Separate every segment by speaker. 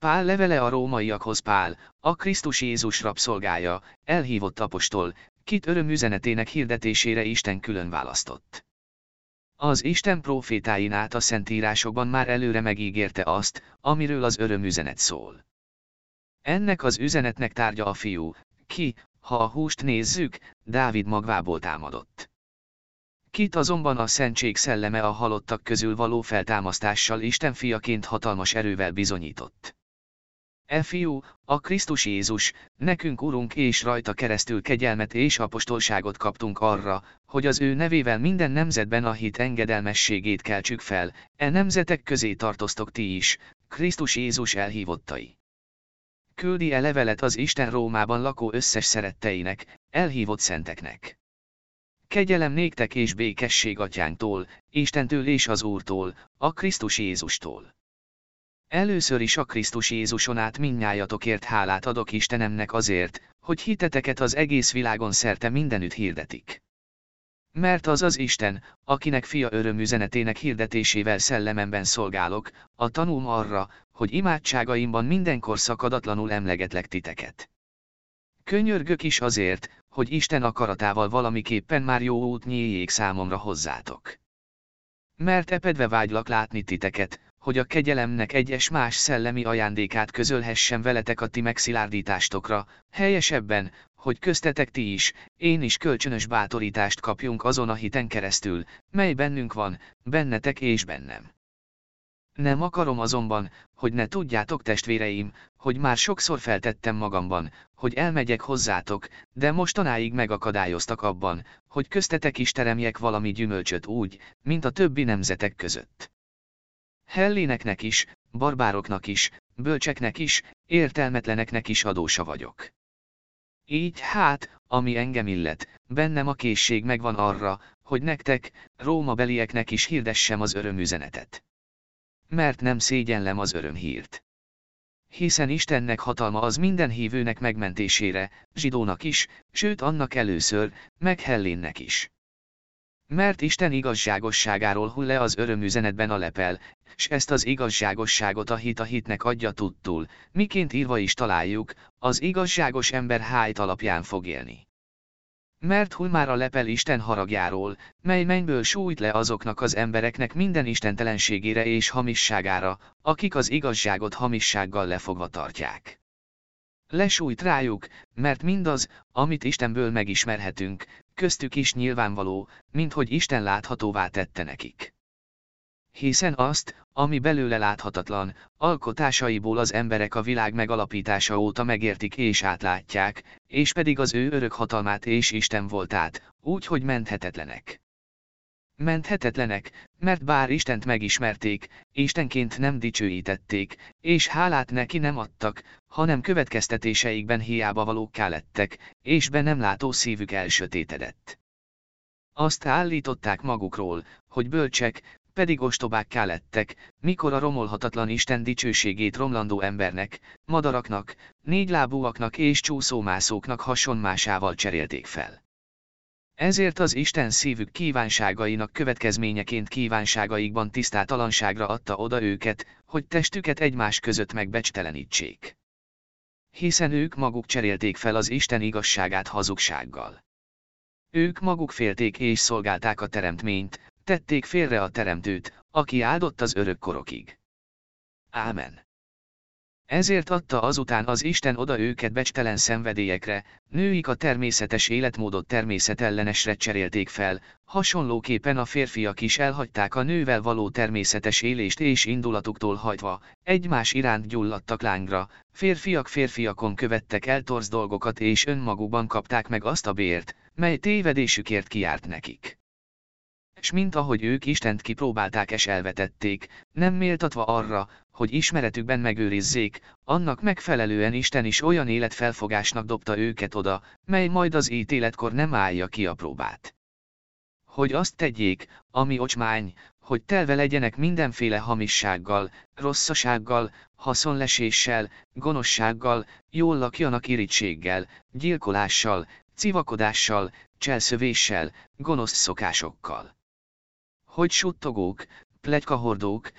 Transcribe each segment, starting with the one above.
Speaker 1: Pál levele a rómaiakhoz Pál, a Krisztus Jézus rabszolgája, elhívott apostol, kit örömüzenetének hirdetésére Isten külön választott. Az Isten profétáin át a Szentírásokban már előre megígérte azt, amiről az örömüzenet szól. Ennek az üzenetnek tárgya a fiú, ki, ha a húst nézzük, Dávid magvából támadott. Kit azonban a szentség szelleme a halottak közül való feltámasztással Isten fiaként hatalmas erővel bizonyított. E fiú, a Krisztus Jézus, nekünk Urunk és rajta keresztül kegyelmet és apostolságot kaptunk arra, hogy az ő nevével minden nemzetben a hit engedelmességét keltsük fel, e nemzetek közé tartoztok ti is, Krisztus Jézus elhívottai. Küldi e levelet az Isten Rómában lakó összes szeretteinek, elhívott szenteknek. Kegyelem néktek és békesség atyánktól, Istentől és az Úrtól, a Krisztus Jézustól. Először is a Krisztus Jézuson át minnyájatokért hálát adok Istenemnek azért, hogy hiteteket az egész világon szerte mindenütt hirdetik. Mert az az Isten, akinek fia örömüzenetének hirdetésével szellememben szolgálok, a tanulm arra, hogy imádságaimban mindenkor szakadatlanul emlegetlek titeket. Könyörgök is azért, hogy Isten akaratával valamiképpen már jó út nyíljék számomra hozzátok. Mert epedve vágylak látni titeket, hogy a kegyelemnek egyes más szellemi ajándékát közölhessen veletek a ti megszilárdítástokra, helyesebben, hogy köztetek ti is, én is kölcsönös bátorítást kapjunk azon a hiten keresztül, mely bennünk van, bennetek és bennem. Nem akarom azonban, hogy ne tudjátok testvéreim, hogy már sokszor feltettem magamban, hogy elmegyek hozzátok, de mostanáig megakadályoztak abban, hogy köztetek is teremjek valami gyümölcsöt úgy, mint a többi nemzetek között. Helléneknek is, barbároknak is, bölcseknek is, értelmetleneknek is adósa vagyok. Így hát, ami engem illet, bennem a készség megvan arra, hogy nektek, Róma belieknek is hirdessem az örömüzenetet. Mert nem szégyenlem az örömhírt. Hiszen Istennek hatalma az minden hívőnek megmentésére, zsidónak is, sőt annak először, meg Hellénnek is. Mert Isten igazságosságáról hull le az örömüzenetben a lepel, s ezt az igazságosságot a hit a hitnek adja tudtul, miként írva is találjuk, az igazságos ember hájt alapján fog élni. Mert hull már a lepel Isten haragjáról, mely mennyből sújt le azoknak az embereknek minden istentelenségére és hamisságára, akik az igazságot hamissággal lefogva tartják. Lesújt rájuk, mert mindaz, amit Istenből megismerhetünk, köztük is nyilvánvaló, mint hogy Isten láthatóvá tette nekik. Hiszen azt, ami belőle láthatatlan, alkotásaiból az emberek a világ megalapítása óta megértik és átlátják, és pedig az ő örök hatalmát és Isten voltát, úgy, hogy menthetetlenek. Menthetetlenek, mert bár Istent megismerték, Istenként nem dicsőítették, és hálát neki nem adtak, hanem következtetéseikben hiába valókká lettek, és be nem látó szívük elsötétedett. Azt állították magukról, hogy bölcsek, pedig ostobákká lettek, mikor a romolhatatlan Isten dicsőségét romlandó embernek, madaraknak, négylábúaknak és csúszómászóknak hasonmásával cserélték fel. Ezért az Isten szívük kívánságainak következményeként kívánságaikban tisztátalanságra adta oda őket, hogy testüket egymás között megbecstelenítsék. Hiszen ők maguk cserélték fel az Isten igazságát hazugsággal. Ők maguk félték és szolgálták a teremtményt, tették félre a teremtőt, aki áldott az örök korokig. Ámen. Ezért adta azután az Isten oda őket becstelen szenvedélyekre, nőik a természetes életmódot természetellenesre cserélték fel, hasonlóképpen a férfiak is elhagyták a nővel való természetes élést és indulatuktól hajtva, egymás iránt gyulladtak lángra, férfiak férfiakon követtek el dolgokat és önmagukban kapták meg azt a bért, mely tévedésükért kiárt nekik s mint ahogy ők Istent kipróbálták és elvetették, nem méltatva arra, hogy ismeretükben megőrizzék, annak megfelelően Isten is olyan életfelfogásnak dobta őket oda, mely majd az ítéletkor nem állja ki a próbát. Hogy azt tegyék, ami ocsmány, hogy telve legyenek mindenféle hamissággal, rosszasággal, haszonleséssel, gonoszsággal, jól lakjanak irítséggel, gyilkolással, civakodással, cselszövéssel, gonosz szokásokkal hogy suttogók, plegykahordók,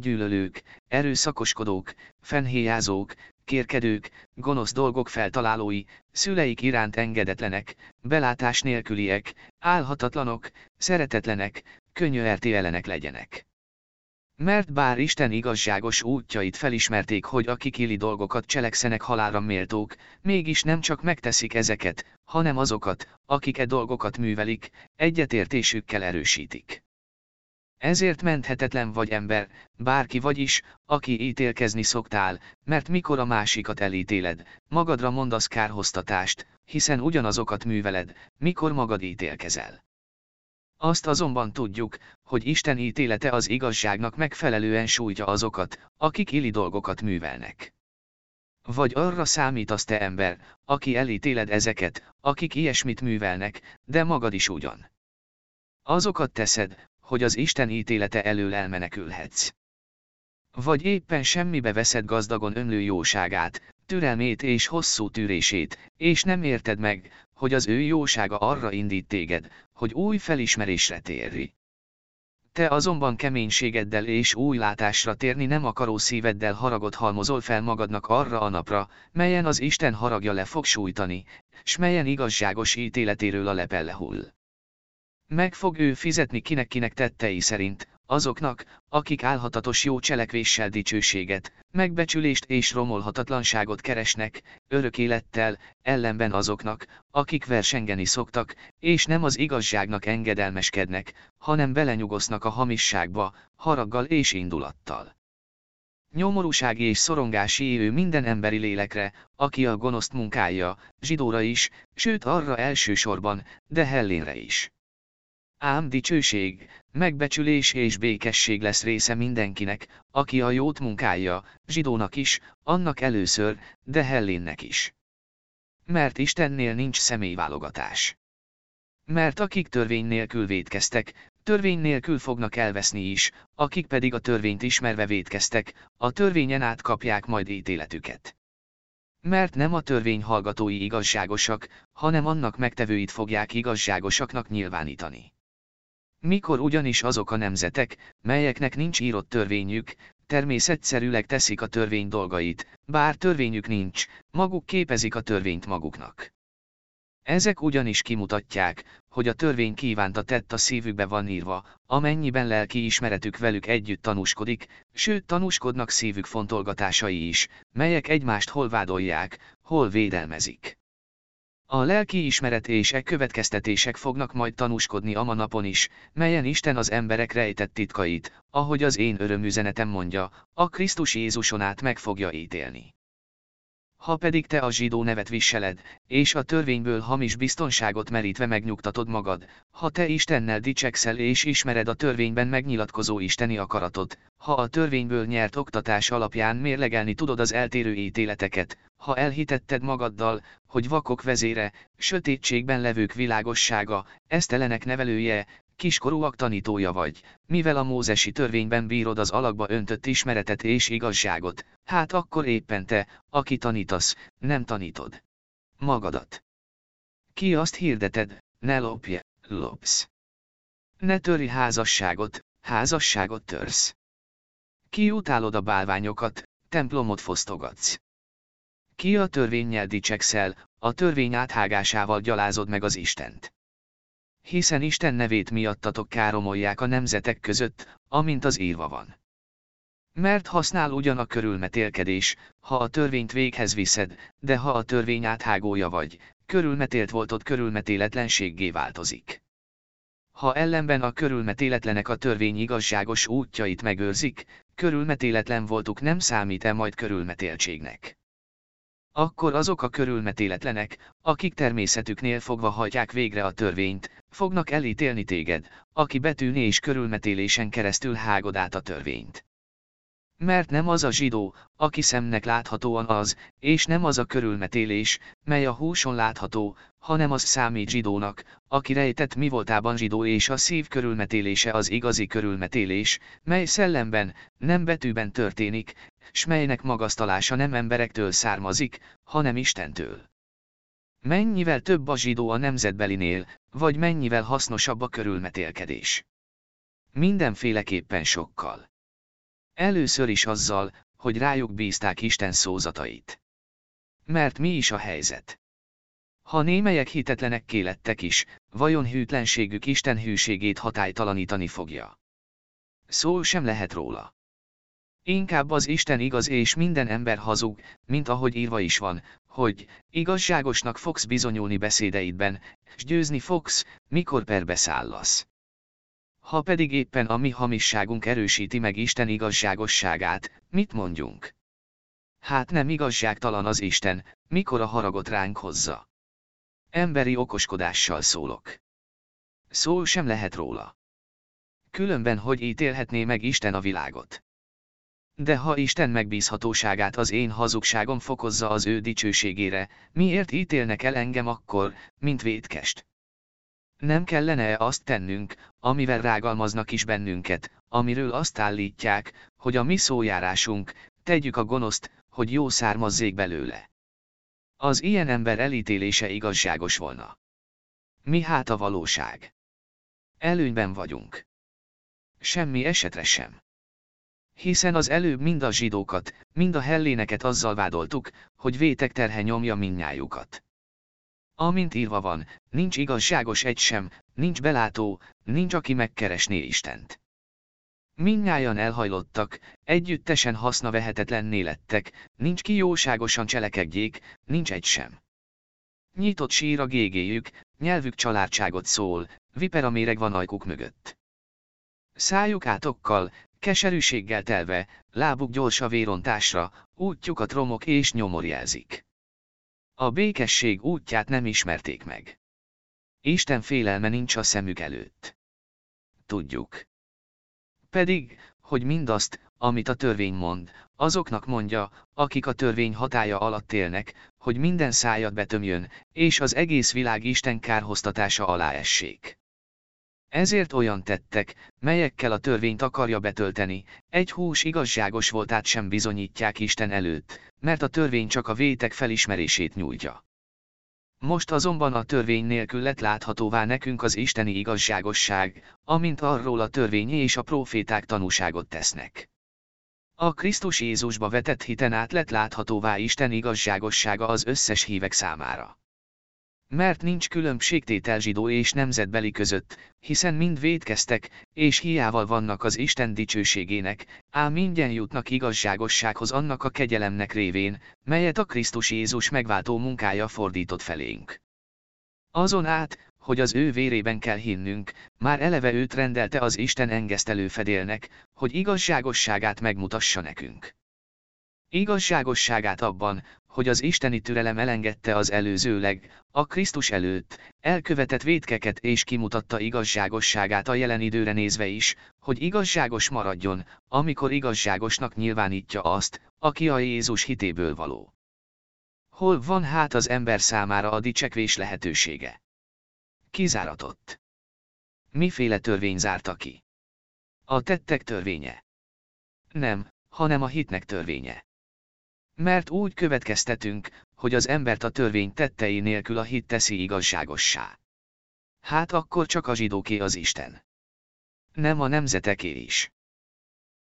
Speaker 1: gyűlölők, erőszakoskodók, fenhéjázók, kérkedők, gonosz dolgok feltalálói, szüleik iránt engedetlenek, belátás nélküliek, álhatatlanok, szeretetlenek, könnyű legyenek. Mert bár Isten igazságos útjait felismerték, hogy akik éli dolgokat cselekszenek halálra méltók, mégis nem csak megteszik ezeket, hanem azokat, akik e dolgokat művelik, egyetértésükkel erősítik. Ezért menthetetlen vagy ember, bárki vagy is, aki ítélkezni szoktál, mert mikor a másikat elítéled, magadra mondasz kárhoztatást, hiszen ugyanazokat műveled, mikor magad ítélkezel. Azt azonban tudjuk, hogy Isten ítélete az igazságnak megfelelően sújtja azokat, akik illi dolgokat művelnek. Vagy arra számítasz te ember, aki elítéled ezeket, akik ilyesmit művelnek, de magad is ugyan. Azokat teszed, hogy az Isten ítélete elől elmenekülhetsz. Vagy éppen semmibe veszed gazdagon önlő jóságát, türelmét és hosszú tűrését, és nem érted meg, hogy az ő jósága arra indít téged, hogy új felismerésre térj. Te azonban keménységeddel és új látásra térni nem akaró szíveddel haragot halmozol fel magadnak arra a napra, melyen az Isten haragja le fog sújtani, s melyen igazságos ítéletéről a lepelle hull. Meg fog ő fizetni kinek-kinek tettei szerint, azoknak, akik álhatatos jó cselekvéssel dicsőséget, megbecsülést és romolhatatlanságot keresnek, örök élettel, ellenben azoknak, akik versengeni szoktak, és nem az igazságnak engedelmeskednek, hanem belenyugosznak a hamisságba, haraggal és indulattal. Nyomorúság és szorongás éjő minden emberi lélekre, aki a gonoszt munkálja, zsidóra is, sőt arra elsősorban, de Hellénre is. Ám dicsőség, megbecsülés és békesség lesz része mindenkinek, aki a jót munkálja, zsidónak is, annak először, de Hellénnek is. Mert Istennél nincs személyválogatás. Mert akik törvény nélkül védkeztek, törvény nélkül fognak elveszni is, akik pedig a törvényt ismerve védkeztek, a törvényen át kapják majd ítéletüket. Mert nem a törvény hallgatói igazságosak, hanem annak megtevőit fogják igazságosaknak nyilvánítani. Mikor ugyanis azok a nemzetek, melyeknek nincs írott törvényük, természetszerűleg teszik a törvény dolgait, bár törvényük nincs, maguk képezik a törvényt maguknak. Ezek ugyanis kimutatják, hogy a törvény kívánta tett a szívükbe van írva, amennyiben lelki ismeretük velük együtt tanúskodik, sőt tanúskodnak szívük fontolgatásai is, melyek egymást hol vádolják, hol védelmezik. A lelki ismeret és e következtetések fognak majd tanúskodni a napon is, melyen Isten az emberek rejtett titkait, ahogy az én örömüzenetem mondja, a Krisztus Jézuson át meg fogja ítélni. Ha pedig te a zsidó nevet viseled, és a törvényből hamis biztonságot merítve megnyugtatod magad, ha te Istennel dicsekszel és ismered a törvényben megnyilatkozó isteni akaratot, ha a törvényből nyert oktatás alapján mérlegelni tudod az eltérő ítéleteket, ha elhitetted magaddal, hogy vakok vezére, sötétségben levők világossága, esztelenek nevelője, kiskorúak tanítója vagy, mivel a mózesi törvényben bírod az alakba öntött ismeretet és igazságot, hát akkor éppen te, aki tanítasz, nem tanítod. Magadat. Ki azt hirdeted, ne lopj, lopsz. Ne törj házasságot, házasságot törsz. Ki utálod a bálványokat, templomot fosztogatsz. Ki a törvényel dicsekszel, a törvény áthágásával gyalázod meg az Istent hiszen Isten nevét miattatok káromolják a nemzetek között, amint az írva van. Mert használ ugyan a körülmetélkedés, ha a törvényt véghez viszed, de ha a törvény áthágója vagy, körülmetélt voltod körülmetéletlenséggé változik. Ha ellenben a körülmetéletlenek a törvény igazságos útjait megőrzik, körülmetéletlen voltuk nem számít-e majd körülmetéltségnek. Akkor azok a körülmetéletlenek, akik természetüknél fogva hajtják végre a törvényt, fognak elítélni téged, aki betűni és körülmetélésen keresztül hágod át a törvényt. Mert nem az a zsidó, aki szemnek láthatóan az, és nem az a körülmetélés, mely a húson látható, hanem az számít zsidónak, aki rejtett mi voltában zsidó és a szív körülmetélése az igazi körülmetélés, mely szellemben, nem betűben történik, s melynek magasztalása nem emberektől származik, hanem Istentől. Mennyivel több a zsidó a nemzetbelinél, vagy mennyivel hasznosabb a körülmetélkedés. Mindenféleképpen sokkal. Először is azzal, hogy rájuk bízták Isten szózatait. Mert mi is a helyzet? Ha némelyek hitetlenek lettek is, vajon hűtlenségük Isten hűségét hatálytalanítani fogja? Szó sem lehet róla. Inkább az Isten igaz és minden ember hazug, mint ahogy írva is van, hogy igazságosnak fogsz bizonyulni beszédeidben, s győzni fogsz, mikor perbe szállasz. Ha pedig éppen a mi hamisságunk erősíti meg Isten igazságosságát, mit mondjunk? Hát nem igazságtalan az Isten, mikor a haragot ránk hozza. Emberi okoskodással szólok. Szó sem lehet róla. Különben hogy ítélhetné meg Isten a világot? De ha Isten megbízhatóságát az én hazugságom fokozza az ő dicsőségére, miért ítélnek el engem akkor, mint vétkest? Nem kellene-e azt tennünk, amivel rágalmaznak is bennünket, amiről azt állítják, hogy a mi szójárásunk, tegyük a gonoszt, hogy jó származzék belőle. Az ilyen ember elítélése igazságos volna. Mi hát a valóság? Előnyben vagyunk. Semmi esetre sem. Hiszen az előbb mind a zsidókat, mind a helléneket azzal vádoltuk, hogy vétek terhe nyomja minnyájukat. Amint írva van, nincs igazságos egy sem, nincs belátó, nincs aki megkeresné Istent. Minnyájan elhajlottak, együttesen haszna vehetetlenné lettek, nincs ki jóságosan cselekedjék, nincs egy sem. Nyitott sír a gégéjük, nyelvük családságot szól, vipera méreg van ajkuk mögött. Szájuk átokkal, keserűséggel telve, lábuk gyors a vérontásra, útjukat romok és nyomor jelzik. A békesség útját nem ismerték meg. Isten félelme nincs a szemük előtt. Tudjuk. Pedig, hogy mindazt, amit a törvény mond, azoknak mondja, akik a törvény hatája alatt élnek, hogy minden szájat betömjön, és az egész világ Isten kárhoztatása alá essék. Ezért olyan tettek, melyekkel a törvényt akarja betölteni, egy hús igazságos voltát sem bizonyítják Isten előtt, mert a törvény csak a vétek felismerését nyújtja. Most azonban a törvény nélkül lett láthatóvá nekünk az isteni igazságosság, amint arról a törvény és a proféták tanúságot tesznek. A Krisztus Jézusba vetett hiten át lett láthatóvá Isten igazságossága az összes hívek számára. Mert nincs különbségtétel zsidó és nemzetbeli között, hiszen mind védkeztek, és hiával vannak az Isten dicsőségének, ám mindjen jutnak igazságossághoz annak a kegyelemnek révén, melyet a Krisztus Jézus megváltó munkája fordított felénk. Azon át, hogy az ő vérében kell hinnünk, már eleve őt rendelte az Isten engesztelő fedélnek, hogy igazságosságát megmutassa nekünk. Igazságosságát abban, hogy az isteni türelem elengedte az előzőleg, a Krisztus előtt, elkövetett vétkeket és kimutatta igazságosságát a jelen időre nézve is, hogy igazságos maradjon, amikor igazságosnak nyilvánítja azt, aki a Jézus hitéből való. Hol van hát az ember számára a dicsekvés lehetősége? Kizáratott. Miféle törvény zárta ki? A tettek törvénye. Nem, hanem a hitnek törvénye. Mert úgy következtetünk, hogy az embert a törvény tettei nélkül a hit teszi igazságossá. Hát akkor csak a zsidóké az Isten. Nem a nemzeteké is.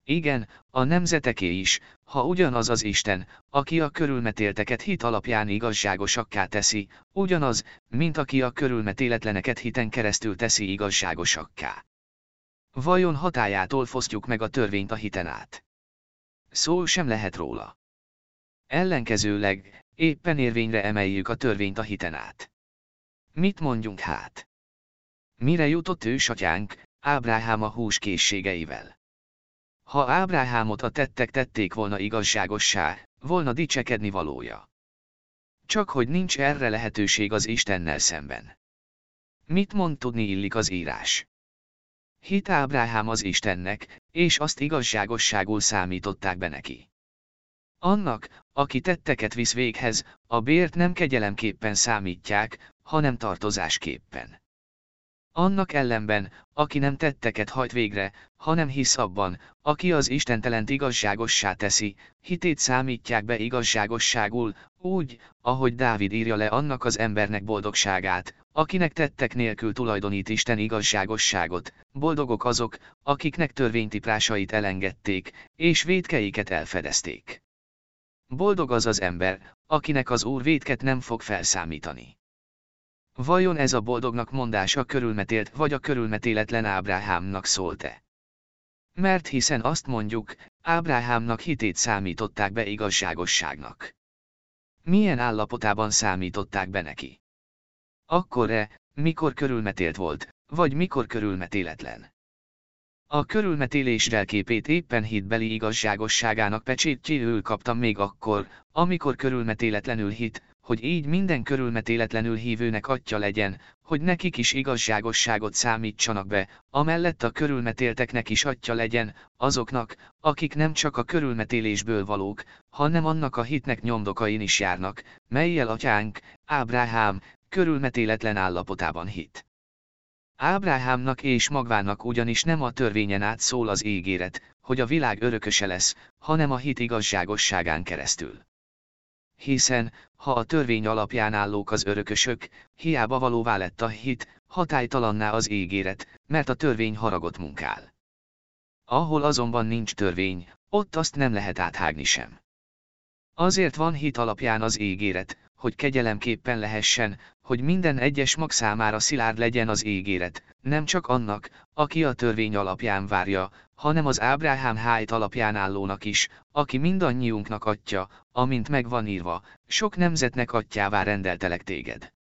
Speaker 1: Igen, a nemzeteké is, ha ugyanaz az Isten, aki a körülmetélteket hit alapján igazságosakká teszi, ugyanaz, mint aki a körülmetéletleneket hiten keresztül teszi igazságosakká. Vajon hatájától fosztjuk meg a törvényt a hiten át? Szó sem lehet róla. Ellenkezőleg, éppen érvényre emeljük a törvényt a hiten át. Mit mondjunk hát? Mire jutott ősatyánk, Ábrahám a hús készségeivel? Ha Ábrahámot a tettek tették volna igazságossá, volna dicsekedni valója. Csak hogy nincs erre lehetőség az Istennel szemben. Mit mond tudni illik az írás? Hit Ábrahám az Istennek, és azt igazságosságul számították be neki. Annak, aki tetteket visz véghez, a bért nem kegyelemképpen számítják, hanem tartozásképpen. Annak ellenben, aki nem tetteket hajt végre, hanem hisz abban, aki az istentelent igazságossá teszi, hitét számítják be igazságosságul, úgy, ahogy Dávid írja le annak az embernek boldogságát, akinek tettek nélkül tulajdonít Isten igazságosságot, boldogok azok, akiknek törvénytiprásait elengedték, és védkeiket elfedezték. Boldog az az ember, akinek az Úr védket nem fog felszámítani. Vajon ez a boldognak mondása körülmetélt vagy a körülmetéletlen Ábráhámnak szólt-e? Mert hiszen azt mondjuk, Ábráhámnak hitét számították be igazságosságnak. Milyen állapotában számították be neki? Akkor-e, mikor körülmetélt volt, vagy mikor körülmetéletlen? A körülmetélés jelképét éppen hitbeli igazságosságának pecsétjéül kaptam még akkor, amikor körülmetéletlenül hit, hogy így minden körülmetéletlenül hívőnek atya legyen, hogy nekik is igazságosságot számítsanak be, amellett a körülmetélteknek is atya legyen, azoknak, akik nem csak a körülmetélésből valók, hanem annak a hitnek nyomdokain is járnak, melyel atyánk, Ábrahám, körülmetéletlen állapotában hit. Ábráhámnak és magvának ugyanis nem a törvényen át szól az ígéret, hogy a világ örököse lesz, hanem a hit igazságosságán keresztül. Hiszen, ha a törvény alapján állók az örökösök, hiába valóvá lett a hit, hatálytalanná az ígéret, mert a törvény haragot munkál. Ahol azonban nincs törvény, ott azt nem lehet áthágni sem. Azért van hit alapján az ígéret, hogy kegyelemképpen lehessen, hogy minden egyes mag számára szilárd legyen az ígéret, nem csak annak, aki a törvény alapján várja, hanem az Ábrahám hájt alapján állónak is, aki mindannyiunknak atya, amint megvan írva, sok nemzetnek atyává rendeltelek téged.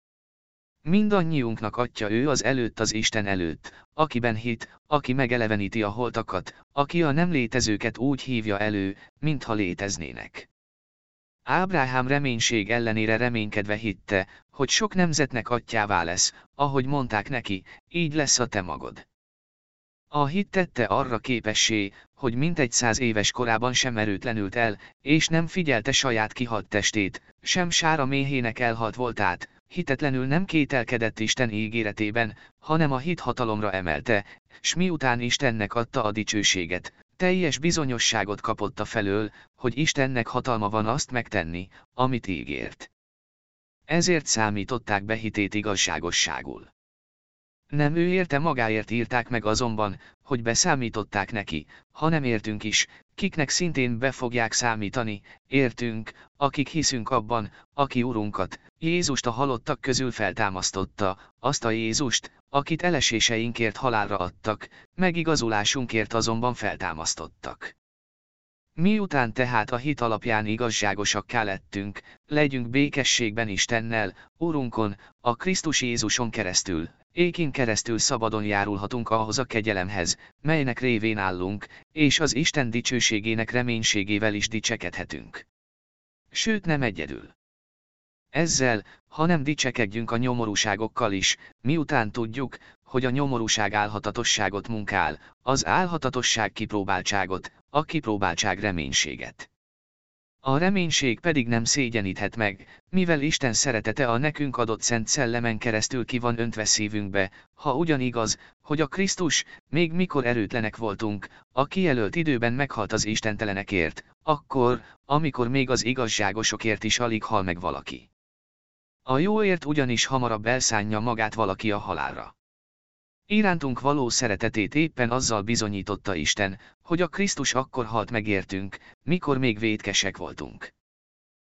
Speaker 1: Mindannyiunknak atya ő az előtt az Isten előtt, akiben hit, aki megeleveníti a holtakat, aki a nem létezőket úgy hívja elő, mintha léteznének. Ábrahám reménység ellenére reménykedve hitte, hogy sok nemzetnek atyává lesz, ahogy mondták neki, így lesz a te magod. A hit tette arra képessé, hogy mintegy száz éves korában sem erőtlenült el, és nem figyelte saját kihalt testét, sem sára méhének elhalt voltát, hitetlenül nem kételkedett Isten ígéretében, hanem a hit hatalomra emelte, s miután Istennek adta a dicsőséget, teljes bizonyosságot kapott a felől, hogy Istennek hatalma van azt megtenni, amit ígért. Ezért számították be hitét igazságosságul. Nem ő érte magáért írták meg azonban, hogy beszámították neki, hanem értünk is, kiknek szintén be fogják számítani, értünk, akik hiszünk abban, aki Urunkat, Jézust a halottak közül feltámasztotta, azt a Jézust, akit eleséseinkért halálra adtak, megigazulásunkért azonban feltámasztottak. Miután tehát a hit alapján igazságosakká lettünk, legyünk békességben Istennel, Urunkon, a Krisztus Jézuson keresztül, ékin keresztül szabadon járulhatunk ahhoz a kegyelemhez, melynek révén állunk, és az Isten dicsőségének reménységével is dicsekedhetünk. Sőt nem egyedül. Ezzel, ha nem dicsekedjünk a nyomorúságokkal is, miután tudjuk, hogy a nyomorúság álhatatosságot munkál, az álhatatosság kipróbáltságot, a kipróbáltság reménységet. A reménység pedig nem szégyeníthet meg, mivel Isten szeretete a nekünk adott szent szellemen keresztül ki van öntve szívünkbe, ha ugyanigaz, hogy a Krisztus, még mikor erőtlenek voltunk, a kijelölt időben meghalt az istentelenekért, akkor, amikor még az igazságosokért is alig hal meg valaki. A jóért ugyanis hamarabb elszánja magát valaki a halálra. Irántunk való szeretetét éppen azzal bizonyította Isten, hogy a Krisztus akkor halt megértünk, mikor még védkesek voltunk.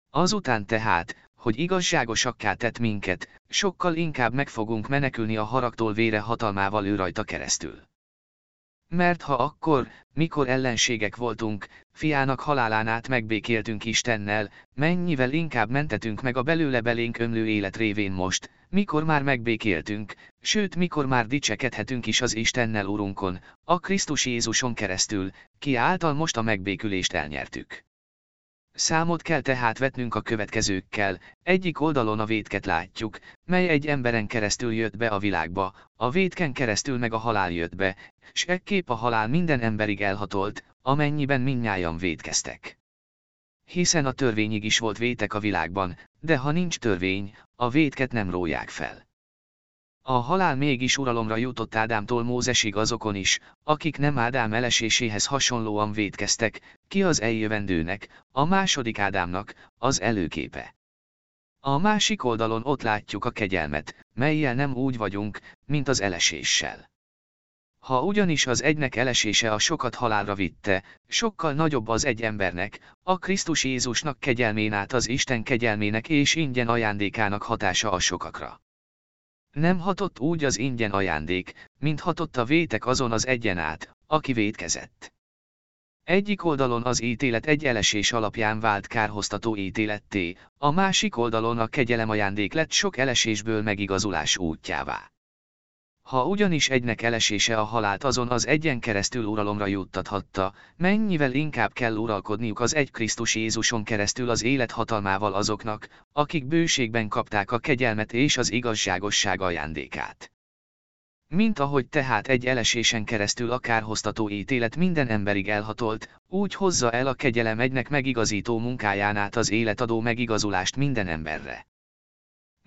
Speaker 1: Azután tehát, hogy igazságosakká tett minket, sokkal inkább meg fogunk menekülni a haragtól vére hatalmával ő rajta keresztül. Mert ha akkor, mikor ellenségek voltunk, fiának halálán át megbékéltünk Istennel, mennyivel inkább mentetünk meg a belőle belénk ömlő élet révén most, mikor már megbékéltünk, sőt mikor már dicsekedhetünk is az Istennel Urunkon, a Krisztus Jézuson keresztül, ki által most a megbékülést elnyertük. Számot kell tehát vetnünk a következőkkel, egyik oldalon a védket látjuk, mely egy emberen keresztül jött be a világba, a védken keresztül meg a halál jött be, s ekképp a halál minden emberig elhatolt, amennyiben minnyájan védkeztek. Hiszen a törvényig is volt vétek a világban, de ha nincs törvény, a védket nem róják fel. A halál mégis uralomra jutott Ádámtól Mózesig azokon is, akik nem Ádám eleséséhez hasonlóan védkeztek, ki az eljövendőnek, a második Ádámnak, az előképe. A másik oldalon ott látjuk a kegyelmet, melyel nem úgy vagyunk, mint az eleséssel. Ha ugyanis az egynek elesése a sokat halálra vitte, sokkal nagyobb az egy embernek, a Krisztus Jézusnak kegyelmén át az Isten kegyelmének és ingyen ajándékának hatása a sokakra. Nem hatott úgy az ingyen ajándék, mint hatott a vétek azon az egyen át, aki vétkezett. Egyik oldalon az ítélet egy elesés alapján vált kárhoztató ítéletté, a másik oldalon a kegyelem ajándék lett sok elesésből megigazulás útjává. Ha ugyanis egynek elesése a halált azon az egyen keresztül uralomra juttathatta, mennyivel inkább kell uralkodniuk az egy Krisztus Jézuson keresztül az élet hatalmával azoknak, akik bőségben kapták a kegyelmet és az igazságosság ajándékát. Mint ahogy tehát egy elesésen keresztül a kárhoztató ítélet minden emberig elhatolt, úgy hozza el a kegyelem egynek megigazító munkáján át az életadó megigazulást minden emberre.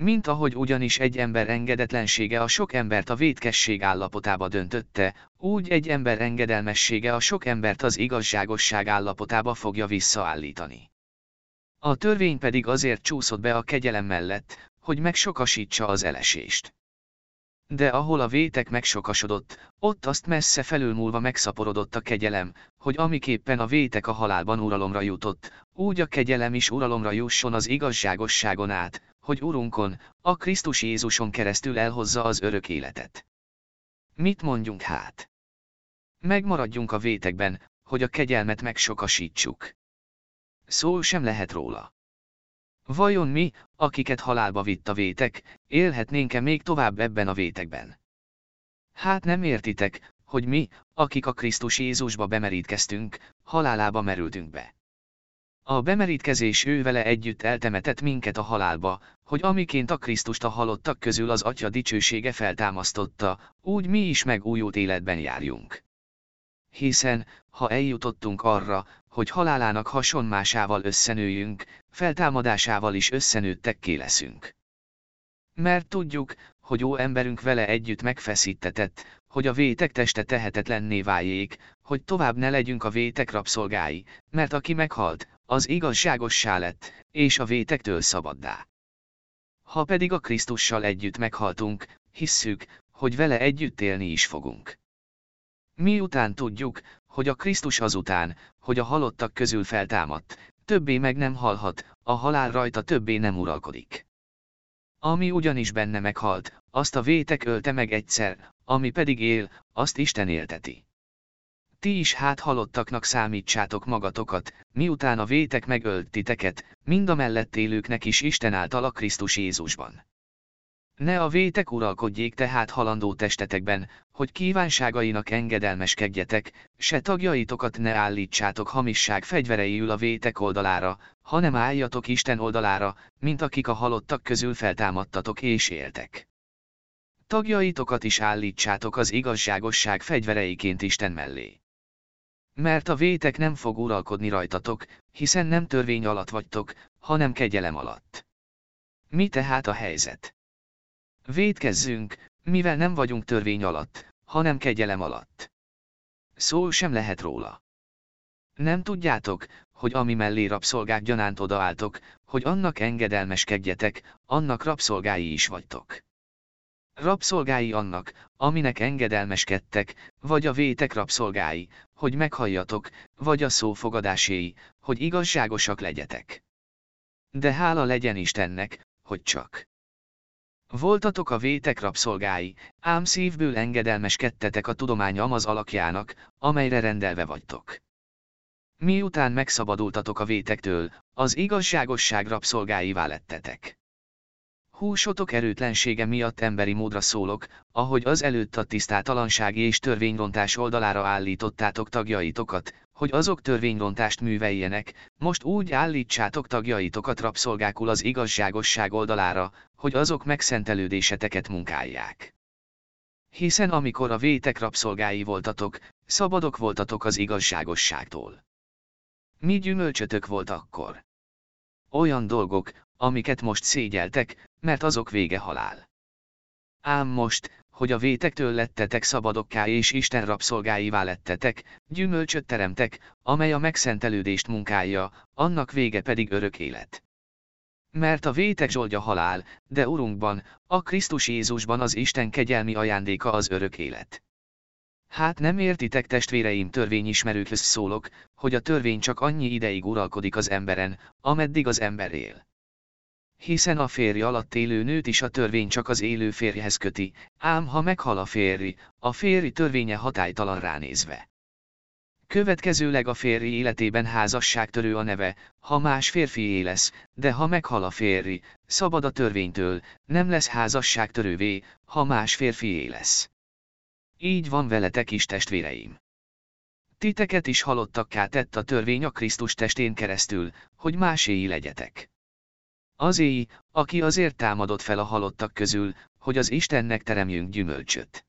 Speaker 1: Mint ahogy ugyanis egy ember engedetlensége a sok embert a vétkesség állapotába döntötte, úgy egy ember engedelmessége a sok embert az igazságosság állapotába fogja visszaállítani. A törvény pedig azért csúszott be a kegyelem mellett, hogy megsokasítsa az elesést. De ahol a vétek megsokasodott, ott azt messze felülmúlva megszaporodott a kegyelem, hogy amiképpen a vétek a halálban uralomra jutott, úgy a kegyelem is uralomra jusson az igazságosságon át, hogy Urunkon, a Krisztus Jézuson keresztül elhozza az örök életet. Mit mondjunk hát? Megmaradjunk a vétekben, hogy a kegyelmet megsokasítsuk. Szó sem lehet róla. Vajon mi, akiket halálba vitt a vétek, élhetnénk-e még tovább ebben a vétekben? Hát nem értitek, hogy mi, akik a Krisztus Jézusba bemerítkeztünk, halálába merültünk be. A bemerítkezés ő vele együtt eltemetett minket a halálba, hogy amiként a Krisztust a halottak közül az Atya dicsősége feltámasztotta, úgy mi is megújult életben járjunk. Hiszen, ha eljutottunk arra, hogy halálának hasonmásával összenőjünk, feltámadásával is összenőttekké leszünk. Mert tudjuk, hogy ó emberünk vele együtt megfeszítetett, hogy a vétek teste tehetetlenné váljék, hogy tovább ne legyünk a vétek rabszolgái, mert aki meghalt, az igazságossá lett, és a vétektől szabaddá. Ha pedig a Krisztussal együtt meghaltunk, hisszük, hogy vele együtt élni is fogunk. Miután tudjuk, hogy a Krisztus azután, hogy a halottak közül feltámadt, többé meg nem halhat, a halál rajta többé nem uralkodik. Ami ugyanis benne meghalt, azt a vétek ölte meg egyszer, ami pedig él, azt Isten élteti. Ti is hát halottaknak számítsátok magatokat, miután a vétek megölt titeket, mind a mellett élőknek is Isten által a Krisztus Jézusban. Ne a vétek uralkodjék tehát halandó testetekben, hogy kívánságainak engedelmeskedjetek, se tagjaitokat ne állítsátok hamisság fegyvereiül a vétek oldalára, hanem álljatok Isten oldalára, mint akik a halottak közül feltámadtatok és éltek. Tagjaitokat is állítsátok az igazságosság fegyvereiként Isten mellé. Mert a vétek nem fog uralkodni rajtatok, hiszen nem törvény alatt vagytok, hanem kegyelem alatt. Mi tehát a helyzet? Védkezzünk, mivel nem vagyunk törvény alatt, hanem kegyelem alatt. Szó sem lehet róla. Nem tudjátok, hogy ami mellé rabszolgák gyanánt odaálltok, hogy annak engedelmeskedjetek, annak rabszolgái is vagytok. Rabszolgái annak, aminek engedelmeskedtek, vagy a vétek rabszolgái, hogy meghalljatok, vagy a szófogadáséi, hogy igazságosak legyetek. De hála legyen Istennek, hogy csak. Voltatok a vétek rabszolgái, ám szívből engedelmeskedtetek a tudomány amaz alakjának, amelyre rendelve vagytok. Miután megszabadultatok a vétektől, az igazságosság rabszolgáivá lettetek. Húsotok erőtlensége miatt emberi módra szólok, ahogy az előtt a tisztátalanság és törvényrontás oldalára állítottátok tagjaitokat, hogy azok törvényrontást műveljenek, most úgy állítsátok tagjaitokat rabszolgákul az igazságosság oldalára, hogy azok megszentelődéseteket munkálják. Hiszen amikor a vétek rabszolgái voltatok, szabadok voltatok az igazságosságtól. Mi gyümölcsötök volt akkor? Olyan dolgok, amiket most szégyeltek, mert azok vége halál. Ám most, hogy a vétektől lettetek szabadokká és Isten rabszolgáivá lettetek, gyümölcsöt teremtek, amely a megszentelődést munkálja, annak vége pedig örök élet. Mert a vétek zsoldja halál, de Urunkban, a Krisztus Jézusban az Isten kegyelmi ajándéka az örök élet. Hát nem értitek testvéreim törvényismerőkhöz szólok, hogy a törvény csak annyi ideig uralkodik az emberen, ameddig az ember él. Hiszen a férj alatt élő nőt is a törvény csak az élő férjhez köti, ám ha meghal a férj, a férj törvénye hatálytalan ránézve. Következőleg a férj életében házasságtörő a neve, ha más férfi lesz, de ha meghal a férj, szabad a törvénytől, nem lesz házasságtörővé, ha más férfi lesz. Így van veletek is testvéreim. Titeket is halottakká tett a törvény a Krisztus testén keresztül, hogy máséi legyetek. Azéi, aki azért támadott fel a halottak közül, hogy az Istennek teremjünk gyümölcsöt.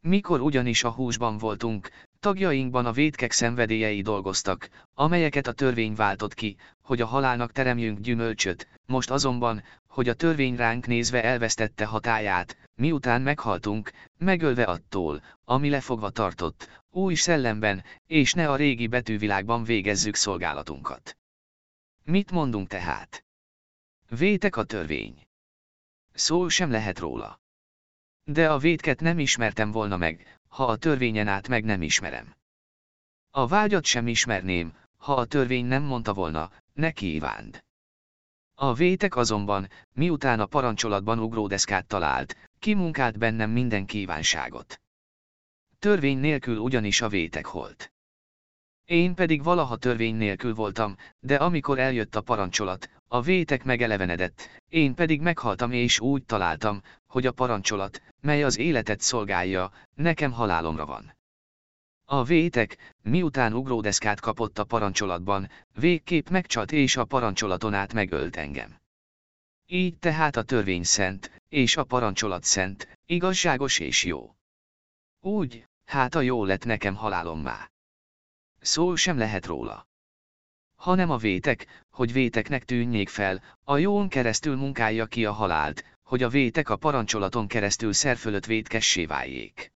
Speaker 1: Mikor ugyanis a húsban voltunk, tagjainkban a védkek szenvedélyei dolgoztak, amelyeket a törvény váltott ki, hogy a halálnak teremjünk gyümölcsöt, most azonban, hogy a törvény ránk nézve elvesztette hatáját, miután meghaltunk, megölve attól, ami lefogva tartott, új szellemben, és ne a régi betűvilágban végezzük szolgálatunkat. Mit mondunk tehát? Vétek a törvény. Szó sem lehet róla. De a védket nem ismertem volna meg, ha a törvényen át meg nem ismerem. A vágyat sem ismerném, ha a törvény nem mondta volna, ne kívánd. A vétek azonban, miután a parancsolatban ugródeszkát talált, kimunkált bennem minden kívánságot. Törvény nélkül ugyanis a vétek holt. Én pedig valaha törvény nélkül voltam, de amikor eljött a parancsolat, a vétek megelevenedett, én pedig meghaltam és úgy találtam, hogy a parancsolat, mely az életet szolgálja, nekem halálomra van. A vétek, miután ugródeszkát kapott a parancsolatban, végképp megcsalt és a parancsolaton át megölt engem. Így tehát a törvény szent, és a parancsolat szent, igazságos és jó. Úgy, hát a jó lett nekem halálommá. Szó sem lehet róla. Hanem a vétek, hogy véteknek tűnjék fel, a jón keresztül munkálja ki a halált, hogy a vétek a parancsolaton keresztül szerfölött vétkessé váljék.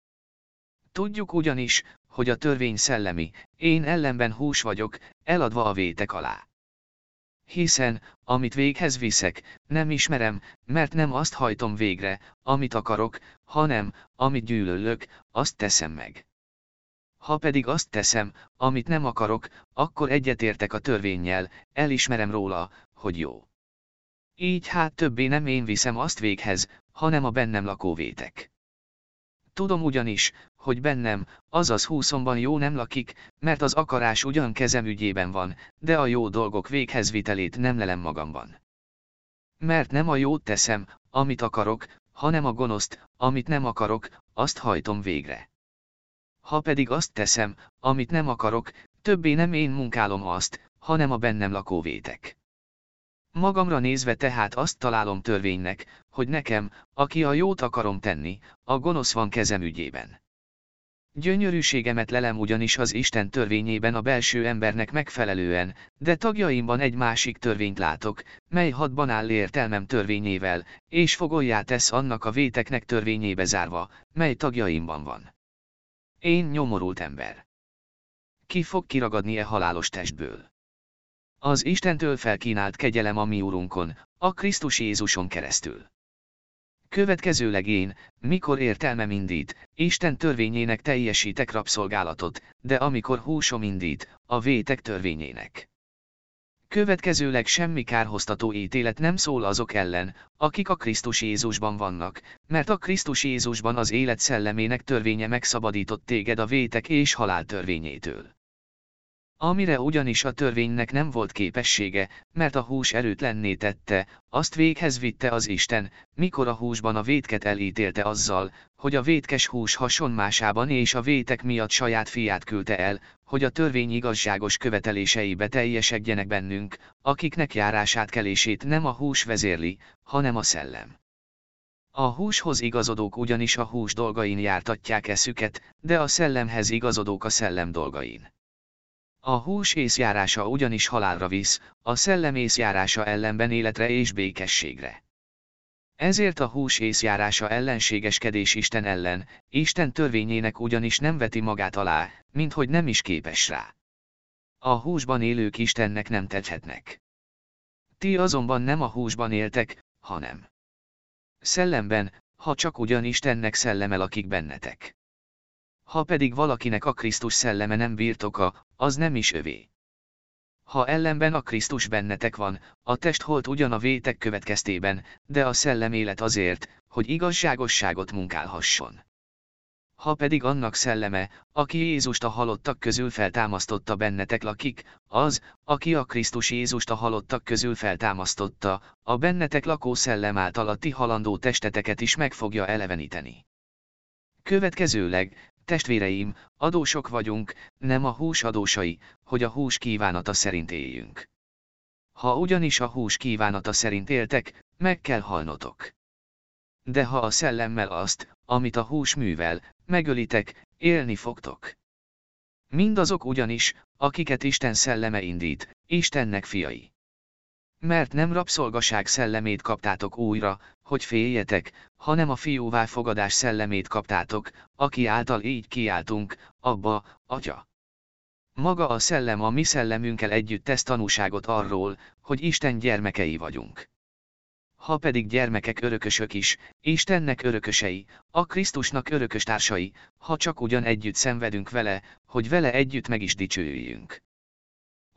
Speaker 1: Tudjuk ugyanis, hogy a törvény szellemi, én ellenben hús vagyok, eladva a vétek alá. Hiszen, amit véghez viszek, nem ismerem, mert nem azt hajtom végre, amit akarok, hanem, amit gyűlölök, azt teszem meg. Ha pedig azt teszem, amit nem akarok, akkor egyetértek a törvényjel, elismerem róla, hogy jó. Így hát többé nem én viszem azt véghez, hanem a bennem lakó vétek. Tudom ugyanis, hogy bennem, azaz húszomban jó nem lakik, mert az akarás ugyan kezem ügyében van, de a jó dolgok véghezvitelét nem lelem magamban. Mert nem a jót teszem, amit akarok, hanem a gonoszt, amit nem akarok, azt hajtom végre. Ha pedig azt teszem, amit nem akarok, többé nem én munkálom azt, hanem a bennem lakó vétek. Magamra nézve tehát azt találom törvénynek, hogy nekem, aki a jót akarom tenni, a gonosz van kezem ügyében. Gyönyörűségemet lelem ugyanis az Isten törvényében a belső embernek megfelelően, de tagjaimban egy másik törvényt látok, mely hadban áll értelmem törvényével, és fogoljá tesz annak a véteknek törvényébe zárva, mely tagjaimban van. Én nyomorult ember. Ki fog kiragadni e halálos testből? Az Istentől felkínált kegyelem a mi Urunkon, a Krisztus Jézuson keresztül. Következőleg én, mikor értelmem indít, Isten törvényének teljesítek rabszolgálatot, de amikor húsom indít, a vétek törvényének. Következőleg semmi kárhoztató ítélet nem szól azok ellen, akik a Krisztus Jézusban vannak, mert a Krisztus Jézusban az élet szellemének törvénye megszabadított téged a vétek és halál törvényétől. Amire ugyanis a törvénynek nem volt képessége, mert a hús erőtlenné tette, azt véghez vitte az Isten, mikor a húsban a vétket elítélte azzal, hogy a vétkes hús hasonmásában és a vétek miatt saját fiát küldte el, hogy a törvény igazságos követeléseibe teljesedjenek bennünk, akiknek járását kelését nem a hús vezérli, hanem a szellem. A húshoz igazodók ugyanis a hús dolgain jártatják eszüket, de a szellemhez igazodók a szellem dolgain. A hús észjárása ugyanis halálra visz, a szellem észjárása ellenben életre és békességre. Ezért a hús észjárása ellenségeskedés Isten ellen, Isten törvényének ugyanis nem veti magát alá, mint hogy nem is képes rá. A húsban élők Istennek nem tethetnek. Ti azonban nem a húsban éltek, hanem szellemben, ha csak ugyan Istennek szelleme lakik bennetek. Ha pedig valakinek a Krisztus szelleme nem birtoka, az nem is övé. Ha ellenben a Krisztus bennetek van, a test holt ugyan a vétek következtében, de a szellem élet azért, hogy igazságosságot munkálhasson. Ha pedig annak szelleme, aki Jézust a halottak közül feltámasztotta bennetek lakik, az, aki a Krisztus Jézust a halottak közül feltámasztotta, a bennetek lakó szellem által a ti halandó testeteket is meg fogja eleveníteni. Következőleg, testvéreim, adósok vagyunk, nem a hús adósai, hogy a hús kívánata szerint éljünk. Ha ugyanis a hús kívánata szerint éltek, meg kell halnotok. De ha a szellemmel azt, amit a hús művel, megölitek, élni fogtok. Mindazok ugyanis, akiket Isten szelleme indít, Istennek fiai. Mert nem rabszolgaság szellemét kaptátok újra, hogy féljetek, hanem a fiúvá fogadás szellemét kaptátok, aki által így kiáltunk, abba, atya. Maga a szellem a mi szellemünkkel együtt tesz tanúságot arról, hogy Isten gyermekei vagyunk ha pedig gyermekek örökösök is, Istennek örökösei, a Krisztusnak örökös társai, ha csak ugyan együtt szenvedünk vele, hogy vele együtt meg is dicsőjünk.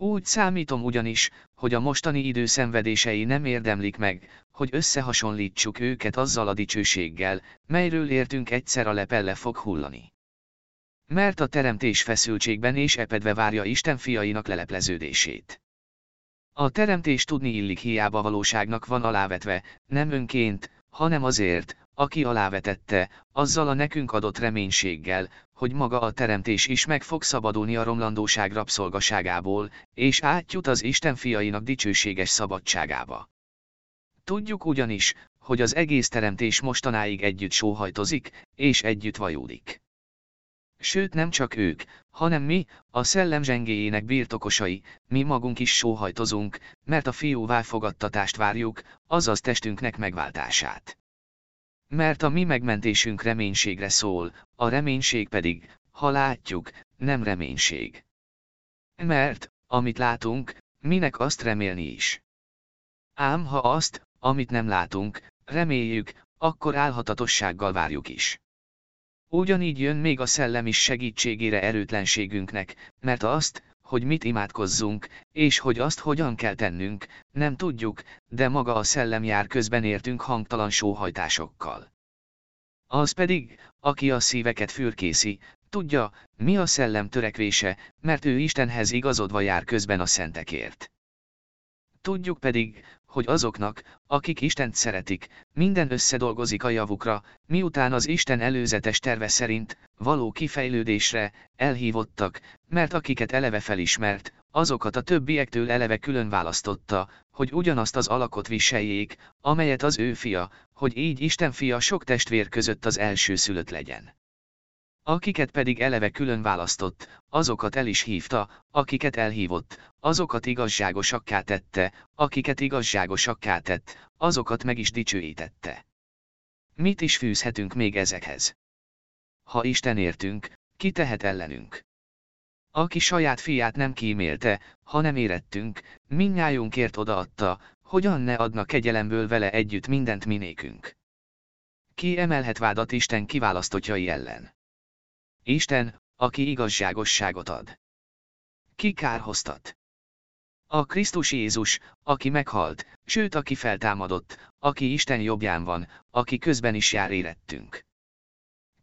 Speaker 1: Úgy számítom ugyanis, hogy a mostani idő szenvedései nem érdemlik meg, hogy összehasonlítsuk őket azzal a dicsőséggel, melyről értünk egyszer a lepelle fog hullani. Mert a teremtés feszültségben és epedve várja Isten fiainak lelepleződését. A teremtés tudni illik hiába valóságnak van alávetve, nem önként, hanem azért, aki alávetette, azzal a nekünk adott reménységgel, hogy maga a teremtés is meg fog szabadulni a romlandóság rabszolgaságából, és átjut az Isten fiainak dicsőséges szabadságába. Tudjuk ugyanis, hogy az egész teremtés mostanáig együtt sóhajtozik, és együtt vajódik. Sőt nem csak ők, hanem mi, a szellem zsengéjének birtokosai, mi magunk is sóhajtozunk, mert a fiú válfogadtatást várjuk, azaz testünknek megváltását. Mert a mi megmentésünk reménységre szól, a reménység pedig, ha látjuk, nem reménység. Mert, amit látunk, minek azt remélni is. Ám ha azt, amit nem látunk, reméljük, akkor álhatatossággal várjuk is. Ugyanígy jön még a szellem is segítségére erőtlenségünknek, mert azt, hogy mit imádkozzunk, és hogy azt hogyan kell tennünk, nem tudjuk, de maga a szellem jár közben értünk hangtalan sóhajtásokkal. Az pedig, aki a szíveket fürkészi, tudja, mi a szellem törekvése, mert ő Istenhez igazodva jár közben a szentekért. Tudjuk pedig, hogy azoknak, akik Istent szeretik, minden összedolgozik a javukra, miután az Isten előzetes terve szerint, való kifejlődésre, elhívottak, mert akiket eleve felismert, azokat a többiektől eleve külön választotta, hogy ugyanazt az alakot viseljék, amelyet az ő fia, hogy így Isten fia sok testvér között az első szülött legyen. Akiket pedig eleve külön választott, azokat el is hívta, akiket elhívott, azokat igazságosakká tette, akiket igazságosakká tett, azokat meg is dicsőítette. Mit is fűzhetünk még ezekhez? Ha Isten értünk, ki tehet ellenünk? Aki saját fiát nem kímélte, ha nem érettünk, minnyájunkért odaadta, hogyan ne adna kegyelemből vele együtt mindent minékünk. Ki emelhet vádat Isten kiválasztottjai ellen? Isten, aki igazságosságot ad. Ki kárhoztat? A Krisztus Jézus, aki meghalt, sőt aki feltámadott, aki Isten jobbján van, aki közben is jár érettünk.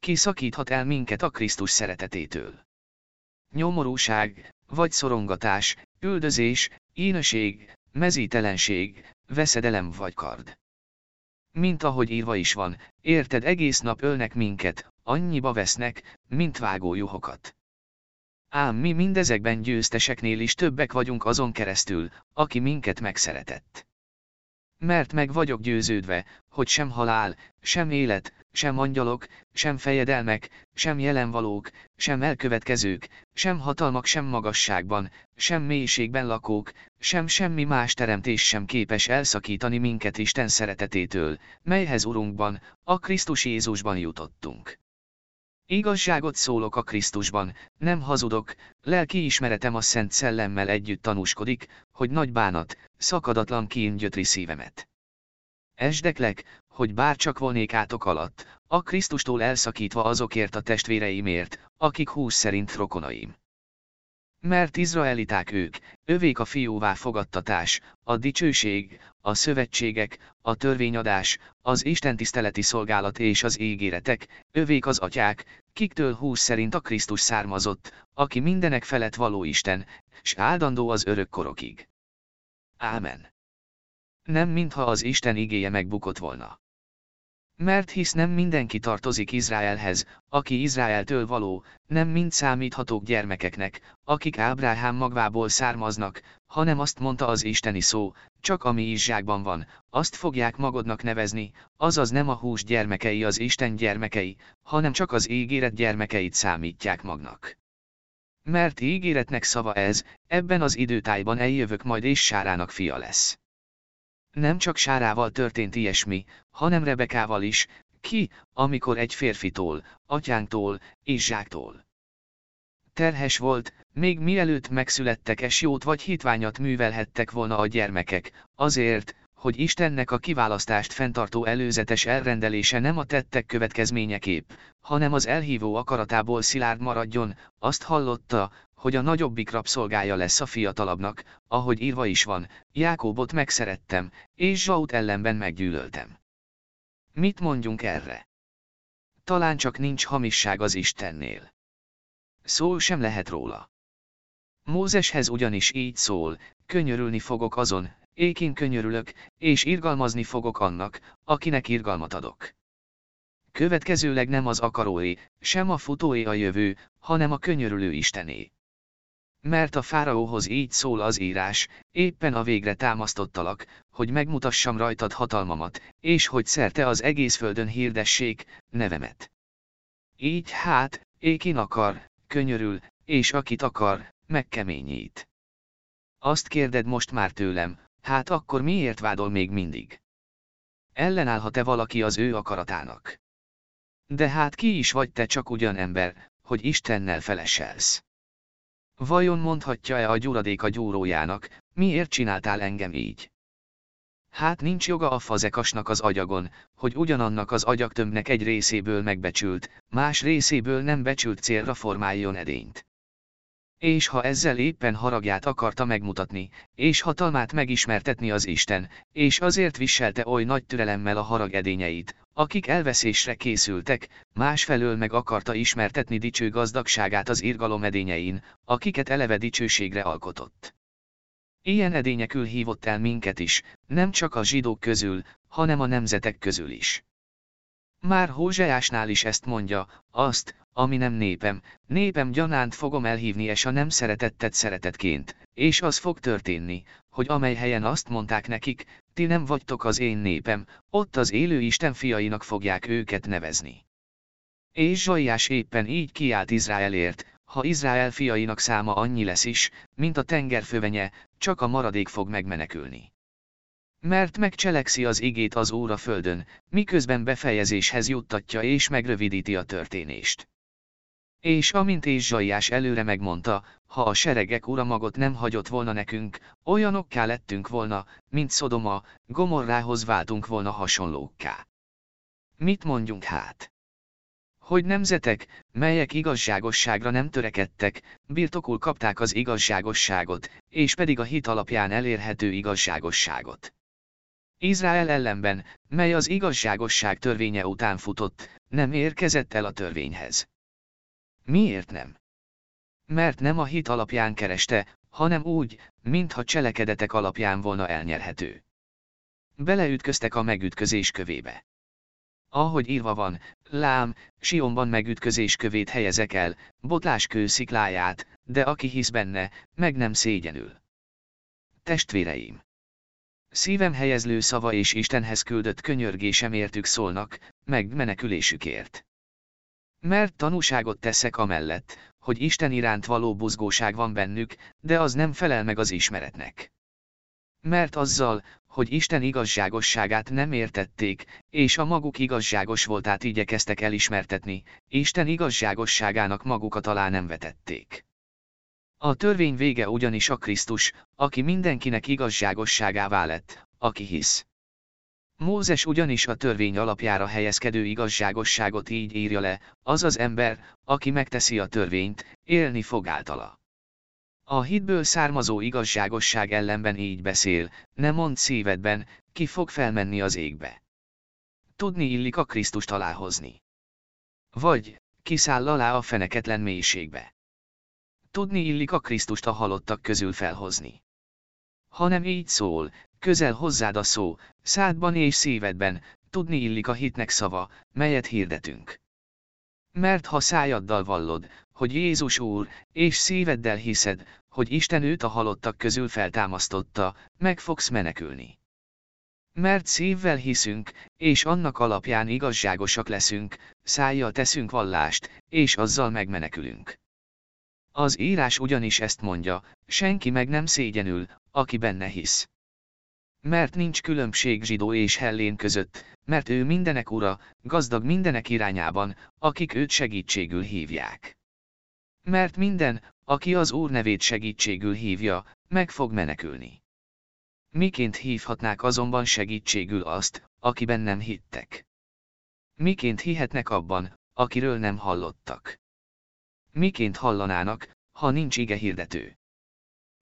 Speaker 1: Ki szakíthat el minket a Krisztus szeretetétől? Nyomorúság, vagy szorongatás, üldözés, ínöség, mezítelenség, veszedelem vagy kard. Mint ahogy írva is van, érted egész nap ölnek minket, annyiba vesznek, mint vágó juhokat. Ám mi mindezekben győzteseknél is többek vagyunk azon keresztül, aki minket megszeretett. Mert meg vagyok győződve, hogy sem halál, sem élet, sem angyalok, sem fejedelmek, sem jelenvalók, sem elkövetkezők, sem hatalmak sem magasságban, sem mélységben lakók, sem semmi más teremtés sem képes elszakítani minket Isten szeretetétől, melyhez Urunkban, a Krisztus Jézusban jutottunk. Igazságot szólok a Krisztusban, nem hazudok, lelki ismeretem a Szent Szellemmel együtt tanúskodik, hogy nagy bánat, szakadatlan kín gyötri szívemet. Esdeklek, hogy bárcsak volnék átok alatt, a Krisztustól elszakítva azokért a testvéreimért, akik hús szerint rokonaim. Mert izraeliták ők, övék a fiúvá fogadtatás, a dicsőség, a szövetségek, a törvényadás, az istentiszteleti szolgálat és az ígéretek, övék az atyák, kiktől hús szerint a Krisztus származott, aki mindenek felett való Isten, s áldandó az örök korokig. Ámen. Nem mintha az Isten igéje megbukott volna. Mert hisz nem mindenki tartozik Izraelhez, aki Izraeltől való, nem mind számíthatók gyermekeknek, akik Ábrahám magvából származnak, hanem azt mondta az isteni szó, csak ami Izsákban van, azt fogják magodnak nevezni, azaz nem a hús gyermekei az Isten gyermekei, hanem csak az ígéret gyermekeit számítják magnak. Mert ígéretnek szava ez, ebben az időtájban eljövök majd és Sárának fia lesz. Nem csak Sárával történt ilyesmi, hanem Rebekával is, ki, amikor egy férfitól, atyánktól, Zsáktól. Terhes volt, még mielőtt megszülettek esjót vagy hitványat művelhettek volna a gyermekek, azért, hogy Istennek a kiválasztást fenntartó előzetes elrendelése nem a tettek következményeképp, hanem az elhívó akaratából szilárd maradjon, azt hallotta, hogy a nagyobbik rabszolgája lesz a fiatalabbnak, ahogy írva is van, Jákóbot megszerettem, és Zsaut ellenben meggyűlöltem. Mit mondjunk erre? Talán csak nincs hamisság az Istennél. Szó sem lehet róla. Mózeshez ugyanis így szól, könyörülni fogok azon, ékén könyörülök, és irgalmazni fogok annak, akinek irgalmat adok. Következőleg nem az akaróé, sem a futóé a jövő, hanem a könyörülő Istené. Mert a fáraóhoz így szól az írás, éppen a végre támasztottalak, hogy megmutassam rajtad hatalmamat, és hogy szerte az egész földön hirdessék, nevemet. Így hát, ékin akar, könyörül, és akit akar, megkeményít. Azt kérded most már tőlem, hát akkor miért vádol még mindig? Ellenállhat-e valaki az ő akaratának? De hát ki is vagy te csak ugyan ember, hogy Istennel feleselsz? Vajon mondhatja-e a gyuradék a gyúrójának, miért csináltál engem így? Hát nincs joga a fazekasnak az agyagon, hogy ugyanannak az agyaktömbnek egy részéből megbecsült, más részéből nem becsült célra formáljon edényt. És ha ezzel éppen haragját akarta megmutatni, és hatalmát megismertetni az Isten, és azért viselte oly nagy türelemmel a harag edényeit, akik elveszésre készültek, másfelől meg akarta ismertetni dicső gazdagságát az irgalom edényein, akiket eleve dicsőségre alkotott. Ilyen edényekül hívott el minket is, nem csak a zsidók közül, hanem a nemzetek közül is. Már Hózseásnál is ezt mondja, azt, ami nem népem, népem gyanánt fogom elhívni és a nem szeretettet szeretetként, és az fog történni, hogy amely helyen azt mondták nekik, ti nem vagytok az én népem, ott az élő Isten fiainak fogják őket nevezni. És Zsaiás éppen így kiált Izraelért, ha Izrael fiainak száma annyi lesz is, mint a tenger fövenye, csak a maradék fog megmenekülni. Mert megcselekszi az igét az Óra földön, miközben befejezéshez juttatja és megrövidíti a történést. És amint és előre megmondta, ha a seregek ura magot nem hagyott volna nekünk, olyanokká lettünk volna, mint Szodoma, Gomorrához váltunk volna hasonlókká. Mit mondjunk hát? Hogy nemzetek, melyek igazságosságra nem törekedtek, birtokul kapták az igazságosságot, és pedig a hit alapján elérhető igazságosságot. Izrael ellenben, mely az igazságosság törvénye után futott, nem érkezett el a törvényhez. Miért nem? Mert nem a hit alapján kereste, hanem úgy, mintha cselekedetek alapján volna elnyerhető. Beleütköztek a megütközés kövébe. Ahogy írva van, lám, Sionban megütközés kövét helyezek el, botláskő szikláját, de aki hisz benne, meg nem szégyenül. Testvéreim! Szívem helyezlő szava és Istenhez küldött könyörgésem értük szólnak, meg menekülésükért. Mert tanúságot teszek amellett, hogy Isten iránt való buzgóság van bennük, de az nem felel meg az ismeretnek. Mert azzal, hogy Isten igazságosságát nem értették, és a maguk igazságos voltát igyekeztek elismertetni, Isten igazságosságának magukat alá nem vetették. A törvény vége ugyanis a Krisztus, aki mindenkinek igazságosságává lett, aki hisz. Mózes ugyanis a törvény alapjára helyezkedő igazságosságot így írja le, az az ember, aki megteszi a törvényt, élni fog általa. A hitből származó igazságosság ellenben így beszél, ne mond szívedben, ki fog felmenni az égbe. Tudni illik a Krisztust aláhozni. Vagy, kiszáll alá a feneketlen mélységbe. Tudni illik a Krisztust a halottak közül felhozni. Hanem így szól, közel hozzád a szó, szádban és szívedben, tudni illik a hitnek szava, melyet hirdetünk. Mert ha szájaddal vallod, hogy Jézus Úr, és szíveddel hiszed, hogy Isten őt a halottak közül feltámasztotta, meg fogsz menekülni. Mert szívvel hiszünk, és annak alapján igazságosak leszünk, szájjal teszünk vallást, és azzal megmenekülünk. Az írás ugyanis ezt mondja, senki meg nem szégyenül, aki benne hisz. Mert nincs különbség zsidó és hellén között, mert ő mindenek ura, gazdag mindenek irányában, akik őt segítségül hívják. Mert minden, aki az Úr nevét segítségül hívja, meg fog menekülni. Miként hívhatnák azonban segítségül azt, akiben nem hittek? Miként hihetnek abban, akiről nem hallottak? Miként hallanának, ha nincs ige hirdető?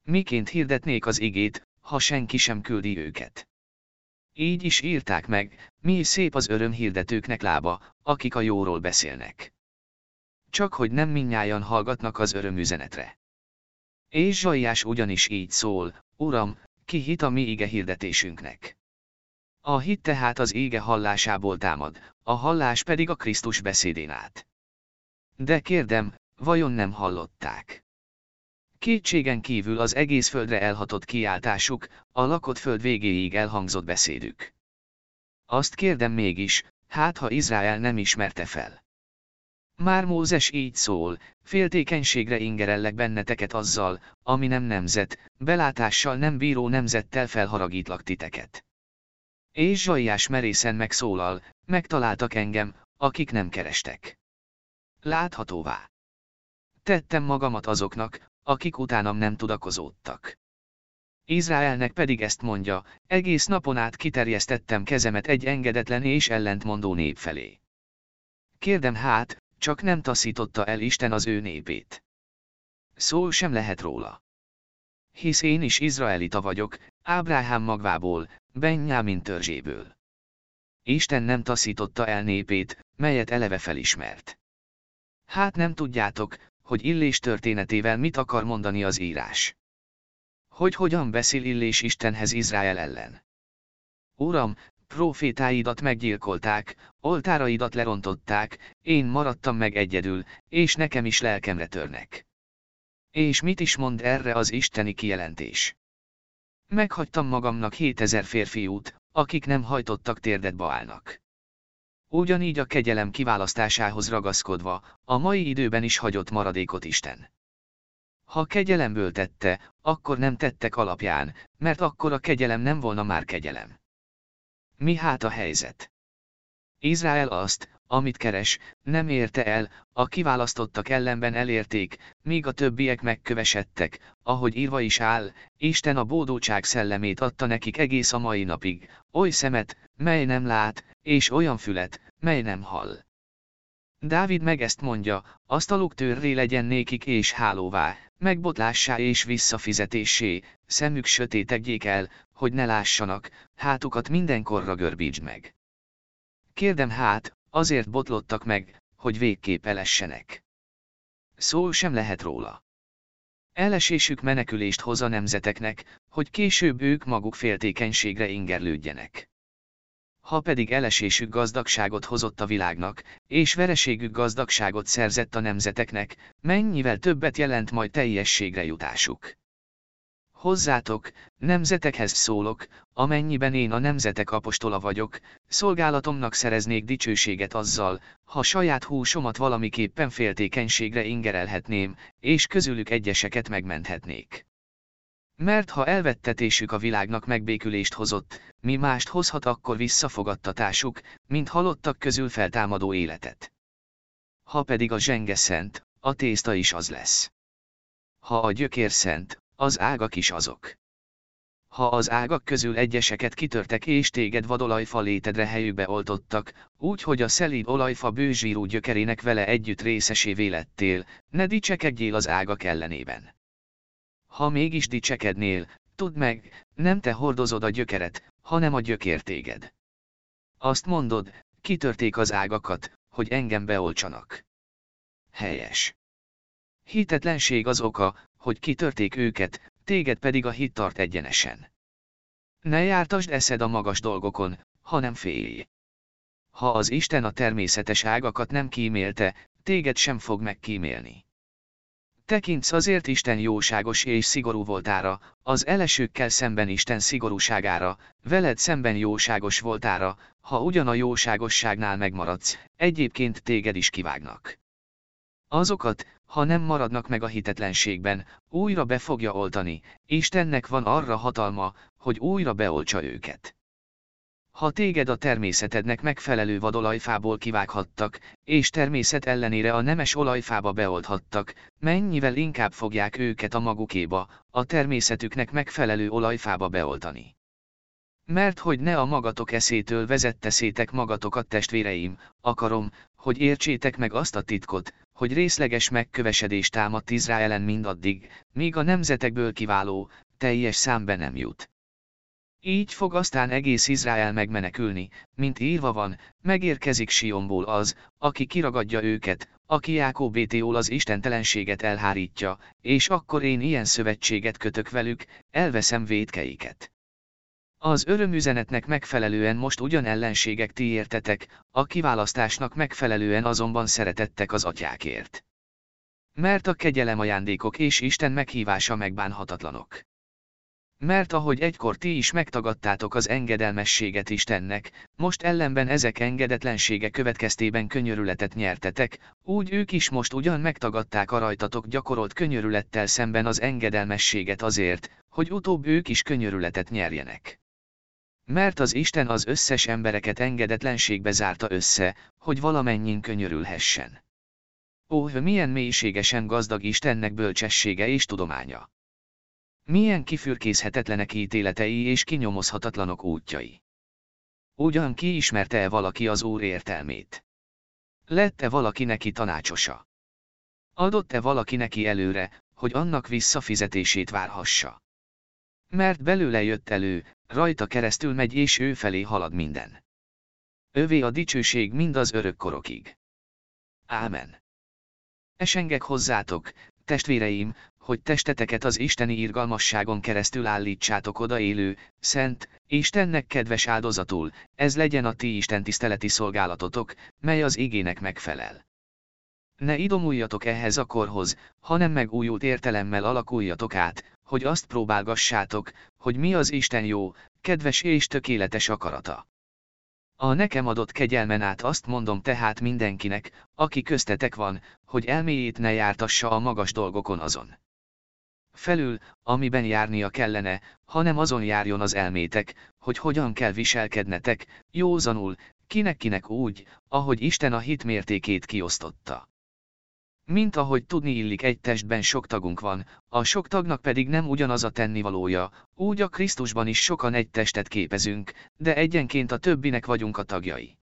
Speaker 1: Miként hirdetnék az igét, ha senki sem küldi őket? Így is írták meg, mi szép az örömhirdetőknek lába, akik a jóról beszélnek. Csak hogy nem minnyájan hallgatnak az örömüzenetre. És Zsaiás ugyanis így szól, Uram, ki hit a mi ige hirdetésünknek. A hit tehát az ége hallásából támad, a hallás pedig a Krisztus beszédén át. De kérdem, vajon nem hallották? Kétségen kívül az egész földre elhatott kiáltásuk, a lakott föld végéig elhangzott beszédük. Azt kérdem mégis, hát ha Izrael nem ismerte fel. Már Mózes így szól, féltékenységre ingerellek benneteket azzal, ami nem nemzet, belátással nem bíró nemzettel felharagítlak titeket. És Zsaiás merészen megszólal, megtaláltak engem, akik nem kerestek. Láthatóvá. Tettem magamat azoknak, akik utánam nem tudakozódtak. Izraelnek pedig ezt mondja, egész napon át kiterjesztettem kezemet egy engedetlen és ellentmondó nép felé. Kérdem hát, csak nem taszította el Isten az ő népét. Szó sem lehet róla. Hisz én is izraelita vagyok, Ábrahám magvából, Benjámin törzséből. Isten nem taszította el népét, melyet eleve felismert. Hát nem tudjátok, hogy Illés történetével mit akar mondani az írás. Hogy hogyan beszél Illés Istenhez Izrael ellen. Uram, profétáidat meggyilkolták, oltáraidat lerontották, én maradtam meg egyedül, és nekem is lelkemre törnek. És mit is mond erre az isteni kijelentés? Meghagytam magamnak hétezer férfiút, akik nem hajtottak térdet Baálnak. Ugyanígy a kegyelem kiválasztásához ragaszkodva, a mai időben is hagyott maradékot Isten. Ha kegyelemből tette, akkor nem tettek alapján, mert akkor a kegyelem nem volna már kegyelem. Mi hát a helyzet? Izrael azt, amit keres, nem érte el, a kiválasztottak ellenben elérték, míg a többiek megkövesedtek, ahogy írva is áll, Isten a bódóság szellemét adta nekik egész a mai napig, oly szemet, mely nem lát, és olyan fület, mely nem hall. Dávid meg ezt mondja, asztaluk törré legyen nékik és hálóvá, megbotlássá és visszafizetésé, szemük sötéteggyék el, hogy ne lássanak, hátukat mindenkorra görbítsd meg. Kérdem hát, azért botlottak meg, hogy végképp elessenek. Szó sem lehet róla. Elesésük menekülést hoz a nemzeteknek, hogy később ők maguk féltékenységre ingerlődjenek. Ha pedig elesésük gazdagságot hozott a világnak, és vereségük gazdagságot szerzett a nemzeteknek, mennyivel többet jelent majd teljességre jutásuk. Hozzátok, nemzetekhez szólok, amennyiben én a nemzetek apostola vagyok, szolgálatomnak szereznék dicsőséget azzal, ha saját húsomat valamiképpen féltékenységre ingerelhetném, és közülük egyeseket megmenthetnék. Mert ha elvettetésük a világnak megbékülést hozott, mi mást hozhat akkor visszafogadtatásuk, mint halottak közül feltámadó életet. Ha pedig a zsenge szent, a tészta is az lesz. Ha a gyökér szent, az ágak is azok. Ha az ágak közül egyeseket kitörtek és téged vadolajfa létedre helyükbe oltottak, úgy, hogy a szelíd olajfa bőzsírú gyökerének vele együtt részesévé lettél, ne dicsekedjél az ágak ellenében. Ha mégis dicsekednél, tudd meg, nem te hordozod a gyökeret, hanem a gyökér téged. Azt mondod, kitörték az ágakat, hogy engem beoltsanak. Helyes. Hitetlenség az oka, hogy kitörték őket, téged pedig a hit tart egyenesen. Ne jártasd eszed a magas dolgokon, hanem félj. Ha az Isten a természetes ágakat nem kímélte, téged sem fog megkímélni. Tekintsz azért Isten jóságos és szigorú voltára, az elesőkkel szemben Isten szigorúságára, veled szemben jóságos voltára, ha ugyan a jóságosságnál megmaradsz, egyébként téged is kivágnak. Azokat, ha nem maradnak meg a hitetlenségben, újra be fogja oltani, Istennek van arra hatalma, hogy újra beoltsa őket. Ha téged a természetednek megfelelő vadolajfából kivághattak, és természet ellenére a nemes olajfába beolthattak, mennyivel inkább fogják őket a magukéba, a természetüknek megfelelő olajfába beoltani. Mert hogy ne a magatok eszétől vezetteszétek magatokat testvéreim, akarom, hogy értsétek meg azt a titkot, hogy részleges megkövesedés támadt Izraelen mindaddig, míg a nemzetekből kiváló, teljes számbe nem jut. Így fog aztán egész Izrael megmenekülni, mint írva van, megérkezik Sionból az, aki kiragadja őket, aki Jákobétéól az istentelenséget elhárítja, és akkor én ilyen szövetséget kötök velük, elveszem védkeiket. Az örömüzenetnek megfelelően most ugyan ellenségek ti értetek, a kiválasztásnak megfelelően azonban szeretettek az atyákért. Mert a kegyelem ajándékok és Isten meghívása megbánhatatlanok. Mert ahogy egykor ti is megtagadtátok az engedelmességet Istennek, most ellenben ezek engedetlensége következtében könyörületet nyertetek, úgy ők is most ugyan megtagadták a rajtatok gyakorolt könyörülettel szemben az engedelmességet azért, hogy utóbb ők is könyörületet nyerjenek. Mert az Isten az összes embereket engedetlenségbe zárta össze, hogy valamennyin könyörülhessen. Ó, milyen mélységesen gazdag Istennek bölcsessége és tudománya! Milyen kifürkészhetetlenek ítéletei és kinyomozhatatlanok útjai! Ugyan ki ismerte-e valaki az Úr értelmét? Lette valaki neki tanácsosa? Adott-e valaki neki előre, hogy annak visszafizetését várhassa? Mert belőle jött elő, rajta keresztül megy és ő felé halad minden. Övé a dicsőség mind az örök korokig. Ámen. Esengek hozzátok, testvéreim, hogy testeteket az isteni irgalmasságon keresztül állítsátok oda élő, szent, Istennek kedves áldozatul, ez legyen a ti Isten tiszteleti szolgálatotok, mely az igének megfelel. Ne idomuljatok ehhez a korhoz, hanem megújult értelemmel alakuljatok át, hogy azt próbálgassátok, hogy mi az Isten jó, kedves és tökéletes akarata. A nekem adott kegyelmen át azt mondom tehát mindenkinek, aki köztetek van, hogy elméjét ne jártassa a magas dolgokon azon. Felül, amiben járnia kellene, hanem azon járjon az elmétek, hogy hogyan kell viselkednetek, józanul, kinek-kinek úgy, ahogy Isten a hit mértékét kiosztotta. Mint ahogy tudni illik egy testben sok tagunk van, a sok tagnak pedig nem ugyanaz a tennivalója, úgy a Krisztusban is sokan egy testet képezünk, de egyenként a többinek vagyunk a tagjai.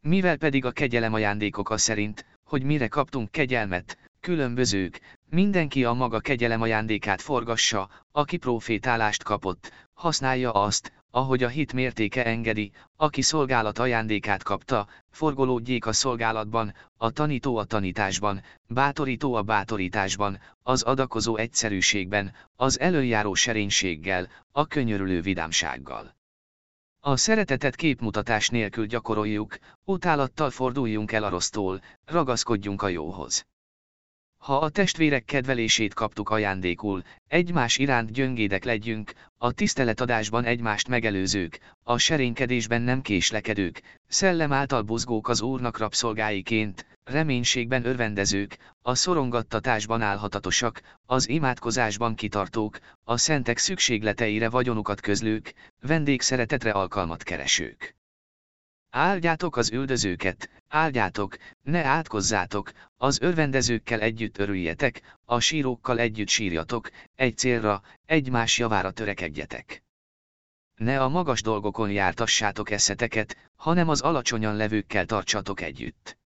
Speaker 1: Mivel pedig a kegyelem ajándékoka szerint, hogy mire kaptunk kegyelmet, különbözők, mindenki a maga kegyelem ajándékát forgassa, aki profétálást kapott, használja azt, ahogy a hit mértéke engedi, aki szolgálat ajándékát kapta, forgolódjék a szolgálatban, a tanító a tanításban, bátorító a bátorításban, az adakozó egyszerűségben, az előjáró serénységgel, a könyörülő vidámsággal. A szeretetet képmutatás nélkül gyakoroljuk, utálattal forduljunk el a rossztól, ragaszkodjunk a jóhoz. Ha a testvérek kedvelését kaptuk ajándékul, egymás iránt gyöngédek legyünk, a tiszteletadásban egymást megelőzők, a serénykedésben nem késlekedők, szellem által buzgók az Úrnak rabszolgáiként, reménységben örvendezők, a szorongattatásban állhatatosak, az imádkozásban kitartók, a szentek szükségleteire vagyonukat közlők, vendégszeretetre alkalmat keresők. Áldjátok az üldözőket, áldjátok, ne átkozzátok, az örvendezőkkel együtt örüljetek, a sírókkal együtt sírjatok, egy célra, egymás javára törekedjetek. Ne a magas dolgokon jártassátok eszeteket, hanem az alacsonyan levőkkel tartsatok együtt.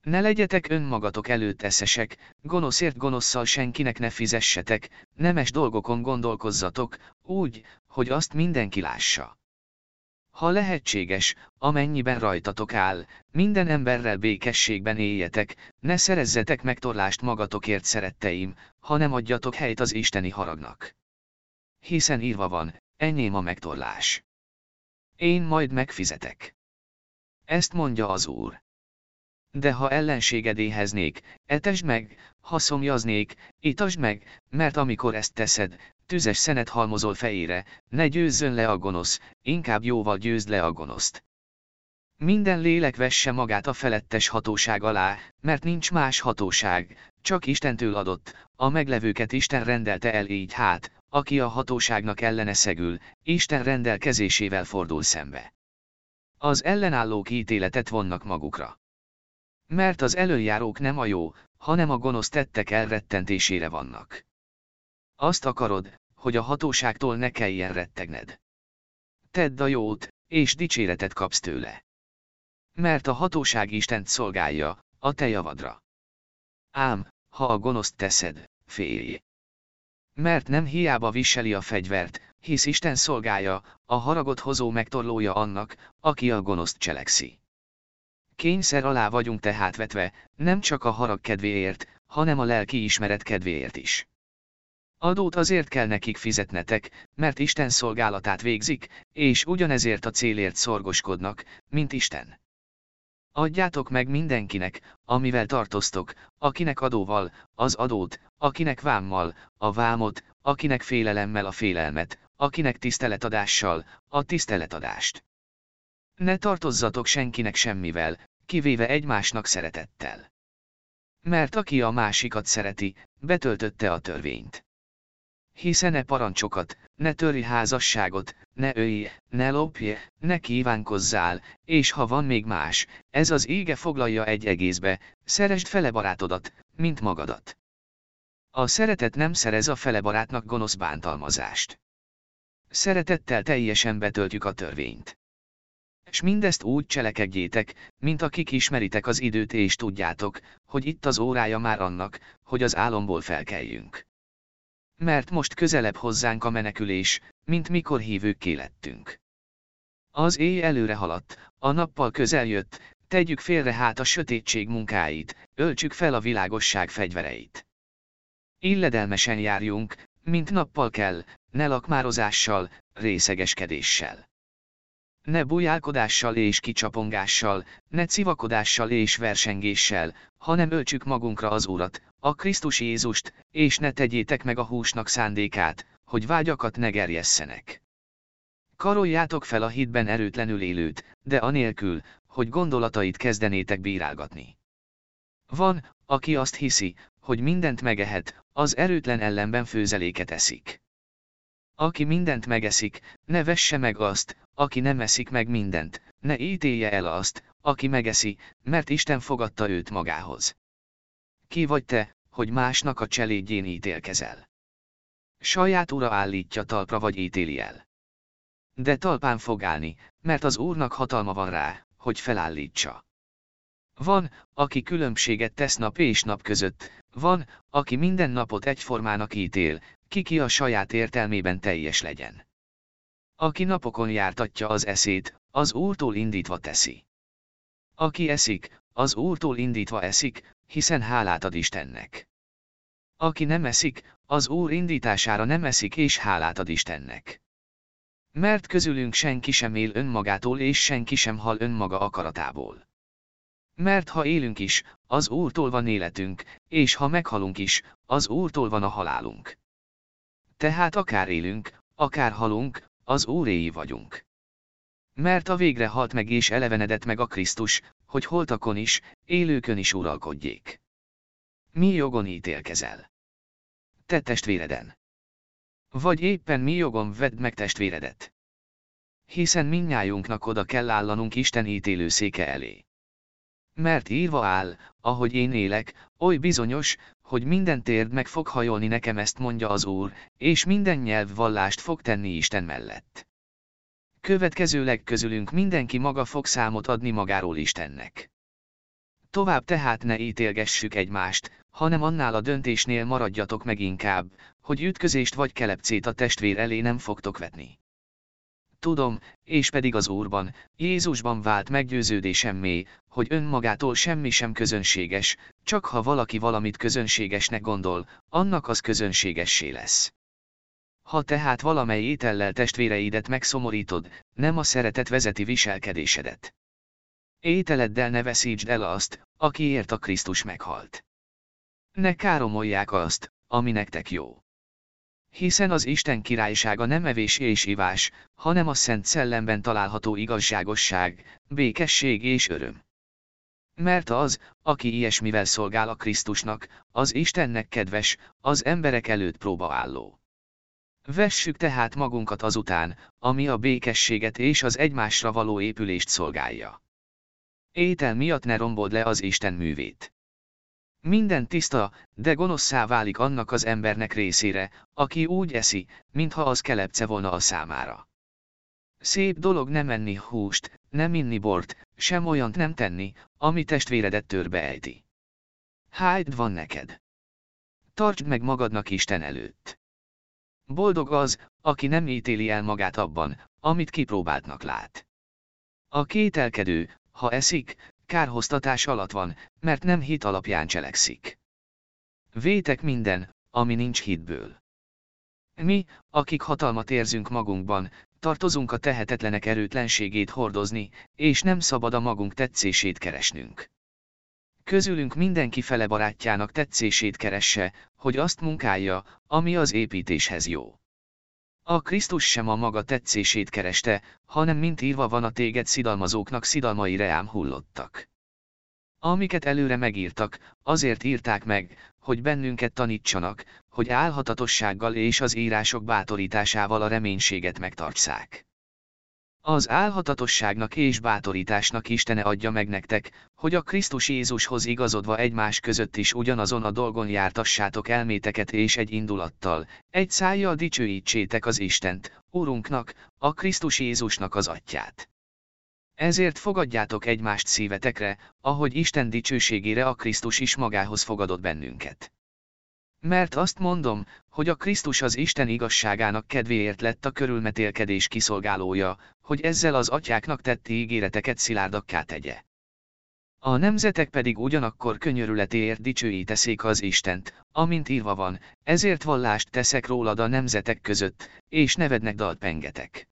Speaker 1: Ne legyetek önmagatok előtt eszesek, gonoszért gonoszszal senkinek ne fizessetek, nemes dolgokon gondolkozzatok, úgy, hogy azt mindenki lássa. Ha lehetséges, amennyiben rajtatok áll, minden emberrel békességben éljetek, ne szerezzetek megtorlást magatokért szeretteim, hanem adjatok helyt az isteni haragnak. Hiszen írva van, enyém a megtorlás. Én majd megfizetek. Ezt mondja az Úr. De ha ellenséged éheznék, etesd meg, ha szomjaznék, itasd meg, mert amikor ezt teszed, tüzes szenet halmozol fejére, ne győzzön le a gonosz, inkább jóval győzd le a gonoszt. Minden lélek vesse magát a felettes hatóság alá, mert nincs más hatóság, csak Istentől adott, a meglevőket Isten rendelte el így hát, aki a hatóságnak ellene szegül, Isten rendelkezésével fordul szembe. Az ellenállók ítéletet vonnak magukra. Mert az előjárók nem a jó, hanem a gonosz tettek elrettentésére vannak. Azt akarod, hogy a hatóságtól ne kelljen rettegned. Tedd a jót, és dicséretet kapsz tőle. Mert a hatóság Istent szolgálja, a te javadra. Ám, ha a gonoszt teszed, félj. Mert nem hiába viseli a fegyvert, hisz Isten szolgálja, a haragot hozó megtorlója annak, aki a gonoszt cselekszi. Kényszer alá vagyunk tehát vetve, nem csak a harag kedvéért, hanem a lelki ismeret kedvéért is. Adót azért kell nekik fizetnetek, mert Isten szolgálatát végzik, és ugyanezért a célért szorgoskodnak, mint Isten. Adjátok meg mindenkinek, amivel tartoztok, akinek adóval, az adót, akinek vámmal, a vámot, akinek félelemmel a félelmet, akinek tiszteletadással, a tiszteletadást. Ne tartozzatok senkinek semmivel, kivéve egymásnak szeretettel. Mert aki a másikat szereti, betöltötte a törvényt. Hiszen e parancsokat, ne törj házasságot, ne ölj, ne lopj, ne kívánkozzál, és ha van még más, ez az ége foglalja egy egészbe, szeresd fele barátodat, mint magadat. A szeretet nem szerez a fele barátnak gonosz bántalmazást. Szeretettel teljesen betöltjük a törvényt. És mindezt úgy cselekedjétek, mint akik ismeritek az időt és tudjátok, hogy itt az órája már annak, hogy az álomból felkeljünk. Mert most közelebb hozzánk a menekülés, mint mikor hívőkké lettünk. Az éj előre haladt, a nappal közel jött, tegyük félre hát a sötétség munkáit, öltsük fel a világosság fegyvereit. Illedelmesen járjunk, mint nappal kell, ne lakmározással, részegeskedéssel. Ne bujálkodással és kicsapongással, ne civakodással és versengéssel, hanem öltsük magunkra az Urat, a Krisztus Jézust, és ne tegyétek meg a húsnak szándékát, hogy vágyakat ne gerjesszenek. Karoljátok fel a hitben erőtlenül élőt, de anélkül, hogy gondolatait kezdenétek bírálgatni. Van, aki azt hiszi, hogy mindent megehet, az erőtlen ellenben főzeléket eszik. Aki mindent megeszik, ne vesse meg azt, aki nem eszik meg mindent, ne ítélje el azt, aki megeszi, mert Isten fogadta őt magához. Ki vagy te, hogy másnak a cselédjén ítélkezel? Saját ura állítja talpra vagy ítéli el. De talpán fog állni, mert az úrnak hatalma van rá, hogy felállítsa. Van, aki különbséget tesz nap és nap között, van, aki minden napot egyformának ítél, ki ki a saját értelmében teljes legyen. Aki napokon jártatja az eszét, az Úrtól indítva teszi. Aki eszik, az Úrtól indítva eszik, hiszen hálát ad Istennek. Aki nem eszik, az Úr indítására nem eszik és hálát ad Istennek. Mert közülünk senki sem él önmagától és senki sem hal önmaga akaratából. Mert ha élünk is, az Úrtól van életünk, és ha meghalunk is, az Úrtól van a halálunk. Tehát akár élünk, akár halunk, az Úréi vagyunk. Mert a végre halt meg és elevenedett meg a Krisztus, hogy holtakon is, élőkön is uralkodjék. Mi jogon ítélkezel? Te testvéreden. Vagy éppen mi jogon vedd meg testvéredet? Hiszen minnyájunknak oda kell állanunk Isten ítélőszéke elé. Mert írva áll, ahogy én élek, oly bizonyos, hogy minden térd meg fog hajolni nekem ezt mondja az Úr, és minden nyelv vallást fog tenni Isten mellett. Következőleg közülünk mindenki maga fog számot adni magáról Istennek. Tovább tehát ne ítélgessük egymást, hanem annál a döntésnél maradjatok meg inkább, hogy ütközést vagy kelepcét a testvér elé nem fogtok vetni. Tudom, és pedig az Úrban, Jézusban vált meggyőződésemmé, hogy önmagától semmi sem közönséges, csak ha valaki valamit közönségesnek gondol, annak az közönségessé lesz. Ha tehát valamely étellel testvéreidet megszomorítod, nem a szeretet vezeti viselkedésedet. Ételeddel ne veszítsd el azt, akiért a Krisztus meghalt. Ne káromolják azt, ami nektek jó. Hiszen az Isten királysága nem evés és ivás, hanem a Szent Szellemben található igazságosság, békesség és öröm. Mert az, aki ilyesmivel szolgál a Krisztusnak, az Istennek kedves, az emberek előtt próbaálló. Vessük tehát magunkat azután, ami a békességet és az egymásra való épülést szolgálja. Étel miatt ne rombold le az Isten művét. Minden tiszta, de gonoszszá válik annak az embernek részére, aki úgy eszi, mintha az kelepce volna a számára. Szép dolog nem enni húst, nem inni bort, sem olyant nem tenni, ami testvéredet törbe ejti. Hájd van neked. Tartsd meg magadnak Isten előtt. Boldog az, aki nem ítéli el magát abban, amit kipróbáltnak lát. A kételkedő, ha eszik, kárhoztatás alatt van, mert nem hit alapján cselekszik. Vétek minden, ami nincs hitből. Mi, akik hatalmat érzünk magunkban, tartozunk a tehetetlenek erőtlenségét hordozni, és nem szabad a magunk tetszését keresnünk. Közülünk mindenki fele barátjának tetszését keresse, hogy azt munkálja, ami az építéshez jó. A Krisztus sem a maga tetszését kereste, hanem mint írva van a téged szidalmazóknak szidalmai reám hullottak. Amiket előre megírtak, azért írták meg, hogy bennünket tanítsanak, hogy álhatatossággal és az írások bátorításával a reménységet megtartsák. Az álhatatosságnak és bátorításnak Istene adja meg nektek, hogy a Krisztus Jézushoz igazodva egymás között is ugyanazon a dolgon jártassátok elméteket és egy indulattal, egy szájjal dicsőítsétek az Istent, Úrunknak, a Krisztus Jézusnak az atyát. Ezért fogadjátok egymást szívetekre, ahogy Isten dicsőségére a Krisztus is magához fogadott bennünket. Mert azt mondom, hogy a Krisztus az Isten igazságának kedvéért lett a körülmetélkedés kiszolgálója, hogy ezzel az atyáknak tett ígéreteket szilárdakká tegye. A nemzetek pedig ugyanakkor könyörületéért dicsőíteszék az Istent, amint írva van, ezért vallást teszek rólad a nemzetek között, és nevednek dalt pengetek.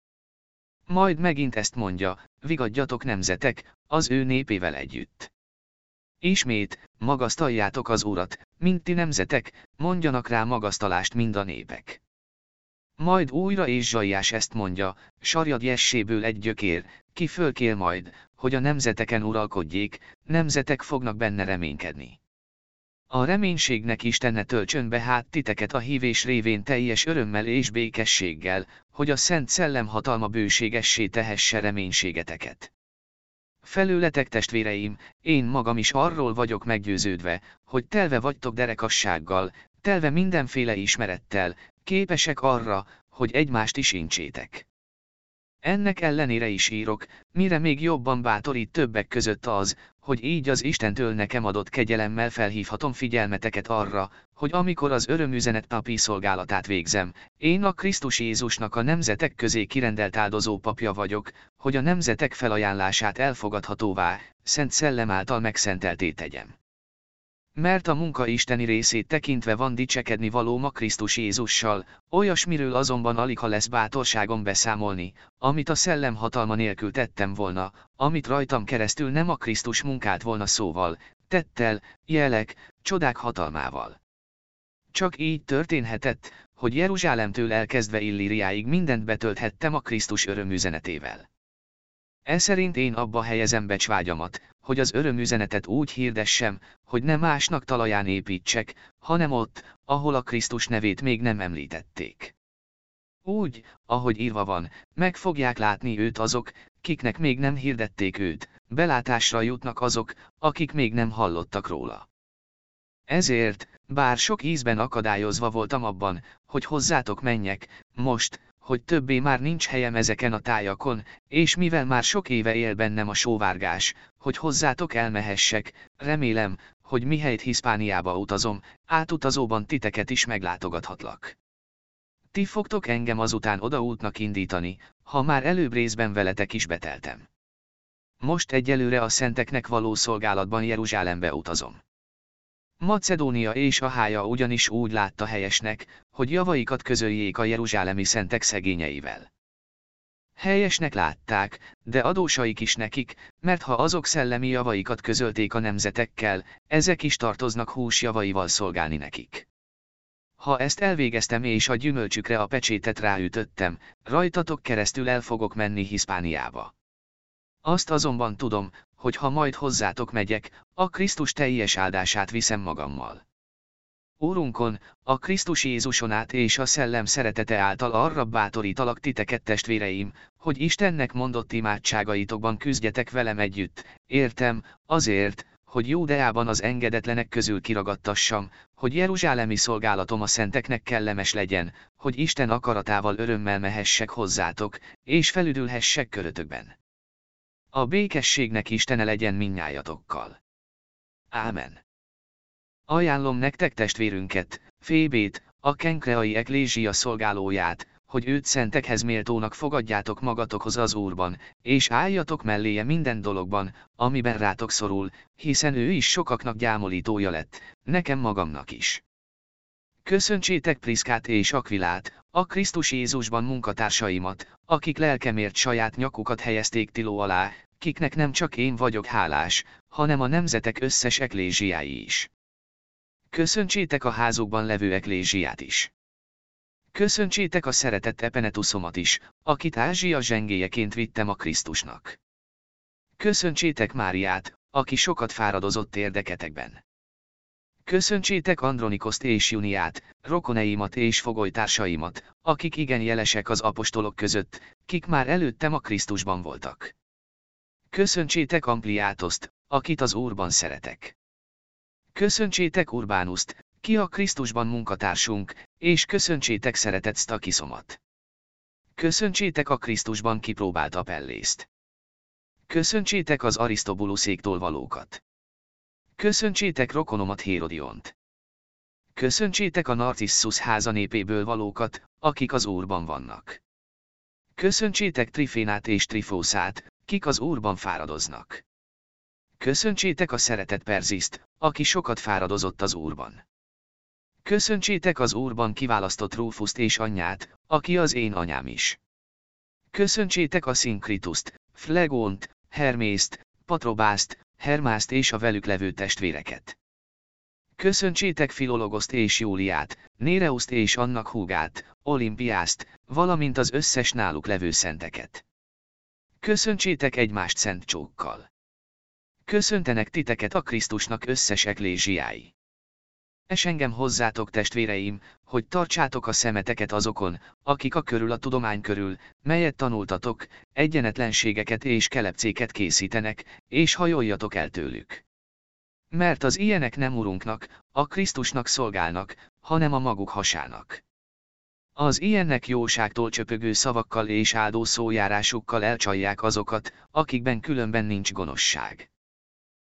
Speaker 1: Majd megint ezt mondja, vigadjatok nemzetek, az ő népével együtt. Ismét, magasztaljátok az Urat, mint ti nemzetek, mondjanak rá magasztalást mind a népek. Majd újra és Zsajás ezt mondja, sarjad jesséből egy gyökér, ki fölkél majd, hogy a nemzeteken uralkodjék, nemzetek fognak benne reménykedni. A reménységnek Istenne töltsön be hát titeket a hívés révén teljes örömmel és békességgel, hogy a Szent Szellem hatalma bőségessé tehesse reménységeteket. Felőletek testvéreim, én magam is arról vagyok meggyőződve, hogy telve vagytok derekassággal, telve mindenféle ismerettel, képesek arra, hogy egymást is incsétek. Ennek ellenére is írok, mire még jobban bátorít többek között az, hogy így az Istentől nekem adott kegyelemmel felhívhatom figyelmeteket arra, hogy amikor az örömüzenet napi szolgálatát végzem, én a Krisztus Jézusnak a nemzetek közé kirendelt áldozó papja vagyok, hogy a nemzetek felajánlását elfogadhatóvá, Szent Szellem által megszentelté tegyem. Mert a munka isteni részét tekintve van dicsekedni való ma Krisztus Jézussal, olyasmiről azonban alig ha lesz bátorságom beszámolni, amit a szellem hatalma nélkül tettem volna, amit rajtam keresztül nem a Krisztus munkált volna szóval, tettel, jelek, csodák hatalmával. Csak így történhetett, hogy Jeruzsálemtől elkezdve Illíriáig mindent betölthettem a Krisztus örömüzenetével. E szerint én abba helyezem becsvágyamat, hogy az örömüzenetet úgy hirdessem, hogy ne másnak talaján építsek, hanem ott, ahol a Krisztus nevét még nem említették. Úgy, ahogy írva van, meg fogják látni őt azok, kiknek még nem hirdették őt, belátásra jutnak azok, akik még nem hallottak róla. Ezért, bár sok ízben akadályozva voltam abban, hogy hozzátok menjek, most, hogy többé már nincs helyem ezeken a tájakon, és mivel már sok éve él bennem a sóvárgás, hogy hozzátok elmehessek, remélem, hogy mihelyt Hiszpániába utazom, átutazóban titeket is meglátogathatlak. Ti fogtok engem azután odaútnak indítani, ha már előbb részben veletek is beteltem. Most egyelőre a szenteknek való szolgálatban Jeruzsálembe utazom. Macedónia és Ahája ugyanis úgy látta helyesnek, hogy javaikat közöljék a jeruzsálemi szentek szegényeivel. Helyesnek látták, de adósaik is nekik, mert ha azok szellemi javaikat közölték a nemzetekkel, ezek is tartoznak hús javaival szolgálni nekik. Ha ezt elvégeztem és a gyümölcsükre a pecsétet ráütöttem, rajtatok keresztül el fogok menni Hiszpániába. Azt azonban tudom, hogy ha majd hozzátok megyek, a Krisztus teljes áldását viszem magammal. Úrunkon, a Krisztus Jézuson át és a szellem szeretete által arra bátorítalak titeket testvéreim, hogy Istennek mondott imádságaitokban küzdjetek velem együtt, értem, azért, hogy Júdeában az engedetlenek közül kiragadtassam, hogy Jeruzsálemi szolgálatom a szenteknek kellemes legyen, hogy Isten akaratával örömmel mehessek hozzátok, és felüdülhessek körötökben. A békességnek Istene legyen minnyájatokkal. Ámen. Ajánlom nektek testvérünket, Fébét, a Kenkreai Eklézsia szolgálóját, hogy őt szentekhez méltónak fogadjátok magatokhoz az Úrban, és álljatok melléje minden dologban, amiben rátok szorul, hiszen ő is sokaknak gyámolítója lett, nekem magamnak is. Köszöntsétek Priszkát és Akvilát, a Krisztus Jézusban munkatársaimat, akik lelkemért saját nyakukat helyezték tiló alá, kiknek nem csak én vagyok hálás, hanem a nemzetek összes eklézsiái is. Köszöntsétek a házukban levő eklézsiát is. Köszöntsétek a szeretett Epenetuszomat is, akit Ázsia zsengélyeként vittem a Krisztusnak. Köszöntsétek Máriát, aki sokat fáradozott érdeketekben. Köszöntsétek Andronikoszt és Juniát, rokoneimat és fogolytársaimat, akik igen jelesek az apostolok között, kik már előttem a Krisztusban voltak. Köszöntsétek Ampliátoszt, akit az Úrban szeretek. Köszöntsétek Urbánuszt, ki a Krisztusban munkatársunk, és köszöntsétek szeretett Stakiszomat. Köszöntsétek a Krisztusban kipróbált apellészt. Köszöntsétek az Arisztobuluszéktól valókat. Köszöntsétek rokonomat Hérodiont. Köszöntsétek a Narcissus háza népéből valókat, akik az Úrban vannak. Köszöntsétek Trifénát és Trifószát, kik az Úrban fáradoznak. Köszöntsétek a szeretett Perziszt, aki sokat fáradozott az Úrban. Köszöntsétek az Úrban kiválasztott Rúfuszt és anyját, aki az én anyám is. Köszöntsétek a Szinkrituszt, Flegont, Hermészt, Patrobászt, Hermászt és a velük levő testvéreket. Köszöntsétek Filologoszt és Júliát, Néreuszt és annak húgát, Olimpiászt, valamint az összes náluk levő szenteket. Köszöntsétek egymást szent csókkal. Köszöntenek titeket a Krisztusnak összes eklézsiái. Es engem hozzátok testvéreim, hogy tartsátok a szemeteket azokon, akik a körül a tudomány körül, melyet tanultatok, egyenetlenségeket és kelepcéket készítenek, és hajoljatok el tőlük. Mert az ilyenek nem urunknak, a Krisztusnak szolgálnak, hanem a maguk hasának. Az ilyennek jóságtól csöpögő szavakkal és áldó szójárásukkal elcsalják azokat, akikben különben nincs gonoszság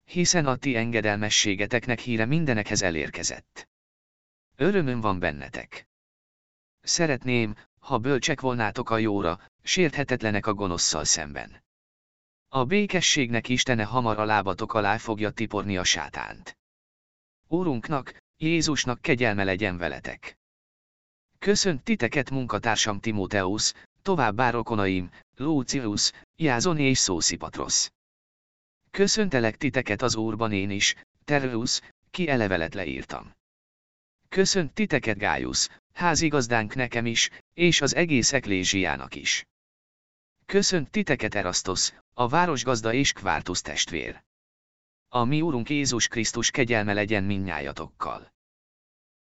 Speaker 1: hiszen a ti engedelmességeteknek híre mindenekhez elérkezett. Örömöm van bennetek. Szeretném, ha bölcsek volnátok a jóra, sérthetetlenek a gonoszszal szemben. A békességnek Istene hamar a lábatok alá fogja tiporni a sátánt. Úrunknak, Jézusnak kegyelme legyen veletek. Köszönt titeket munkatársam Timóteusz, továbbá rokonaim, Lucius, Jázon és Szószipatros. Köszöntelek titeket az Úrban én is, Terrus, ki elevelet leírtam. Köszönt titeket Gájusz, házigazdánk nekem is, és az egész eklézsiának is. Köszönt titeket Erasztos, a városgazda és Kvártusz testvér. A mi Úrunk Jézus Krisztus kegyelme legyen minnyájatokkal.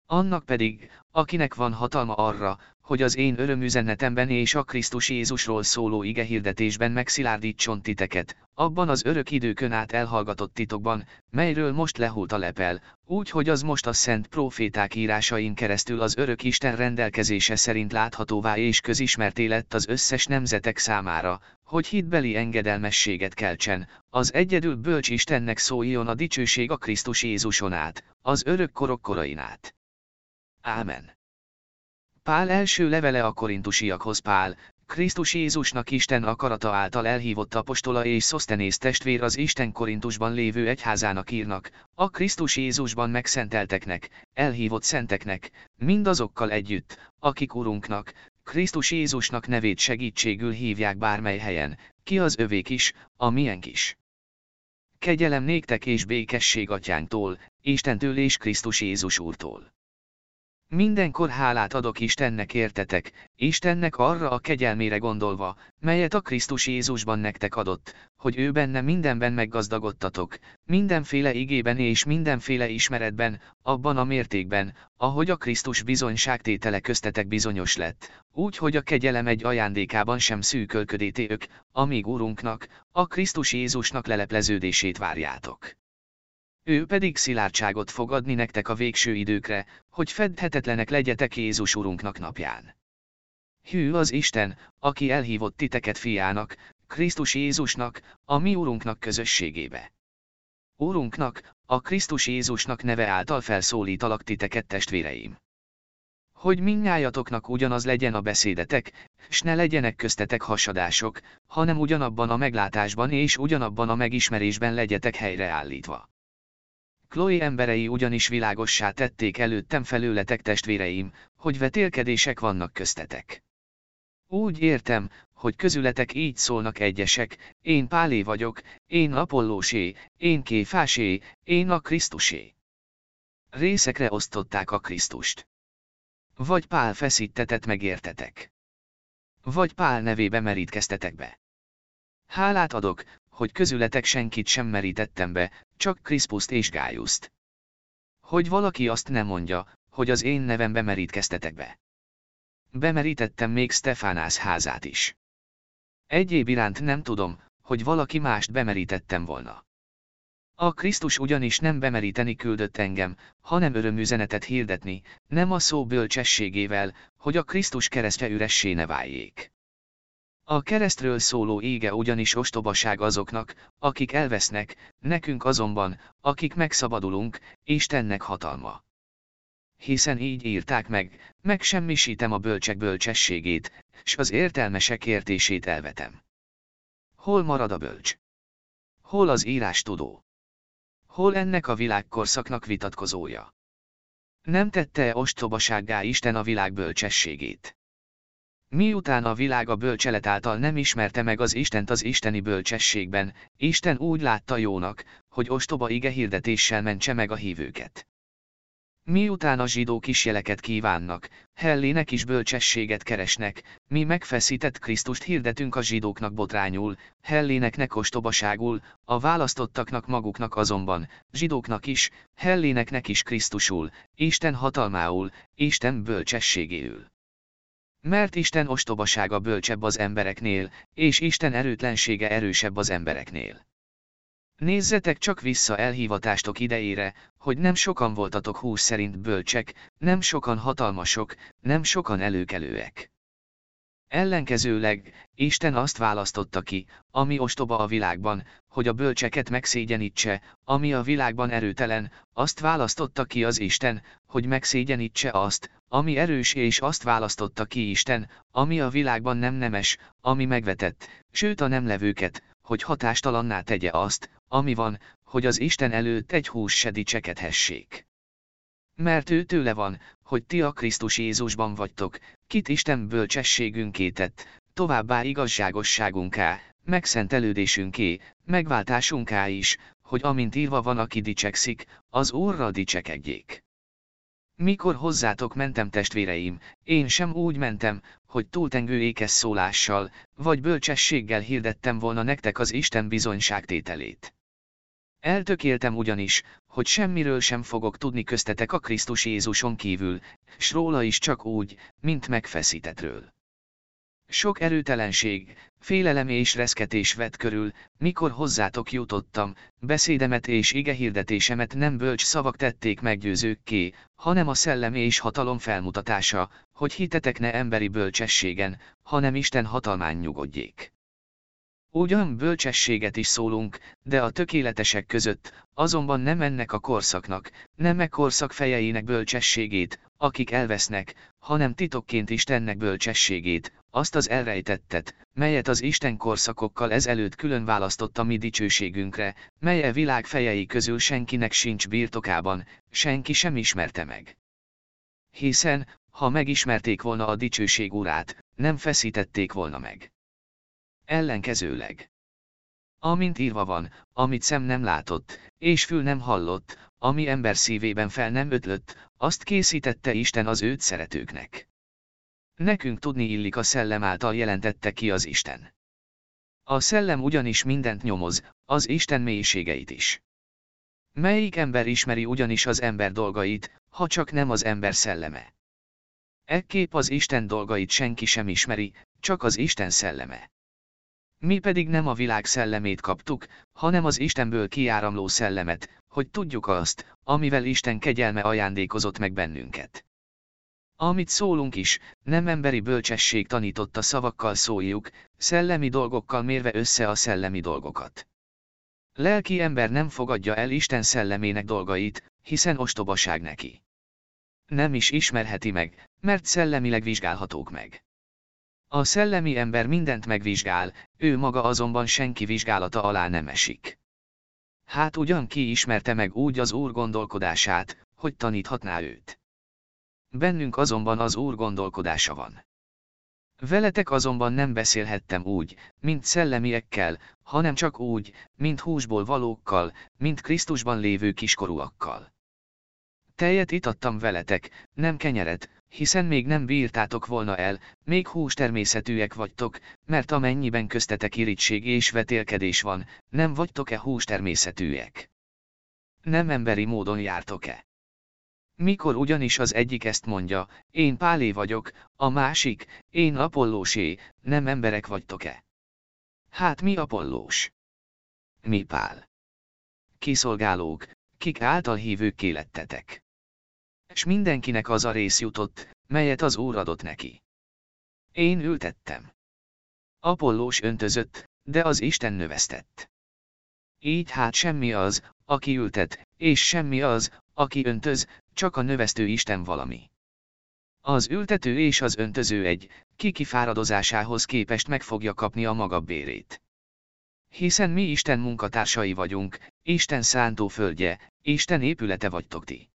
Speaker 1: Annak pedig, akinek van hatalma arra, hogy az én örömüzenetemben és a Krisztus Jézusról szóló igehirdetésben megszilárdítson titeket, abban az örök időkön át elhallgatott titokban, melyről most lehult a lepel, úgy hogy az most a szent proféták írásain keresztül az örök Isten rendelkezése szerint láthatóvá és közismerté lett az összes nemzetek számára, hogy hitbeli engedelmességet keltsen, az egyedül bölcs Istennek szóljon a dicsőség a Krisztus Jézuson át, az örök korok korain át. Ámen. Pál első levele a korintusiakhoz Pál, Krisztus Jézusnak Isten akarata által elhívott apostola és Szosztenész testvér az Isten Korintusban lévő egyházának írnak, a Krisztus Jézusban megszentelteknek, elhívott szenteknek, mindazokkal együtt, akik Urunknak, Krisztus Jézusnak nevét segítségül hívják bármely helyen, ki az övék is, a miénk is. Kegyelem néktek és békesség atyánktól, Istentől és Krisztus Jézus úrtól. Mindenkor hálát adok Istennek értetek, Istennek arra a kegyelmére gondolva, melyet a Krisztus Jézusban nektek adott, hogy ő benne mindenben meggazdagodtatok, mindenféle igében és mindenféle ismeretben, abban a mértékben, ahogy a Krisztus bizonyságtétele köztetek bizonyos lett, úgy hogy a kegyelem egy ajándékában sem szűkölködétéök, amíg Úrunknak, a Krisztus Jézusnak lelepleződését várjátok. Ő pedig szilárdságot fog adni nektek a végső időkre, hogy fedhetetlenek legyetek Jézus Urunknak napján. Hű az Isten, aki elhívott titeket fiának, Krisztus Jézusnak, a mi Urunknak közösségébe. Urunknak, a Krisztus Jézusnak neve által felszólítalak titeket testvéreim. Hogy minnyájatoknak ugyanaz legyen a beszédetek, s ne legyenek köztetek hasadások, hanem ugyanabban a meglátásban és ugyanabban a megismerésben legyetek helyreállítva. Chloe emberei ugyanis világossá tették előttem felőletek testvéreim, hogy vetélkedések vannak köztetek. Úgy értem, hogy közületek így szólnak egyesek, én Pálé vagyok, én Apollósé, én Kéfásé, én a Krisztusé. Részekre osztották a Krisztust. Vagy Pál feszítetett megértetek. Vagy Pál nevébe merítkeztetek be. Hálát adok, hogy közületek senkit sem merítettem be, csak Kriszpuszt és Gájuszt. Hogy valaki azt nem mondja, hogy az én nevembe merítkeztetek be. Bemerítettem még Stefánász házát is. Egyéb iránt nem tudom, hogy valaki mást bemerítettem volna. A Krisztus ugyanis nem bemeríteni küldött engem, hanem örömüzenetet hirdetni, nem a szó bölcsességével, hogy a Krisztus keresztje üressé ne váljék. A keresztről szóló ége ugyanis ostobaság azoknak, akik elvesznek, nekünk azonban, akik megszabadulunk, Istennek hatalma. Hiszen így írták meg, megsemmisítem a bölcsek bölcsességét, s az értelmesek értését elvetem. Hol marad a bölcs? Hol az írás tudó? Hol ennek a világkorszaknak vitatkozója? Nem tette-e ostobasággá Isten a világ bölcsességét? Miután a világ a bölcselet által nem ismerte meg az Istent az isteni bölcsességben, Isten úgy látta jónak, hogy ostoba ige hirdetéssel mentse meg a hívőket. Miután a zsidók is jeleket kívánnak, Hellének is bölcsességet keresnek, mi megfeszített Krisztust hirdetünk a zsidóknak botrányul, Helléneknek ostobaságul, a választottaknak maguknak azonban, zsidóknak is, Helléneknek is Krisztusul, Isten hatalmául, Isten bölcsességéül. Mert Isten ostobasága bölcsebb az embereknél, és Isten erőtlensége erősebb az embereknél. Nézzetek csak vissza elhívatástok idejére, hogy nem sokan voltatok hús szerint bölcsek, nem sokan hatalmasok, nem sokan előkelőek. Ellenkezőleg, Isten azt választotta ki, ami ostoba a világban, hogy a bölcseket megszégyenítse, ami a világban erőtelen, azt választotta ki az Isten, hogy megszégyenítse azt, ami erős és azt választotta ki Isten, ami a világban nem nemes, ami megvetett, sőt a nem levőket, hogy hatástalanná tegye azt, ami van, hogy az Isten előtt egy hús se dicsekethessék. Mert ő tőle van, hogy ti a Krisztus Jézusban vagytok, kit Isten bölcsességünké tett, továbbá igazságosságunká, megszentelődésünké, megváltásunká is, hogy amint írva van aki dicsekszik, az Úrra dicsekedjék. Mikor hozzátok mentem testvéreim, én sem úgy mentem, hogy túltengő ékes szólással, vagy bölcsességgel hirdettem volna nektek az Isten bizonyságtételét. Eltökéltem ugyanis, hogy semmiről sem fogok tudni köztetek a Krisztus Jézuson kívül, s róla is csak úgy, mint megfeszítetről. Sok erőtelenség, félelem és reszketés vett körül, mikor hozzátok jutottam, beszédemet és igehirdetésemet nem bölcs szavak tették meggyőzőkké, hanem a szellem és hatalom felmutatása, hogy hitetek ne emberi bölcsességen, hanem Isten hatalmán nyugodjék. Ugyan bölcsességet is szólunk, de a tökéletesek között, azonban nem ennek a korszaknak, nem e korszak fejeinek bölcsességét, akik elvesznek, hanem titokként Istennek bölcsességét, azt az elrejtettet, melyet az Isten korszakokkal ezelőtt külön választott a mi dicsőségünkre, mely e világ fejei közül senkinek sincs birtokában, senki sem ismerte meg. Hiszen, ha megismerték volna a dicsőség urát, nem feszítették volna meg. Ellenkezőleg. Amint írva van, amit szem nem látott, és fül nem hallott, ami ember szívében fel nem ötlött, azt készítette Isten az őt szeretőknek. Nekünk tudni illik a szellem által jelentette ki az Isten. A szellem ugyanis mindent nyomoz, az Isten mélységeit is. Melyik ember ismeri ugyanis az ember dolgait, ha csak nem az ember szelleme? Ekképp az Isten dolgait senki sem ismeri, csak az Isten szelleme. Mi pedig nem a világ szellemét kaptuk, hanem az Istenből kiáramló szellemet, hogy tudjuk azt, amivel Isten kegyelme ajándékozott meg bennünket. Amit szólunk is, nem emberi bölcsesség tanította szavakkal szóljuk, szellemi dolgokkal mérve össze a szellemi dolgokat. Lelki ember nem fogadja el Isten szellemének dolgait, hiszen ostobaság neki. Nem is ismerheti meg, mert szellemileg vizsgálhatók meg. A szellemi ember mindent megvizsgál, ő maga azonban senki vizsgálata alá nem esik. Hát ugyan ki ismerte meg úgy az Úr gondolkodását, hogy taníthatná őt. Bennünk azonban az Úr gondolkodása van. Veletek azonban nem beszélhettem úgy, mint szellemiekkel, hanem csak úgy, mint húsból valókkal, mint Krisztusban lévő kiskorúakkal. Tejet itattam veletek, nem kenyeret, hiszen még nem bírtátok volna el, még hústermészetűek vagytok, mert amennyiben köztetek irigység és vetélkedés van, nem vagytok-e hústermészetűek? Nem emberi módon jártok-e? Mikor ugyanis az egyik ezt mondja, én Pálé vagyok, a másik, én Apollósé, nem emberek vagytok-e? Hát mi Apollós? Mi Pál? Kiszolgálók, kik által hívők lettetek s mindenkinek az a rész jutott, melyet az Úr adott neki. Én ültettem. Apollós öntözött, de az Isten növesztett. Így hát semmi az, aki ültet, és semmi az, aki öntöz, csak a növesztő Isten valami. Az ültető és az öntöző egy, ki kifáradozásához képest meg fogja kapni a maga bérét. Hiszen mi Isten munkatársai vagyunk, Isten szántó földje, Isten épülete vagytok ti.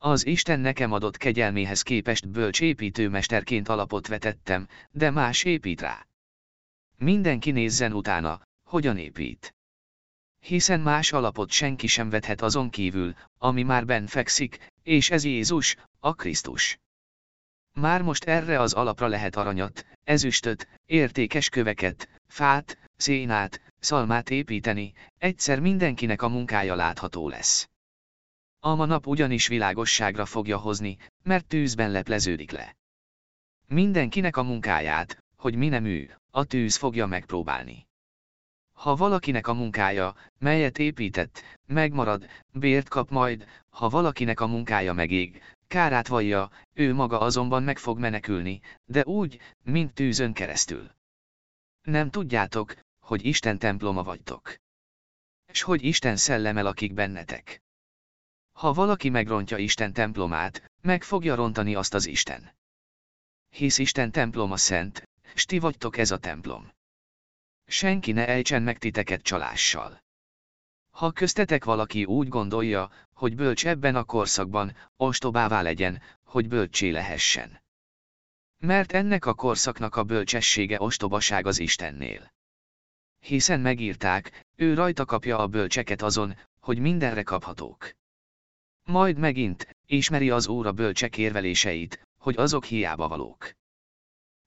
Speaker 1: Az Isten nekem adott kegyelméhez képest bölcs építőmesterként alapot vetettem, de más épít rá. Mindenki nézzen utána, hogyan épít. Hiszen más alapot senki sem vethet azon kívül, ami már benn fekszik, és ez Jézus, a Krisztus. Már most erre az alapra lehet aranyat, ezüstöt, értékes köveket, fát, szénát, szalmát építeni, egyszer mindenkinek a munkája látható lesz. A nap ugyanis világosságra fogja hozni, mert tűzben lepleződik le. Mindenkinek a munkáját, hogy mi nemű, a tűz fogja megpróbálni. Ha valakinek a munkája, melyet épített, megmarad, bért kap majd, ha valakinek a munkája megég, kárát vallja, ő maga azonban meg fog menekülni, de úgy, mint tűzön keresztül. Nem tudjátok, hogy Isten temploma vagytok. S hogy Isten szelleme lakik bennetek. Ha valaki megrontja Isten templomát, meg fogja rontani azt az Isten. Hisz Isten temploma szent, s ti vagytok ez a templom. Senki ne ejtsen meg titeket csalással. Ha köztetek valaki úgy gondolja, hogy bölcs ebben a korszakban, ostobává legyen, hogy bölcsé lehessen. Mert ennek a korszaknak a bölcsessége ostobaság az Istennél. Hiszen megírták, ő rajta kapja a bölcseket azon, hogy mindenre kaphatók. Majd megint, ismeri az óra bölcsek érveléseit, hogy azok hiába valók.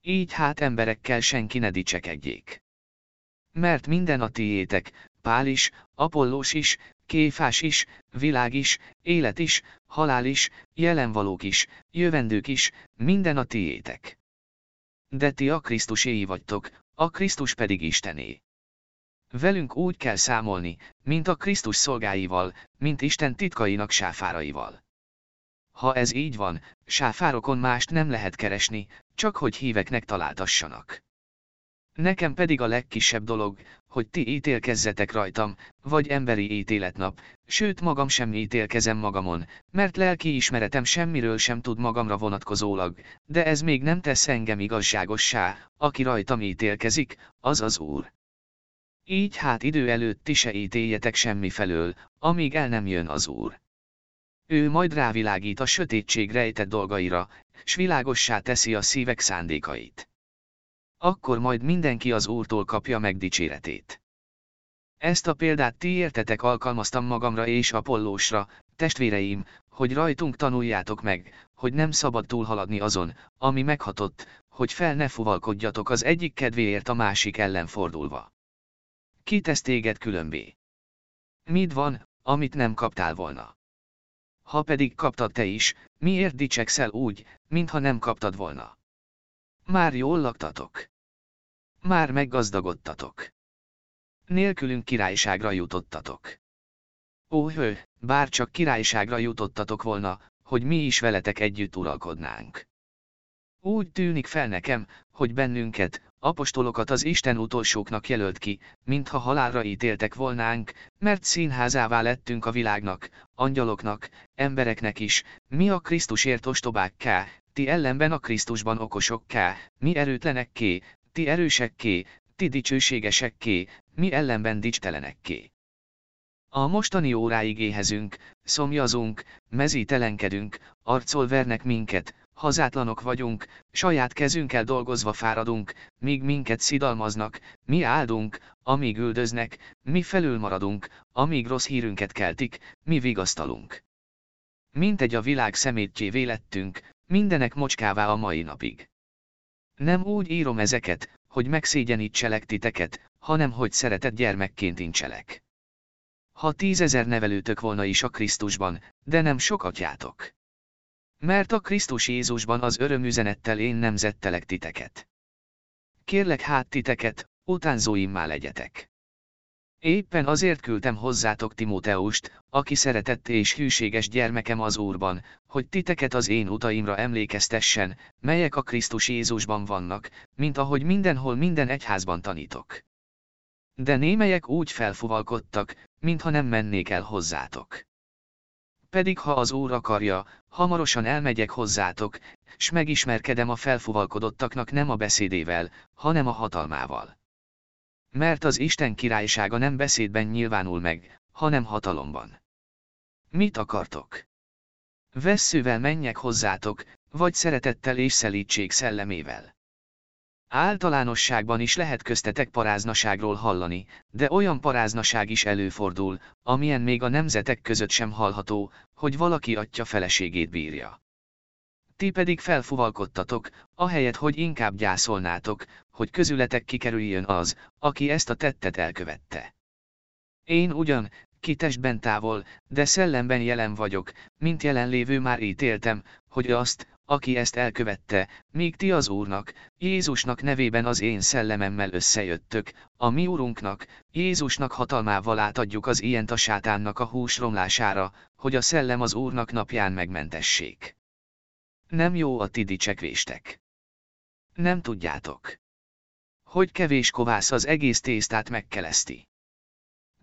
Speaker 1: Így hát emberekkel senki ne dicsekedjék. Mert minden a tiétek, Pál is, Apollós is, Kéfás is, világ is, élet is, halál is, jelenvalók is, jövendők is, minden a tiétek. De ti a Krisztuséi vagytok, a Krisztus pedig Istené. Velünk úgy kell számolni, mint a Krisztus szolgáival, mint Isten titkainak sáfáraival. Ha ez így van, sáfárokon mást nem lehet keresni, csak hogy híveknek találtassanak. Nekem pedig a legkisebb dolog, hogy ti ítélkezzetek rajtam, vagy emberi ítéletnap, sőt magam sem ítélkezem magamon, mert lelki ismeretem semmiről sem tud magamra vonatkozólag, de ez még nem tesz engem igazságossá, aki rajtam ítélkezik, az az Úr. Így hát idő előtt ti se ítéljetek semmi felől, amíg el nem jön az Úr. Ő majd rávilágít a sötétség rejtett dolgaira, s világossá teszi a szívek szándékait. Akkor majd mindenki az Úrtól kapja meg dicséretét. Ezt a példát ti értetek alkalmaztam magamra és Apollósra, testvéreim, hogy rajtunk tanuljátok meg, hogy nem szabad túlhaladni azon, ami meghatott, hogy fel ne fuvalkodjatok az egyik kedvéért a másik ellen fordulva. Ki tesz téged különbé? Mit van, amit nem kaptál volna? Ha pedig kaptad te is, miért dicsekszel úgy, mintha nem kaptad volna? Már jól laktatok. Már meggazdagodtatok. Nélkülünk királyságra jutottatok. Ó hő, bár csak királyságra jutottatok volna, hogy mi is veletek együtt uralkodnánk. Úgy tűnik fel nekem, hogy bennünket, apostolokat az Isten utolsóknak jelölt ki, mintha halálra ítéltek volnánk, mert színházává lettünk a világnak, angyaloknak, embereknek is, mi a Krisztusért ostobákká, ti ellenben a Krisztusban okosokká, mi erőtlenekké, ti erősekké, ti dicsőségesekké, mi ellenben dicstelenekké. A mostani óráig éhezünk, szomjazunk, mezítelenkedünk, arcol vernek minket, hazátlanok vagyunk, saját kezünkkel dolgozva fáradunk, míg minket szidalmaznak, mi áldunk, amíg üldöznek, mi felül maradunk, amíg rossz hírünket keltik, mi vigasztalunk. Mint egy a világ szemétjévé lettünk, mindenek mocskává a mai napig. Nem úgy írom ezeket, hogy megszégyenítselek titeket, hanem hogy szeretett gyermekként incselek. Ha tízezer nevelőtök volna is a Krisztusban, de nem sokat játok. Mert a Krisztus Jézusban az örömüzenettel én nemzettelek titeket. Kérlek hát titeket, utánzóimmá legyetek. Éppen azért küldtem hozzátok Timóteust, aki szeretett és hűséges gyermekem az Úrban, hogy titeket az én utaimra emlékeztessen, melyek a Krisztus Jézusban vannak, mint ahogy mindenhol minden egyházban tanítok. De némelyek úgy felfuvalkodtak, mintha nem mennék el hozzátok pedig ha az Úr akarja, hamarosan elmegyek hozzátok, s megismerkedem a felfuvalkodottaknak nem a beszédével, hanem a hatalmával. Mert az Isten királysága nem beszédben nyilvánul meg, hanem hatalomban. Mit akartok? Vesszővel menjek hozzátok, vagy szeretettel és szelítség szellemével. Általánosságban is lehet köztetek paráznaságról hallani, de olyan paráznaság is előfordul, amilyen még a nemzetek között sem hallható, hogy valaki atya feleségét bírja. Ti pedig felfuvalkodtatok, ahelyett hogy inkább gyászolnátok, hogy közületek kikerüljön az, aki ezt a tettet elkövette. Én ugyan, ki testben távol, de szellemben jelen vagyok, mint jelenlévő már ítéltem, hogy azt, aki ezt elkövette, míg ti az Úrnak, Jézusnak nevében az én szellememmel összejöttök, a mi Úrunknak, Jézusnak hatalmával átadjuk az ilyent a sátánnak a hús romlására, hogy a szellem az Úrnak napján megmentessék. Nem jó a ti dicsekvéstek. Nem tudjátok. Hogy kevés kovász az egész tésztát megkeleszti.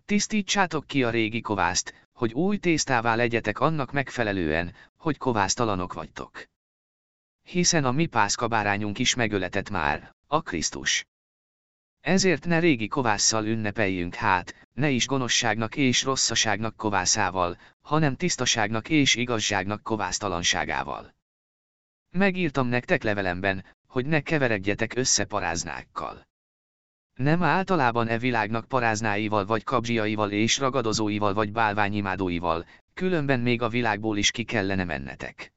Speaker 1: Tisztítsátok ki a régi kovászt, hogy új tésztává legyetek annak megfelelően, hogy kovásztalanok vagytok hiszen a mi pászkabárányunk is megöletett már, a Krisztus. Ezért ne régi kovásszal ünnepeljünk hát, ne is gonoszságnak és rosszaságnak kovászával, hanem tisztaságnak és igazságnak kovásztalanságával. Megírtam nektek levelemben, hogy ne keveredjetek össze paráznákkal. Nem általában e világnak paráznáival vagy kabzsiaival és ragadozóival vagy bálványimádóival, különben még a világból is ki kellene mennetek.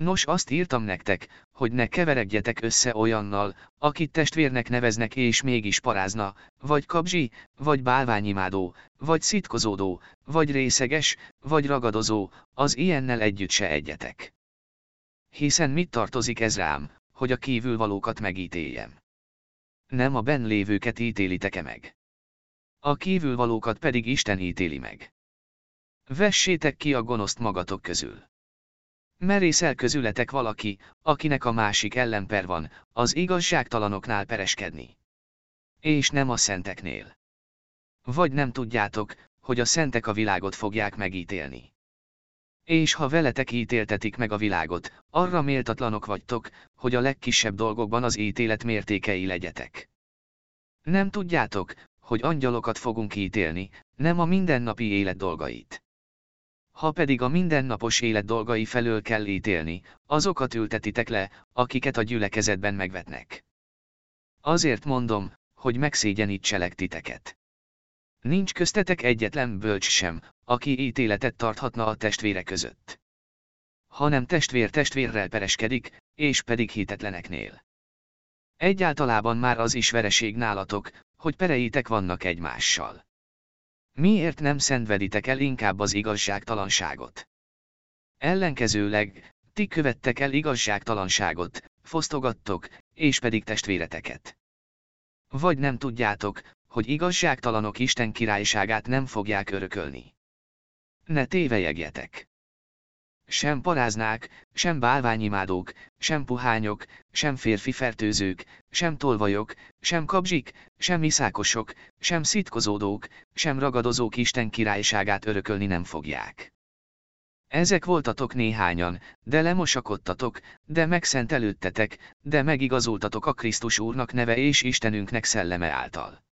Speaker 1: Nos azt írtam nektek, hogy ne keveredjetek össze olyannal, akit testvérnek neveznek és mégis parázna, vagy kabzsi, vagy bálványimádó, vagy szitkozódó, vagy részeges, vagy ragadozó, az ilyennel együtt se egyetek. Hiszen mit tartozik ez rám, hogy a kívülvalókat megítéljem? Nem a benlévőket ítélitek-e meg? A kívülvalókat pedig Isten ítéli meg. Vessétek ki a gonoszt magatok közül. Merészel közületek valaki, akinek a másik ellenper van, az igazságtalanoknál pereskedni. És nem a szenteknél. Vagy nem tudjátok, hogy a szentek a világot fogják megítélni. És ha veletek ítéltetik meg a világot, arra méltatlanok vagytok, hogy a legkisebb dolgokban az ítélet mértékei legyetek. Nem tudjátok, hogy angyalokat fogunk ítélni, nem a mindennapi élet dolgait. Ha pedig a mindennapos élet dolgai felől kell ítélni, azokat ültetitek le, akiket a gyülekezetben megvetnek. Azért mondom, hogy megszégyenítselek titeket. Nincs köztetek egyetlen bölcs sem, aki ítéletet tarthatna a testvére között. Hanem testvér testvérrel pereskedik, és pedig hitetleneknél. Egyáltalában már az is vereség nálatok, hogy pereitek vannak egymással. Miért nem szenveditek el inkább az igazságtalanságot? Ellenkezőleg, ti követtek el igazságtalanságot, fosztogattok, és pedig testvéreteket. Vagy nem tudjátok, hogy igazságtalanok Isten királyságát nem fogják örökölni. Ne tévejegjetek! Sem paráznák, sem bálványimádók, sem puhányok, sem férfi fertőzők, sem tolvajok, sem kabzsik, sem iszákosok, sem szitkozódók, sem ragadozók Isten királyságát örökölni nem fogják. Ezek voltatok néhányan, de lemosakodtatok, de megszentelődtetek, de megigazultatok a Krisztus Úrnak neve és Istenünknek szelleme által.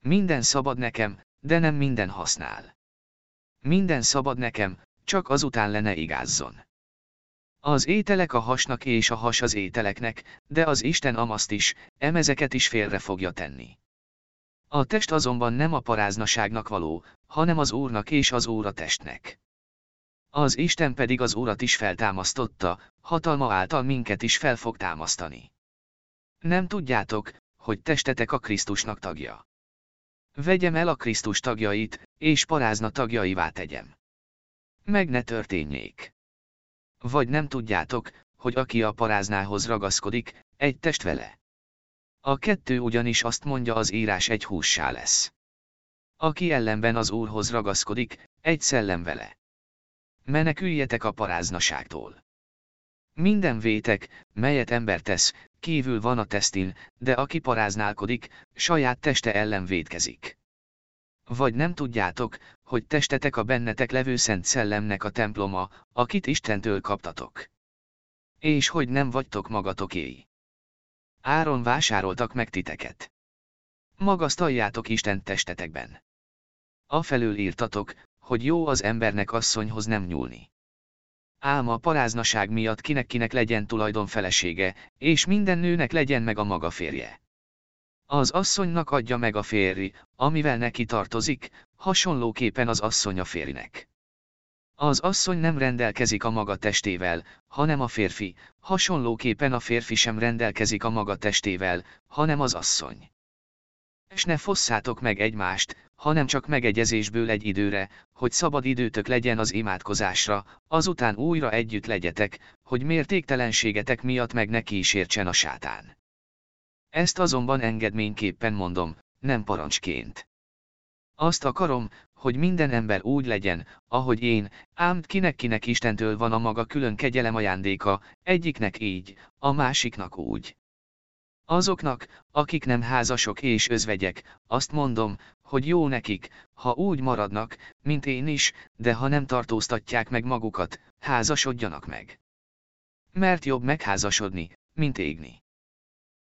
Speaker 1: Minden szabad nekem, de nem minden használ. Minden szabad nekem, csak azután lenne igázzon. Az ételek a hasnak és a has az ételeknek, de az Isten amaszt is, emezeket is félre fogja tenni. A test azonban nem a paráznaságnak való, hanem az Úrnak és az Úr a testnek. Az Isten pedig az Urat is feltámasztotta, hatalma által minket is fel fog támasztani. Nem tudjátok, hogy testetek a Krisztusnak tagja. Vegyem el a Krisztus tagjait, és parázna tagjaivá tegyem. Meg ne történjék. Vagy nem tudjátok, hogy aki a paráznához ragaszkodik, egy test vele. A kettő ugyanis azt mondja az írás egy hússá lesz. Aki ellenben az Úrhoz ragaszkodik, egy szellem vele. Meneküljetek a paráznaságtól. Minden vétek, melyet ember tesz, kívül van a tesztin, de aki paráználkodik, saját teste ellen védkezik. Vagy nem tudjátok, hogy testetek a bennetek levő szent szellemnek a temploma, akit Istentől kaptatok. És hogy nem vagytok magatokéi. Áron vásároltak meg titeket. Magasztaljátok Isten testetekben. Afelől írtatok, hogy jó az embernek asszonyhoz nem nyúlni. Ám a paráznaság miatt kinek-kinek legyen tulajdon felesége, és minden nőnek legyen meg a maga férje. Az asszonynak adja meg a férj, amivel neki tartozik, hasonlóképpen az asszony a férjnek. Az asszony nem rendelkezik a maga testével, hanem a férfi, hasonlóképpen a férfi sem rendelkezik a maga testével, hanem az asszony. És ne fosszátok meg egymást, hanem csak megegyezésből egy időre, hogy szabad időtök legyen az imádkozásra, azután újra együtt legyetek, hogy mértéktelenségetek miatt meg ne kísértsen a sátán. Ezt azonban engedményképpen mondom, nem parancsként. Azt akarom, hogy minden ember úgy legyen, ahogy én, ám kinek-kinek Istentől van a maga külön kegyelem ajándéka, egyiknek így, a másiknak úgy. Azoknak, akik nem házasok és özvegyek, azt mondom, hogy jó nekik, ha úgy maradnak, mint én is, de ha nem tartóztatják meg magukat, házasodjanak meg. Mert jobb megházasodni, mint égni.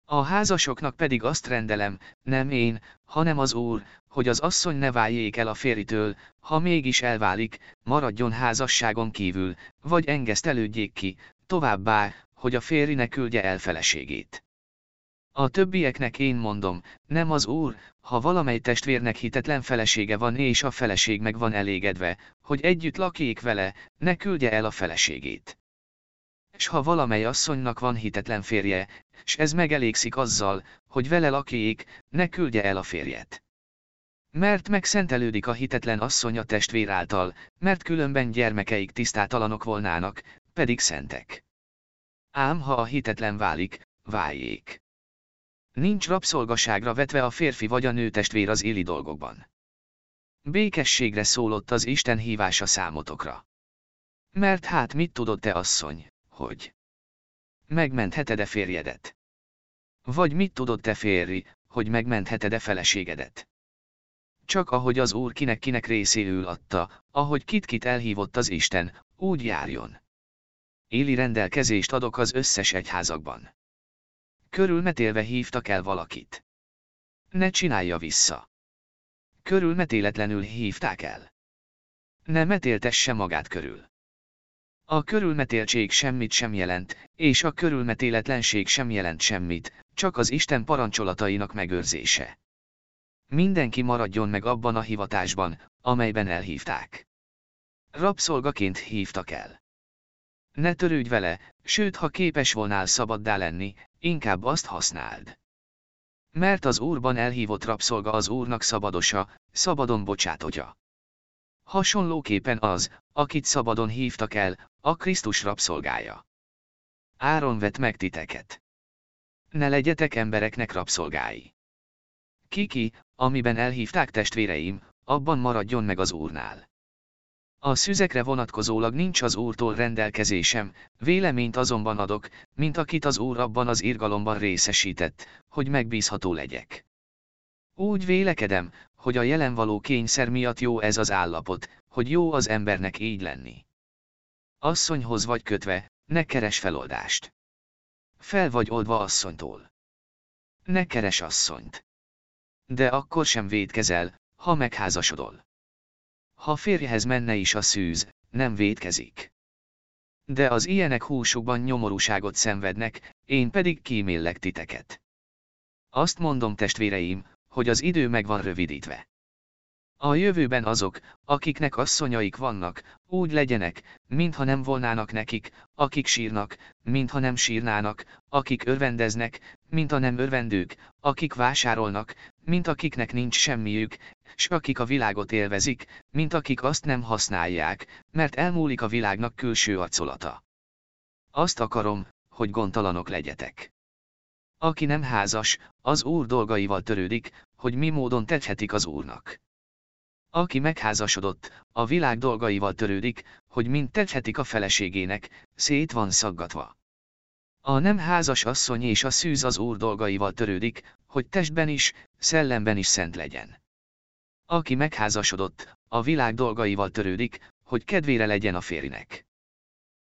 Speaker 1: A házasoknak pedig azt rendelem, nem én, hanem az Úr, hogy az asszony ne váljék el a férjitől, ha mégis elválik, maradjon házasságon kívül, vagy engesztelődjék ki, továbbá, hogy a férj ne küldje el feleségét. A többieknek én mondom, nem az Úr, ha valamely testvérnek hitetlen felesége van és a feleség meg van elégedve, hogy együtt lakjék vele, ne küldje el a feleségét. S ha valamely asszonynak van hitetlen férje, s ez megelégszik azzal, hogy vele lakjék, ne küldje el a férjet. Mert megszentelődik a hitetlen asszony a testvér által, mert különben gyermekeik tisztátalanok volnának, pedig szentek. Ám ha a hitetlen válik, váljék. Nincs rabszolgaságra vetve a férfi vagy a nő testvér az éli dolgokban. Békességre szólott az Isten hívása számotokra. Mert hát mit tudod te asszony, hogy megmentheted-e férjedet? Vagy mit tudod te férri, hogy megmentheted-e feleségedet? Csak ahogy az Úr kinek-kinek részéül adta, ahogy kit-kit elhívott az Isten, úgy járjon. Éli rendelkezést adok az összes egyházakban. Körülmetélve hívtak el valakit. Ne csinálja vissza. Körülmetéletlenül hívták el. Ne metéltesse magát körül. A körülmetéltség semmit sem jelent, és a körülmetéletlenség sem jelent semmit, csak az Isten parancsolatainak megőrzése. Mindenki maradjon meg abban a hivatásban, amelyben elhívták. Rabszolgaként hívtak el. Ne törődj vele, sőt ha képes volnál szabaddá lenni, inkább azt használd. Mert az Úrban elhívott rabszolga az Úrnak szabadosa, szabadon bocsátotja. Hasonlóképpen az, akit szabadon hívtak el, a Krisztus rabszolgája. Áron vet meg titeket. Ne legyetek embereknek rabszolgái. Kiki, amiben elhívták testvéreim, abban maradjon meg az Úrnál. A szüzekre vonatkozólag nincs az Úrtól rendelkezésem, véleményt azonban adok, mint akit az Úr abban az irgalomban részesített, hogy megbízható legyek. Úgy vélekedem, hogy a jelen való kényszer miatt jó ez az állapot, hogy jó az embernek így lenni. Asszonyhoz vagy kötve, ne keres feloldást. Fel vagy oldva asszonytól. Ne keres asszonyt. De akkor sem védkezel, ha megházasodol. Ha férjehez menne is a szűz, nem védkezik. De az ilyenek húsukban nyomorúságot szenvednek, én pedig kíméllek titeket. Azt mondom testvéreim, hogy az idő meg van rövidítve. A jövőben azok, akiknek asszonyaik vannak, úgy legyenek, mintha nem volnának nekik, akik sírnak, mintha nem sírnának, akik örvendeznek, mintha nem örvendők, akik vásárolnak, mint akiknek nincs semmiük, s akik a világot élvezik, mint akik azt nem használják, mert elmúlik a világnak külső arcolata. Azt akarom, hogy gondtalanok legyetek. Aki nem házas, az Úr dolgaival törődik, hogy mi módon tethetik az Úrnak. Aki megházasodott, a világ dolgaival törődik, hogy mind tethetik a feleségének, szét van szaggatva. A nem házas asszony és a szűz az Úr dolgaival törődik, hogy testben is, szellemben is szent legyen. Aki megházasodott, a világ dolgaival törődik, hogy kedvére legyen a férinek.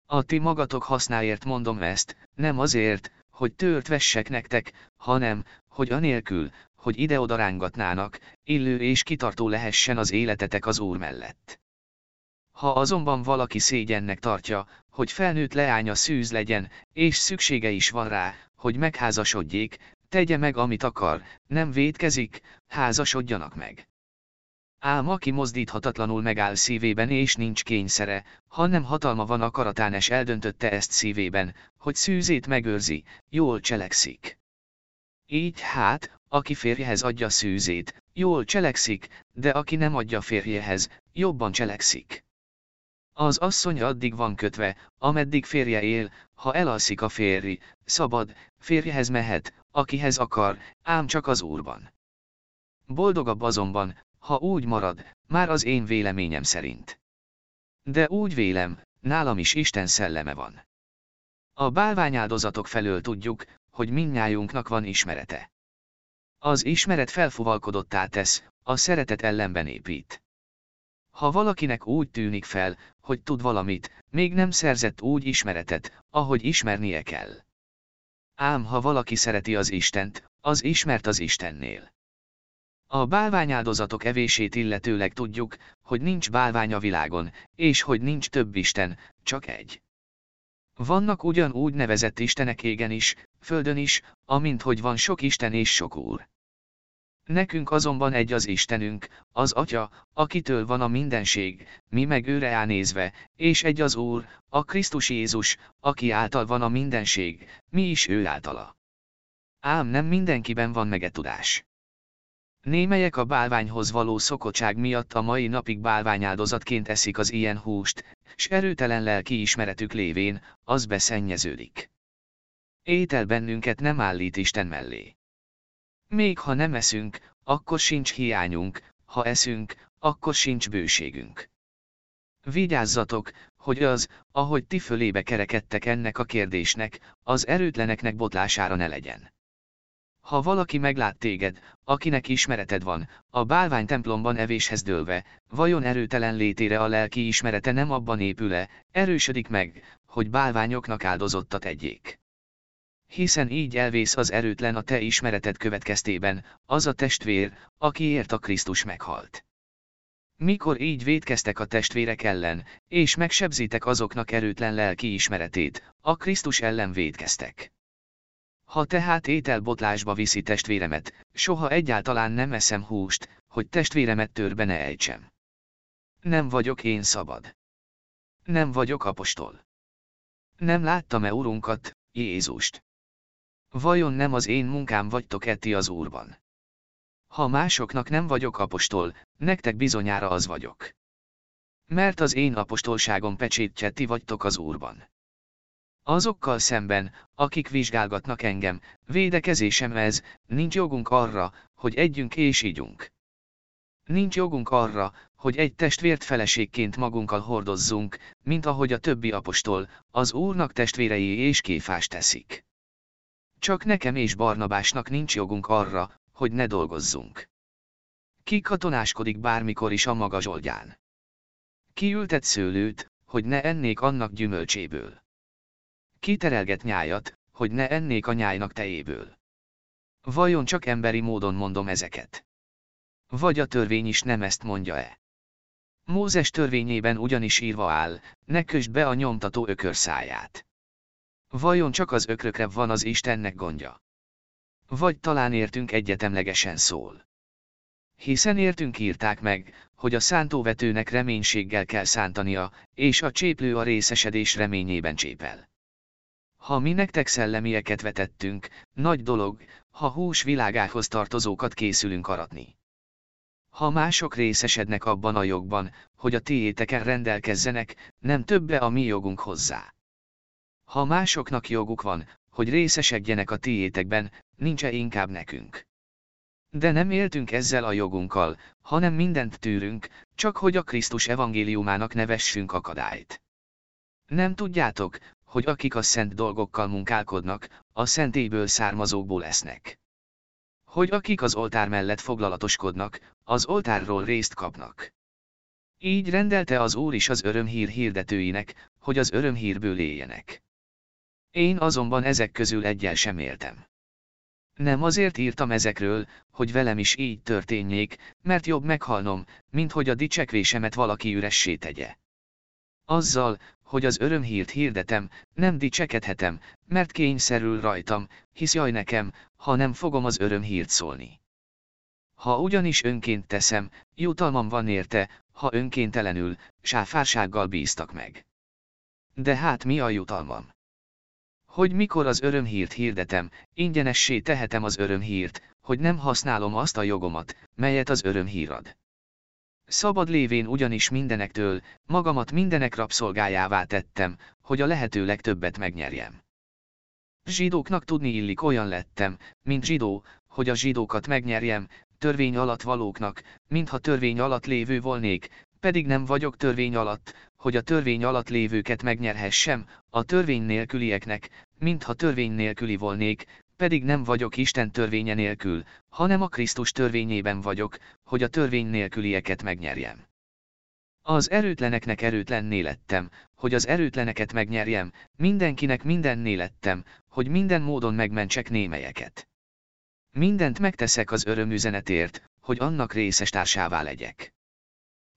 Speaker 1: A ti magatok hasznáért mondom ezt, nem azért, hogy tört vessek nektek, hanem, hogy anélkül, hogy ide-oda rángatnának, illő és kitartó lehessen az életetek az Úr mellett. Ha azonban valaki szégyennek tartja, hogy felnőtt leánya szűz legyen, és szüksége is van rá, hogy megházasodjék, tegye meg amit akar, nem védkezik, házasodjanak meg. Ám aki mozdíthatatlanul megáll szívében és nincs kényszere, hanem hatalma van akaratán és eldöntötte ezt szívében, hogy szűzét megőrzi, jól cselekszik. Így hát, aki férjehez adja szűzét, jól cselekszik, de aki nem adja férjehez, jobban cselekszik. Az asszony addig van kötve, ameddig férje él, ha elalszik a férri, szabad, férjehez mehet, akihez akar, ám csak az úrban. Boldogabb azonban, ha úgy marad, már az én véleményem szerint. De úgy vélem, nálam is Isten szelleme van. A bálványáldozatok felől tudjuk, hogy minnyájunknak van ismerete. Az ismeret felfuvalkodottá tesz, a szeretet ellenben épít. Ha valakinek úgy tűnik fel, hogy tud valamit, még nem szerzett úgy ismeretet, ahogy ismernie kell. Ám ha valaki szereti az Istent, az ismert az Istennél. A bálványáldozatok evését illetőleg tudjuk, hogy nincs bálvány a világon, és hogy nincs több Isten, csak egy. Vannak ugyanúgy nevezett Istenek égen is, földön is, amint hogy van sok Isten és sok Úr. Nekünk azonban egy az Istenünk, az Atya, akitől van a mindenség, mi meg őre ánézve, és egy az Úr, a Krisztus Jézus, aki által van a mindenség, mi is ő általa. Ám nem mindenkiben van megetudás. Némelyek a bálványhoz való szokottság miatt a mai napig bálványáldozatként eszik az ilyen húst, s erőtelen lelki ismeretük lévén, az beszennyeződik. Étel bennünket nem állít Isten mellé. Még ha nem eszünk, akkor sincs hiányunk, ha eszünk, akkor sincs bőségünk. Vigyázzatok, hogy az, ahogy ti fölébe kerekedtek ennek a kérdésnek, az erőtleneknek botlására ne legyen. Ha valaki meglát téged, akinek ismereted van, a bálvány templomban evéshez dőlve, vajon erőtelen létére a lelki ismerete nem abban épül-e, erősödik meg, hogy bálványoknak áldozottat egyék. Hiszen így elvész az erőtlen a te ismereted következtében, az a testvér, akiért a Krisztus meghalt. Mikor így védkeztek a testvérek ellen, és megsebzitek azoknak erőtlen lelki ismeretét, a Krisztus ellen védkeztek. Ha tehát ételbotlásba viszi testvéremet, soha egyáltalán nem eszem húst, hogy testvéremet törbe ne ejtsem. Nem vagyok én szabad. Nem vagyok apostol. Nem láttam-e Urunkat, Jézust? Vajon nem az én munkám vagytok etti az Úrban? Ha másoknak nem vagyok apostol, nektek bizonyára az vagyok. Mert az én apostolságom pecsétje ti vagytok az Úrban. Azokkal szemben, akik vizsgálgatnak engem, védekezésem ez, nincs jogunk arra, hogy együnk és ígyunk. Nincs jogunk arra, hogy egy testvért feleségként magunkkal hordozzunk, mint ahogy a többi apostol, az Úrnak testvérei és kéfás teszik. Csak nekem és Barnabásnak nincs jogunk arra, hogy ne dolgozzunk. Ki katonáskodik bármikor is a maga zsoldján. Ki ültet szőlőt, hogy ne ennék annak gyümölcséből. Kiterelget nyájat, hogy ne ennék a nyájnak tejéből. Vajon csak emberi módon mondom ezeket? Vagy a törvény is nem ezt mondja-e? Mózes törvényében ugyanis írva áll, ne kösd be a nyomtató ökörszáját. Vajon csak az ökrökre van az Istennek gondja? Vagy talán értünk egyetemlegesen szól. Hiszen értünk írták meg, hogy a szántóvetőnek reménységgel kell szántania, és a cséplő a részesedés reményében csépel. Ha mi nektek szellemieket vetettünk, nagy dolog, ha hús világához tartozókat készülünk aratni. Ha mások részesednek abban a jogban, hogy a tiéteken rendelkezzenek, nem többe a mi jogunk hozzá. Ha másoknak joguk van, hogy részesedjenek a tiétekben, nincs-e inkább nekünk. De nem éltünk ezzel a jogunkkal, hanem mindent tűrünk, csak hogy a Krisztus evangéliumának nevessünk akadályt. Nem tudjátok, hogy akik a szent dolgokkal munkálkodnak, a szentélyből származókból lesznek. Hogy akik az oltár mellett foglalatoskodnak, az oltárról részt kapnak. Így rendelte az Úr is az örömhír hirdetőinek, hogy az örömhírből éljenek. Én azonban ezek közül egyel sem éltem. Nem azért írtam ezekről, hogy velem is így történjék, mert jobb meghalnom, mint hogy a dicsekvésemet valaki üressé tegye. Azzal, hogy az örömhírt hirdetem, nem dicsekedhetem, mert kényszerül rajtam, hisz jaj nekem, ha nem fogom az örömhírt szólni. Ha ugyanis önként teszem, jutalmam van érte, ha önkéntelenül, sáfársággal bíztak meg. De hát mi a jutalmam? Hogy mikor az örömhírt hirdetem, ingyenessé tehetem az örömhírt, hogy nem használom azt a jogomat, melyet az örömhír ad. Szabad lévén ugyanis mindenektől, magamat mindenek rabszolgájává tettem, hogy a lehető legtöbbet megnyerjem. Zsidóknak tudni illik olyan lettem, mint zsidó, hogy a zsidókat megnyerjem, törvény alatt valóknak, mintha törvény alatt lévő volnék, pedig nem vagyok törvény alatt, hogy a törvény alatt lévőket megnyerhessem, a törvény nélkülieknek, mintha törvény nélküli volnék, pedig nem vagyok Isten törvénye nélkül, hanem a Krisztus törvényében vagyok, hogy a törvény nélkülieket megnyerjem. Az erőtleneknek erőtlenné lettem, hogy az erőtleneket megnyerjem, mindenkinek mindenné lettem, hogy minden módon megmentsek némelyeket. Mindent megteszek az örömüzenetért, hogy annak részes társává legyek.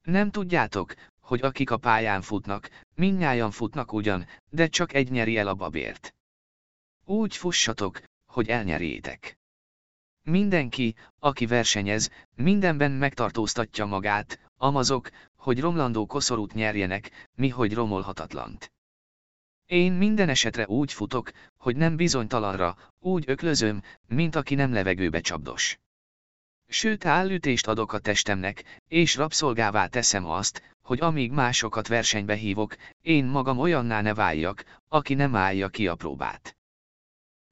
Speaker 1: Nem tudjátok, hogy akik a pályán futnak, minnyájan futnak ugyan, de csak egy nyeri el a babért. Úgy fussatok, hogy elnyerjétek. Mindenki, aki versenyez, mindenben megtartóztatja magát, amazok, hogy romlandó koszorút nyerjenek, mi hogy romolhatatlant. Én minden esetre úgy futok, hogy nem bizonytalanra, úgy öklözöm, mint aki nem levegőbe csapdos. Sőt állütést adok a testemnek, és rabszolgává teszem azt, hogy amíg másokat versenybe hívok, én magam olyanná ne váljak, aki nem állja ki a próbát.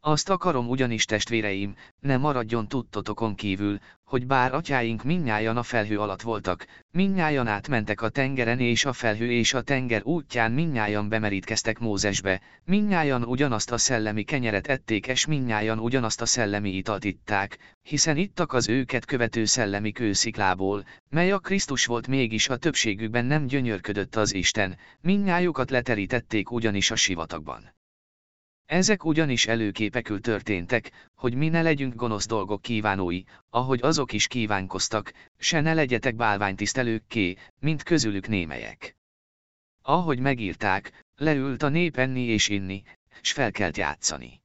Speaker 1: Azt akarom ugyanis testvéreim, ne maradjon tudtotokon kívül, hogy bár atyáink minnyájan a felhő alatt voltak, minnyájan átmentek a tengeren és a felhő és a tenger útján minnyájan bemerítkeztek Mózesbe, minnyájan ugyanazt a szellemi kenyeret ették és minnyájan ugyanazt a szellemi italt itták, hiszen ittak az őket követő szellemi kősziklából, mely a Krisztus volt mégis a többségükben nem gyönyörködött az Isten, minnyájukat leterítették ugyanis a sivatagban. Ezek ugyanis előképekül történtek, hogy mi ne legyünk gonosz dolgok kívánói, ahogy azok is kívánkoztak, se ne legyetek bálványtisztelőkké, mint közülük némelyek. Ahogy megírták, leült a nép enni és inni, s felkelt játszani.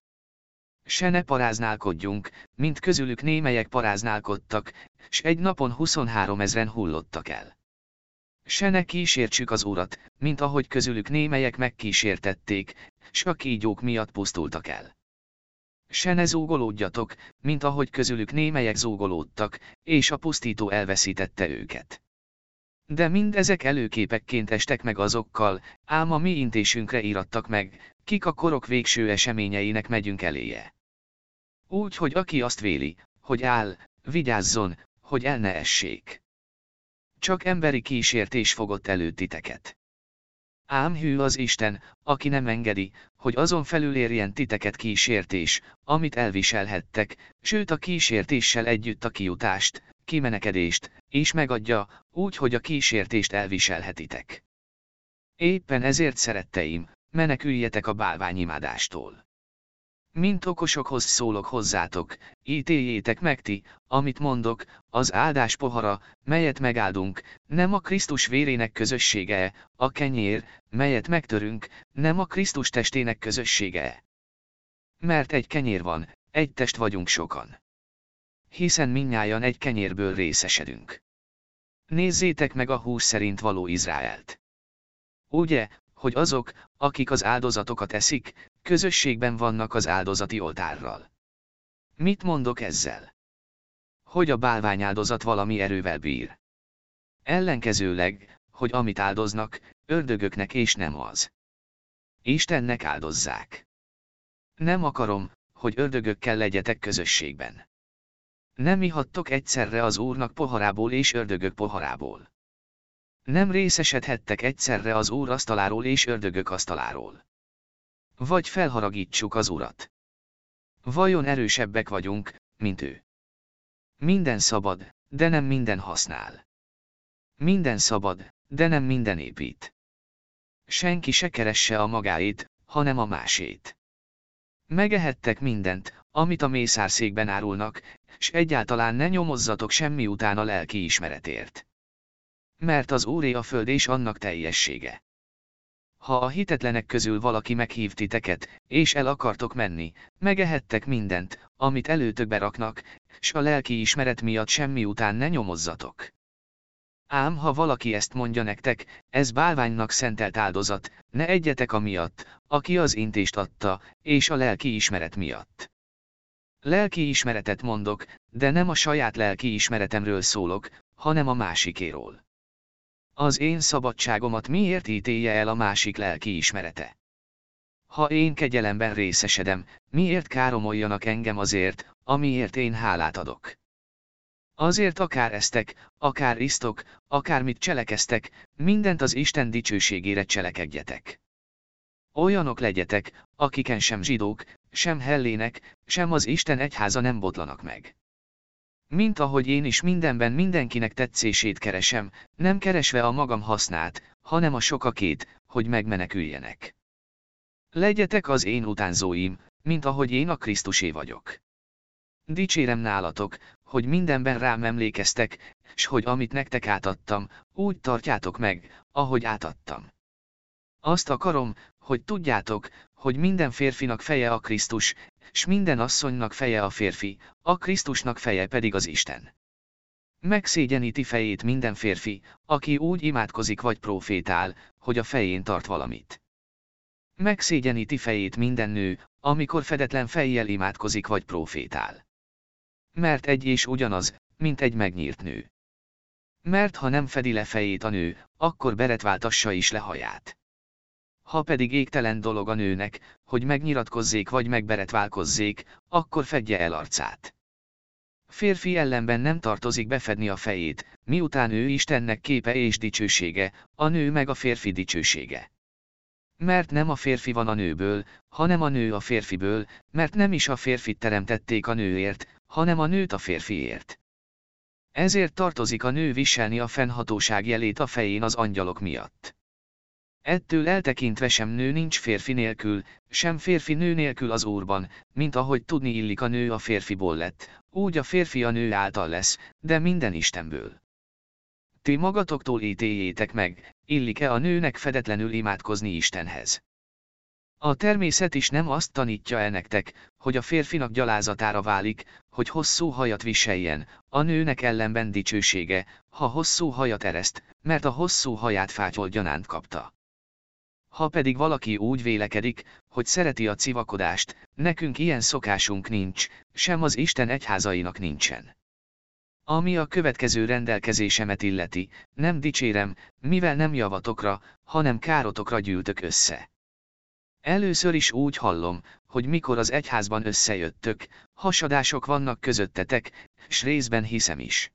Speaker 1: Se ne paráználkodjunk, mint közülük némelyek paráználkodtak, s egy napon 23 ezren hullottak el. Se ne kísértsük az urat, mint ahogy közülük némelyek megkísértették, s a kígyók miatt pusztultak el. Se ne zúgolódjatok, mint ahogy közülük némelyek zúgolódtak, és a pusztító elveszítette őket. De mindezek előképekként estek meg azokkal, ám a mi intésünkre írattak meg, kik a korok végső eseményeinek megyünk eléje. Úgy, hogy aki azt véli, hogy áll, vigyázzon, hogy el ne essék. Csak emberi kísértés fogott elő titeket. Ám hű az Isten, aki nem engedi, hogy azon felül érjen titeket kísértés, amit elviselhettek, sőt a kísértéssel együtt a kiutást, kimenekedést, és megadja, úgy, hogy a kísértést elviselhetitek. Éppen ezért szeretteim, meneküljetek a bálványimádástól. Mint okosokhoz szólok hozzátok, ítéljétek meg ti, amit mondok, az áldás pohara, melyet megáldunk, nem a Krisztus vérének közössége, a kenyér, melyet megtörünk, nem a Krisztus testének közössége. Mert egy kenyér van, egy test vagyunk sokan. Hiszen minnyájan egy kenyérből részesedünk. Nézzétek meg a hús szerint való Izraelt. Ugye, hogy azok, akik az áldozatokat eszik, közösségben vannak az áldozati oltárral. Mit mondok ezzel? Hogy a bálványáldozat valami erővel bír. Ellenkezőleg, hogy amit áldoznak, ördögöknek és nem az. Istennek áldozzák. Nem akarom, hogy ördögökkel legyetek közösségben. Nem ihattok egyszerre az Úrnak poharából és ördögök poharából. Nem részesedhettek egyszerre az Úr asztaláról és ördögök asztaláról. Vagy felharagítsuk az Urat. Vajon erősebbek vagyunk, mint ő? Minden szabad, de nem minden használ. Minden szabad, de nem minden épít. Senki se keresse a magáét, hanem a másét. Megehettek mindent, amit a mészárszékben árulnak, s egyáltalán ne nyomozzatok semmi után a lelki ismeretért. Mert az Úré a föld és annak teljessége. Ha a hitetlenek közül valaki meghív titeket, és el akartok menni, megehettek mindent, amit előtökbe raknak, s a lelki ismeret miatt semmi után ne nyomozzatok. Ám ha valaki ezt mondja nektek, ez bálványnak szentelt áldozat, ne egyetek amiatt, aki az intést adta, és a lelki ismeret miatt. Lelki ismeretet mondok, de nem a saját lelki ismeretemről szólok, hanem a másikéról. Az én szabadságomat miért ítélje el a másik lelki ismerete? Ha én kegyelemben részesedem, miért káromoljanak engem azért, amiért én hálát adok? Azért akár eztek, akár isztok, akármit cselekeztek, mindent az Isten dicsőségére cselekedjetek. Olyanok legyetek, akiken sem zsidók, sem hellének, sem az Isten egyháza nem botlanak meg. Mint ahogy én is mindenben mindenkinek tetszését keresem, nem keresve a magam hasznát, hanem a sokakét, hogy megmeneküljenek. Legyetek az én utánzóim, mint ahogy én a Krisztusé vagyok. Dicsérem nálatok, hogy mindenben rám emlékeztek, s hogy amit nektek átadtam, úgy tartjátok meg, ahogy átadtam. Azt akarom, hogy tudjátok, hogy minden férfinak feje a Krisztus, s minden asszonynak feje a férfi, a Krisztusnak feje pedig az Isten. Megszégyeníti fejét minden férfi, aki úgy imádkozik vagy profétál, hogy a fején tart valamit. Megszégyeníti fejét minden nő, amikor fedetlen fejjel imádkozik vagy profétál. Mert egy és ugyanaz, mint egy megnyírt nő. Mert ha nem fedi le fejét a nő, akkor beretváltassa is le haját. Ha pedig égtelen dolog a nőnek, hogy megnyiratkozzék vagy megberetválkozzék, akkor fedje el arcát. Férfi ellenben nem tartozik befedni a fejét, miután ő Istennek képe és dicsősége, a nő meg a férfi dicsősége. Mert nem a férfi van a nőből, hanem a nő a férfiből, mert nem is a férfit teremtették a nőért, hanem a nőt a férfiért. Ezért tartozik a nő viselni a fennhatóság jelét a fején az angyalok miatt. Ettől eltekintve sem nő nincs férfi nélkül, sem férfi nő nélkül az Úrban, mint ahogy tudni illik a nő a férfiból lett, úgy a férfi a nő által lesz, de minden Istenből. Ti magatoktól ítéljétek meg, illik-e a nőnek fedetlenül imádkozni Istenhez. A természet is nem azt tanítja el nektek, hogy a férfinak gyalázatára válik, hogy hosszú hajat viseljen, a nőnek ellenben dicsősége, ha hosszú hajat ereszt, mert a hosszú haját fátyol gyanánt kapta. Ha pedig valaki úgy vélekedik, hogy szereti a civakodást, nekünk ilyen szokásunk nincs, sem az Isten egyházainak nincsen. Ami a következő rendelkezésemet illeti, nem dicsérem, mivel nem javatokra, hanem károtokra gyűltök össze. Először is úgy hallom, hogy mikor az egyházban összejöttök, hasadások vannak közöttetek, s részben hiszem is.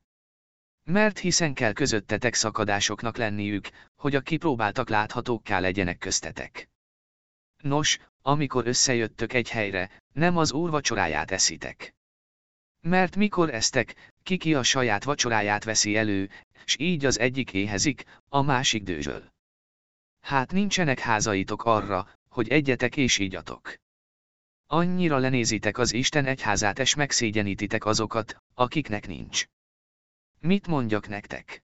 Speaker 1: Mert hiszen kell közöttetek szakadásoknak lenniük, hogy a kipróbáltak láthatókká legyenek köztetek. Nos, amikor összejöttök egy helyre, nem az úr vacsoráját eszitek. Mert mikor esztek, kiki a saját vacsoráját veszi elő, s így az egyik éhezik, a másik dőzsöl. Hát nincsenek házaitok arra, hogy egyetek és ígyatok. Annyira lenézitek az Isten egyházát és megszégyenítitek azokat, akiknek nincs. Mit mondjak nektek?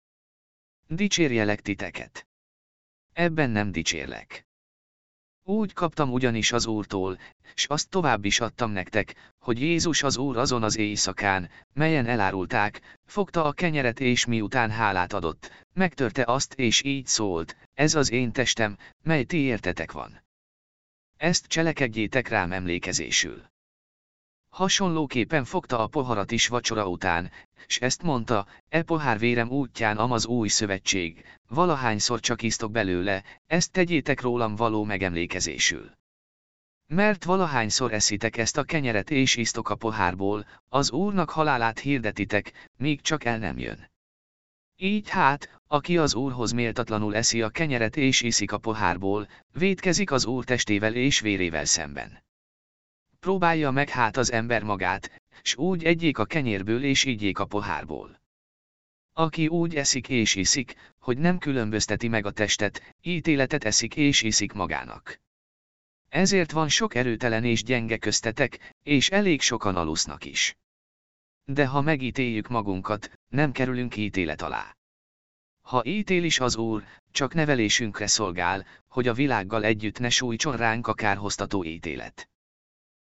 Speaker 1: Dicsérjelek titeket. Ebben nem dicsérlek. Úgy kaptam ugyanis az Úrtól, s azt tovább is adtam nektek, hogy Jézus az Úr azon az éjszakán, melyen elárulták, fogta a kenyeret és miután hálát adott, megtörte azt és így szólt, ez az én testem, mely ti értetek van. Ezt cselekedjétek rám emlékezésül. Hasonlóképpen fogta a poharat is vacsora után, s ezt mondta, e pohár vérem útján amaz új szövetség, valahányszor csak isztok belőle, ezt tegyétek rólam való megemlékezésül. Mert valahányszor eszitek ezt a kenyeret és isztok a pohárból, az Úrnak halálát hirdetitek, míg csak el nem jön. Így hát, aki az Úrhoz méltatlanul eszi a kenyeret és iszik a pohárból, védkezik az Úr testével és vérével szemben. Próbálja meg hát az ember magát, s úgy egyék a kenyérből és ígyék a pohárból. Aki úgy eszik és iszik, hogy nem különbözteti meg a testet, ítéletet eszik és iszik magának. Ezért van sok erőtelen és gyenge köztetek, és elég sokan alusznak is. De ha megítéljük magunkat, nem kerülünk ítélet alá. Ha ítél is az Úr, csak nevelésünkre szolgál, hogy a világgal együtt ne sújtson ránk a kárhoztató ítélet.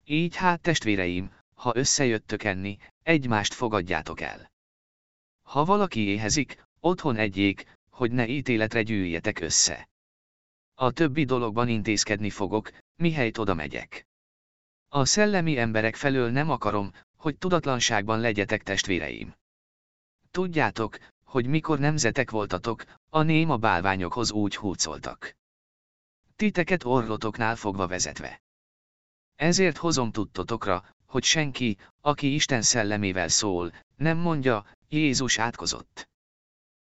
Speaker 1: Így hát testvéreim, ha összejöttök enni, egymást fogadjátok el. Ha valaki éhezik, otthon egyék, hogy ne ítéletre gyűjjetek össze. A többi dologban intézkedni fogok, mihelyt oda megyek. A szellemi emberek felől nem akarom, hogy tudatlanságban legyetek testvéreim. Tudjátok, hogy mikor nemzetek voltatok, a néma bálványokhoz úgy húcoltak. Titeket orrotoknál fogva vezetve. Ezért hozom tudtotokra, hogy senki, aki Isten szellemével szól, nem mondja, Jézus átkozott.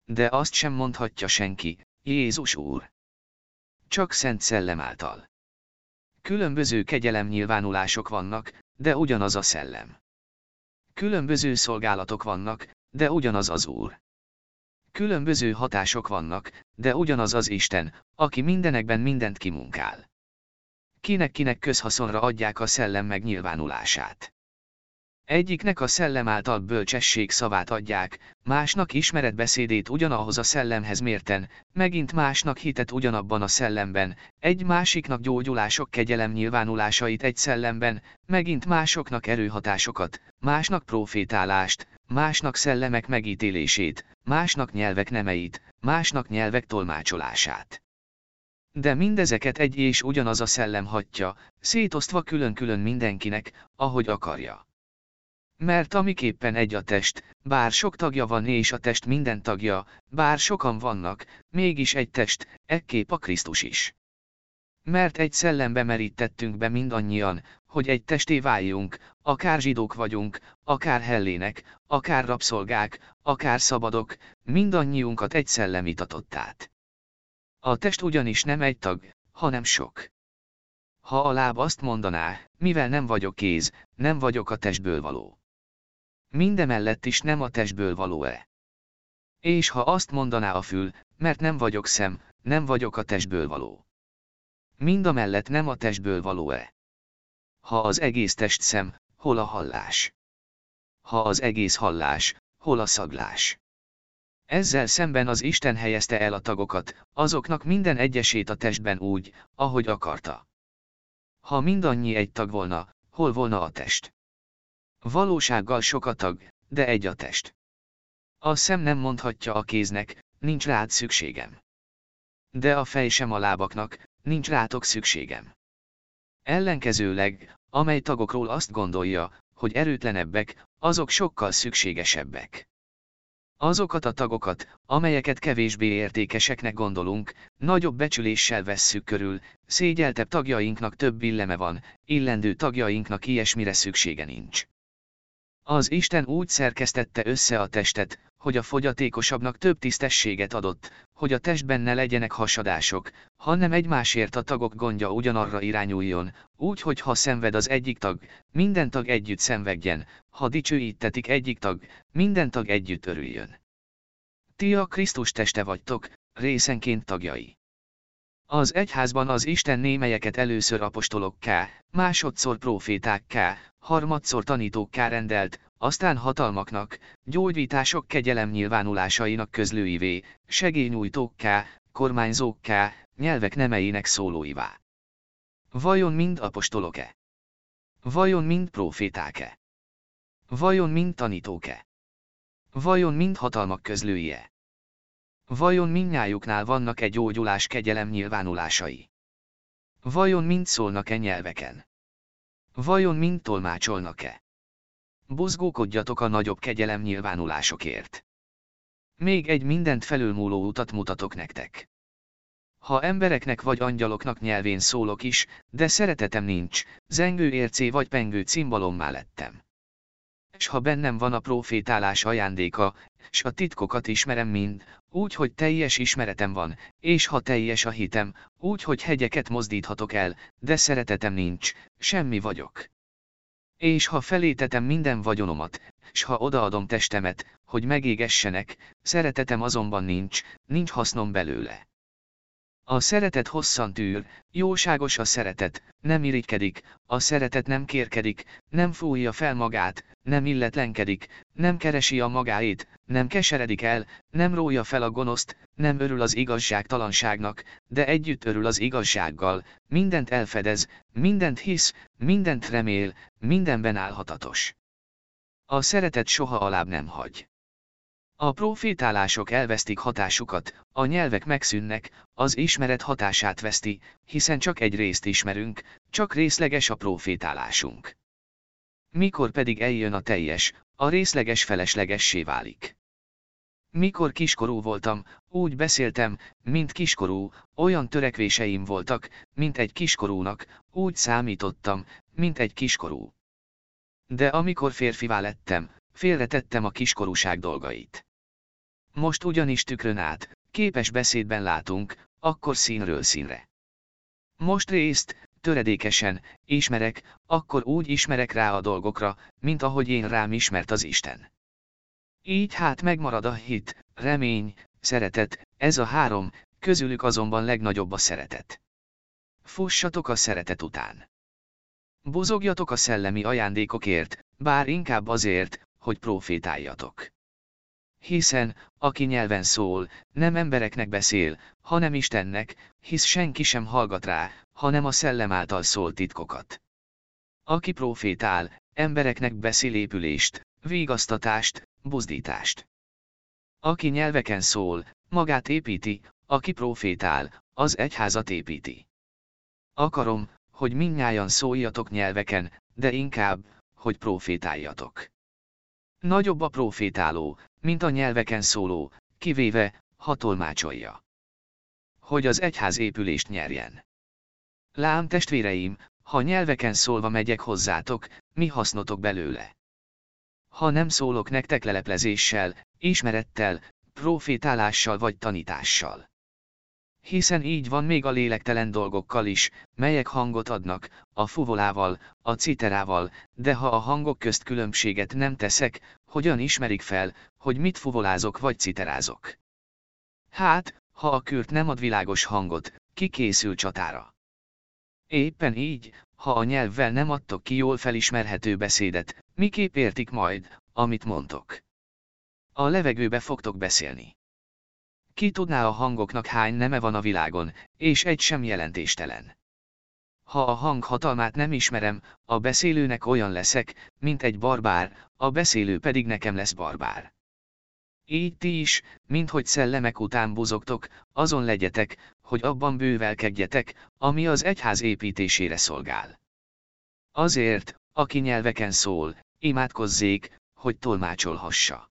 Speaker 1: De azt sem mondhatja senki, Jézus Úr. Csak Szent Szellem által. Különböző kegyelem nyilvánulások vannak, de ugyanaz a szellem. Különböző szolgálatok vannak, de ugyanaz az Úr. Különböző hatások vannak, de ugyanaz az Isten, aki mindenekben mindent kimunkál. Kinek-kinek közhaszonra adják a szellem megnyilvánulását. Egyiknek a szellem által bölcsesség szavát adják, másnak ismeretbeszédét ugyanahoz a szellemhez mérten, megint másnak hitet ugyanabban a szellemben, egy másiknak gyógyulások kegyelem nyilvánulásait egy szellemben, megint másoknak erőhatásokat, másnak profétálást, másnak szellemek megítélését, másnak nyelvek nemeit, másnak nyelvek tolmácsolását. De mindezeket egy és ugyanaz a szellem hatja, szétosztva külön-külön mindenkinek, ahogy akarja. Mert amiképpen egy a test, bár sok tagja van és a test minden tagja, bár sokan vannak, mégis egy test, ekképp a Krisztus is. Mert egy szellembe merítettünk be mindannyian, hogy egy testé váljunk, akár zsidók vagyunk, akár hellének, akár rabszolgák, akár szabadok, mindannyiunkat egy szellem itatott át. A test ugyanis nem egy tag, hanem sok. Ha a láb azt mondaná, mivel nem vagyok kéz, nem vagyok a testből való. Mindemellett is nem a testből való-e. És ha azt mondaná a fül, mert nem vagyok szem, nem vagyok a testből való. Mindamellett nem a testből való-e. Ha az egész test szem, hol a hallás? Ha az egész hallás, hol a szaglás? Ezzel szemben az Isten helyezte el a tagokat, azoknak minden egyesét a testben úgy, ahogy akarta. Ha mindannyi egy tag volna, hol volna a test? Valósággal sok a tag, de egy a test. A szem nem mondhatja a kéznek, nincs rád szükségem. De a fej sem a lábaknak, nincs rátok szükségem. Ellenkezőleg, amely tagokról azt gondolja, hogy erőtlenebbek, azok sokkal szükségesebbek. Azokat a tagokat, amelyeket kevésbé értékeseknek gondolunk, nagyobb becsüléssel vesszük körül, szégyeltebb tagjainknak több illeme van, illendő tagjainknak ilyesmire szüksége nincs. Az Isten úgy szerkesztette össze a testet, hogy a fogyatékosabbnak több tisztességet adott, hogy a testben ne legyenek hasadások, hanem egymásért a tagok gondja ugyanarra irányuljon, úgy, hogy ha szenved az egyik tag, minden tag együtt szenvedjen, ha dicsőítetik egyik tag, minden tag együtt örüljön. Ti a Krisztus teste vagytok, részenként tagjai. Az egyházban az Isten némelyeket először apostolokká, másodszor profétákká, harmadszor tanítókká rendelt, aztán hatalmaknak, gyógyítások kegyelem nyilvánulásainak közlőivé, segélynyújtókká, kormányzókká, nyelvek nemeinek szólóivá. Vajon mind apostolok-e? Vajon mind proféták-e? Vajon mind tanítók-e? Vajon mind hatalmak közlői-e? Vajon mindnyájuknál vannak egy gyógyulás kegyelem nyilvánulásai? Vajon mind szólnak-e nyelveken? Vajon mind tolmácsolnak-e? Buzgókodjatok a nagyobb kegyelem nyilvánulásokért. Még egy mindent felülmúló utat mutatok nektek. Ha embereknek vagy angyaloknak nyelvén szólok is, de szeretetem nincs, zengő ércé vagy pengő cimbalommá lettem. S ha bennem van a profétálás ajándéka, s a titkokat ismerem mind, úgy, hogy teljes ismeretem van, és ha teljes a hitem, úgy, hogy hegyeket mozdíthatok el, de szeretetem nincs, semmi vagyok. És ha felétetem minden vagyonomat, s ha odaadom testemet, hogy megégessenek, szeretetem azonban nincs, nincs hasznom belőle. A szeretet hosszan tűr, jóságos a szeretet, nem irigykedik, a szeretet nem kérkedik, nem fújja fel magát, nem illetlenkedik, nem keresi a magáét, nem keseredik el, nem rója fel a gonoszt, nem örül az igazságtalanságnak, de együtt örül az igazsággal, mindent elfedez, mindent hisz, mindent remél, mindenben állhatatos. A szeretet soha alább nem hagy. A profétálások elvesztik hatásukat, a nyelvek megszűnnek, az ismeret hatását veszti, hiszen csak egy részt ismerünk, csak részleges a profétálásunk. Mikor pedig eljön a teljes, a részleges feleslegessé válik. Mikor kiskorú voltam, úgy beszéltem, mint kiskorú, olyan törekvéseim voltak, mint egy kiskorúnak, úgy számítottam, mint egy kiskorú. De amikor férfivá lettem, félretettem a kiskorúság dolgait. Most ugyanis tükrön át, képes beszédben látunk, akkor színről színre. Most részt, töredékesen, ismerek, akkor úgy ismerek rá a dolgokra, mint ahogy én rám ismert az Isten. Így hát megmarad a hit, remény, szeretet, ez a három, közülük azonban legnagyobb a szeretet. Fussatok a szeretet után. Bozogjatok a szellemi ajándékokért, bár inkább azért, hogy profétáljatok. Hiszen, aki nyelven szól, nem embereknek beszél, hanem Istennek, hisz senki sem hallgat rá, hanem a szellem által szól titkokat. Aki profétál, embereknek beszél épülést, vigasztatást, buzdítást. Aki nyelveken szól, magát építi, aki profétál, az egyházat építi. Akarom, hogy minnyájan szóljatok nyelveken, de inkább, hogy profétáljatok. Nagyobb a profétáló, mint a nyelveken szóló, kivéve, ha tolmácsolja. Hogy az egyház épülést nyerjen. Lám testvéreim, ha nyelveken szólva megyek hozzátok, mi hasznotok belőle? Ha nem szólok nektek leleplezéssel, ismerettel, profétálással vagy tanítással. Hiszen így van még a lélektelen dolgokkal is, melyek hangot adnak, a fuvolával, a citerával, de ha a hangok közt különbséget nem teszek, hogyan ismerik fel, hogy mit fuvolázok vagy citerázok. Hát, ha a kürt nem ad világos hangot, ki készül csatára. Éppen így, ha a nyelvvel nem adtok ki jól felismerhető beszédet, miképp értik majd, amit mondtok. A levegőbe fogtok beszélni. Ki tudná a hangoknak hány neme van a világon, és egy sem jelentéstelen. Ha a hang hatalmát nem ismerem, a beszélőnek olyan leszek, mint egy barbár, a beszélő pedig nekem lesz barbár. Így ti is, minthogy szellemek után buzogtok, azon legyetek, hogy abban bővelkedjetek, ami az egyház építésére szolgál. Azért, aki nyelveken szól, imádkozzék, hogy tolmácsolhassa.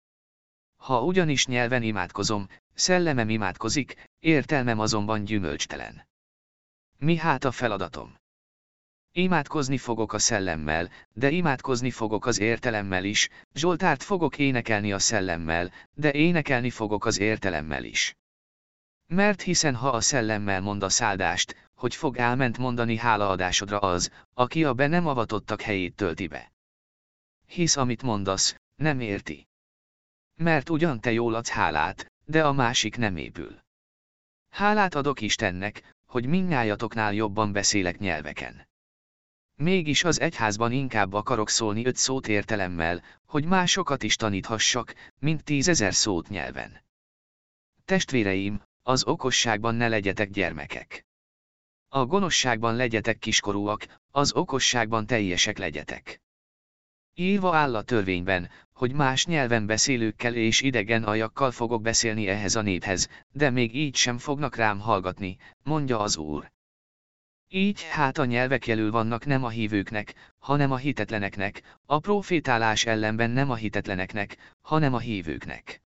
Speaker 1: Ha ugyanis nyelven imádkozom, szellemem imádkozik, értelmem azonban gyümölcstelen. Mi hát a feladatom? Imádkozni fogok a szellemmel, de imádkozni fogok az értelemmel is, Zsoltárt fogok énekelni a szellemmel, de énekelni fogok az értelemmel is. Mert hiszen ha a szellemmel mond a száldást, hogy fog elment mondani hálaadásodra az, aki a be nem avatottak helyét tölti be. Hisz amit mondasz, nem érti. Mert ugyan te jól adsz hálát, de a másik nem épül. Hálát adok Istennek, hogy minnyájatoknál jobban beszélek nyelveken. Mégis az egyházban inkább akarok szólni öt szót értelemmel, hogy másokat is taníthassak, mint tízezer szót nyelven. Testvéreim, az okosságban ne legyetek gyermekek. A gonoszságban legyetek kiskorúak, az okosságban teljesek legyetek. Írva áll a törvényben, hogy más nyelven beszélőkkel és idegen ajakkal fogok beszélni ehhez a néphez, de még így sem fognak rám hallgatni, mondja az Úr. Így hát a nyelvek jelül vannak nem a hívőknek, hanem a hitetleneknek, a profétálás ellenben nem a hitetleneknek, hanem a hívőknek.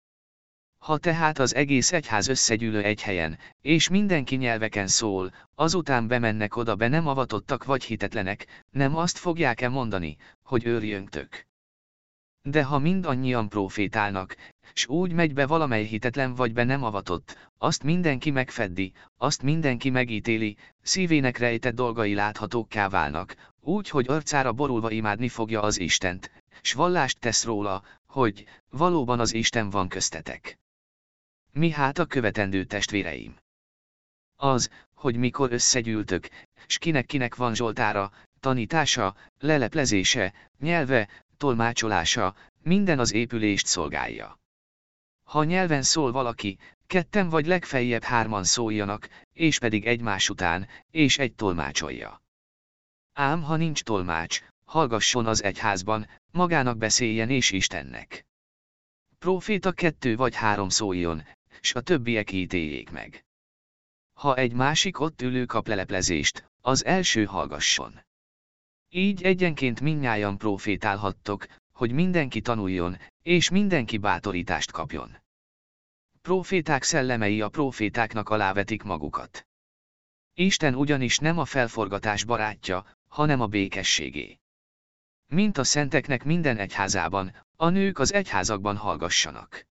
Speaker 1: Ha tehát az egész egyház összegyűlő egy helyen, és mindenki nyelveken szól, azután bemennek oda be nem avatottak vagy hitetlenek, nem azt fogják-e mondani, hogy őrjöntök. De ha mindannyian profétálnak, s úgy megy be valamely hitetlen vagy be nem avatott, azt mindenki megfeddi, azt mindenki megítéli, szívének rejtett dolgai láthatókká válnak, úgy, hogy arcára borulva imádni fogja az Istent, s vallást tesz róla, hogy valóban az Isten van köztetek. Mi hát a követendő testvéreim? Az, hogy mikor összegyűltök, s kinek-kinek van Zsoltára, tanítása, leleplezése, nyelve, tolmácsolása, minden az épülést szolgálja. Ha nyelven szól valaki, ketten vagy legfeljebb hárman szóljanak, és pedig egymás után, és egy tolmácsolja. Ám ha nincs tolmács, hallgasson az egyházban, magának beszéljen és Istennek. Proféta kettő vagy három szóljon, s a többiek ítéljék meg. Ha egy másik ott ülő kap leleplezést, az első hallgasson. Így egyenként minnyájan profétálhattok, hogy mindenki tanuljon, és mindenki bátorítást kapjon. Proféták szellemei a profétáknak alávetik magukat. Isten ugyanis nem a felforgatás barátja, hanem a békességé. Mint a szenteknek minden egyházában, a nők az egyházakban hallgassanak.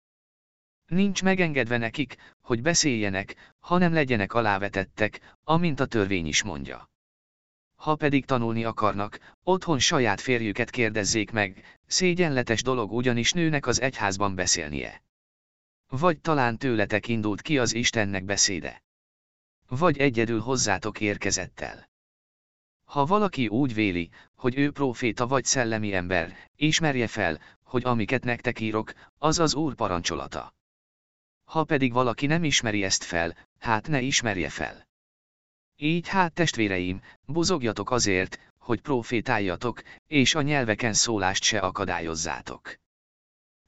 Speaker 1: Nincs megengedve nekik, hogy beszéljenek, hanem legyenek alávetettek, amint a törvény is mondja. Ha pedig tanulni akarnak, otthon saját férjüket kérdezzék meg, szégyenletes dolog ugyanis nőnek az egyházban beszélnie. Vagy talán tőletek indult ki az Istennek beszéde. Vagy egyedül hozzátok érkezett el. Ha valaki úgy véli, hogy ő próféta vagy szellemi ember, ismerje fel, hogy amiket nektek írok, az az Úr parancsolata. Ha pedig valaki nem ismeri ezt fel, hát ne ismerje fel. Így hát testvéreim, buzogjatok azért, hogy profétáljatok, és a nyelveken szólást se akadályozzátok.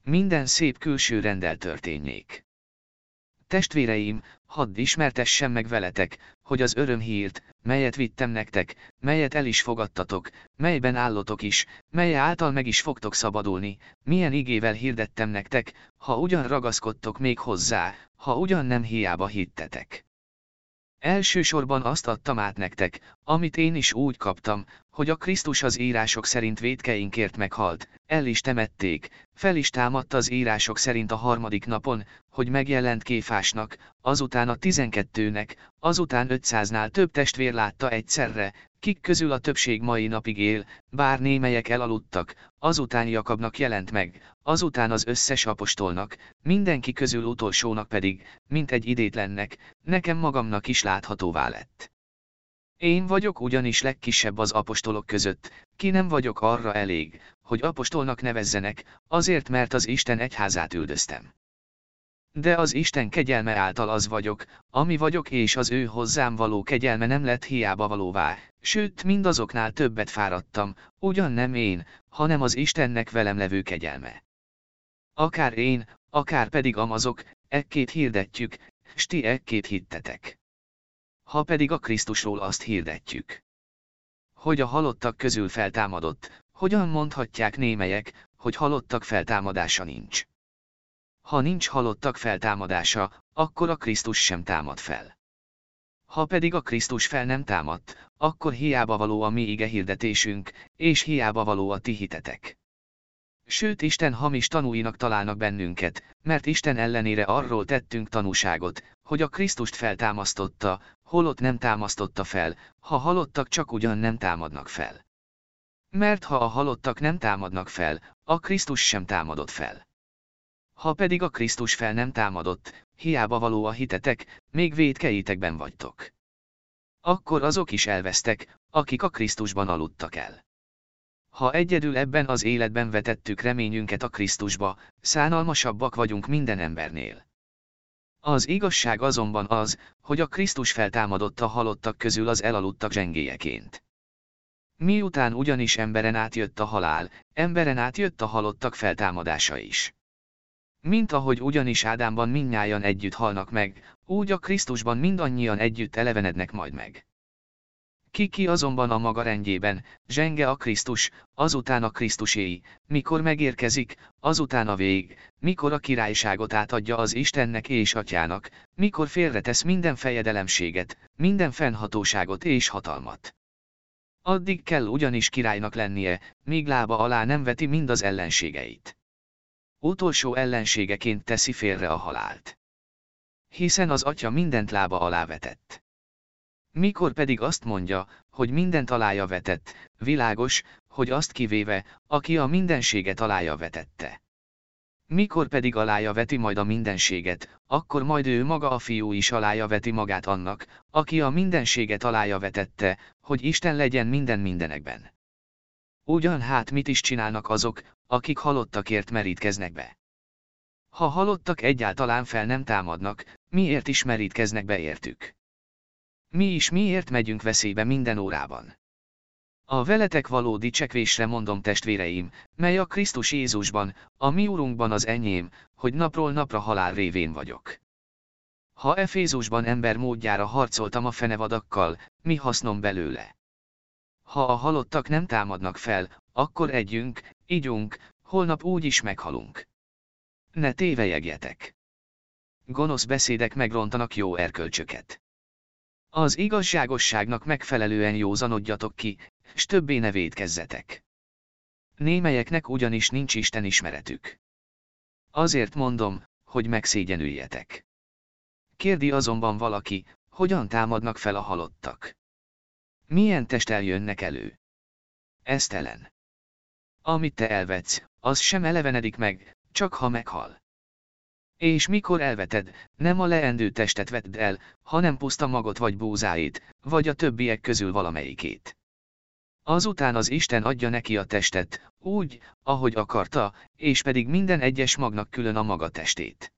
Speaker 1: Minden szép külső rendel történjék. Testvéreim, hadd ismertessem meg veletek, hogy az örömhírt, melyet vittem nektek, melyet el is fogadtatok, melyben állotok is, mely által meg is fogtok szabadulni, milyen igével hirdettem nektek, ha ugyan ragaszkodtok még hozzá, ha ugyan nem hiába hittetek. Elsősorban azt adtam át nektek, amit én is úgy kaptam, hogy a Krisztus az írások szerint védkeinkért meghalt, el is temették, fel is támadt az írások szerint a harmadik napon, hogy megjelent Kéfásnak, azután a tizenkettőnek, azután ötszáznál több testvér látta egyszerre, kik közül a többség mai napig él, bár némelyek elaludtak, azután Jakabnak jelent meg, azután az összes apostolnak, mindenki közül utolsónak pedig, mint egy idétlennek, nekem magamnak is láthatóvá lett. Én vagyok ugyanis legkisebb az apostolok között, ki nem vagyok arra elég, hogy apostolnak nevezzenek, azért mert az Isten egyházát üldöztem. De az Isten kegyelme által az vagyok, ami vagyok és az ő hozzám való kegyelme nem lett hiába valóvá, sőt mindazoknál többet fáradtam, ugyan nem én, hanem az Istennek velem levő kegyelme. Akár én, akár pedig amazok, ekkét hirdetjük, s ti ekkét hittetek. Ha pedig a Krisztusról azt hirdetjük. Hogy a halottak közül feltámadott, hogyan mondhatják némelyek, hogy halottak feltámadása nincs. Ha nincs halottak feltámadása, akkor a Krisztus sem támad fel. Ha pedig a Krisztus fel nem támadt, akkor hiába való a mi ige hirdetésünk, és hiába való a ti hitetek. Sőt Isten hamis tanúinak találnak bennünket, mert Isten ellenére arról tettünk tanúságot, hogy a Krisztust feltámasztotta, holott nem támasztotta fel, ha halottak csak ugyan nem támadnak fel. Mert ha a halottak nem támadnak fel, a Krisztus sem támadott fel. Ha pedig a Krisztus fel nem támadott, hiába való a hitetek, még védkeitekben vagytok. Akkor azok is elvesztek, akik a Krisztusban aludtak el. Ha egyedül ebben az életben vetettük reményünket a Krisztusba, szánalmasabbak vagyunk minden embernél. Az igazság azonban az, hogy a Krisztus feltámadott a halottak közül az elaludtak zsengélyeként. Miután ugyanis emberen átjött a halál, emberen átjött a halottak feltámadása is. Mint ahogy ugyanis Ádámban mindnyájan együtt halnak meg, úgy a Krisztusban mindannyian együtt elevenednek majd meg. Ki-ki azonban a maga rendjében, zsenge a Krisztus, azután a Krisztuséi, mikor megérkezik, azután a vég, mikor a királyságot átadja az Istennek és Atyának, mikor félretesz minden fejedelemséget, minden fennhatóságot és hatalmat. Addig kell ugyanis királynak lennie, míg lába alá nem veti mind az ellenségeit. Utolsó ellenségeként teszi félre a halált. Hiszen az atya mindent lába alá vetett. Mikor pedig azt mondja, hogy mindent alája vetett, világos, hogy azt kivéve, aki a mindenséget alája vetette. Mikor pedig alája veti majd a mindenséget, akkor majd ő maga a fiú is alája veti magát annak, aki a mindenséget alája vetette, hogy Isten legyen minden mindenekben. Ugyan hát mit is csinálnak azok, akik halottakért merítkeznek be? Ha halottak egyáltalán fel nem támadnak, miért is merítkeznek be értük? Mi is miért megyünk veszélybe minden órában? A veletek való dicsekvésre mondom testvéreim, mely a Krisztus Jézusban, a mi Urunkban az enyém, hogy napról napra halál révén vagyok. Ha Efézusban ember módjára harcoltam a fenevadakkal, mi hasznom belőle? Ha a halottak nem támadnak fel, akkor együnk, ígyunk, holnap úgy is meghalunk. Ne tévejegjetek. Gonosz beszédek megrontanak jó erkölcsöket. Az igazságosságnak megfelelően józanodjatok ki, s többé ne védkezzetek. Némelyeknek ugyanis nincs Isten ismeretük. Azért mondom, hogy megszégyenüljetek. Kérdi azonban valaki, hogyan támadnak fel a halottak. milyen testel jönnek elő. Esztelen. Amit te elvetsz, az sem elevenedik meg, csak ha meghal. És mikor elveted, nem a leendő testet vedd el, hanem puszta magot vagy búzáit, vagy a többiek közül valamelyikét. Azután az Isten adja neki a testet, úgy, ahogy akarta, és pedig minden egyes magnak külön a maga testét.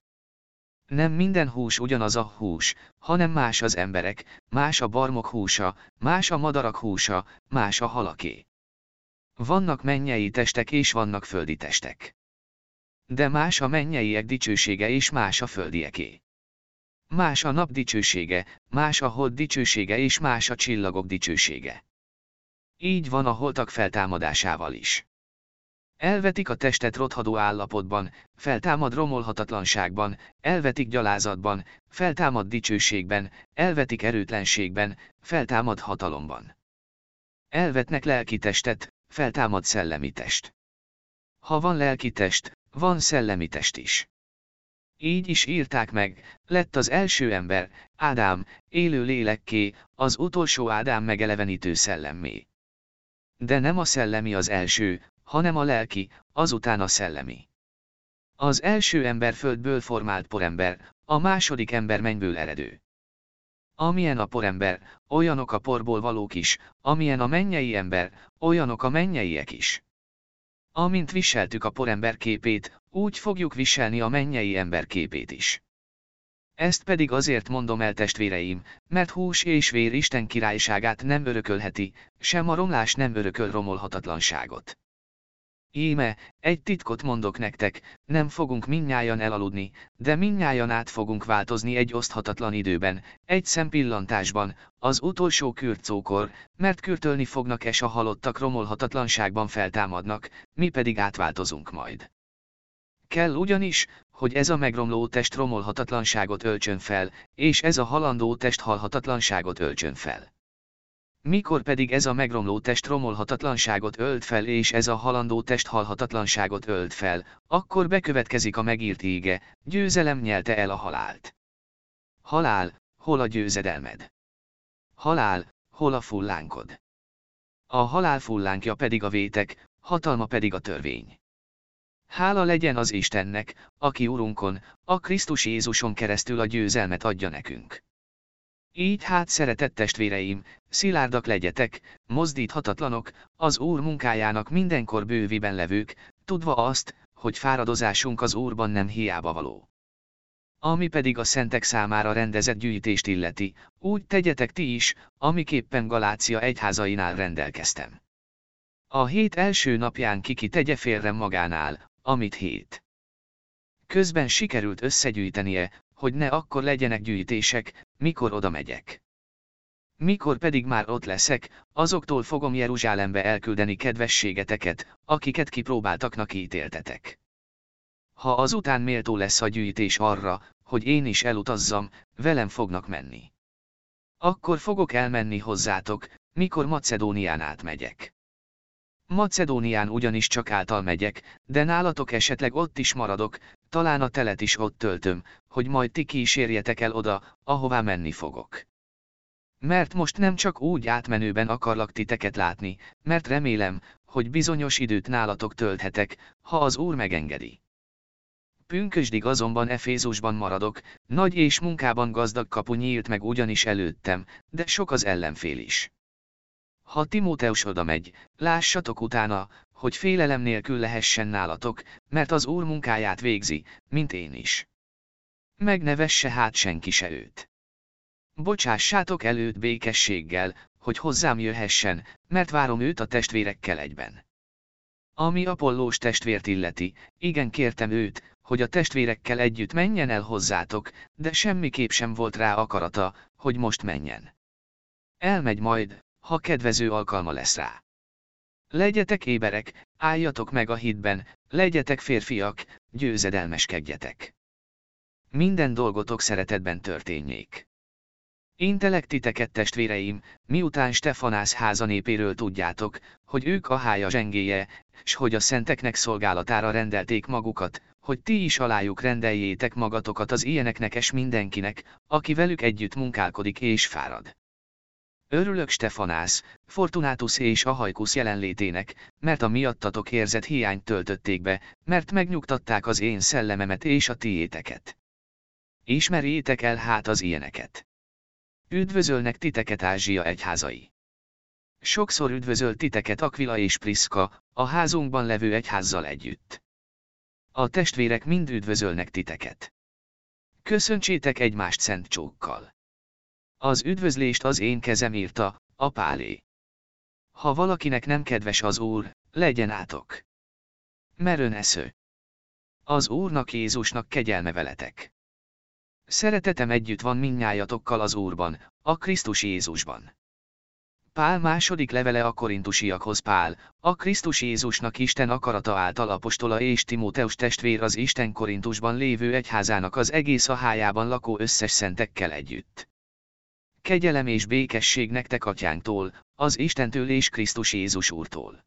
Speaker 1: Nem minden hús ugyanaz a hús, hanem más az emberek, más a barmok húsa, más a madarak húsa, más a halaké. Vannak mennyei testek és vannak földi testek. De más a mennyeiek dicsősége és más a földieké. Más a nap dicsősége, más a hold dicsősége és más a csillagok dicsősége. Így van a holtak feltámadásával is. Elvetik a testet rothadó állapotban, feltámad romolhatatlanságban, elvetik gyalázatban, feltámad dicsőségben, elvetik erőtlenségben, feltámad hatalomban. Elvetnek lelki testet, feltámad szellemi test. Ha van lelki test, van szellemi test is. Így is írták meg, lett az első ember, Ádám, élő lélekké, az utolsó Ádám megelevenítő szellemmé. De nem a szellemi az első, hanem a lelki, azután a szellemi. Az első ember földből formált porember, a második ember mennyből eredő. Amilyen a porember, olyanok a porból valók is, amilyen a mennyei ember, olyanok a mennyeiek is. Amint viseltük a porember képét, úgy fogjuk viselni a mennyei ember képét is. Ezt pedig azért mondom el testvéreim, mert hús és vér Isten királyságát nem örökölheti, sem a romlás nem örököl romolhatatlanságot. Íme, egy titkot mondok nektek, nem fogunk minnyájan elaludni, de minnyájan át fogunk változni egy oszthatatlan időben, egy szempillantásban, az utolsó kürtcókor, mert kürtölni fognak és a halottak romolhatatlanságban feltámadnak, mi pedig átváltozunk majd. Kell ugyanis, hogy ez a megromló test romolhatatlanságot öltsön fel, és ez a halandó test halhatatlanságot öltsön fel. Mikor pedig ez a megromló test romolhatatlanságot ölt fel és ez a halandó test halhatatlanságot ölt fel, akkor bekövetkezik a megírt ége, győzelem nyelte el a halált. Halál, hol a győzedelmed? Halál, hol a fullánkod? A halál fullánkja pedig a vétek, hatalma pedig a törvény. Hála legyen az Istennek, aki Urunkon, a Krisztus Jézuson keresztül a győzelmet adja nekünk. Így hát szeretett testvéreim, szilárdak legyetek, mozdíthatatlanok, az Úr munkájának mindenkor bőviben levők, tudva azt, hogy fáradozásunk az Úrban nem hiába való. Ami pedig a szentek számára rendezett gyűjtést illeti, úgy tegyetek ti is, amiképpen Galácia egyházainál rendelkeztem. A hét első napján kiki tegye félre magánál, amit hét. Közben sikerült összegyűjtenie, hogy ne akkor legyenek gyűjtések, mikor oda megyek. Mikor pedig már ott leszek, azoktól fogom Jeruzsálembe elküldeni kedvességeteket, akiket kipróbáltaknak ítéltetek. Ha azután méltó lesz a gyűjtés arra, hogy én is elutazzam, velem fognak menni. Akkor fogok elmenni hozzátok, mikor Macedónián átmegyek. Macedónián ugyanis csak által megyek, de nálatok esetleg ott is maradok, talán a telet is ott töltöm, hogy majd ti kísérjetek el oda, ahová menni fogok. Mert most nem csak úgy átmenőben akarlak titeket látni, mert remélem, hogy bizonyos időt nálatok tölthetek, ha az Úr megengedi. Pünkösdig azonban Efézusban maradok, nagy és munkában gazdag kapu nyílt meg ugyanis előttem, de sok az ellenfél is. Ha Timóteus oda megy, lássatok utána, hogy félelem nélkül lehessen nálatok, mert az Úr munkáját végzi, mint én is. Megnevesse hát senki se őt. Bocsássátok előtt békességgel, hogy hozzám jöhessen, mert várom őt a testvérekkel egyben. Ami Apollós testvért illeti, igen kértem őt, hogy a testvérekkel együtt menjen el hozzátok, de semmiképp sem volt rá akarata, hogy most menjen. Elmegy majd, ha kedvező alkalma lesz rá. Legyetek éberek, álljatok meg a hitben, legyetek férfiak, győzedelmeskedjetek. Minden dolgotok szeretetben történjék. Intelek titeket testvéreim, miután Stefanász házanépéről tudjátok, hogy ők a hája zsengéje, s hogy a szenteknek szolgálatára rendelték magukat, hogy ti is alájuk rendeljétek magatokat az ilyeneknek és mindenkinek, aki velük együtt munkálkodik és fárad. Örülök Stefanász, Fortunatus és Ahajkusz jelenlétének, mert a miattatok érzett hiányt töltötték be, mert megnyugtatták az én szellememet és a tiéteket. Ismerjétek el hát az ilyeneket. Üdvözölnek titeket Ázsia egyházai. Sokszor üdvözöl titeket Aquila és Priska, a házunkban levő egyházzal együtt. A testvérek mind üdvözölnek titeket. Köszöntsétek egymást szent csókkal. Az üdvözlést az én kezem írta, apálé. Ha valakinek nem kedves az Úr, legyen átok. Merön esző. Az Úrnak Jézusnak kegyelme veletek. Szeretetem együtt van minnyájatokkal az Úrban, a Krisztus Jézusban. Pál második levele a korintusiakhoz Pál, a Krisztus Jézusnak Isten akarata által apostola és Timóteus testvér az Isten Korintusban lévő egyházának az egész a hájában lakó összes szentekkel együtt. Kegyelem és békesség nektek atyánktól, az Istentől és Krisztus Jézus Úrtól.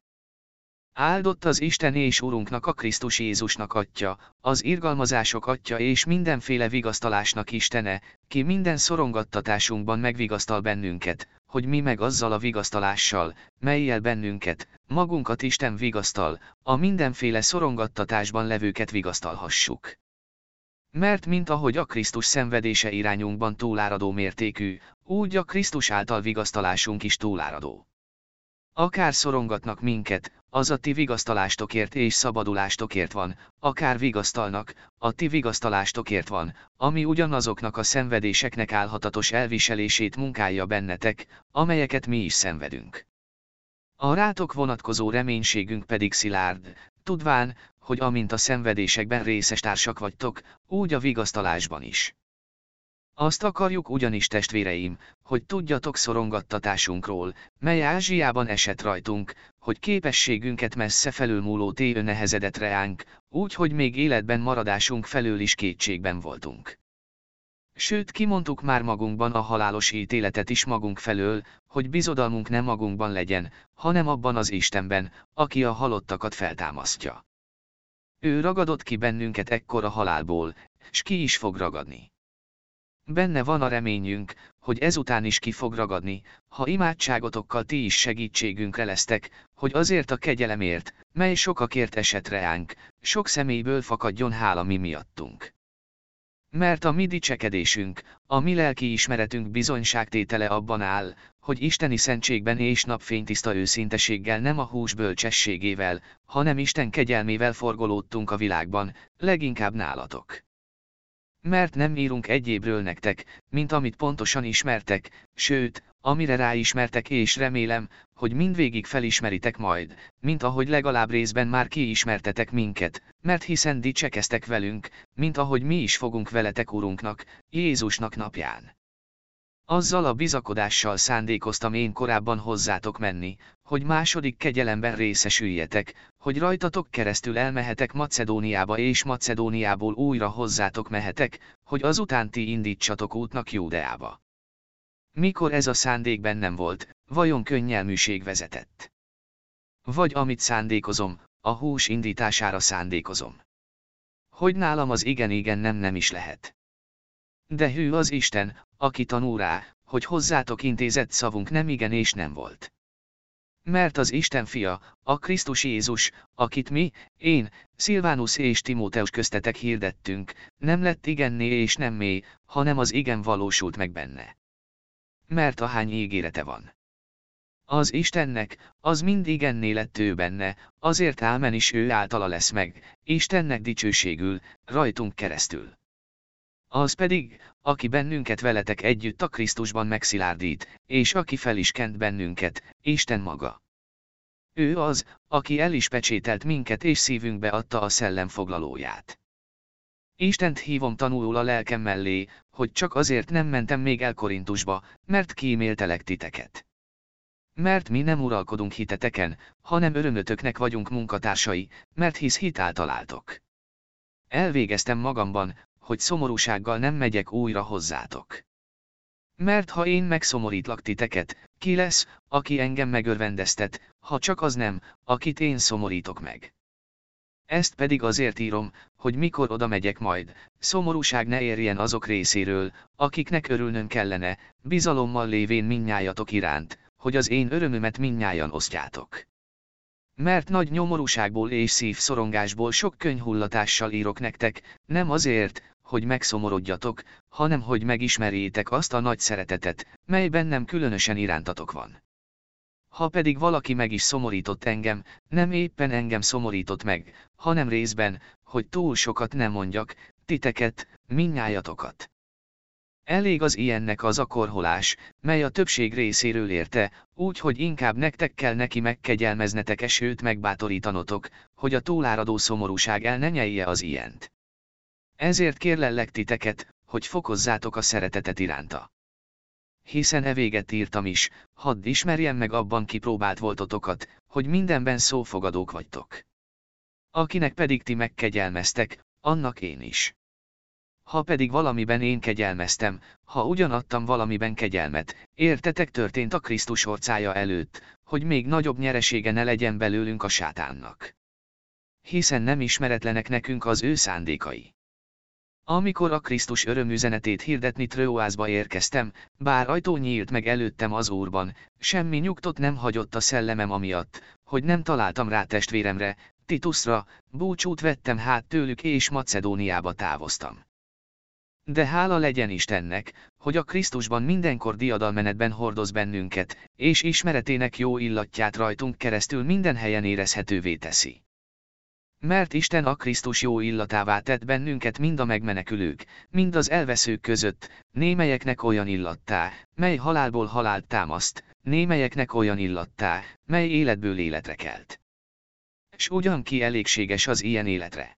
Speaker 1: Áldott az Isten és Urunknak a Krisztus Jézusnak atya, az irgalmazások atya és mindenféle vigasztalásnak Istene, ki minden szorongattatásunkban megvigasztal bennünket, hogy mi meg azzal a vigasztalással, melyel bennünket, magunkat Isten vigasztal, a mindenféle szorongattatásban levőket vigasztalhassuk. Mert mint ahogy a Krisztus szenvedése irányunkban túláradó mértékű, úgy a Krisztus által vigasztalásunk is túláradó. Akár szorongatnak minket, az a ti vigasztalástok,ért és szabadulástok,ért van, akár vigasztalnak, a ti vigasztalástok,ért van, ami ugyanazoknak a szenvedéseknek álhatatos elviselését munkálja bennetek, amelyeket mi is szenvedünk. A rátok vonatkozó reménységünk pedig szilárd, tudván, hogy amint a szenvedésekben részes társak vagytok, úgy a vigasztalásban is. Azt akarjuk ugyanis testvéreim, hogy tudjatok szorongattatásunkról, mely Ázsiában esett rajtunk, hogy képességünket messze felülmúló téő nehezedett reánk, úgy hogy még életben maradásunk felől is kétségben voltunk. Sőt kimondtuk már magunkban a halálos ítéletet is magunk felől, hogy bizodalmunk nem magunkban legyen, hanem abban az Istenben, aki a halottakat feltámasztja. Ő ragadott ki bennünket ekkor a halálból, s ki is fog ragadni. Benne van a reményünk, hogy ezután is ki fog ragadni, ha imádságotokkal ti is segítségünkre lesztek, hogy azért a kegyelemért, mely sokakért esett reánk, sok személyből fakadjon hála mi miattunk. Mert a mi dicsekedésünk, a mi lelki ismeretünk bizonyságtétele abban áll, hogy isteni szentségben és napfénytiszta őszinteséggel nem a hús bölcsességével, hanem Isten kegyelmével forgolódtunk a világban, leginkább nálatok. Mert nem írunk egyébről nektek, mint amit pontosan ismertek, sőt, amire ráismertek és remélem, hogy mindvégig felismeritek majd, mint ahogy legalább részben már kiismertetek minket, mert hiszen dicsekeztek velünk, mint ahogy mi is fogunk veletek Urunknak, Jézusnak napján. Azzal a bizakodással szándékoztam én korábban hozzátok menni, hogy második kegyelemben részesüljetek, hogy rajtatok keresztül elmehetek Macedóniába és Macedóniából újra hozzátok mehetek, hogy azután ti indítsatok útnak Júdeába. Mikor ez a szándék bennem volt, vajon könnyelműség vezetett? Vagy amit szándékozom, a hús indítására szándékozom. Hogy nálam az igen-igen nem-nem is lehet. De hű az Isten, aki tanul rá, hogy hozzátok intézett szavunk nem igen és nem volt. Mert az Isten fia, a Krisztus Jézus, akit mi, én, Szilvánus és Timóteus köztetek hirdettünk, nem lett igenné és nem mély, hanem az igen valósult meg benne. Mert ahány ígérete van. Az Istennek, az mind igenné lett ő benne, azért ámen is ő általa lesz meg, Istennek dicsőségül, rajtunk keresztül. Az pedig, aki bennünket veletek együtt a Krisztusban megszilárdít, és aki fel is kent bennünket, Isten maga. Ő az, aki el is pecsételt minket és szívünkbe adta a szellem foglalóját. Istent hívom tanulul a lelkem mellé, hogy csak azért nem mentem még el Korintusba, mert kíméltelek titeket. Mert mi nem uralkodunk hiteteken, hanem örömötöknek vagyunk munkatársai, mert hisz hitál találtok. Elvégeztem magamban, hogy szomorúsággal nem megyek újra hozzátok. Mert ha én megszomorítlak titeket, ki lesz, aki engem megörvendeztet, ha csak az nem, akit én szomorítok meg. Ezt pedig azért írom, hogy mikor oda megyek majd, szomorúság ne érjen azok részéről, akiknek örülnön kellene, bizalommal lévén minnyájatok iránt, hogy az én örömömet minnyájan osztjátok. Mert nagy nyomorúságból és szívszorongásból sok könyhullatással írok nektek, nem azért, hogy megszomorodjatok, hanem hogy megismerjétek azt a nagy szeretetet, mely bennem különösen irántatok van. Ha pedig valaki meg is szomorított engem, nem éppen engem szomorított meg, hanem részben, hogy túl sokat nem mondjak, titeket, minnyájatokat. Elég az ilyennek az akorholás, mely a többség részéről érte, úgy, hogy inkább nektek kell neki megkegyelmeznetek esőt megbátorítanotok, hogy a túláradó szomorúság el ne az ilyent. Ezért kérlellek titeket, hogy fokozzátok a szeretetet iránta. Hiszen e véget írtam is, hadd ismerjem meg abban kipróbált voltotokat, hogy mindenben szófogadók vagytok. Akinek pedig ti megkegyelmeztek, annak én is. Ha pedig valamiben én kegyelmeztem, ha ugyanadtam valamiben kegyelmet, értetek történt a Krisztus orcája előtt, hogy még nagyobb nyeresége ne legyen belőlünk a sátánnak. Hiszen nem ismeretlenek nekünk az ő szándékai. Amikor a Krisztus örömüzenetét hirdetni Tröoászba érkeztem, bár ajtó nyílt meg előttem az úrban, semmi nyugtot nem hagyott a szellemem amiatt, hogy nem találtam rá testvéremre, Titusra, búcsút vettem hát tőlük és Macedóniába távoztam. De hála legyen Istennek, hogy a Krisztusban mindenkor diadalmenetben hordoz bennünket, és ismeretének jó illatját rajtunk keresztül minden helyen érezhetővé teszi. Mert Isten a Krisztus jó illatává tett bennünket mind a megmenekülők, mind az elveszők között, némelyeknek olyan illattá, mely halálból halált támaszt, némelyeknek olyan illattá, mely életből életre kelt. S ugyan ki elégséges az ilyen életre.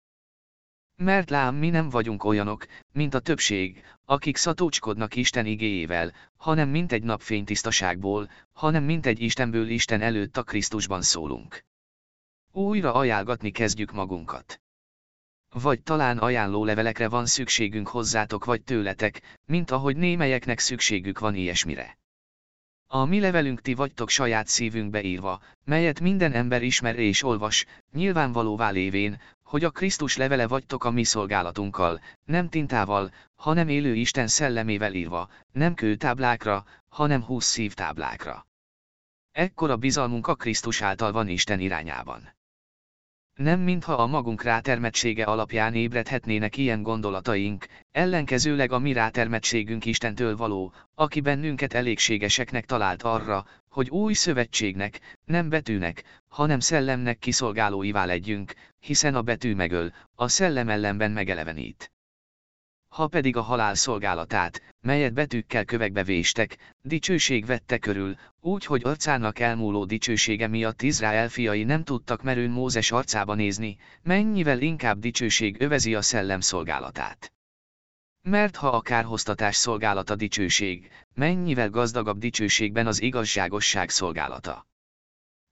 Speaker 1: Mert lám mi nem vagyunk olyanok, mint a többség, akik szatócskodnak Isten igéjével, hanem mint egy napfény tisztaságból, hanem mint egy Istenből Isten előtt a Krisztusban szólunk. Újra ajánlgatni kezdjük magunkat. Vagy talán ajánlólevelekre van szükségünk hozzátok vagy tőletek, mint ahogy némelyeknek szükségük van ilyesmire. A mi levelünk ti vagytok saját szívünkbe írva, melyet minden ember ismer és olvas, nyilvánvalóvá lévén, hogy a Krisztus levele vagytok a mi szolgálatunkkal, nem tintával, hanem élő Isten szellemével írva, nem kőtáblákra, hanem húsz szívtáblákra. Ekkora bizalmunk a Krisztus által van Isten irányában. Nem mintha a magunk rátermettsége alapján ébredhetnének ilyen gondolataink, ellenkezőleg a mi rátermettségünk Istentől való, aki bennünket elégségeseknek talált arra, hogy új szövetségnek, nem betűnek, hanem szellemnek kiszolgálóivá legyünk, hiszen a betű megöl, a szellem ellenben megelevenít. Ha pedig a halál szolgálatát, melyet betűkkel kövekbe véstek, dicsőség vette körül, úgy, hogy arcának elmúló dicsősége miatt Izrael fiai nem tudtak merőn Mózes arcába nézni, mennyivel inkább dicsőség övezi a szellem szolgálatát. Mert ha a kárhoztatás szolgálata dicsőség, mennyivel gazdagabb dicsőségben az igazságosság szolgálata.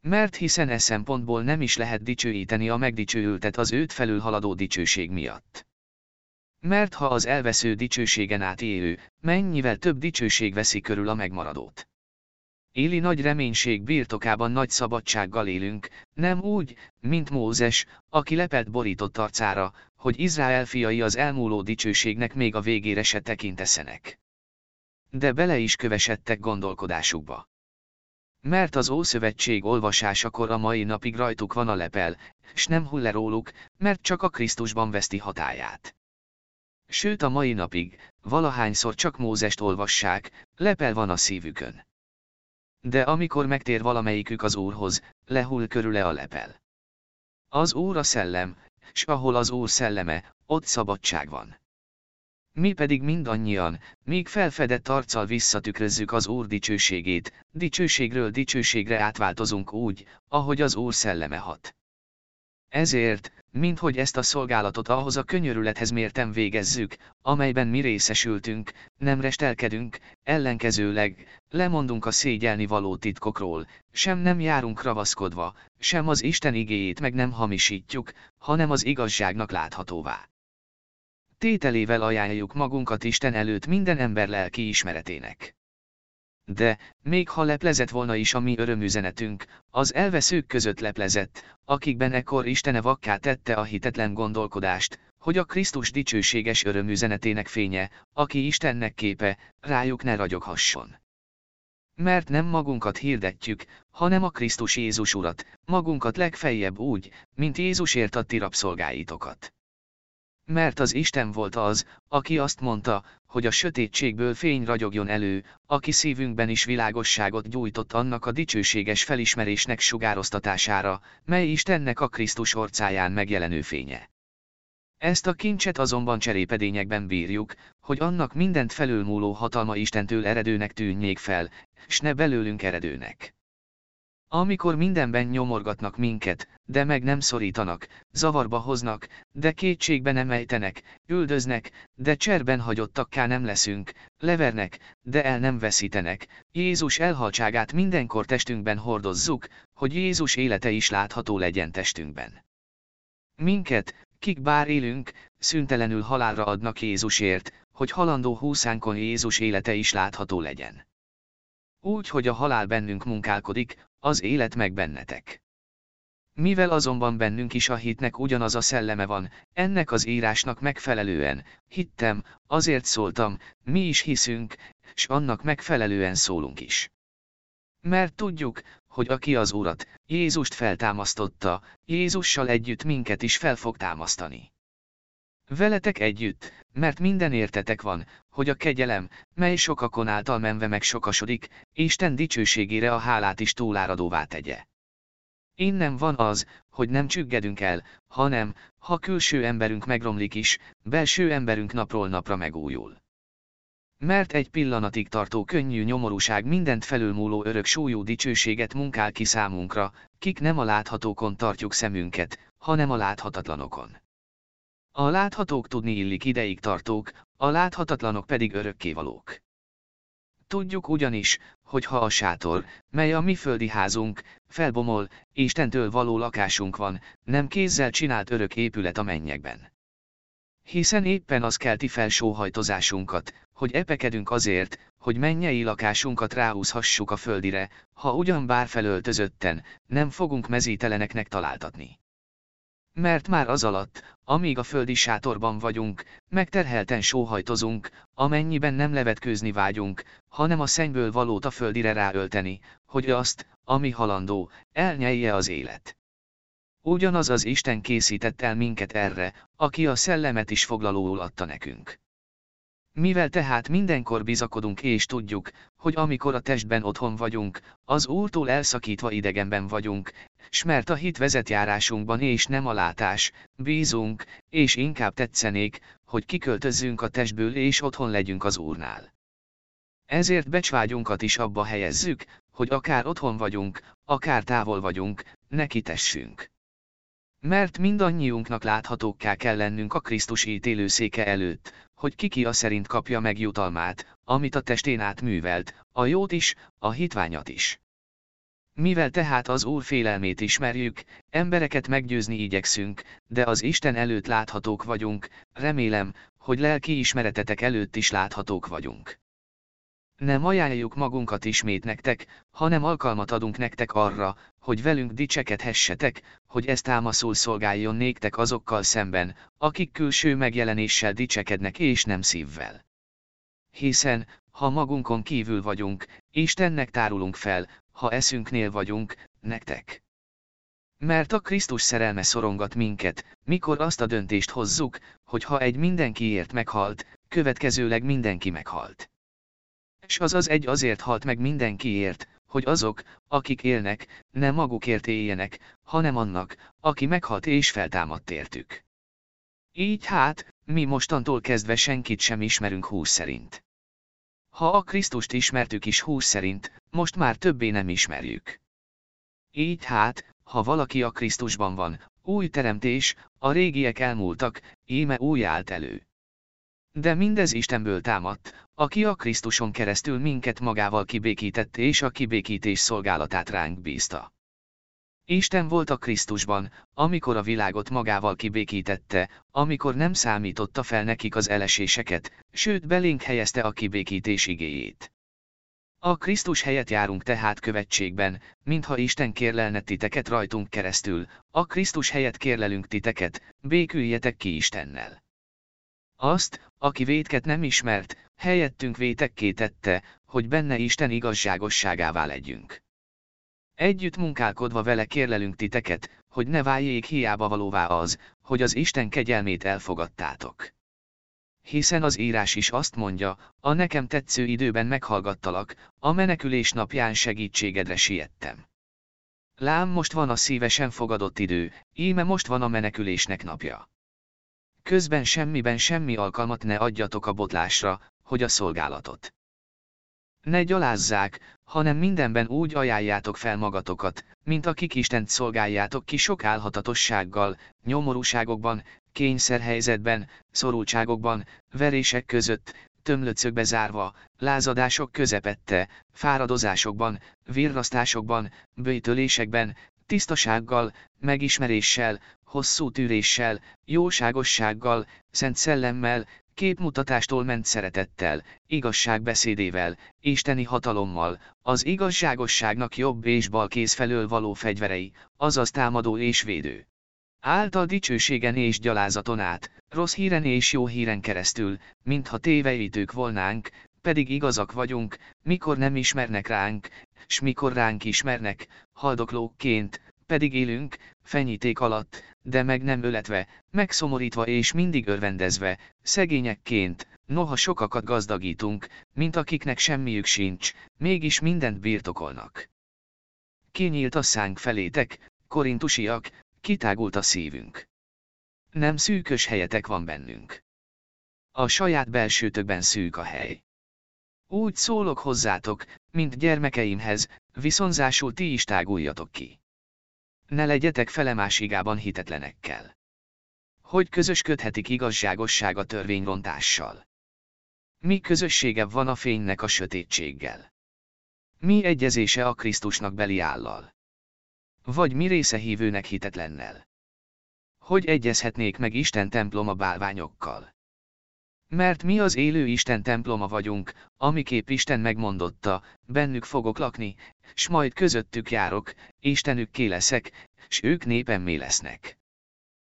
Speaker 1: Mert hiszen e szempontból nem is lehet dicsőíteni a megdicsőültet az őt felül haladó dicsőség miatt. Mert ha az elvesző dicsőségen átélő, mennyivel több dicsőség veszi körül a megmaradót. Éli nagy reménység birtokában nagy szabadsággal élünk, nem úgy, mint Mózes, aki lepelt borított arcára, hogy Izrael fiai az elmúló dicsőségnek még a végére se tekinteszenek. De bele is kövesedtek gondolkodásukba. Mert az Ószövetség olvasásakor a mai napig rajtuk van a lepel, s nem hull róluk, mert csak a Krisztusban veszti hatáját. Sőt a mai napig, valahányszor csak Mózest olvassák, lepel van a szívükön. De amikor megtér valamelyikük az Úrhoz, lehull körüle a lepel. Az Úr a szellem, s ahol az Úr szelleme, ott szabadság van. Mi pedig mindannyian, míg felfedett arccal visszatükrözzük az Úr dicsőségét, dicsőségről dicsőségre átváltozunk úgy, ahogy az Úr szelleme hat. Ezért, mint hogy ezt a szolgálatot ahhoz a könyörülethez mértem végezzük, amelyben mi részesültünk, nem restelkedünk, ellenkezőleg, lemondunk a szégyelni való titkokról, sem nem járunk ravaszkodva, sem az Isten igéjét meg nem hamisítjuk, hanem az igazságnak láthatóvá. Tételével ajánljuk magunkat Isten előtt minden ember lelki ismeretének. De, még ha leplezett volna is a mi örömüzenetünk, az elveszők között leplezett, akikben ekkor Istene vakká tette a hitetlen gondolkodást, hogy a Krisztus dicsőséges örömüzenetének fénye, aki Istennek képe, rájuk ne ragyoghasson. Mert nem magunkat hirdetjük, hanem a Krisztus Jézus Urat, magunkat legfeljebb úgy, mint Jézus ért a ti rabszolgáitokat. Mert az Isten volt az, aki azt mondta, hogy a sötétségből fény ragyogjon elő, aki szívünkben is világosságot gyújtott annak a dicsőséges felismerésnek sugároztatására, mely Istennek a Krisztus orcáján megjelenő fénye. Ezt a kincset azonban cserépedényekben bírjuk, hogy annak mindent felülmúló hatalma Istentől eredőnek tűnjék fel, s ne belőlünk eredőnek. Amikor mindenben nyomorgatnak minket, de meg nem szorítanak, zavarba hoznak, de kétségbe nem ejtenek, üldöznek, de cserben hagyottakká nem leszünk, levernek, de el nem veszítenek, Jézus elhaltságát mindenkor testünkben hordozzuk, hogy Jézus élete is látható legyen testünkben. Minket, kik bár élünk, szüntelenül halálra adnak Jézusért, hogy halandó húszánkon Jézus élete is látható legyen. Úgy, hogy a halál bennünk munkálkodik, az élet meg bennetek. Mivel azonban bennünk is a hitnek ugyanaz a szelleme van, ennek az írásnak megfelelően, hittem, azért szóltam, mi is hiszünk, s annak megfelelően szólunk is. Mert tudjuk, hogy aki az Urat, Jézust feltámasztotta, Jézussal együtt minket is fel fog támasztani. Veletek együtt, mert minden értetek van, hogy a kegyelem, mely sokakon által menve megsokasodik, Isten dicsőségére a hálát is túláradóvá tegye. Innen van az, hogy nem csüggedünk el, hanem, ha külső emberünk megromlik is, belső emberünk napról napra megújul. Mert egy pillanatig tartó könnyű nyomorúság mindent felülmúló örök súlyú dicsőséget munkál ki számunkra, kik nem a láthatókon tartjuk szemünket, hanem a láthatatlanokon. A láthatók tudni illik ideig tartók, a láthatatlanok pedig örökkévalók. Tudjuk ugyanis, hogy ha a sátor, mely a mi földi házunk, felbomol, Istentől való lakásunk van, nem kézzel csinált örök épület a mennyekben. Hiszen éppen az kelti fel sóhajtozásunkat, hogy epekedünk azért, hogy mennyei lakásunkat ráhúzhassuk a földire, ha ugyan bár felöltözötten, nem fogunk mezíteleneknek találtatni. Mert már az alatt, amíg a földi sátorban vagyunk, megterhelten sóhajtozunk, amennyiben nem levetkőzni vágyunk, hanem a szennyből valót a földire ráölteni, hogy azt, ami halandó, elnyelje az élet. Ugyanaz az Isten készített el minket erre, aki a szellemet is foglalóul adta nekünk. Mivel tehát mindenkor bizakodunk és tudjuk, hogy amikor a testben otthon vagyunk, az Úrtól elszakítva idegenben vagyunk, s mert a hit vezet járásunkban és nem a látás, bízunk, és inkább tetszenék, hogy kiköltözzünk a testből és otthon legyünk az Úrnál. Ezért becsvágyunkat is abba helyezzük, hogy akár otthon vagyunk, akár távol vagyunk, neki tessünk. Mert mindannyiunknak láthatókká kell lennünk a Krisztus ítélőszéke előtt, hogy kiki a szerint kapja meg jutalmát, amit a testén át művelt, a jót is, a hitványat is. Mivel tehát az Úr félelmét ismerjük, embereket meggyőzni igyekszünk, de az Isten előtt láthatók vagyunk, remélem, hogy lelki ismeretetek előtt is láthatók vagyunk. Nem ajánljuk magunkat ismét nektek, hanem alkalmat adunk nektek arra, hogy velünk dicsekedhessetek, hogy ez támaszul szolgáljon néktek azokkal szemben, akik külső megjelenéssel dicsekednek és nem szívvel. Hiszen, ha magunkon kívül vagyunk, Istennek tárulunk fel, ha eszünknél vagyunk, nektek. Mert a Krisztus szerelme szorongat minket, mikor azt a döntést hozzuk, hogy ha egy mindenkiért meghalt, következőleg mindenki meghalt. És az az egy azért halt meg mindenkiért, hogy azok, akik élnek, nem magukért éljenek, hanem annak, aki meghalt és feltámadt értük. Így hát, mi mostantól kezdve senkit sem ismerünk húsz szerint. Ha a Krisztust ismertük is húsz szerint, most már többé nem ismerjük. Így hát, ha valaki a Krisztusban van, új teremtés, a régiek elmúltak, íme új állt elő. De mindez Istenből támadt, aki a Krisztuson keresztül minket magával kibékített és a kibékítés szolgálatát ránk bízta. Isten volt a Krisztusban, amikor a világot magával kibékítette, amikor nem számította fel nekik az eleséseket, sőt belénk helyezte a kibékítés igéjét. A Krisztus helyett járunk tehát követségben, mintha Isten kérlelne titeket rajtunk keresztül, a Krisztus helyett kérlelünk titeket, béküljetek ki Istennel. Azt, aki vétket nem ismert, helyettünk vétekké tette, hogy benne Isten igazságosságává legyünk. Együtt munkálkodva vele kérlelünk titeket, hogy ne váljék hiába valóvá az, hogy az Isten kegyelmét elfogadtátok. Hiszen az írás is azt mondja, a nekem tetsző időben meghallgattalak, a menekülés napján segítségedre siettem. Lám most van a szívesen fogadott idő, íme most van a menekülésnek napja. Közben semmiben semmi alkalmat ne adjatok a botlásra, hogy a szolgálatot. Ne gyalázzák, hanem mindenben úgy ajánljátok fel magatokat, mint akik Istent szolgáljátok ki sok álhatatossággal, nyomorúságokban, kényszerhelyzetben, szorultságokban, verések között, tömlöcökbe zárva, lázadások közepette, fáradozásokban, virrasztásokban, bőjtölésekben, tisztasággal, megismeréssel, hosszú tűréssel, jóságossággal, szent szellemmel, képmutatástól ment szeretettel, igazságbeszédével, isteni hatalommal, az igazságosságnak jobb és bal kéz felől való fegyverei, azaz támadó és védő. Által dicsőségen és gyalázaton át, rossz híren és jó híren keresztül, mintha téveítők volnánk, pedig igazak vagyunk, mikor nem ismernek ránk, s mikor ránk ismernek, haldoklókként, pedig élünk, fenyíték alatt, de meg nem öletve, megszomorítva és mindig örvendezve, szegényekként, noha sokakat gazdagítunk, mint akiknek semmiük sincs, mégis mindent birtokolnak. Kinyílt a szánk felétek, korintusiak, kitágult a szívünk. Nem szűkös helyetek van bennünk. A saját belsőtökben szűk a hely. Úgy szólok hozzátok, mint gyermekeimhez, viszonzásul ti is táguljatok ki. Ne legyetek felemásigában hitetlenekkel. Hogy közösködhetik igazságosság a törvényrontással? Mi közössége van a fénynek a sötétséggel? Mi egyezése a Krisztusnak beli állal? Vagy mi része hívőnek hitetlennel? Hogy egyezhetnék meg Isten temploma bálványokkal? Mert mi az élő Isten temploma vagyunk, amiképp Isten megmondotta, bennük fogok lakni, s majd közöttük járok, Istenükké leszek, s ők népemmé lesznek.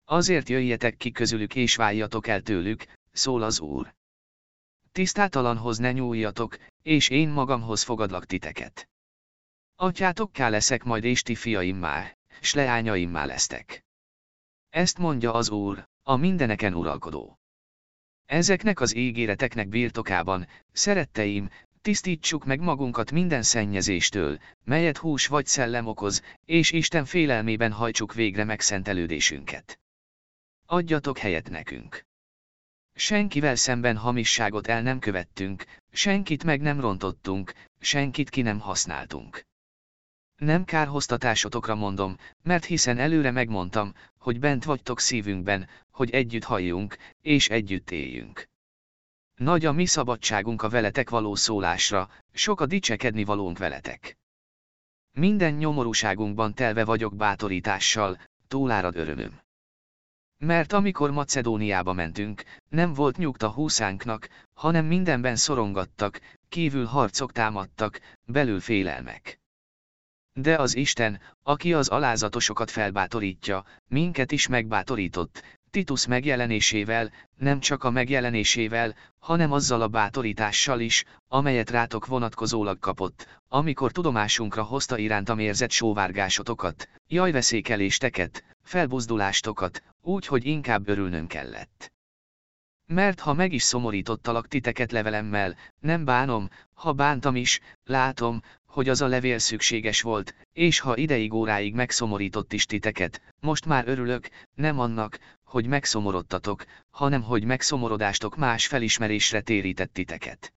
Speaker 1: Azért jöjjetek ki közülük és váljatok el tőlük, szól az Úr. Tisztátalanhoz ne nyúljatok, és én magamhoz fogadlak titeket. Atyátokká leszek majd és ti fiaimmá, s leányaimmá lesztek. Ezt mondja az Úr, a mindeneken uralkodó. Ezeknek az ígéreteknek birtokában, szeretteim, tisztítsuk meg magunkat minden szennyezéstől, melyet hús vagy szellem okoz, és Isten félelmében hajtsuk végre megszentelődésünket. Adjatok helyet nekünk. Senkivel szemben hamisságot el nem követtünk, senkit meg nem rontottunk, senkit ki nem használtunk. Nem kárhoztatásotokra mondom, mert hiszen előre megmondtam, hogy bent vagytok szívünkben, hogy együtt halljunk, és együtt éljünk. Nagy a mi szabadságunk a veletek való szólásra, sok a dicsekedni valónk veletek. Minden nyomorúságunkban telve vagyok bátorítással, túlárad örömöm. Mert amikor Macedóniába mentünk, nem volt nyugta húszánknak, hanem mindenben szorongattak, kívül harcok támadtak, belül félelmek. De az Isten, aki az alázatosokat felbátorítja, minket is megbátorított, Titus megjelenésével, nem csak a megjelenésével, hanem azzal a bátorítással is, amelyet rátok vonatkozólag kapott, amikor tudomásunkra hozta irántam érzett sóvárgásotokat, jajveszékelésteket, felbuzdulástokat, úgy, hogy inkább örülnöm kellett. Mert ha meg is szomorítottalak titeket levelemmel, nem bánom, ha bántam is, látom, hogy az a levél szükséges volt, és ha ideig óráig megszomorított is titeket, most már örülök, nem annak, hogy megszomorodtatok, hanem hogy megszomorodástok más felismerésre térített titeket.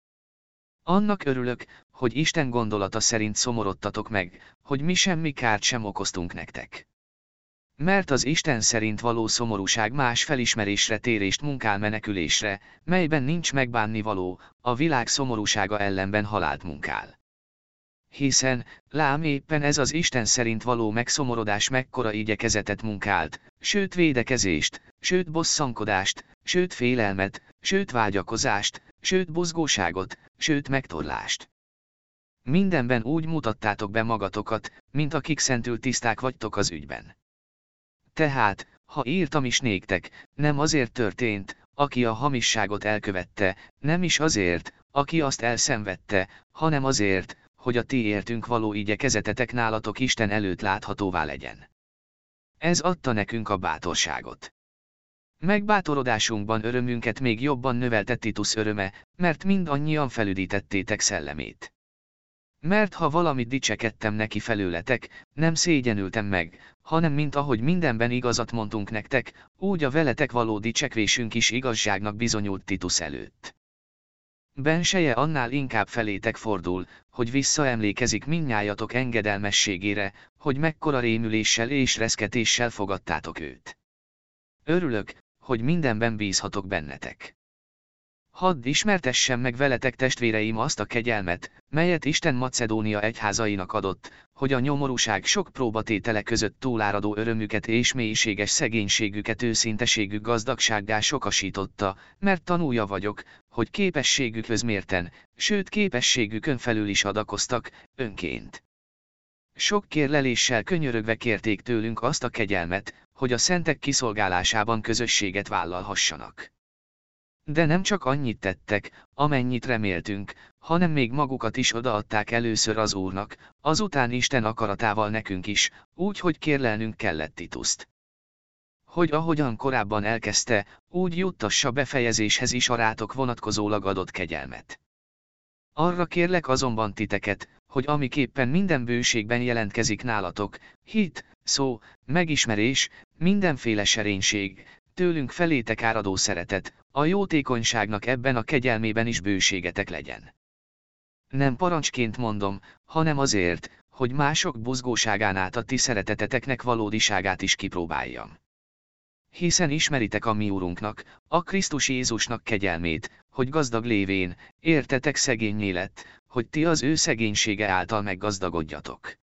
Speaker 1: Annak örülök, hogy Isten gondolata szerint szomorodtatok meg, hogy mi semmi kárt sem okoztunk nektek. Mert az Isten szerint való szomorúság más felismerésre térést munkál menekülésre, melyben nincs megbánni való, a világ szomorúsága ellenben halált munkál. Hiszen, lám éppen ez az Isten szerint való megszomorodás mekkora igyekezetet munkált, sőt védekezést, sőt bosszankodást, sőt félelmet, sőt vágyakozást, sőt buzgóságot, sőt megtorlást. mindenben úgy mutattátok be magatokat, mint akik szentül tiszták vagytok az ügyben. Tehát, ha írtam is néktek, nem azért történt, aki a hamisságot elkövette, nem is azért, aki azt elszenvedte, hanem azért, hogy a ti értünk való igyekezetetek nálatok Isten előtt láthatóvá legyen. Ez adta nekünk a bátorságot. Megbátorodásunkban örömünket még jobban növelte Titus öröme, mert mindannyian felüdítettétek szellemét. Mert ha valamit dicsekedtem neki felőletek, nem szégyenültem meg, hanem mint ahogy mindenben igazat mondtunk nektek, úgy a veletek való dicsekvésünk is igazságnak bizonyult Titus előtt. Benseje annál inkább felétek fordul, hogy visszaemlékezik minnyájatok engedelmességére, hogy mekkora rémüléssel és reszketéssel fogadtátok őt. Örülök, hogy mindenben bízhatok bennetek. Hadd ismertessem meg veletek testvéreim azt a kegyelmet, melyet Isten Macedónia egyházainak adott, hogy a nyomorúság sok próbatétele között túláradó örömüket és mélységes szegénységüket őszinteségük gazdagsággá sokasította, mert tanúja vagyok, hogy képességükhöz mérten, sőt képességükön felül is adakoztak, önként. Sok kérleléssel könyörögve kérték tőlünk azt a kegyelmet, hogy a szentek kiszolgálásában közösséget vállalhassanak. De nem csak annyit tettek, amennyit reméltünk, hanem még magukat is odaadták először az Úrnak, azután Isten akaratával nekünk is, úgy, hogy kérlelnünk kellett Tituszt. Hogy ahogyan korábban elkezdte, úgy juttassa befejezéshez is a rátok vonatkozólag adott kegyelmet. Arra kérlek azonban titeket, hogy amiképpen minden bőségben jelentkezik nálatok, hit, szó, megismerés, mindenféle serénység, tőlünk felétek áradó szeretet, a jótékonyságnak ebben a kegyelmében is bőségetek legyen. Nem parancsként mondom, hanem azért, hogy mások buzgóságán át a ti szereteteteknek valódiságát is kipróbáljam. Hiszen ismeritek a mi úrunknak, a Krisztus Jézusnak kegyelmét, hogy gazdag lévén, értetek szegényé lett, hogy ti az ő szegénysége által meggazdagodjatok.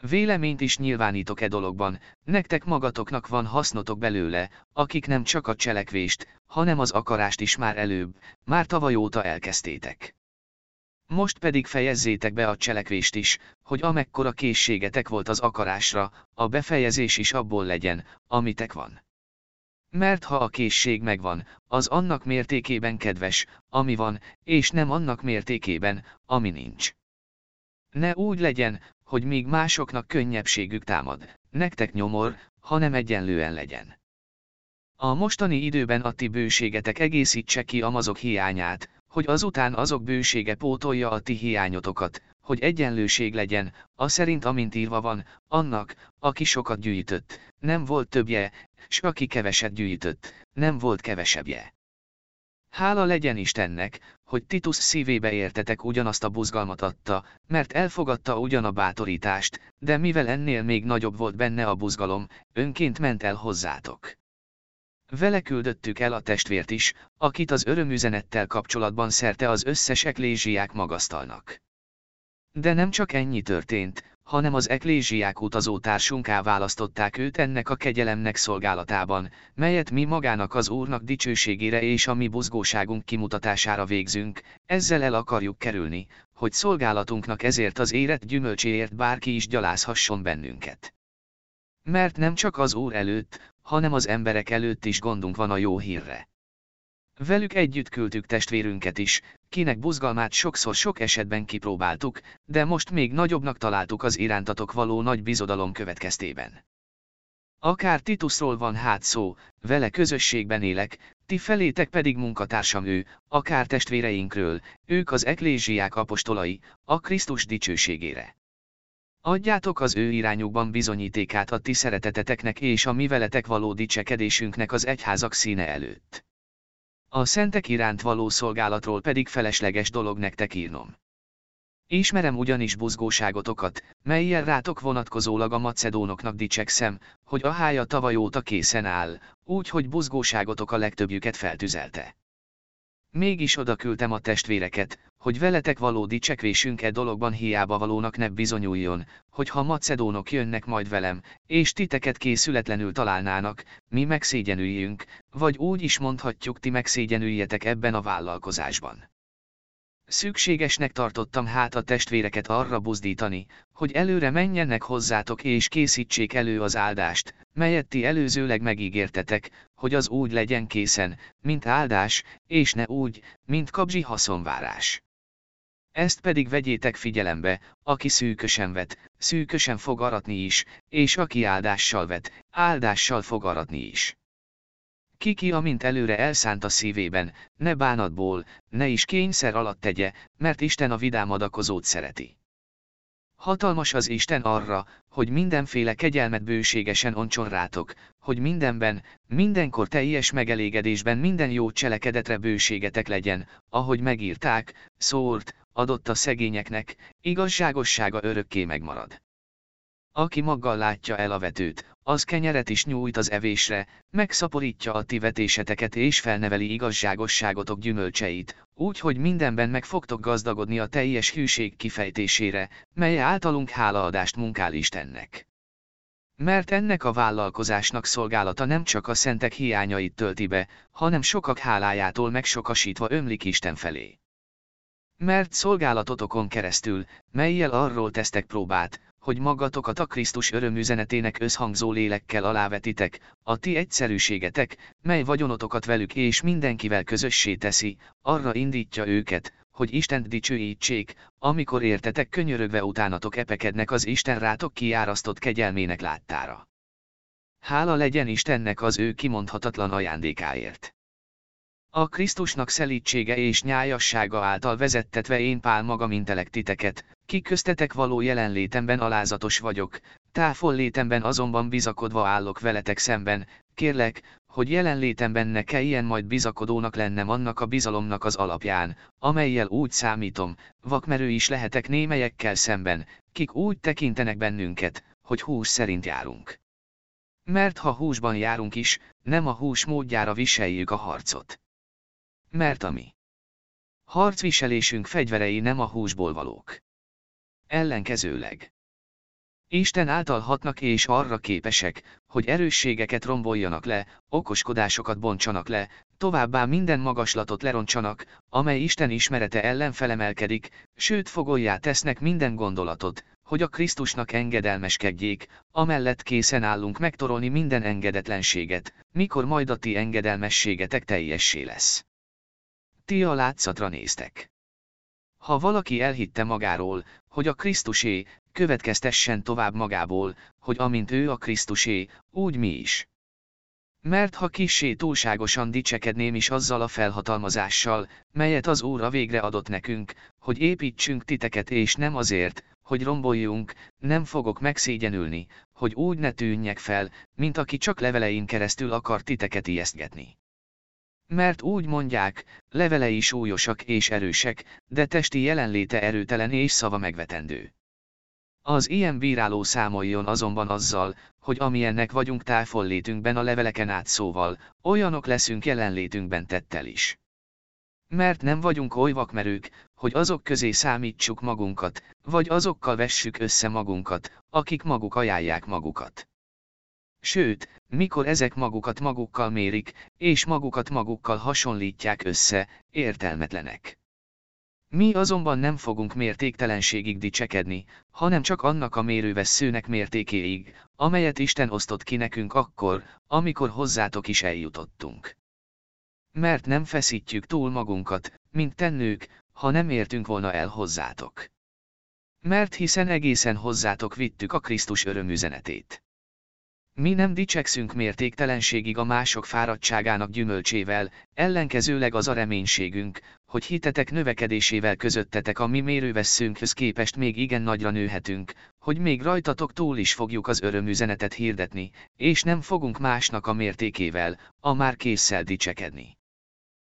Speaker 1: Véleményt is nyilvánítok e dologban, nektek magatoknak van hasznotok belőle, akik nem csak a cselekvést, hanem az akarást is már előbb, már tavaly óta elkezdtétek. Most pedig fejezzétek be a cselekvést is, hogy amekkora készségetek volt az akarásra, a befejezés is abból legyen, amitek van. Mert ha a készség megvan, az annak mértékében kedves, ami van, és nem annak mértékében, ami nincs. Ne úgy legyen, hogy míg másoknak könnyebbségük támad, nektek nyomor, hanem egyenlően legyen. A mostani időben a ti bőségetek egészítse ki a mazok hiányát, hogy azután azok bősége pótolja a ti hiányotokat, hogy egyenlőség legyen, a szerint amint írva van, annak, aki sokat gyűjtött, nem volt többje, s aki keveset gyűjtött, nem volt kevesebbje. Hála legyen Istennek, hogy Titus szívébe értetek ugyanazt a buzgalmat adta, mert elfogadta ugyan a bátorítást, de mivel ennél még nagyobb volt benne a buzgalom, önként ment el hozzátok. Vele küldöttük el a testvért is, akit az örömüzenettel kapcsolatban szerte az összes eklézsiák magasztalnak. De nem csak ennyi történt, hanem az eklézsiák utazótársunká választották őt ennek a kegyelemnek szolgálatában, melyet mi magának az Úrnak dicsőségére és a mi buzgóságunk kimutatására végzünk, ezzel el akarjuk kerülni, hogy szolgálatunknak ezért az éret gyümölcséért bárki is gyalázhasson bennünket. Mert nem csak az Úr előtt, hanem az emberek előtt is gondunk van a jó hírre. Velük együtt küldtük testvérünket is, kinek buzgalmát sokszor sok esetben kipróbáltuk, de most még nagyobbnak találtuk az irántatok való nagy bizodalom következtében. Akár Titusról van hát szó, vele közösségben élek, ti felétek pedig munkatársam ő, akár testvéreinkről, ők az eklézsiák apostolai, a Krisztus dicsőségére. Adjátok az ő irányukban bizonyítékát a ti szereteteteknek és a mi veletek való dicsekedésünknek az egyházak színe előtt. A szentek iránt való szolgálatról pedig felesleges dolog nektek írnom. Ismerem ugyanis buzgóságotokat, melyel rátok vonatkozólag a macedónoknak dicsekszem, hogy a hája tavaly óta készen áll, úgy, hogy buzgóságotok a legtöbbjüket feltüzelte. Mégis oda küldtem a testvéreket, hogy veletek való dicsekvésünk e dologban hiába valónak ne bizonyuljon, hogy ha macedónok jönnek majd velem, és titeket készületlenül találnának, mi megszégyenüljünk, vagy úgy is mondhatjuk ti megszégyenüljetek ebben a vállalkozásban. Szükségesnek tartottam hát a testvéreket arra buzdítani, hogy előre menjenek hozzátok és készítsék elő az áldást, melyet ti előzőleg megígértetek, hogy az úgy legyen készen, mint áldás, és ne úgy, mint kabzsi haszonvárás. Ezt pedig vegyétek figyelembe, aki szűkösen vet, szűkösen fog aratni is, és aki áldással vet, áldással fog aratni is. Kiki amint előre elszánt a szívében, ne bánatból, ne is kényszer alatt tegye, mert Isten a vidám adakozót szereti. Hatalmas az Isten arra, hogy mindenféle kegyelmet bőségesen oncson rátok, hogy mindenben, mindenkor teljes megelégedésben minden jó cselekedetre bőségetek legyen, ahogy megírták, szórt, adott a szegényeknek, igazságossága örökké megmarad. Aki maggal látja el a vetőt, az kenyeret is nyújt az evésre, megszaporítja a ti vetéseteket és felneveli igazságosságotok gyümölcseit, úgy, hogy mindenben meg fogtok gazdagodni a teljes hűség kifejtésére, mely általunk hálaadást munkál Istennek. Mert ennek a vállalkozásnak szolgálata nem csak a szentek hiányait tölti be, hanem sokak hálájától megsokasítva ömlik Isten felé. Mert szolgálatotokon keresztül, melyel arról tesztek próbát, hogy magatokat a Krisztus örömüzenetének összhangzó lélekkel alávetitek, a ti egyszerűségetek, mely vagyonotokat velük és mindenkivel közössé teszi, arra indítja őket, hogy Istent dicsőítsék, amikor értetek könyörögve utánatok epekednek az Isten rátok kiárasztott kegyelmének láttára. Hála legyen Istennek az ő kimondhatatlan ajándékáért. A Krisztusnak szelítsége és nyájassága által vezettetve én pál magam intelek titeket, ki köztetek való jelenlétemben alázatos vagyok, létemben azonban bizakodva állok veletek szemben, kérlek, hogy jelenlétemben ne kelljen majd bizakodónak lennem annak a bizalomnak az alapján, amelyel úgy számítom, vakmerő is lehetek némelyekkel szemben, kik úgy tekintenek bennünket, hogy hús szerint járunk. Mert ha húsban járunk is, nem a hús módjára viseljük a harcot. Mert ami harcviselésünk fegyverei nem a húsból valók. Ellenkezőleg. Isten által hatnak és arra képesek, hogy erősségeket romboljanak le, okoskodásokat bontsanak le, továbbá minden magaslatot lerontsanak, amely Isten ismerete ellen felemelkedik, sőt fogoljá tesznek minden gondolatot, hogy a Krisztusnak engedelmeskedjék, amellett készen állunk megtorolni minden engedetlenséget, mikor majd a ti engedelmességetek teljessé lesz. Ti a látszatra néztek. Ha valaki elhitte magáról, hogy a Krisztusé, következtessen tovább magából, hogy amint ő a Krisztusé, úgy mi is. Mert ha kissé túlságosan dicsekedném is azzal a felhatalmazással, melyet az Úr végre adott nekünk, hogy építsünk titeket és nem azért, hogy romboljunk, nem fogok megszégyenülni, hogy úgy ne tűnjek fel, mint aki csak levelein keresztül akar titeket ijesztgetni. Mert úgy mondják, levelei súlyosak és erősek, de testi jelenléte erőtelen és szava megvetendő. Az ilyen bíráló számoljon azonban azzal, hogy amilyennek vagyunk távollétünkben a leveleken át szóval, olyanok leszünk jelenlétünkben tettel is. Mert nem vagyunk oly vakmerők, hogy azok közé számítsuk magunkat, vagy azokkal vessük össze magunkat, akik maguk ajánlják magukat. Sőt, mikor ezek magukat magukkal mérik, és magukat magukkal hasonlítják össze, értelmetlenek. Mi azonban nem fogunk mértéktelenségig dicsekedni, hanem csak annak a mérővesszőnek mértékéig, amelyet Isten osztott ki nekünk akkor, amikor hozzátok is eljutottunk. Mert nem feszítjük túl magunkat, mint tennők, ha nem értünk volna el hozzátok. Mert hiszen egészen hozzátok vittük a Krisztus örömüzenetét. Mi nem dicsekszünk mértéktelenségig a mások fáradtságának gyümölcsével, ellenkezőleg az a reménységünk, hogy hitetek növekedésével közöttetek a mi mérővesszőnkhöz képest még igen nagyra nőhetünk, hogy még rajtatok túl is fogjuk az örömüzenetet hirdetni, és nem fogunk másnak a mértékével, a már késszel dicsekedni.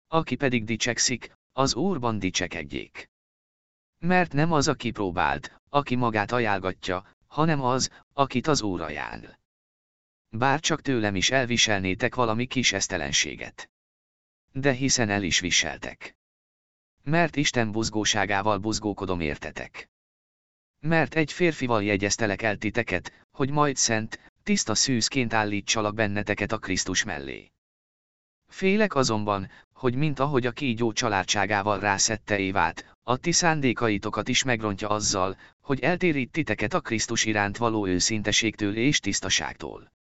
Speaker 1: Aki pedig dicsekszik, az Úrban dicsekedjék. Mert nem az, aki próbált, aki magát ajánlgatja, hanem az, akit az Úr ajánl bár csak tőlem is elviselnétek valami kis esztelenséget. De hiszen el is viseltek. Mert Isten buzgóságával buzgókodom értetek. Mert egy férfival jegyeztelek el titeket, hogy majd szent, tiszta szűzként állítsalak benneteket a Krisztus mellé. Félek azonban, hogy mint ahogy a kígyó családságával rászette Évát, a ti szándékaitokat is megrontja azzal, hogy eltérít titeket a Krisztus iránt való őszinteségtől és tisztaságtól.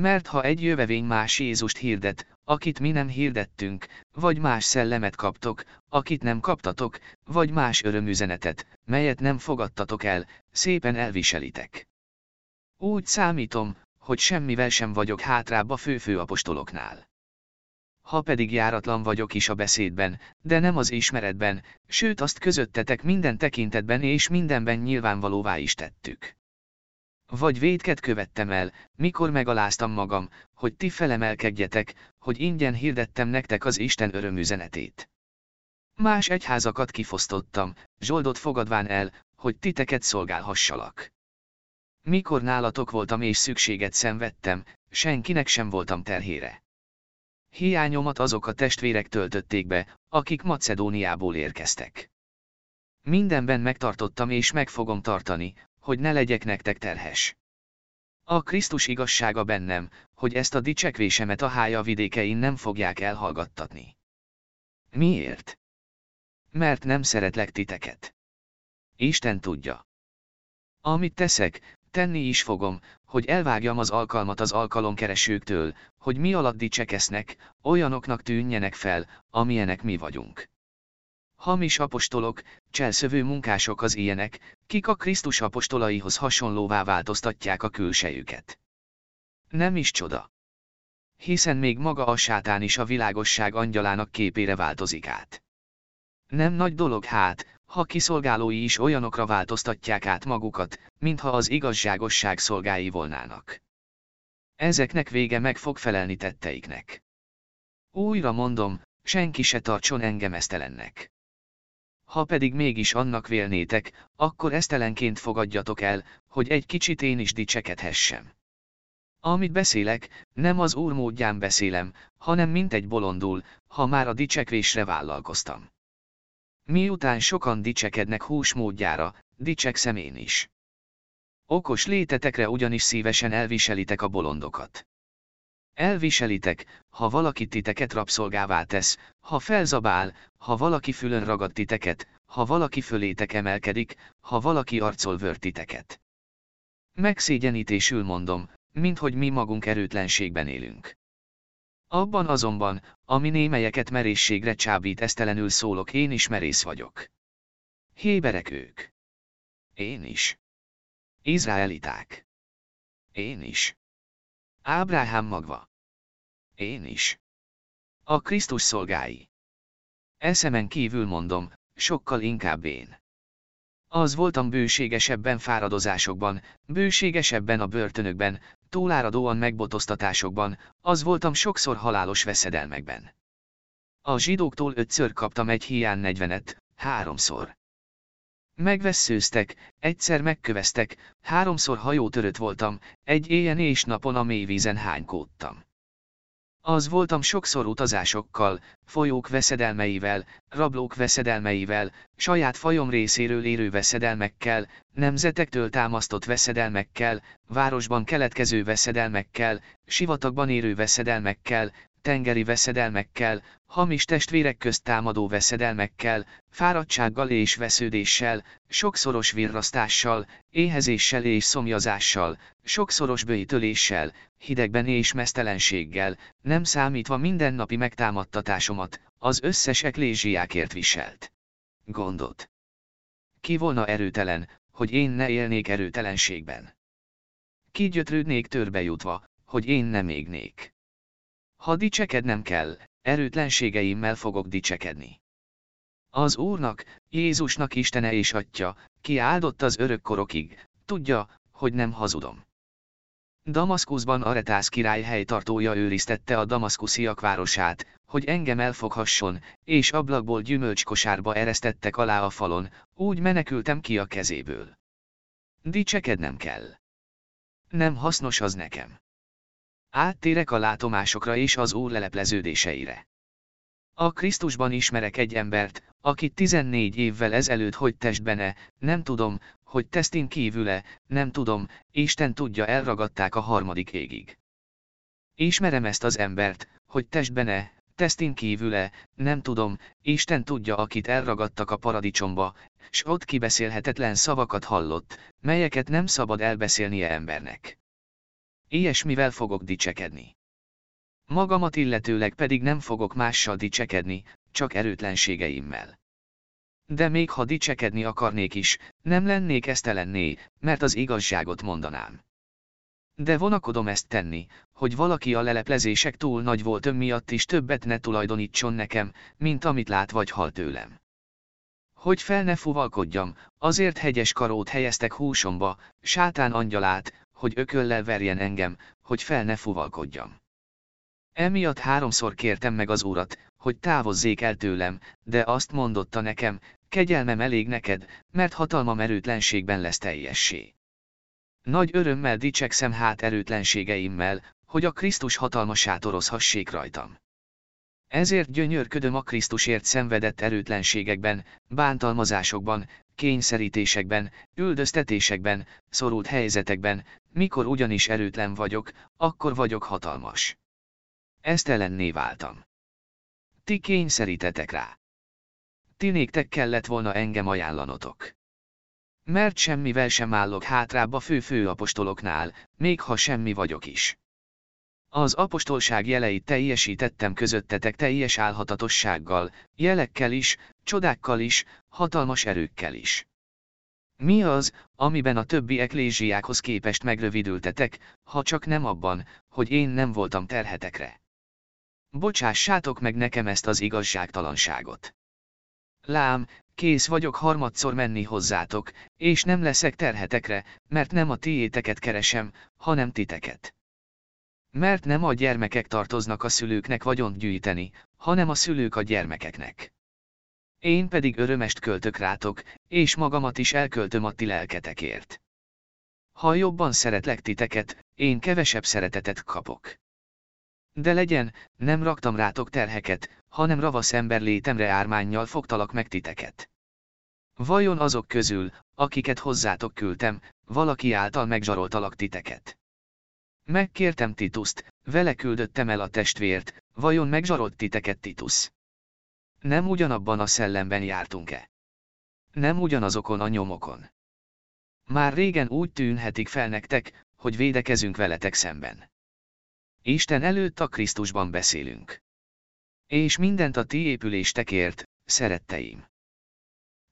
Speaker 1: Mert ha egy jövevény más Jézust hirdet, akit mi nem hirdettünk, vagy más szellemet kaptok, akit nem kaptatok, vagy más örömüzenetet, melyet nem fogadtatok el, szépen elviselitek. Úgy számítom, hogy semmivel sem vagyok hátrább a főfő apostoloknál. Ha pedig járatlan vagyok is a beszédben, de nem az ismeretben, sőt azt közöttetek minden tekintetben és mindenben nyilvánvalóvá is tettük. Vagy védket követtem el, mikor megaláztam magam, hogy ti felemelkedjetek, hogy ingyen hirdettem nektek az Isten örömüzenetét. Más egyházakat kifosztottam, zsoldot fogadván el, hogy titeket szolgálhassalak. Mikor nálatok voltam és szükséget szenvedtem, senkinek sem voltam terhére. Hiányomat azok a testvérek töltötték be, akik Macedóniából érkeztek. Mindenben megtartottam és meg fogom tartani, hogy ne legyek nektek terhes. A Krisztus igazsága bennem, hogy ezt a dicsekvésemet a hája vidékein nem fogják elhallgattatni. Miért? Mert nem szeretlek titeket. Isten tudja. Amit teszek, tenni is fogom, hogy elvágjam az alkalmat az alkalomkeresőktől, hogy mi alatt dicsekesznek, olyanoknak tűnjenek fel, amilyenek mi vagyunk. Hamis apostolok, cselszövő munkások az ilyenek, kik a Krisztus apostolaihoz hasonlóvá változtatják a külsejüket. Nem is csoda. Hiszen még maga a sátán is a világosság angyalának képére változik át. Nem nagy dolog hát, ha kiszolgálói is olyanokra változtatják át magukat, mintha az igazságosság szolgái volnának. Ezeknek vége meg fog felelni tetteiknek. Újra mondom, senki se tartson engem esztelennek. Ha pedig mégis annak vélnétek, akkor esztelenként fogadjatok el, hogy egy kicsit én is dicsekedhessem. Amit beszélek, nem az úr módján beszélem, hanem mint egy bolondul, ha már a dicsekvésre vállalkoztam. Miután sokan dicsekednek húsmódjára, dicsekszem én is. Okos létetekre ugyanis szívesen elviselitek a bolondokat. Elviselitek, ha valaki titeket rabszolgává tesz, ha felzabál, ha valaki fülön ragad titeket, ha valaki fölétek emelkedik, ha valaki arcol vör titeket. Megszégyenítésül mondom, minthogy mi magunk erőtlenségben élünk. Abban azonban, ami némelyeket merészségre csábít esztelenül szólok én is merész vagyok. Héberek ők. Én is. Izraeliták. Én is. Ábrahám magva. Én is. A Krisztus szolgái. Eszemen kívül mondom, sokkal inkább én. Az voltam bőségesebben fáradozásokban, bőségesebben a börtönökben, túláradóan megbotoztatásokban, az voltam sokszor halálos veszedelmekben. A zsidóktól ötször kaptam egy hián negyvenet, háromszor. Megvesszőztek, egyszer megköveztek, háromszor hajótörött voltam, egy éjjel és napon a mélyvízen hánykódtam. Az voltam sokszor utazásokkal, folyók veszedelmeivel, rablók veszedelmeivel, saját fajom részéről érő veszedelmekkel, nemzetektől támasztott veszedelmekkel, városban keletkező veszedelmekkel, sivatagban érő veszedelmekkel, tengeri veszedelmekkel, hamis testvérek közt támadó veszedelmekkel, fáradtsággal és vesződéssel, sokszoros virrasztással, éhezéssel és szomjazással, sokszoros bőjtöléssel, hidegben és mesztelenséggel, nem számítva mindennapi megtámadtatásomat, az összes eklézsiákért viselt. Gondot. Ki volna erőtelen, hogy én ne élnék erőtelenségben? Ki gyötrődnék törbe jutva, hogy én nem égnék? Ha dicsekednem kell, erőtlenségeimmel fogok dicsekedni. Az Úrnak, Jézusnak Istene és Atya, ki áldott az örökkorokig, tudja, hogy nem hazudom. Damaszkuszban Aretász király helytartója őriztette a damaszkusziak városát, hogy engem elfoghasson, és ablakból gyümölcskosárba eresztettek alá a falon, úgy menekültem ki a kezéből. Dicsekednem kell. Nem hasznos az nekem. Áttérek a látomásokra és az Úr lelepleződéseire. A Krisztusban ismerek egy embert, aki 14 évvel ezelőtt hogy testbene, nem tudom, hogy tesztin kívüle, nem tudom, Isten tudja elragadták a harmadik égig. Ismerem ezt az embert, hogy testbene, tesztin kívüle, nem tudom, Isten tudja akit elragadtak a paradicsomba, s ott kibeszélhetetlen szavakat hallott, melyeket nem szabad elbeszélnie embernek. Ilyesmivel fogok dicsekedni. Magamat illetőleg pedig nem fogok mással dicsekedni, csak erőtlenségeimmel. De még ha dicsekedni akarnék is, nem lennék esztelenné, mert az igazságot mondanám. De vonakodom ezt tenni, hogy valaki a leleplezések túl nagy volt miatt is többet ne tulajdonítson nekem, mint amit lát vagy hal tőlem. Hogy fel ne fuvalkodjam, azért hegyes karót helyeztek húsomba, sátán angyalát, hogy ököllel verjen engem, hogy fel ne fuvalkodjam. Emiatt háromszor kértem meg az urat, hogy távozzék el tőlem, de azt mondotta nekem, kegyelmem elég neked, mert hatalmam erőtlenségben lesz teljessé. Nagy örömmel dicsekszem hát erőtlenségeimmel, hogy a Krisztus hatalmasát oroszhassék rajtam. Ezért gyönyörködöm a Krisztusért szenvedett erőtlenségekben, bántalmazásokban, kényszerítésekben, üldöztetésekben, szorult helyzetekben, mikor ugyanis erőtlen vagyok, akkor vagyok hatalmas. Ezt ellenné váltam. Ti kényszerítetek rá. Ti néktek kellett volna engem ajánlanotok. Mert semmivel sem állok hátrább a fő-fő apostoloknál, még ha semmi vagyok is. Az apostolság jeleit teljesítettem közöttetek teljes álhatatossággal, jelekkel is, csodákkal is, hatalmas erőkkel is. Mi az, amiben a többi eklézsiákhoz képest megrövidültetek, ha csak nem abban, hogy én nem voltam terhetekre? Bocsássátok meg nekem ezt az igazságtalanságot. Lám, kész vagyok harmadszor menni hozzátok, és nem leszek terhetekre, mert nem a tiéteket keresem, hanem titeket. Mert nem a gyermekek tartoznak a szülőknek vagyont gyűjteni, hanem a szülők a gyermekeknek. Én pedig örömest költök rátok, és magamat is elköltöm a ti lelketekért. Ha jobban szeretlek titeket, én kevesebb szeretetet kapok. De legyen, nem raktam rátok terheket, hanem ravasz ember létemre ármánnyal fogtalak meg titeket. Vajon azok közül, akiket hozzátok küldtem, valaki által megzsaroltalak titeket? Megkértem Tituszt, vele küldöttem el a testvért, vajon megzsarolt titeket Titus? Nem ugyanabban a szellemben jártunk-e? Nem ugyanazokon a nyomokon. Már régen úgy tűnhetik fel nektek, hogy védekezünk veletek szemben. Isten előtt a Krisztusban beszélünk. És mindent a ti épüléstekért, szeretteim.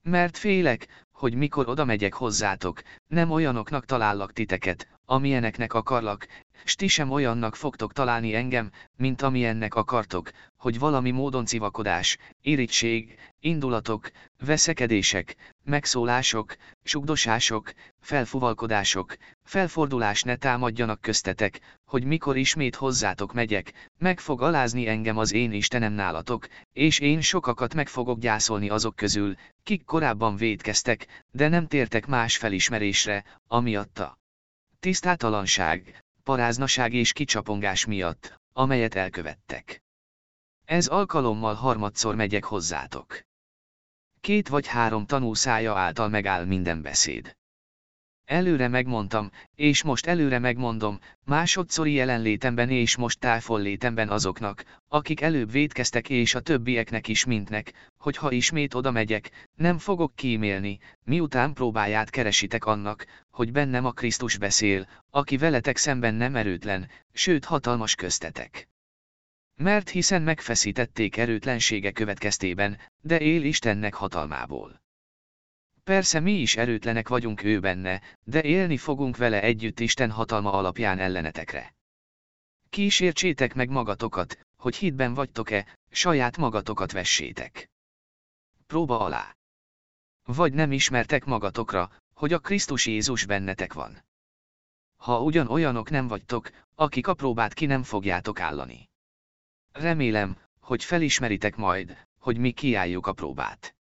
Speaker 1: Mert félek, hogy mikor oda megyek hozzátok, nem olyanoknak talállak titeket, amilyeneknek akarlak, s ti sem olyannak fogtok találni engem, mint amilyennek akartok, hogy valami módon civakodás, irítség, indulatok, veszekedések, megszólások, sugdosások, felfuvalkodások, felfordulás ne támadjanak köztetek, hogy mikor ismét hozzátok megyek, meg fog alázni engem az én Istenem nálatok, és én sokakat meg fogok gyászolni azok közül, kik korábban védkeztek, de nem tértek más felismerésre, amiatta. Tisztátalanság, paráznaság és kicsapongás miatt, amelyet elkövettek. Ez alkalommal harmadszor megyek hozzátok. Két vagy három tanú szája által megáll minden beszéd. Előre megmondtam, és most előre megmondom, másodszori jelenlétemben és most távollétemben azoknak, akik előbb védkeztek és a többieknek is mindnek, hogy ha ismét oda megyek, nem fogok kímélni, miután próbáját keresitek annak, hogy bennem a Krisztus beszél, aki veletek szemben nem erőtlen, sőt hatalmas köztetek. Mert hiszen megfeszítették erőtlensége következtében, de él Istennek hatalmából. Persze mi is erőtlenek vagyunk ő benne, de élni fogunk vele együtt Isten hatalma alapján ellenetekre. Kísértsétek meg magatokat, hogy hitben vagytok-e, saját magatokat vessétek. Próba alá. Vagy nem ismertek magatokra, hogy a Krisztus Jézus bennetek van. Ha ugyan olyanok nem vagytok, akik a próbát ki nem fogjátok állani. Remélem, hogy felismeritek majd, hogy mi kiálljuk a próbát.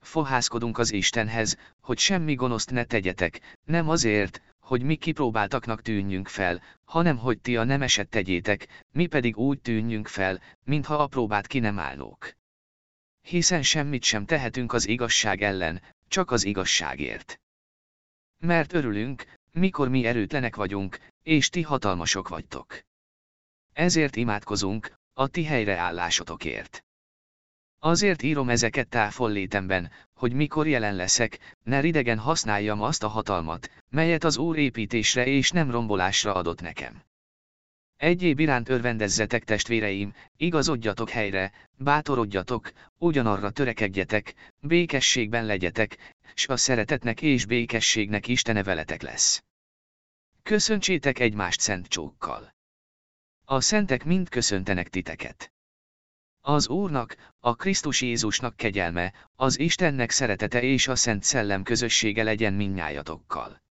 Speaker 1: Fohászkodunk az Istenhez, hogy semmi gonoszt ne tegyetek, nem azért, hogy mi kipróbáltaknak tűnjünk fel, hanem hogy ti a nemeset tegyétek, mi pedig úgy tűnjünk fel, mintha a próbát ki nem állnók. Hiszen semmit sem tehetünk az igazság ellen, csak az igazságért. Mert örülünk, mikor mi erőtlenek vagyunk, és ti hatalmasok vagytok. Ezért imádkozunk, a ti helyreállásotokért. Azért írom ezeket távollétemben, hogy mikor jelen leszek, ne ridegen használjam azt a hatalmat, melyet az Úr építésre és nem rombolásra adott nekem. Egyéb iránt örvendezzetek testvéreim, igazodjatok helyre, bátorodjatok, ugyanarra törekedjetek, békességben legyetek, s a szeretetnek és békességnek Istene veletek lesz. Köszöntsétek egymást szent csókkal. A szentek mind köszöntenek titeket. Az Úrnak, a Krisztus Jézusnak kegyelme, az Istennek szeretete és a Szent Szellem közössége legyen minnyájatokkal.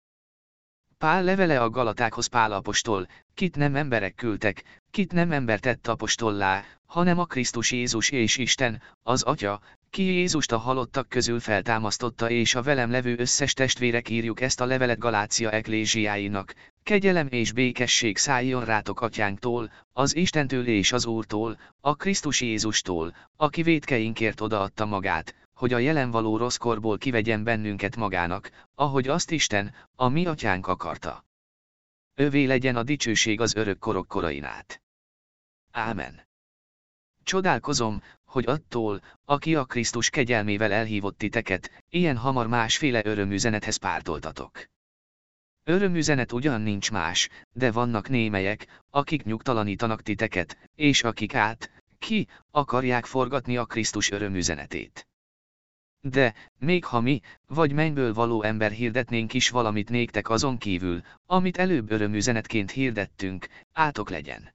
Speaker 1: Pál levele a Galatákhoz Pál apostol, kit nem emberek küldtek, kit nem ember tett apostollá, hanem a Krisztus Jézus és Isten, az Atya, ki Jézust a halottak közül feltámasztotta és a velem levő összes testvérek írjuk ezt a levelet Galácia eklésiáinak, kegyelem és békesség szálljon rátok atyánktól, az Istentől és az Úrtól, a Krisztus Jézustól, aki védkeinkért odaadta magát, hogy a jelen való rossz kivegyen bennünket magának, ahogy azt Isten, a mi atyánk akarta. Övé legyen a dicsőség az örök korok korain. Ámen. Csodálkozom, hogy attól, aki a Krisztus kegyelmével elhívott titeket, ilyen hamar másféle örömüzenethez pártoltatok. Örömüzenet ugyan nincs más, de vannak némelyek, akik nyugtalanítanak titeket, és akik át, ki, akarják forgatni a Krisztus örömüzenetét. De, még ha mi, vagy mennyből való ember hirdetnénk is valamit néktek azon kívül, amit előbb örömüzenetként hirdettünk, átok legyen.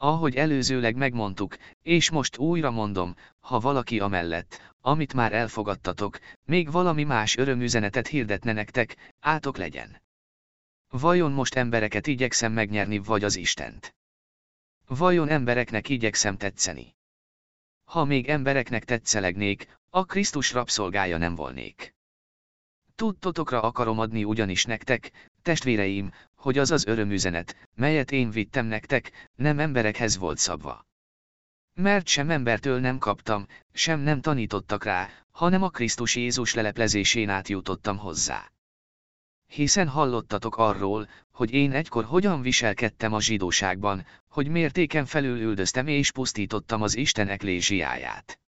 Speaker 1: Ahogy előzőleg megmondtuk, és most újra mondom, ha valaki amellett, amit már elfogadtatok, még valami más örömüzenetet hirdetne nektek, átok legyen. Vajon most embereket igyekszem megnyerni vagy az Istent? Vajon embereknek igyekszem tetszeni? Ha még embereknek tetszelegnék, a Krisztus rabszolgája nem volnék. Tudtotokra akarom adni ugyanis nektek, testvéreim, hogy az az örömüzenet, melyet én vittem nektek, nem emberekhez volt szabva. Mert sem embertől nem kaptam, sem nem tanítottak rá, hanem a Krisztus Jézus leleplezésén átjutottam hozzá. Hiszen hallottatok arról, hogy én egykor hogyan viselkedtem a zsidóságban, hogy mértéken felül üldöztem és pusztítottam az Isten eklésiáját.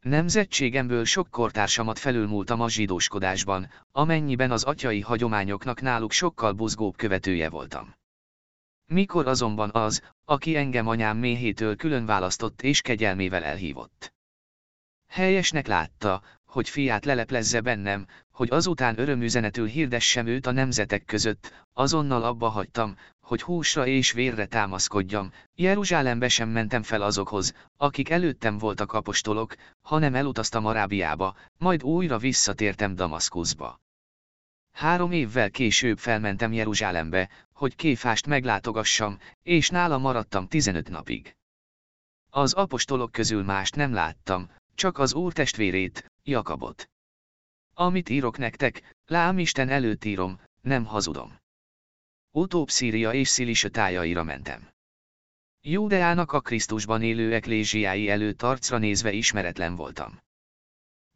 Speaker 1: Nemzetségemből sok kortársamat felülmúltam a zsidóskodásban, amennyiben az atyai hagyományoknak náluk sokkal buzgóbb követője voltam. Mikor azonban az, aki engem anyám méhétől külön választott és kegyelmével elhívott. Helyesnek látta, hogy fiát leleplezze bennem, hogy azután örömüzenetül hirdessem őt a nemzetek között, azonnal abba hagytam, hogy húsra és vérre támaszkodjam, Jeruzsálembe sem mentem fel azokhoz, akik előttem voltak apostolok, hanem elutaztam Arábiába, majd újra visszatértem Damaszkuszba. Három évvel később felmentem Jeruzsálembe, hogy Kéfást meglátogassam, és nála maradtam 15 napig. Az apostolok közül mást nem láttam, csak az úr testvérét, Jakabot. Amit írok nektek, lám Isten előtt írom, nem hazudom. Utóbb Szíria és Szilise tájaira mentem. Júdeának a Krisztusban élő eklésiái előtt arcra nézve ismeretlen voltam.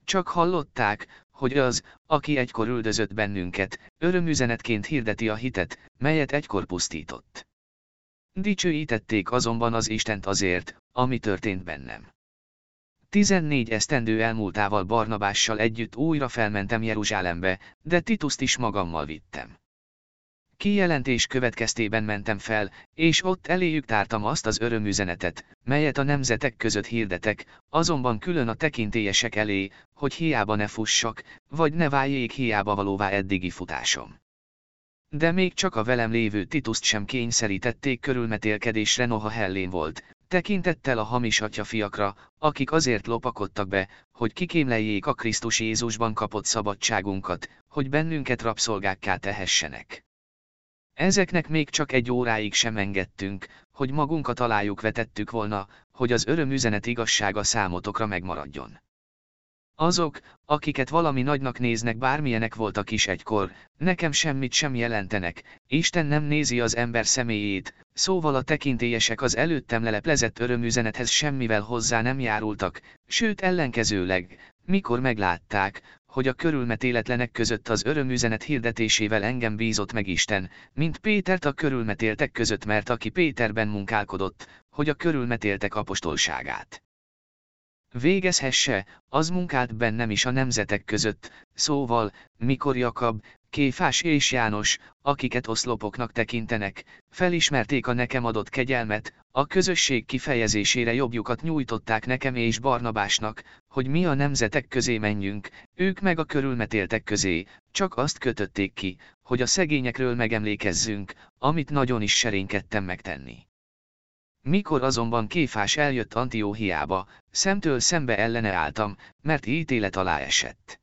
Speaker 1: Csak hallották, hogy az, aki egykor üldözött bennünket, örömüzenetként hirdeti a hitet, melyet egykor pusztított. Dicsőítették azonban az Istent azért, ami történt bennem. 14 esztendő elmúltával Barnabással együtt újra felmentem Jeruzsálembe, de Tituszt is magammal vittem. Kijelentés következtében mentem fel, és ott eléjük tártam azt az örömüzenetet, melyet a nemzetek között hirdetek, azonban külön a tekintélyesek elé, hogy hiába ne fussak, vagy ne váljék hiába valóvá eddigi futásom. De még csak a velem lévő Tituszt sem kényszerítették körülmetélkedésre noha hellén volt, tekintettel a hamis atyafiakra, akik azért lopakodtak be, hogy kikémleljék a Krisztus Jézusban kapott szabadságunkat, hogy bennünket rabszolgákká tehessenek. Ezeknek még csak egy óráig sem engedtünk, hogy magunkat alájuk vetettük volna, hogy az örömüzenet igazsága számotokra megmaradjon. Azok, akiket valami nagynak néznek bármilyenek voltak is egykor, nekem semmit sem jelentenek, Isten nem nézi az ember személyét, szóval a tekintélyesek az előttem leleplezett örömüzenethez semmivel hozzá nem járultak, sőt ellenkezőleg, mikor meglátták, hogy a körülmetéletlenek között az örömüzenet hirdetésével engem bízott meg Isten, mint Pétert a körülmetéltek között mert aki Péterben munkálkodott, hogy a körülmetéltek apostolságát végezhesse, az munkált bennem is a nemzetek között, szóval, mikor Jakab, Kéfás és János, akiket oszlopoknak tekintenek, felismerték a nekem adott kegyelmet, a közösség kifejezésére jobbjukat nyújtották nekem és Barnabásnak, hogy mi a nemzetek közé menjünk, ők meg a körülmetéltek közé, csak azt kötötték ki, hogy a szegényekről megemlékezzünk, amit nagyon is serénykedtem megtenni. Mikor azonban Kéfás eljött Antióhiába, szemtől szembe ellene álltam, mert ítélet alá esett.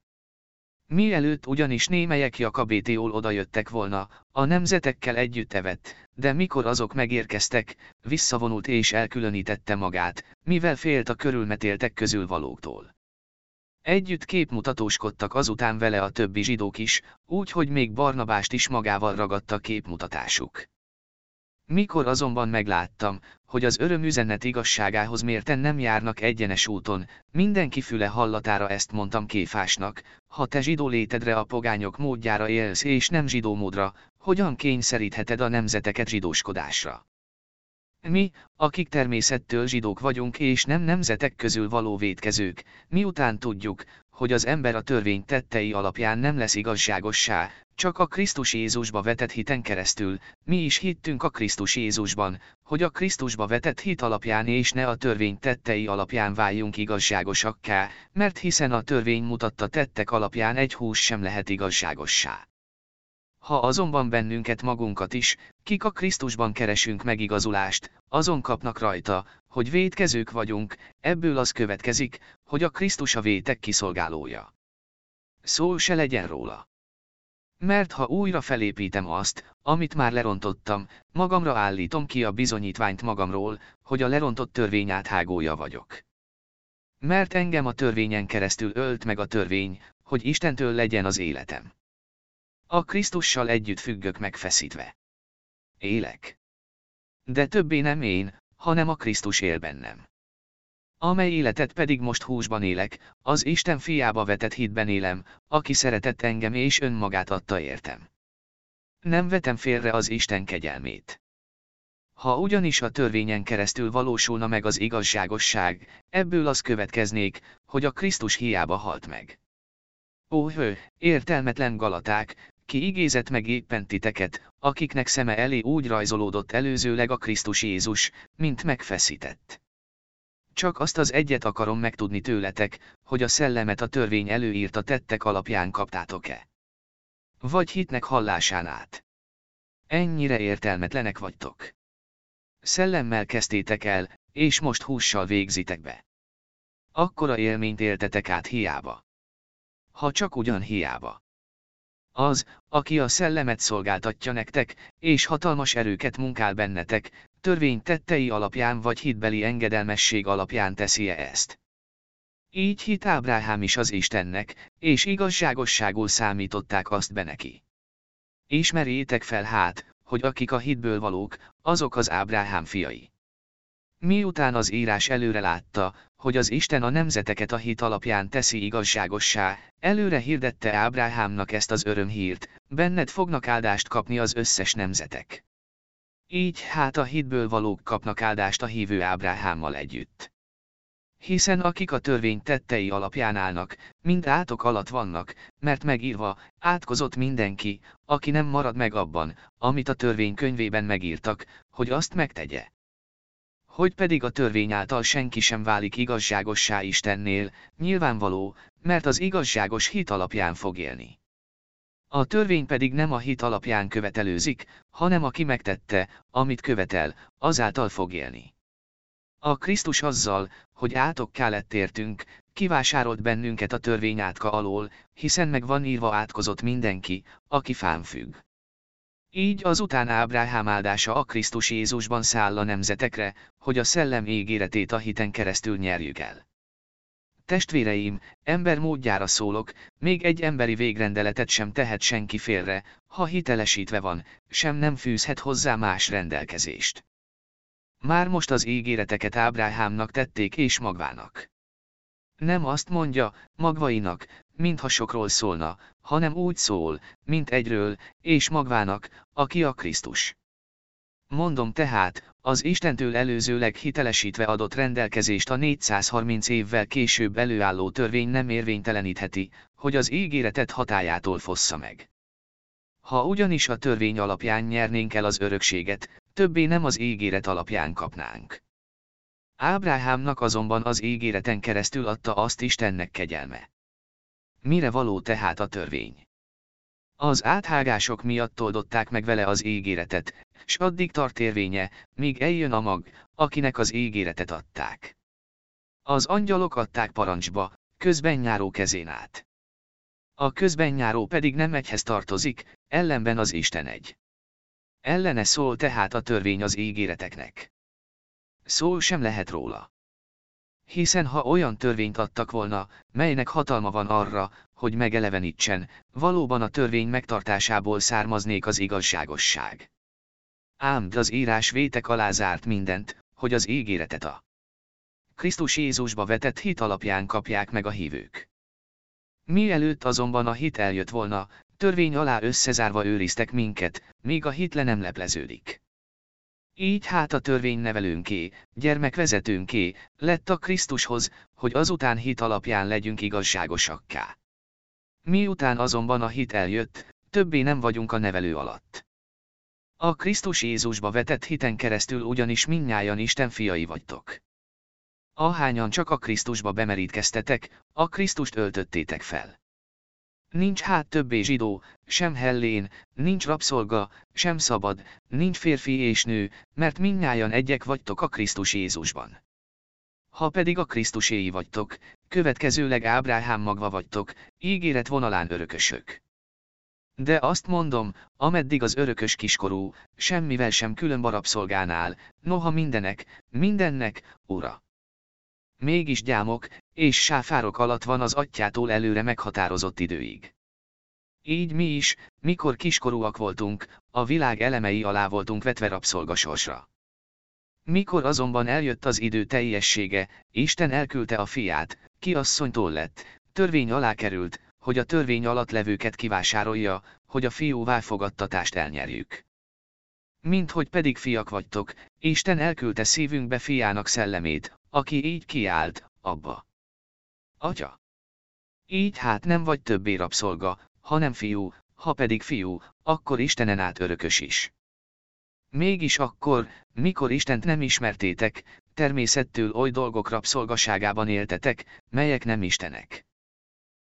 Speaker 1: Mielőtt ugyanis némelyek Jakabétéól odajöttek volna, a nemzetekkel együtt evett, de mikor azok megérkeztek, visszavonult és elkülönítette magát, mivel félt a körülmetéltek közül valóktól. Együtt képmutatóskodtak azután vele a többi zsidók is, úgy hogy még Barnabást is magával ragadta képmutatásuk. Mikor azonban megláttam, hogy az örömüzenet igazságához mérten nem járnak egyenes úton, mindenki füle hallatára ezt mondtam Kéfásnak, ha te zsidó létedre a pogányok módjára élsz és nem zsidó módra, hogyan kényszerítheted a nemzeteket zsidóskodásra? Mi, akik természettől zsidók vagyunk és nem nemzetek közül való védkezők, miután tudjuk, hogy az ember a törvény tettei alapján nem lesz igazságossá, csak a Krisztus Jézusba vetett hiten keresztül, mi is hittünk a Krisztus Jézusban, hogy a Krisztusba vetett hit alapján és ne a törvény tettei alapján váljunk igazságosakká, mert hiszen a törvény mutatta tettek alapján egy hús sem lehet igazságossá. Ha azonban bennünket magunkat is, kik a Krisztusban keresünk megigazulást, azon kapnak rajta, hogy védkezők vagyunk, ebből az következik, hogy a Krisztus a vétek kiszolgálója. Szó se legyen róla. Mert ha újra felépítem azt, amit már lerontottam, magamra állítom ki a bizonyítványt magamról, hogy a lerontott törvény áthágója vagyok. Mert engem a törvényen keresztül ölt meg a törvény, hogy Istentől legyen az életem. A Krisztussal együtt függök megfeszítve. Élek. De többé nem én, hanem a Krisztus él bennem. Amely életet pedig most húsban élek, az Isten fiába vetett hitben élem, aki szeretett engem és önmagát adta értem. Nem vetem félre az Isten kegyelmét. Ha ugyanis a törvényen keresztül valósulna meg az igazságosság, ebből az következnék, hogy a Krisztus hiába halt meg. Ó hő, értelmetlen galaták, ki igézett meg éppen titeket, akiknek szeme elé úgy rajzolódott előzőleg a Krisztus Jézus, mint megfeszített. Csak azt az egyet akarom megtudni tőletek, hogy a szellemet a törvény előírta tettek alapján kaptátok-e. Vagy hitnek hallásán át. Ennyire értelmetlenek vagytok. Szellemmel kezdtétek el, és most hússal végzitek be. Akkora élményt éltetek át hiába. Ha csak ugyan hiába. Az, aki a szellemet szolgáltatja nektek, és hatalmas erőket munkál bennetek, törvény tettei alapján vagy hitbeli engedelmesség alapján teszi -e ezt. Így hit Ábrahám is az Istennek, és igazságosságul számították azt be neki. Ismerjétek fel hát, hogy akik a hitből valók, azok az Ábrahám fiai. Miután az írás előre látta, hogy az Isten a nemzeteket a hit alapján teszi igazságossá, előre hirdette Ábrahámnak ezt az örömhírt, benned fognak áldást kapni az összes nemzetek. Így hát a hitből valók kapnak áldást a hívő Ábrahámmal együtt. Hiszen akik a törvény tettei alapján állnak, mind átok alatt vannak, mert megírva, átkozott mindenki, aki nem marad meg abban, amit a törvény könyvében megírtak, hogy azt megtegye hogy pedig a törvény által senki sem válik igazságossá Istennél, nyilvánvaló, mert az igazságos hit alapján fog élni. A törvény pedig nem a hit alapján követelőzik, hanem aki megtette, amit követel, azáltal fog élni. A Krisztus azzal, hogy átokká lett értünk, kivásárolt bennünket a törvény átka alól, hiszen meg van írva átkozott mindenki, aki fán függ. Így azután Ábrahám áldása a Krisztus Jézusban száll a nemzetekre, hogy a szellem ígéretét a hiten keresztül nyerjük el. Testvéreim, ember módjára szólok, még egy emberi végrendeletet sem tehet senki félre, ha hitelesítve van, sem nem fűzhet hozzá más rendelkezést. Már most az ígéreteket Ábrahámnak tették és magvának. Nem azt mondja, magvainak, mintha sokról szólna, hanem úgy szól, mint egyről, és magvának, aki a Krisztus. Mondom tehát, az Istentől előzőleg hitelesítve adott rendelkezést a 430 évvel később előálló törvény nem érvénytelenítheti, hogy az ígéretet hatájától fossza meg. Ha ugyanis a törvény alapján nyernénk el az örökséget, többé nem az ígéret alapján kapnánk. Ábráhámnak azonban az ígéreten keresztül adta azt Istennek kegyelme. Mire való tehát a törvény? Az áthágások miatt toldották meg vele az ígéretet, s addig tart érvénye, míg eljön a mag, akinek az ígéretet adták. Az angyalok adták parancsba, közben nyáró kezén át. A közben nyáró pedig nem egyhez tartozik, ellenben az Isten egy. Ellene szól tehát a törvény az ígéreteknek. Szó sem lehet róla. Hiszen ha olyan törvényt adtak volna, melynek hatalma van arra, hogy megelevenítsen, valóban a törvény megtartásából származnék az igazságosság. Ám az írás vétek alá zárt mindent, hogy az ígéretet a Krisztus Jézusba vetett hit alapján kapják meg a hívők. Mielőtt azonban a hit eljött volna, törvény alá összezárva őriztek minket, míg a hit le nem lepleződik. Így hát a törvény nevelőnké, gyermekvezetőnké, lett a Krisztushoz, hogy azután hit alapján legyünk igazságosakká. Miután azonban a hit eljött, többé nem vagyunk a nevelő alatt. A Krisztus Jézusba vetett hiten keresztül ugyanis minnyájan Isten fiai vagytok. Ahányan csak a Krisztusba bemerítkeztetek, a Krisztust öltöttétek fel. Nincs hát többé zsidó, sem hellén, nincs rabszolga, sem szabad, nincs férfi és nő, mert minnyájan egyek vagytok a Krisztus Jézusban. Ha pedig a Krisztuséi vagytok, következőleg Ábrahám magva vagytok, ígéret vonalán örökösök. De azt mondom, ameddig az örökös kiskorú, semmivel sem külön barabszolgánál, noha mindenek, mindennek, ura. Mégis gyámok, és sáfárok alatt van az atyától előre meghatározott időig. Így mi is, mikor kiskorúak voltunk, a világ elemei alá voltunk vetve rabszolgasorsra. Mikor azonban eljött az idő teljessége, Isten elküldte a fiát, ki asszonytól lett, törvény alá került, hogy a törvény alatt levőket kivásárolja, hogy a fiú válfogadtatást elnyerjük. Mint hogy pedig fiak vagytok, Isten elküldte szívünkbe fiának szellemét, aki így kiállt, abba. Atya! Így hát nem vagy többé rabszolga, hanem fiú, ha pedig fiú, akkor Istenen át örökös is. Mégis akkor, mikor Istent nem ismertétek, természettől oly dolgok rabszolgaságában éltetek, melyek nem Istenek.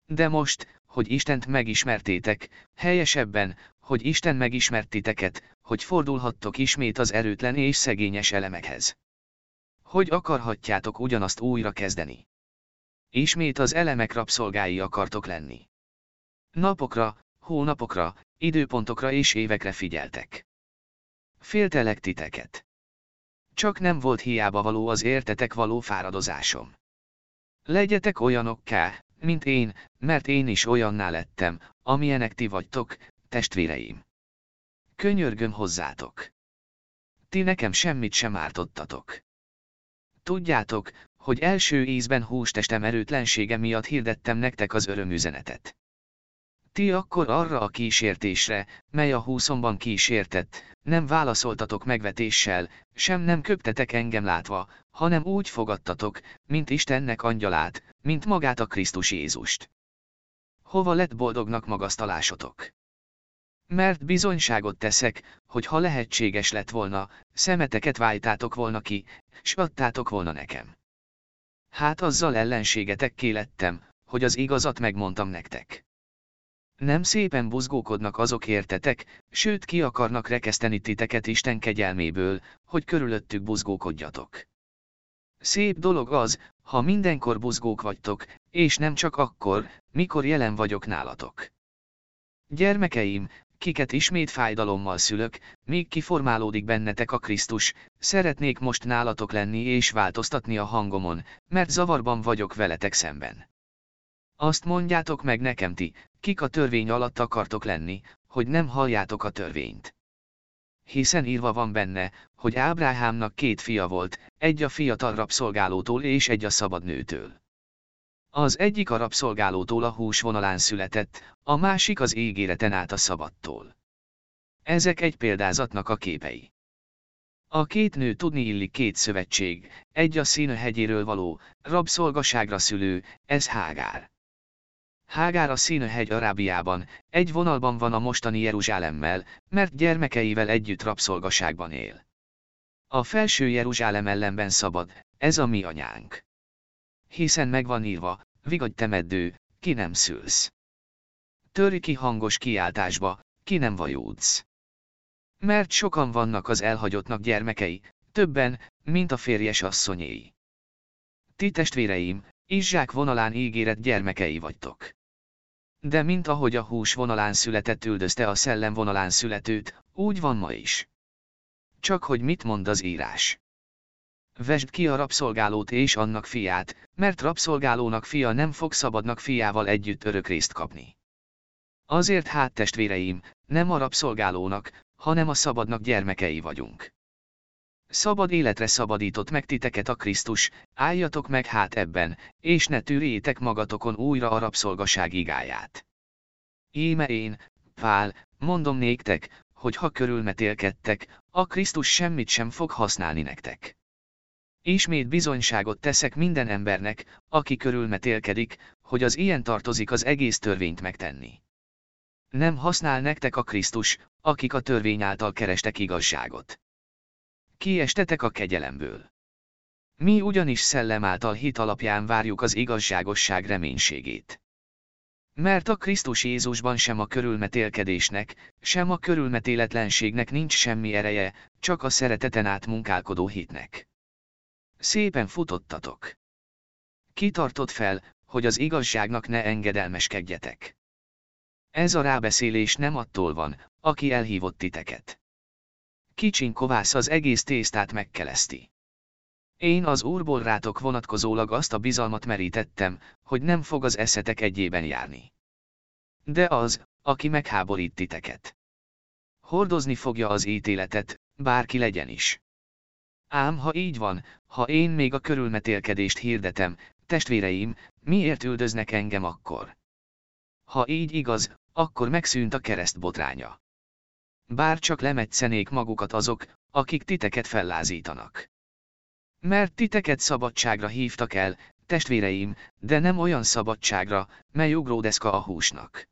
Speaker 1: De most, hogy Istent megismertétek, helyesebben, hogy Isten megismert titeket, hogy fordulhattok ismét az erőtlen és szegényes elemekhez. Hogy akarhatjátok ugyanazt újra kezdeni? Ismét az elemek rabszolgái akartok lenni. Napokra, hónapokra, időpontokra és évekre figyeltek. Féltelek titeket. Csak nem volt hiába való az értetek való fáradozásom. Legyetek olyanokká, mint én, mert én is olyanná lettem, amilyenek ti vagytok, testvéreim. Könyörgöm hozzátok. Ti nekem semmit sem ártottatok. Tudjátok, hogy első ízben hústestem erőtlensége miatt hirdettem nektek az örömüzenetet. Ti akkor arra a kísértésre, mely a húszomban kísértett, nem válaszoltatok megvetéssel, sem nem köptetek engem látva, hanem úgy fogadtatok, mint Istennek angyalát, mint magát a Krisztus Jézust. Hova lett boldognak magasztalásotok? Mert bizonyságot teszek, hogy ha lehetséges lett volna, szemeteket váltátok volna ki, s adtátok volna nekem. Hát azzal ellenségetekké lettem, hogy az igazat megmondtam nektek. Nem szépen buzgókodnak azok értetek, sőt ki akarnak rekeszteni titeket Isten kegyelméből, hogy körülöttük buzgókodjatok. Szép dolog az, ha mindenkor buzgók vagytok, és nem csak akkor, mikor jelen vagyok nálatok. Gyermekeim, kiket ismét fájdalommal szülök, míg kiformálódik bennetek a Krisztus, szeretnék most nálatok lenni és változtatni a hangomon, mert zavarban vagyok veletek szemben. Azt mondjátok meg nekem ti, kik a törvény alatt akartok lenni, hogy nem halljátok a törvényt. Hiszen írva van benne, hogy Ábráhámnak két fia volt, egy a fiatal rabszolgálótól és egy a szabad nőtől. Az egyik a rabszolgálótól a hús vonalán született, a másik az ígéreten át a szabadtól. Ezek egy példázatnak a képei. A két nő tudni illik két szövetség, egy a szín hegyéről való, rabszolgaságra szülő, ez Hágár. Hágár a hegy Arábiában, egy vonalban van a mostani Jeruzsálemmel, mert gyermekeivel együtt rabszolgaságban él. A felső Jeruzsálem ellenben szabad, ez a mi anyánk. Hiszen megvan írva, vigadj temeddő, ki nem szülsz. Törj ki hangos kiáltásba, ki nem vajúdsz. Mert sokan vannak az elhagyottnak gyermekei, többen, mint a férjes asszonyéi. Ti testvéreim, Izsák vonalán ígéret gyermekei vagytok. De mint ahogy a hús vonalán született üldözte a szellem vonalán születőt, úgy van ma is. Csak hogy mit mond az írás? Vesd ki a rabszolgálót és annak fiát, mert rabszolgálónak fia nem fog szabadnak fiával együtt örök részt kapni. Azért hát testvéreim, nem a rabszolgálónak, hanem a szabadnak gyermekei vagyunk. Szabad életre szabadított meg titeket a Krisztus, álljatok meg hát ebben, és ne tűrjétek magatokon újra a rabszolgaság igáját. Íme én, Pál, mondom néktek, hogy ha körülmetélkedtek, a Krisztus semmit sem fog használni nektek. Ismét bizonyságot teszek minden embernek, aki körülmetélkedik, hogy az ilyen tartozik az egész törvényt megtenni. Nem használ nektek a Krisztus, akik a törvény által kerestek igazságot. Kiestetek a kegyelemből. Mi ugyanis szellem által hit alapján várjuk az igazságosság reménységét. Mert a Krisztus Jézusban sem a körülmetélkedésnek, sem a körülmetéletlenségnek nincs semmi ereje, csak a szereteten át munkálkodó hitnek. Szépen futottatok. Kitartott fel, hogy az igazságnak ne engedelmeskedjetek. Ez a rábeszélés nem attól van, aki elhívott titeket. Kicsin kovász az egész tésztát megkeleszti. Én az Úrból rátok vonatkozólag azt a bizalmat merítettem, hogy nem fog az eszetek egyében járni. De az, aki megháborít titeket. Hordozni fogja az ítéletet, bárki legyen is. Ám ha így van, ha én még a körülmetélkedést hirdetem, testvéreim, miért üldöznek engem akkor? Ha így igaz, akkor megszűnt a kereszt botránya. Bár csak lemetszenék magukat azok, akik titeket fellázítanak. Mert titeket szabadságra hívtak el, testvéreim, de nem olyan szabadságra, mely ugródeszka a húsnak.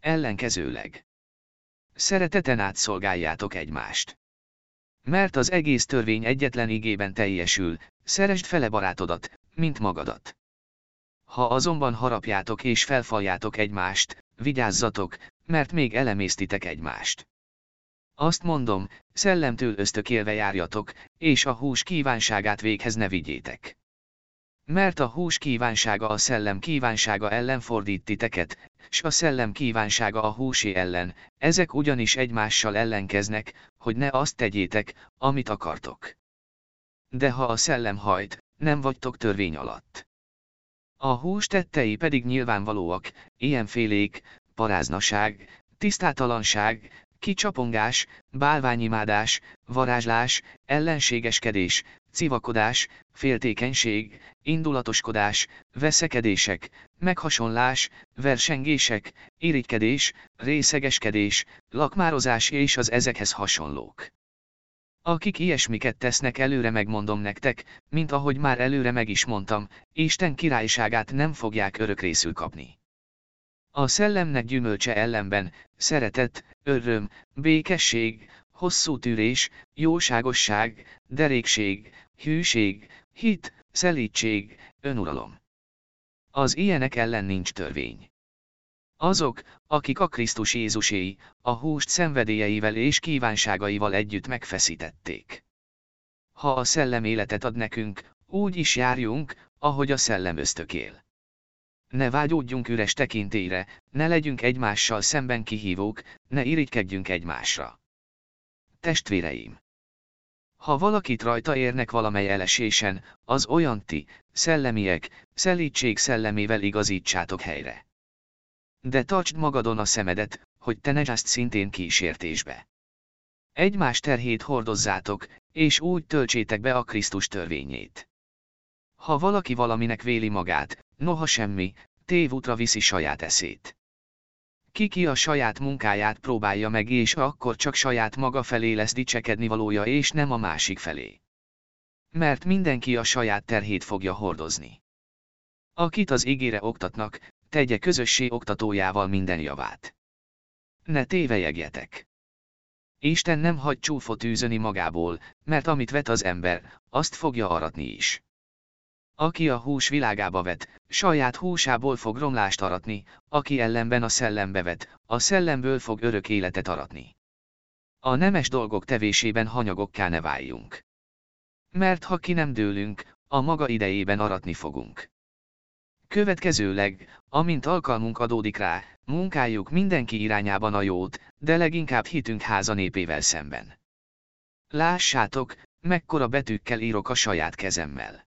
Speaker 1: Ellenkezőleg. Szereteten átszolgáljátok egymást. Mert az egész törvény egyetlen igében teljesül, szeresd fele barátodat, mint magadat. Ha azonban harapjátok és felfaljátok egymást, vigyázzatok, mert még elemésztitek egymást. Azt mondom, szellemtől ösztökélve járjatok, és a hús kívánságát véghez ne vigyétek. Mert a hús kívánsága a szellem kívánsága ellen fordít titeket, s a szellem kívánsága a húsé ellen, ezek ugyanis egymással ellenkeznek, hogy ne azt tegyétek, amit akartok. De ha a szellem hajt, nem vagytok törvény alatt. A hús tettei pedig nyilvánvalóak, ilyenfélék, paráznaság, tisztátalanság, kicsapongás, bálványimádás, varázslás, ellenségeskedés, civakodás, féltékenység, indulatoskodás, veszekedések, meghasonlás, versengések, irigykedés, részegeskedés, lakmározás és az ezekhez hasonlók. Akik ilyesmiket tesznek előre megmondom nektek, mint ahogy már előre meg is mondtam, Isten királyságát nem fogják örökrészül kapni. A szellemnek gyümölcse ellenben, szeretet, öröm, békesség, hosszú tűrés, jóságosság, derékség, hűség, hit, szelítség, önuralom. Az ilyenek ellen nincs törvény. Azok, akik a Krisztus Jézuséi, a húst szenvedélyeivel és kívánságaival együtt megfeszítették. Ha a szellem életet ad nekünk, úgy is járjunk, ahogy a szellem ösztökél. Ne vágyódjunk üres tekintélyre, ne legyünk egymással szemben kihívók, ne irigykedjünk egymásra. Testvéreim! Ha valakit rajta érnek valamely elesésen, az olyan ti, szellemiek, szelítség szellemével igazítsátok helyre. De tartsd magadon a szemedet, hogy te ne szintén kísértésbe. Egymás terhét hordozzátok, és úgy töltsétek be a Krisztus törvényét. Ha valaki valaminek véli magát, noha semmi, tévútra viszi saját eszét. Ki-ki a saját munkáját próbálja meg és akkor csak saját maga felé lesz dicsekedni valója és nem a másik felé. Mert mindenki a saját terhét fogja hordozni. Akit az ígére oktatnak, tegye közössé oktatójával minden javát. Ne tévejegjetek! Isten nem hagy csúfot űzöni magából, mert amit vet az ember, azt fogja aratni is. Aki a hús világába vet, saját húsából fog romlást aratni, aki ellenben a szellembe vet, a szellemből fog örök életet aratni. A nemes dolgok tevésében hanyagokká ne váljunk. Mert ha ki nem dőlünk, a maga idejében aratni fogunk. Következőleg, amint alkalmunk adódik rá, munkáljuk mindenki irányában a jót, de leginkább hitünk háza népével szemben. Lássátok, mekkora betűkkel írok a saját kezemmel.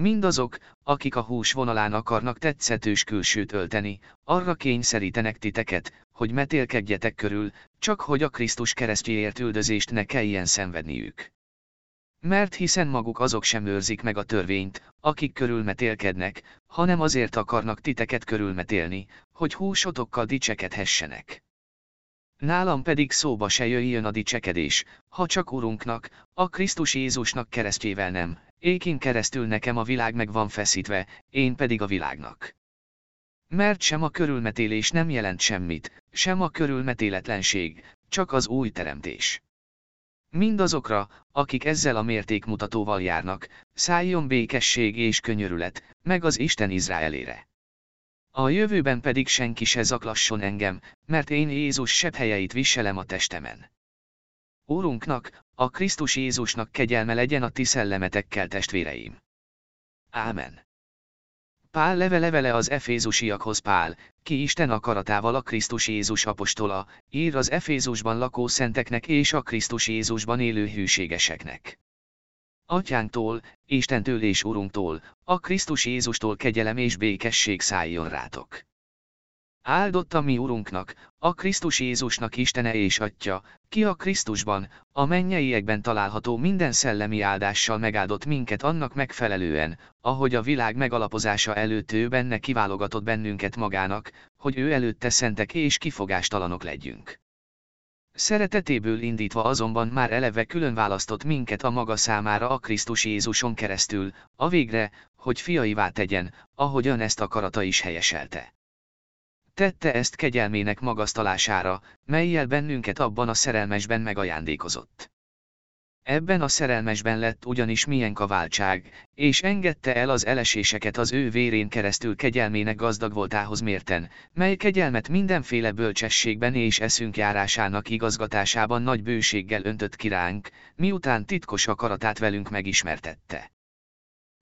Speaker 1: Mindazok, akik a hús vonalán akarnak tetszetős külsőt ölteni, arra kényszerítenek titeket, hogy metélkedjetek körül, csak hogy a Krisztus keresztjéért üldözést ne kelljen szenvedniük. Mert hiszen maguk azok sem őrzik meg a törvényt, akik körülmetélkednek, hanem azért akarnak titeket körülmetélni, hogy húsotokkal dicsekedhessenek. Nálam pedig szóba se jöjjön a dicsekedés, ha csak Urunknak, a Krisztus Jézusnak keresztjével nem, ékin keresztül nekem a világ meg van feszítve, én pedig a világnak. Mert sem a körülmetélés nem jelent semmit, sem a körülmetéletlenség, csak az új teremtés. Mindazokra, akik ezzel a mértékmutatóval járnak, szálljon békesség és könyörület, meg az Isten Izraelére. A jövőben pedig senki se zaklasson engem, mert én Jézus sebb helyeit viselem a testemen. Úrunknak, a Krisztus Jézusnak kegyelme legyen a ti szellemetekkel testvéreim. Ámen. Pál leve levele az Efézusiakhoz Pál, ki Isten akaratával a Krisztus Jézus apostola, ír az Efézusban lakó szenteknek és a Krisztus Jézusban élő hűségeseknek. Atyánktól, Istentől és Urunktól, a Krisztus Jézustól kegyelem és békesség szálljon rátok. Áldott a mi Urunknak, a Krisztus Jézusnak Istene és Atya, ki a Krisztusban, a mennyeiekben található minden szellemi áldással megáldott minket annak megfelelően, ahogy a világ megalapozása előtt ő benne kiválogatott bennünket magának, hogy ő előtte szentek és kifogástalanok legyünk. Szeretetéből indítva azonban már eleve külön választott minket a maga számára a Krisztus Jézuson keresztül, a végre, hogy fiaivá tegyen, ahogyan ezt akarata is helyeselte. Tette ezt kegyelmének magasztalására, melyel bennünket abban a szerelmesben megajándékozott. Ebben a szerelmesben lett ugyanis milyen kaváltság, és engedte el az eleséseket az ő vérén keresztül kegyelmének gazdag voltához mérten, mely kegyelmet mindenféle bölcsességben és eszünk járásának igazgatásában nagy bőséggel öntött kiránk, miután titkos akaratát velünk megismertette.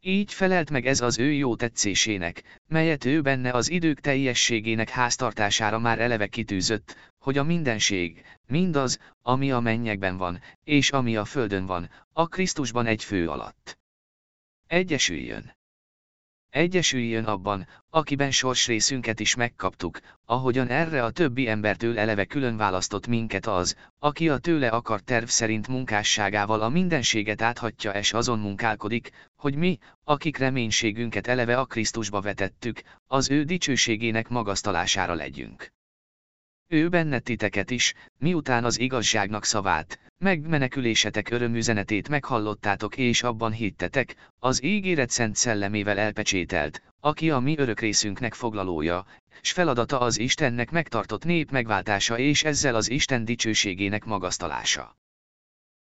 Speaker 1: Így felelt meg ez az ő jó tetszésének, melyet ő benne az idők teljességének háztartására már eleve kitűzött, hogy a mindenség, mindaz, ami a mennyekben van, és ami a földön van, a Krisztusban egy fő alatt. Egyesüljön. Egyesüljön abban, akiben sorsrészünket is megkaptuk, ahogyan erre a többi embertől eleve külön választott minket az, aki a tőle akar terv szerint munkásságával a mindenséget áthatja és azon munkálkodik, hogy mi, akik reménységünket eleve a Krisztusba vetettük, az ő dicsőségének magasztalására legyünk. Ő benne titeket is, miután az igazságnak szavát, megmenekülésetek örömüzenetét meghallottátok és abban hittetek, az ígéret szent szellemével elpecsételt, aki a mi örökrészünknek foglalója, s feladata az Istennek megtartott nép megváltása és ezzel az Isten dicsőségének magasztalása.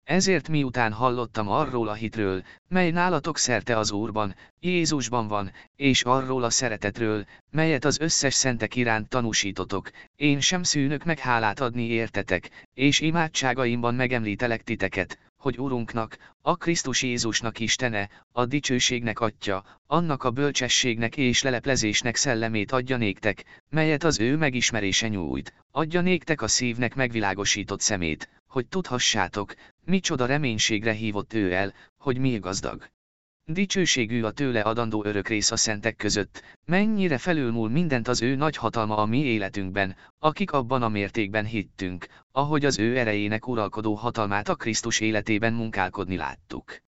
Speaker 1: Ezért miután hallottam arról a hitről, mely nálatok szerte az Úrban, Jézusban van, és arról a szeretetről, melyet az összes szentek iránt tanúsítotok, én sem szűnök meg hálát adni értetek, és imádságaimban megemlítelek titeket, hogy Urunknak, a Krisztus Jézusnak Istene, a dicsőségnek Atya, annak a bölcsességnek és leleplezésnek szellemét adja néktek, melyet az ő megismerése nyújt, adja néktek a szívnek megvilágosított szemét, hogy tudhassátok, micsoda reménységre hívott ő el, hogy mi gazdag. Dicsőségű a tőle adandó örök rész a szentek között, mennyire felülmúl mindent az ő nagy hatalma a mi életünkben, akik abban a mértékben hittünk, ahogy az ő erejének uralkodó hatalmát a Krisztus életében munkálkodni láttuk.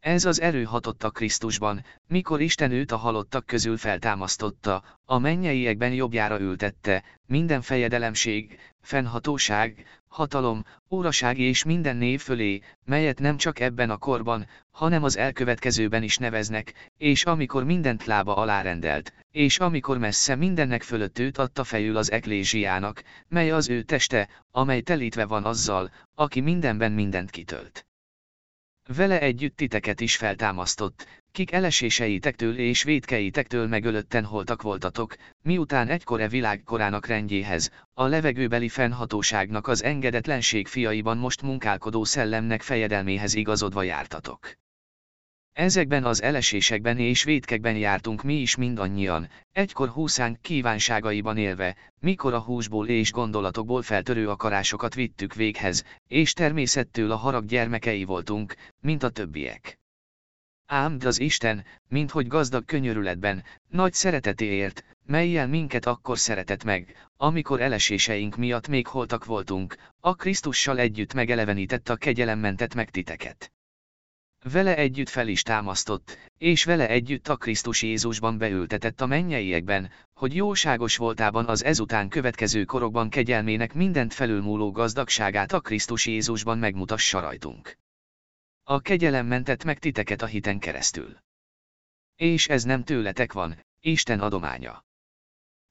Speaker 1: Ez az erő hatott a Krisztusban, mikor Isten őt a halottak közül feltámasztotta, a mennyeiekben jobbjára ültette, minden fejedelemség, fennhatóság, hatalom, óraság és minden név fölé, melyet nem csak ebben a korban, hanem az elkövetkezőben is neveznek, és amikor mindent lába alárendelt, és amikor messze mindennek fölött őt adta fejül az eklésiának, mely az ő teste, amely telítve van azzal, aki mindenben mindent kitölt. Vele együtt titeket is feltámasztott, kik eleséseitektől és védkeitektől megölötten holtak voltatok, miután egykor e világ korának rendjéhez, a levegőbeli fennhatóságnak az engedetlenség fiaiban most munkálkodó szellemnek fejedelméhez igazodva jártatok. Ezekben az elesésekben és vétkekben jártunk mi is mindannyian, egykor húszánk kívánságaiban élve, mikor a húsból és gondolatokból feltörő akarásokat vittük véghez, és természettől a harag gyermekei voltunk, mint a többiek. Ám de az Isten, minthogy gazdag könyörületben, nagy szeretetéért, melyel minket akkor szeretett meg, amikor eleséseink miatt még holtak voltunk, a Krisztussal együtt megelevenített a kegyelemmentet meg titeket. Vele együtt fel is támasztott, és vele együtt a Krisztus Jézusban beültetett a mennyeiekben, hogy jóságos voltában az ezután következő korokban kegyelmének mindent felülmúló gazdagságát a Krisztus Jézusban megmutassa rajtunk. A kegyelem mentett meg titeket a hiten keresztül. És ez nem tőletek van, Isten adománya.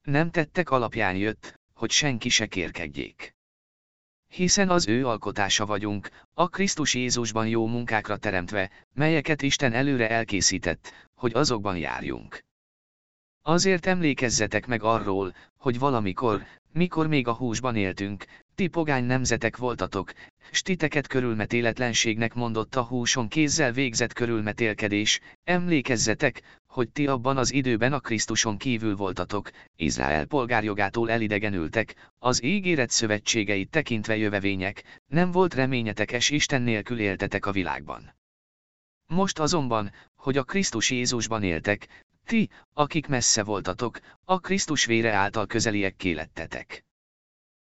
Speaker 1: Nem tettek alapján jött, hogy senki se kérkedjék. Hiszen az ő alkotása vagyunk, a Krisztus Jézusban jó munkákra teremtve, melyeket Isten előre elkészített, hogy azokban járjunk. Azért emlékezzetek meg arról, hogy valamikor, mikor még a húsban éltünk, ti pogány nemzetek voltatok, s titeket körülmetéletlenségnek mondott a húson kézzel végzett körülmetélkedés, emlékezzetek, hogy ti abban az időben a Krisztuson kívül voltatok, Izrael polgárjogától elidegenültek, az ígéret szövetségeit tekintve jövevények, nem volt reményetek és Isten nélkül éltetek a világban. Most azonban, hogy a Krisztus Jézusban éltek, ti, akik messze voltatok, a Krisztus vére által közeliek lettetek.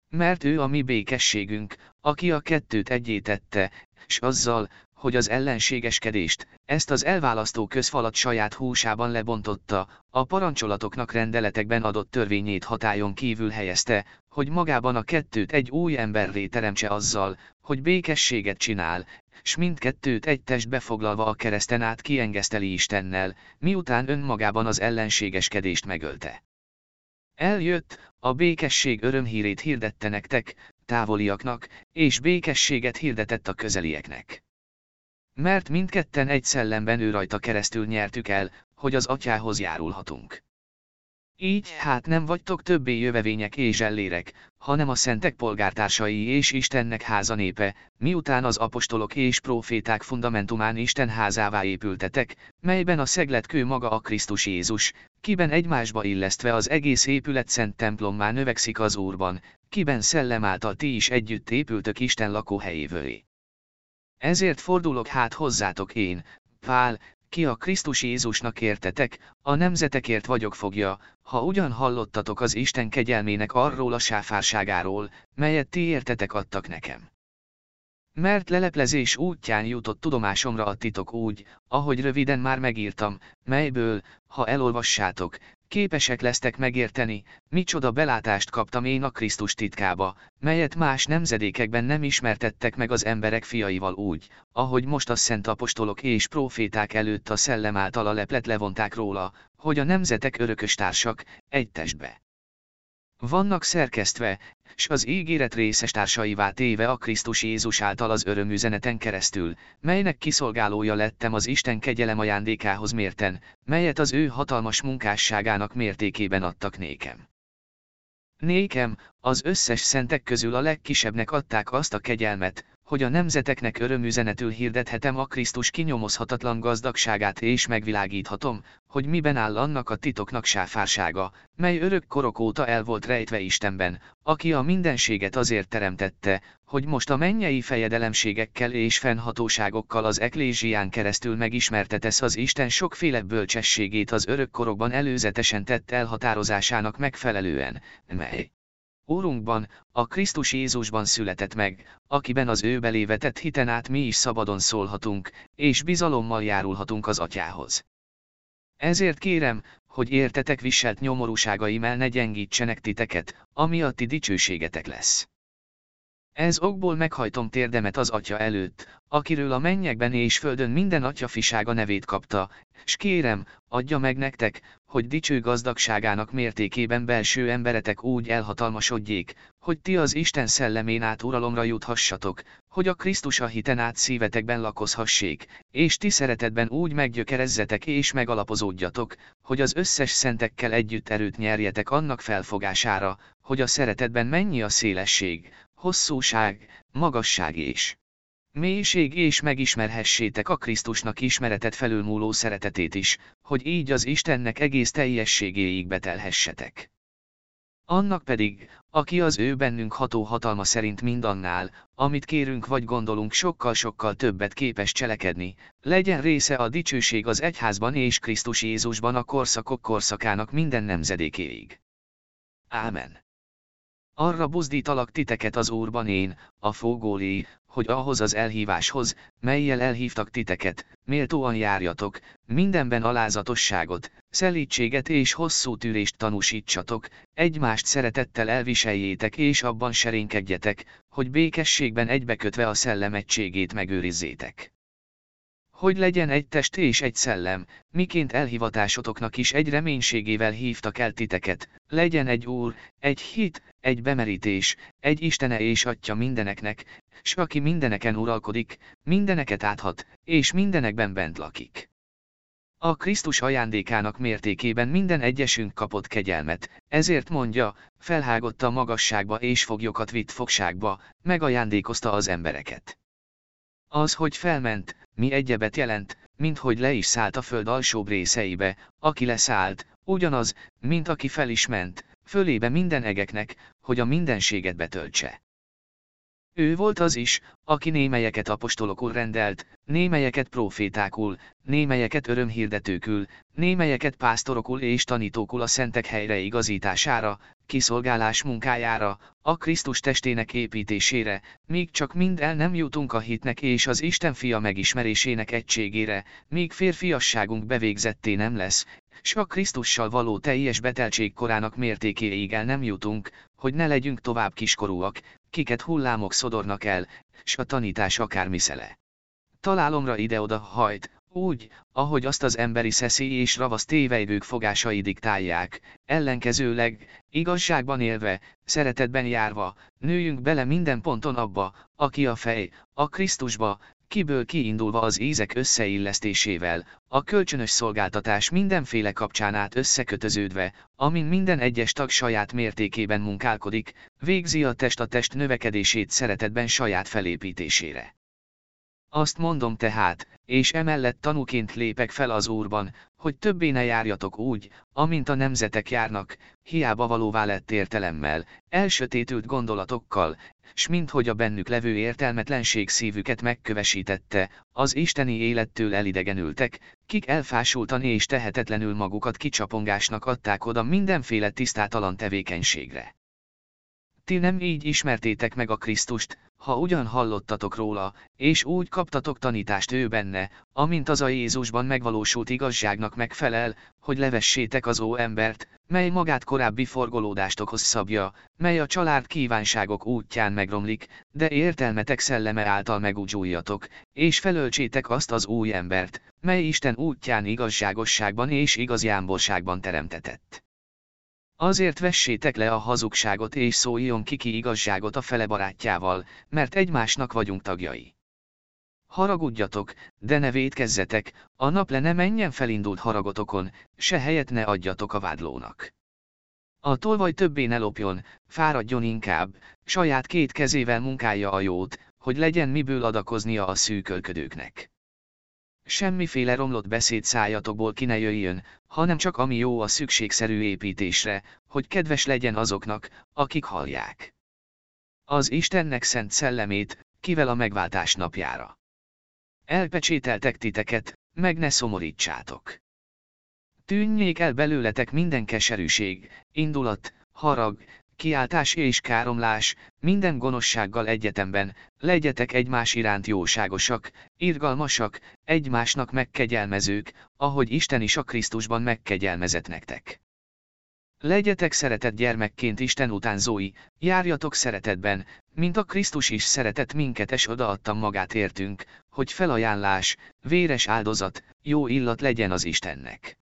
Speaker 1: Mert ő a mi békességünk, aki a kettőt egyétette, s azzal, hogy az ellenségeskedést, ezt az elválasztó közfalat saját húsában lebontotta, a parancsolatoknak rendeletekben adott törvényét hatályon kívül helyezte, hogy magában a kettőt egy új emberré teremtse azzal, hogy békességet csinál, s mindkettőt egy testbe foglalva a kereszten át kiengeszteli Istennel, miután önmagában az ellenségeskedést megölte. Eljött, a békesség örömhírét hirdette nektek, távoliaknak, és békességet hirdetett a közelieknek. Mert mindketten egy szellemben ő rajta keresztül nyertük el, hogy az atyához járulhatunk. Így hát nem vagytok többé jövevények és zsellérek, hanem a szentek polgártársai és Istennek háza népe, miután az apostolok és proféták fundamentumán Isten házává épültetek, melyben a szegletkő maga a Krisztus Jézus, kiben egymásba illesztve az egész épület szent templommá növekszik az Úrban, kiben szellem által ti is együtt épültök Isten lakóhelyévőé. Ezért fordulok hát hozzátok én, Pál, ki a Krisztus Jézusnak értetek, a nemzetekért vagyok fogja, ha ugyan hallottatok az Isten kegyelmének arról a sáfárságáról, melyet ti értetek adtak nekem. Mert leleplezés útján jutott tudomásomra a titok úgy, ahogy röviden már megírtam, melyből, ha elolvassátok, Képesek lesztek megérteni, micsoda belátást kaptam én a Krisztus titkába, melyet más nemzedékekben nem ismertettek meg az emberek fiaival úgy, ahogy most a szent apostolok és proféták előtt a szellem által a leplet levonták róla, hogy a nemzetek örökös társak, egy testbe. Vannak szerkesztve, s az ígéret részes társaivá téve a Krisztus Jézus által az örömüzeneten keresztül, melynek kiszolgálója lettem az Isten kegyelem ajándékához mérten, melyet az ő hatalmas munkásságának mértékében adtak nékem. Nékem, az összes szentek közül a legkisebbnek adták azt a kegyelmet, hogy a nemzeteknek örömüzenetül hirdethetem a Krisztus kinyomozhatatlan gazdagságát és megvilágíthatom, hogy miben áll annak a titoknak sáfársága, mely örök korok óta el volt rejtve Istenben, aki a mindenséget azért teremtette, hogy most a mennyei fejedelemségekkel és fennhatóságokkal az eklésián keresztül megismertetesz az Isten sokféle bölcsességét az örök korokban előzetesen tett elhatározásának megfelelően, mely Úrunkban, a Krisztus Jézusban született meg, akiben az ő belévetett hiten át mi is szabadon szólhatunk, és bizalommal járulhatunk az atyához. Ezért kérem, hogy értetek viselt nyomorúságaim el ne gyengítsenek titeket, ami a ti dicsőségetek lesz. Ez okból meghajtom térdemet az atya előtt, akiről a mennyekben és földön minden atyafisága nevét kapta, s kérem, adja meg nektek, hogy dicső gazdagságának mértékében belső emberetek úgy elhatalmasodjék, hogy ti az Isten szellemén át uralomra juthassatok, hogy a Krisztus a hiten át szívetekben lakozhassék, és ti szeretetben úgy meggyökerezzetek és megalapozódjatok, hogy az összes szentekkel együtt erőt nyerjetek annak felfogására, hogy a szeretetben mennyi a szélesség, hosszúság, magasság és mélység és megismerhessétek a Krisztusnak ismeretet felülmúló szeretetét is, hogy így az Istennek egész teljességéig betelhessetek. Annak pedig, aki az ő bennünk ható hatalma szerint mindannál, amit kérünk vagy gondolunk sokkal-sokkal többet képes cselekedni, legyen része a dicsőség az egyházban és Krisztus Jézusban a korszakok korszakának minden nemzedékéig. Ámen. Arra buzdítalak titeket az Úrban én, a fogólé, hogy ahhoz az elhíváshoz, melyel elhívtak titeket, méltóan járjatok, mindenben alázatosságot, szelítséget és hosszú tűrést tanúsítsatok, egymást szeretettel elviseljétek és abban serénkedjetek, hogy békességben egybekötve a szellem egységét megőrizzétek hogy legyen egy test és egy szellem, miként elhivatásotoknak is egy reménységével hívtak el titeket, legyen egy Úr, egy hit, egy bemerítés, egy Istene és Atya mindeneknek, s aki mindeneken uralkodik, mindeneket áthat, és mindenekben bent lakik. A Krisztus ajándékának mértékében minden egyesünk kapott kegyelmet, ezért mondja, felhágotta magasságba és foglyokat vitt fogságba, megajándékozta az embereket. Az, hogy felment, mi egyebet jelent, mint hogy le is szállt a föld alsóbb részeibe, aki leszállt, ugyanaz, mint aki fel is ment, fölébe minden egeknek, hogy a mindenséget betöltse. Ő volt az is, aki némelyeket apostolokul rendelt, némelyeket profétákul, némelyeket örömhirdetőkül, némelyeket pásztorokul és tanítókul a szentek helyre igazítására, kiszolgálás munkájára, a Krisztus testének építésére, míg csak mind el nem jutunk a hitnek és az Isten fia megismerésének egységére, míg férfiasságunk bevégzetté nem lesz, s a Krisztussal való teljes beteltség korának mértékéig el nem jutunk, hogy ne legyünk tovább kiskorúak, kiket hullámok szodornak el, s a tanítás akármi szele. Találomra ide-oda hajt, úgy, ahogy azt az emberi szeszély és ravasz téveidők fogásai diktálják, ellenkezőleg, igazságban élve, szeretetben járva, nőjünk bele minden ponton abba, aki a fej, a Krisztusba, kiből kiindulva az ízek összeillesztésével, a kölcsönös szolgáltatás mindenféle kapcsánát összekötöződve, amin minden egyes tag saját mértékében munkálkodik, végzi a test a test növekedését szeretetben saját felépítésére. Azt mondom tehát, és emellett tanúként lépek fel az Úrban, hogy többé ne járjatok úgy, amint a nemzetek járnak, hiába valóvá lett értelemmel, elsötétült gondolatokkal, s minthogy a bennük levő értelmetlenség szívüket megkövesítette, az isteni élettől elidegenültek, kik elfásultan és tehetetlenül magukat kicsapongásnak adták oda mindenféle tisztátalan tevékenységre. Ti nem így ismertétek meg a Krisztust, ha ugyan hallottatok róla, és úgy kaptatok tanítást ő benne, amint az a Jézusban megvalósult igazságnak megfelel, hogy levessétek az ó embert, mely magát korábbi forgolódástokhoz szabja, mely a család kívánságok útján megromlik, de értelmetek szelleme által megúgyuljatok, és felöltsétek azt az új embert, mely Isten útján igazságosságban és igazjámborságban teremtetett. Azért vessétek le a hazugságot és szóljon kiki igazságot a fele barátjával, mert egymásnak vagyunk tagjai. Haragudjatok, de ne védkezzetek, a nap le ne menjen felindult haragotokon, se helyet ne adjatok a vádlónak. A tolvaj többé ne lopjon, fáradjon inkább, saját két kezével munkálja a jót, hogy legyen miből adakoznia a szűkölködőknek. Semmiféle romlott beszéd szájatokból ki ne jöjjön, hanem csak ami jó a szükségszerű építésre, hogy kedves legyen azoknak, akik hallják. Az Istennek szent szellemét, kivel a megváltás napjára. Elpecsételtek titeket, meg ne szomorítsátok. Tűnjék el belőletek minden keserűség, indulat, harag, kiáltás és káromlás, minden gonoszsággal egyetemben, legyetek egymás iránt jóságosak, irgalmasak, egymásnak megkegyelmezők, ahogy Isten is a Krisztusban megkegyelmezett nektek. Legyetek szeretett gyermekként Isten utánzói, járjatok szeretetben, mint a Krisztus is szeretett minket és odaadtam magát értünk, hogy felajánlás, véres áldozat, jó illat legyen az Istennek.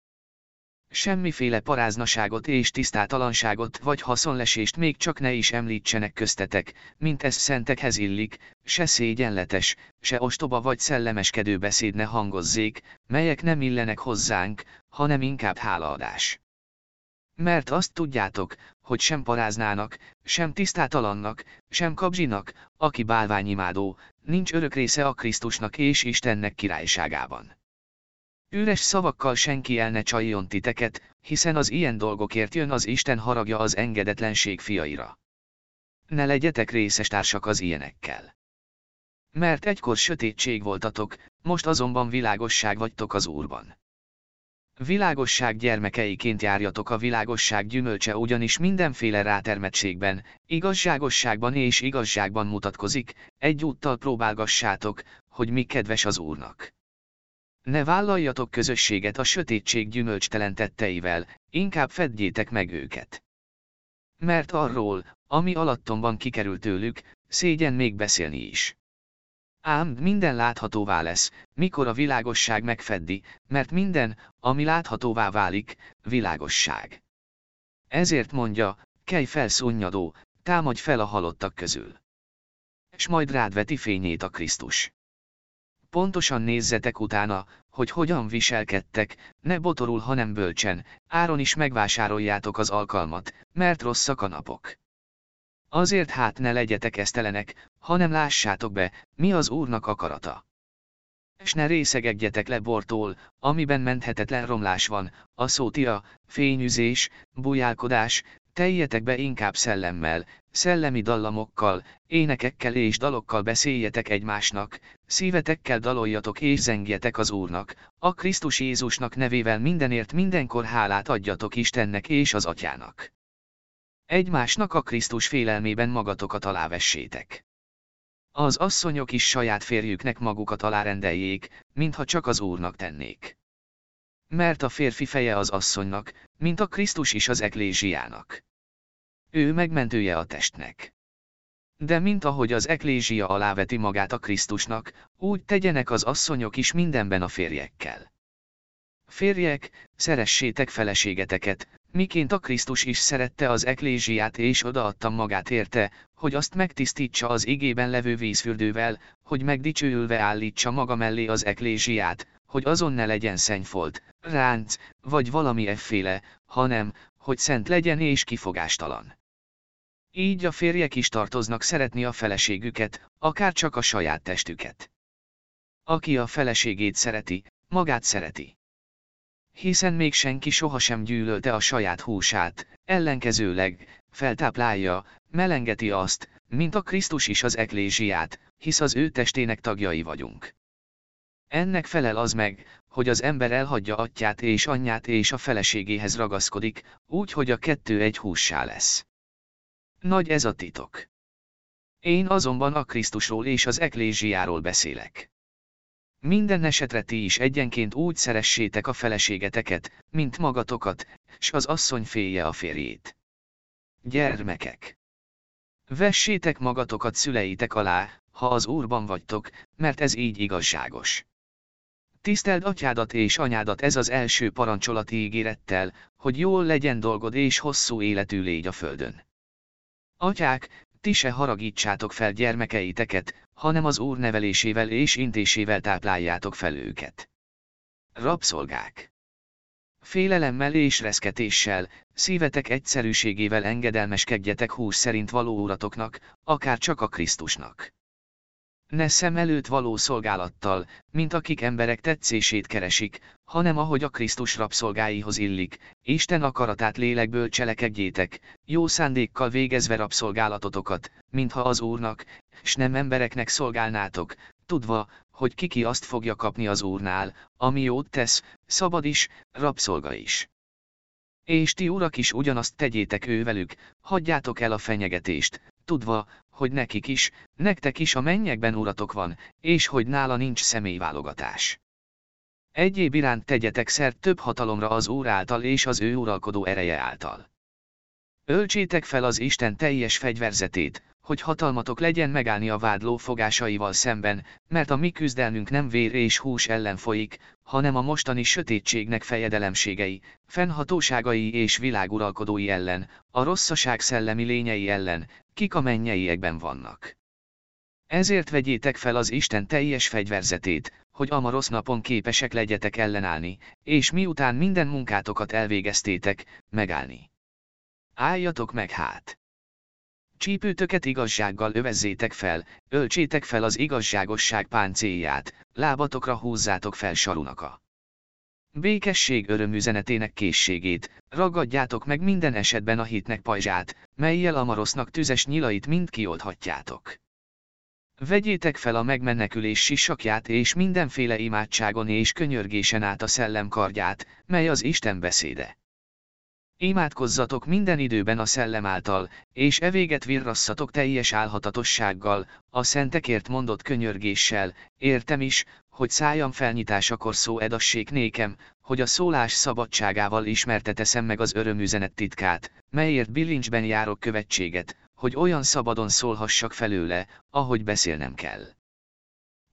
Speaker 1: Semmiféle paráznaságot és tisztátalanságot vagy haszonlesést még csak ne is említsenek köztetek, mint ez szentekhez illik, se szégyenletes, se ostoba vagy szellemeskedő beszéd ne hangozzék, melyek nem illenek hozzánk, hanem inkább hálaadás. Mert azt tudjátok, hogy sem paráznának, sem tisztátalannak, sem kabzsinak, aki bálványimádó, nincs örök része a Krisztusnak és Istennek királyságában. Üres szavakkal senki el ne csaljon titeket, hiszen az ilyen dolgokért jön az Isten haragja az engedetlenség fiaira. Ne legyetek részes társak az ilyenekkel. Mert egykor sötétség voltatok, most azonban világosság vagytok az Úrban. Világosság gyermekeiként járjatok a világosság gyümölcse ugyanis mindenféle rátermettségben, igazságosságban és igazságban mutatkozik, egyúttal próbálgassátok, hogy mi kedves az Úrnak. Ne vállaljatok közösséget a sötétség gyümölcstelen tetteivel, inkább fedjétek meg őket. Mert arról, ami alattomban kikerült tőlük, szégyen még beszélni is. Ám minden láthatóvá lesz, mikor a világosság megfeddi, mert minden, ami láthatóvá válik, világosság. Ezért mondja, kelj fel szunnyadó, támadj fel a halottak közül. És majd rád veti fényét a Krisztus. Pontosan nézzetek utána, hogy hogyan viselkedtek, ne botorul, hanem bölcsen, áron is megvásároljátok az alkalmat, mert rosszak a napok. Azért hát ne legyetek esztelenek, hanem lássátok be, mi az Úrnak akarata. És ne részegedjetek le bortól, amiben menthetetlen romlás van, a szótia, fényüzés, bujálkodás, teljetek be inkább szellemmel, szellemi dallamokkal, énekekkel és dalokkal beszéljetek egymásnak, szívetekkel daloljatok és zengjetek az Úrnak, a Krisztus Jézusnak nevével mindenért mindenkor hálát adjatok Istennek és az Atyának. Egymásnak a Krisztus félelmében magatokat alávessétek. Az asszonyok is saját férjüknek magukat alárendeljék, mintha csak az Úrnak tennék. Mert a férfi feje az asszonynak, mint a Krisztus is az eklézsiának. Ő megmentője a testnek. De mint ahogy az eklézsia aláveti magát a Krisztusnak, úgy tegyenek az asszonyok is mindenben a férjekkel. Férjek, szeressétek feleségeteket, miként a Krisztus is szerette az eklézsiát és odaadta magát érte, hogy azt megtisztítsa az igében levő vízfürdővel, hogy megdicsőülve állítsa maga mellé az eklézsiát, hogy azon ne legyen szennyfolt, ránc, vagy valami efféle, hanem, hogy szent legyen és kifogástalan. Így a férjek is tartoznak szeretni a feleségüket, akár csak a saját testüket. Aki a feleségét szereti, magát szereti. Hiszen még senki sohasem gyűlölte a saját húsát, ellenkezőleg, feltáplálja, melengeti azt, mint a Krisztus is az eklézsiát, hisz az ő testének tagjai vagyunk. Ennek felel az meg, hogy az ember elhagyja atyát és anyját és a feleségéhez ragaszkodik, úgy, hogy a kettő egy hússá lesz. Nagy ez a titok. Én azonban a Krisztusról és az eklézsiáról beszélek. Minden esetre ti is egyenként úgy szeressétek a feleségeteket, mint magatokat, s az asszony félje a férjét. Gyermekek! Vessétek magatokat szüleitek alá, ha az Úrban vagytok, mert ez így igazságos. Tiszteld atyádat és anyádat ez az első parancsolati ígérettel, hogy jól legyen dolgod és hosszú életű légy a földön. Atyák, ti se haragítsátok fel gyermekeiteket, hanem az Úr nevelésével és intésével tápláljátok fel őket. Rabszolgák! Félelemmel és reszketéssel, szívetek egyszerűségével engedelmeskedjetek hús szerint való uratoknak, akár csak a Krisztusnak. Ne szem előtt való szolgálattal, mint akik emberek tetszését keresik, hanem ahogy a Krisztus rabszolgáihoz illik, Isten akaratát lélekből cselekedjétek, jó szándékkal végezve rabszolgálatotokat, mintha az Úrnak, s nem embereknek szolgálnátok, tudva, hogy kiki azt fogja kapni az Úrnál, ami jót tesz, szabad is, rabszolga is. És ti urak is ugyanazt tegyétek ővelük, hagyjátok el a fenyegetést, tudva, hogy nekik is, nektek is a mennyekben uratok van, és hogy nála nincs személyválogatás. Egyéb iránt tegyetek szert több hatalomra az Úr által és az ő uralkodó ereje által. Öltsétek fel az Isten teljes fegyverzetét, hogy hatalmatok legyen megállni a vádló fogásaival szemben, mert a mi küzdelmünk nem vér és hús ellen folyik, hanem a mostani sötétségnek fejedelemségei, fennhatóságai és világuralkodói ellen, a rosszaság szellemi lényei ellen, kik a mennyeiekben vannak. Ezért vegyétek fel az Isten teljes fegyverzetét, hogy a rossz napon képesek legyetek ellenállni, és miután minden munkátokat elvégeztétek, megállni. Álljatok meg hát! Csípőtöket igazsággal övezzétek fel, öltsétek fel az igazságosság páncélját, lábatokra húzzátok fel sarunaka. Békesség örömüzenetének készségét, ragadjátok meg minden esetben a hitnek pajzsát, melyel a marosznak tüzes nyilait mind kioldhatjátok. Vegyétek fel a megmenekülés sisakját és mindenféle imádságon és könyörgésen át a szellem kardját, mely az Isten beszéde. Imádkozzatok minden időben a szellem által, és evéget virrasszatok teljes álhatatossággal, a szentekért mondott könyörgéssel, értem is, hogy szájam felnyitásakor szó edassék nékem, hogy a szólás szabadságával ismerteteszem meg az örömüzenet titkát, melyért bilincsben járok követséget, hogy olyan szabadon szólhassak felőle, ahogy beszélnem kell.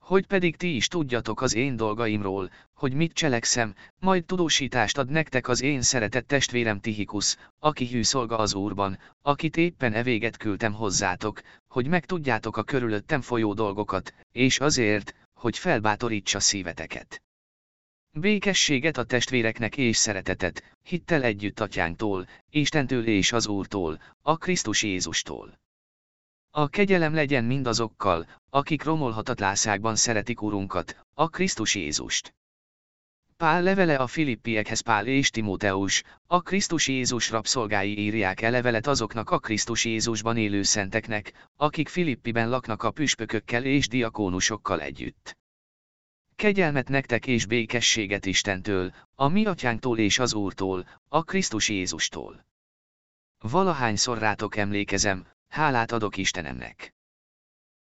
Speaker 1: Hogy pedig ti is tudjatok az én dolgaimról, hogy mit cselekszem, majd tudósítást ad nektek az én szeretett testvérem Tihikus, aki hű szolga az Úrban, akit éppen evéget küldtem hozzátok, hogy megtudjátok a körülöttem folyó dolgokat, és azért, hogy felbátorítsa szíveteket. Békességet a testvéreknek és szeretetet, hittel együtt atyánktól, Istentől és az Úrtól, a Krisztus Jézustól. A kegyelem legyen mindazokkal, akik romolhatatláságban szeretik Urunkat, a Krisztus Jézust. Pál levele a Filippiekhez Pál és Timóteus, a Krisztus Jézus rabszolgái írják el levelet azoknak a Krisztus Jézusban élő szenteknek, akik Filippiben laknak a püspökökkel és diakónusokkal együtt. Kegyelmet nektek és békességet Istentől, a mi atyánktól és az Úrtól, a Krisztus Jézustól. Valahányszor rátok emlékezem, hálát adok Istenemnek.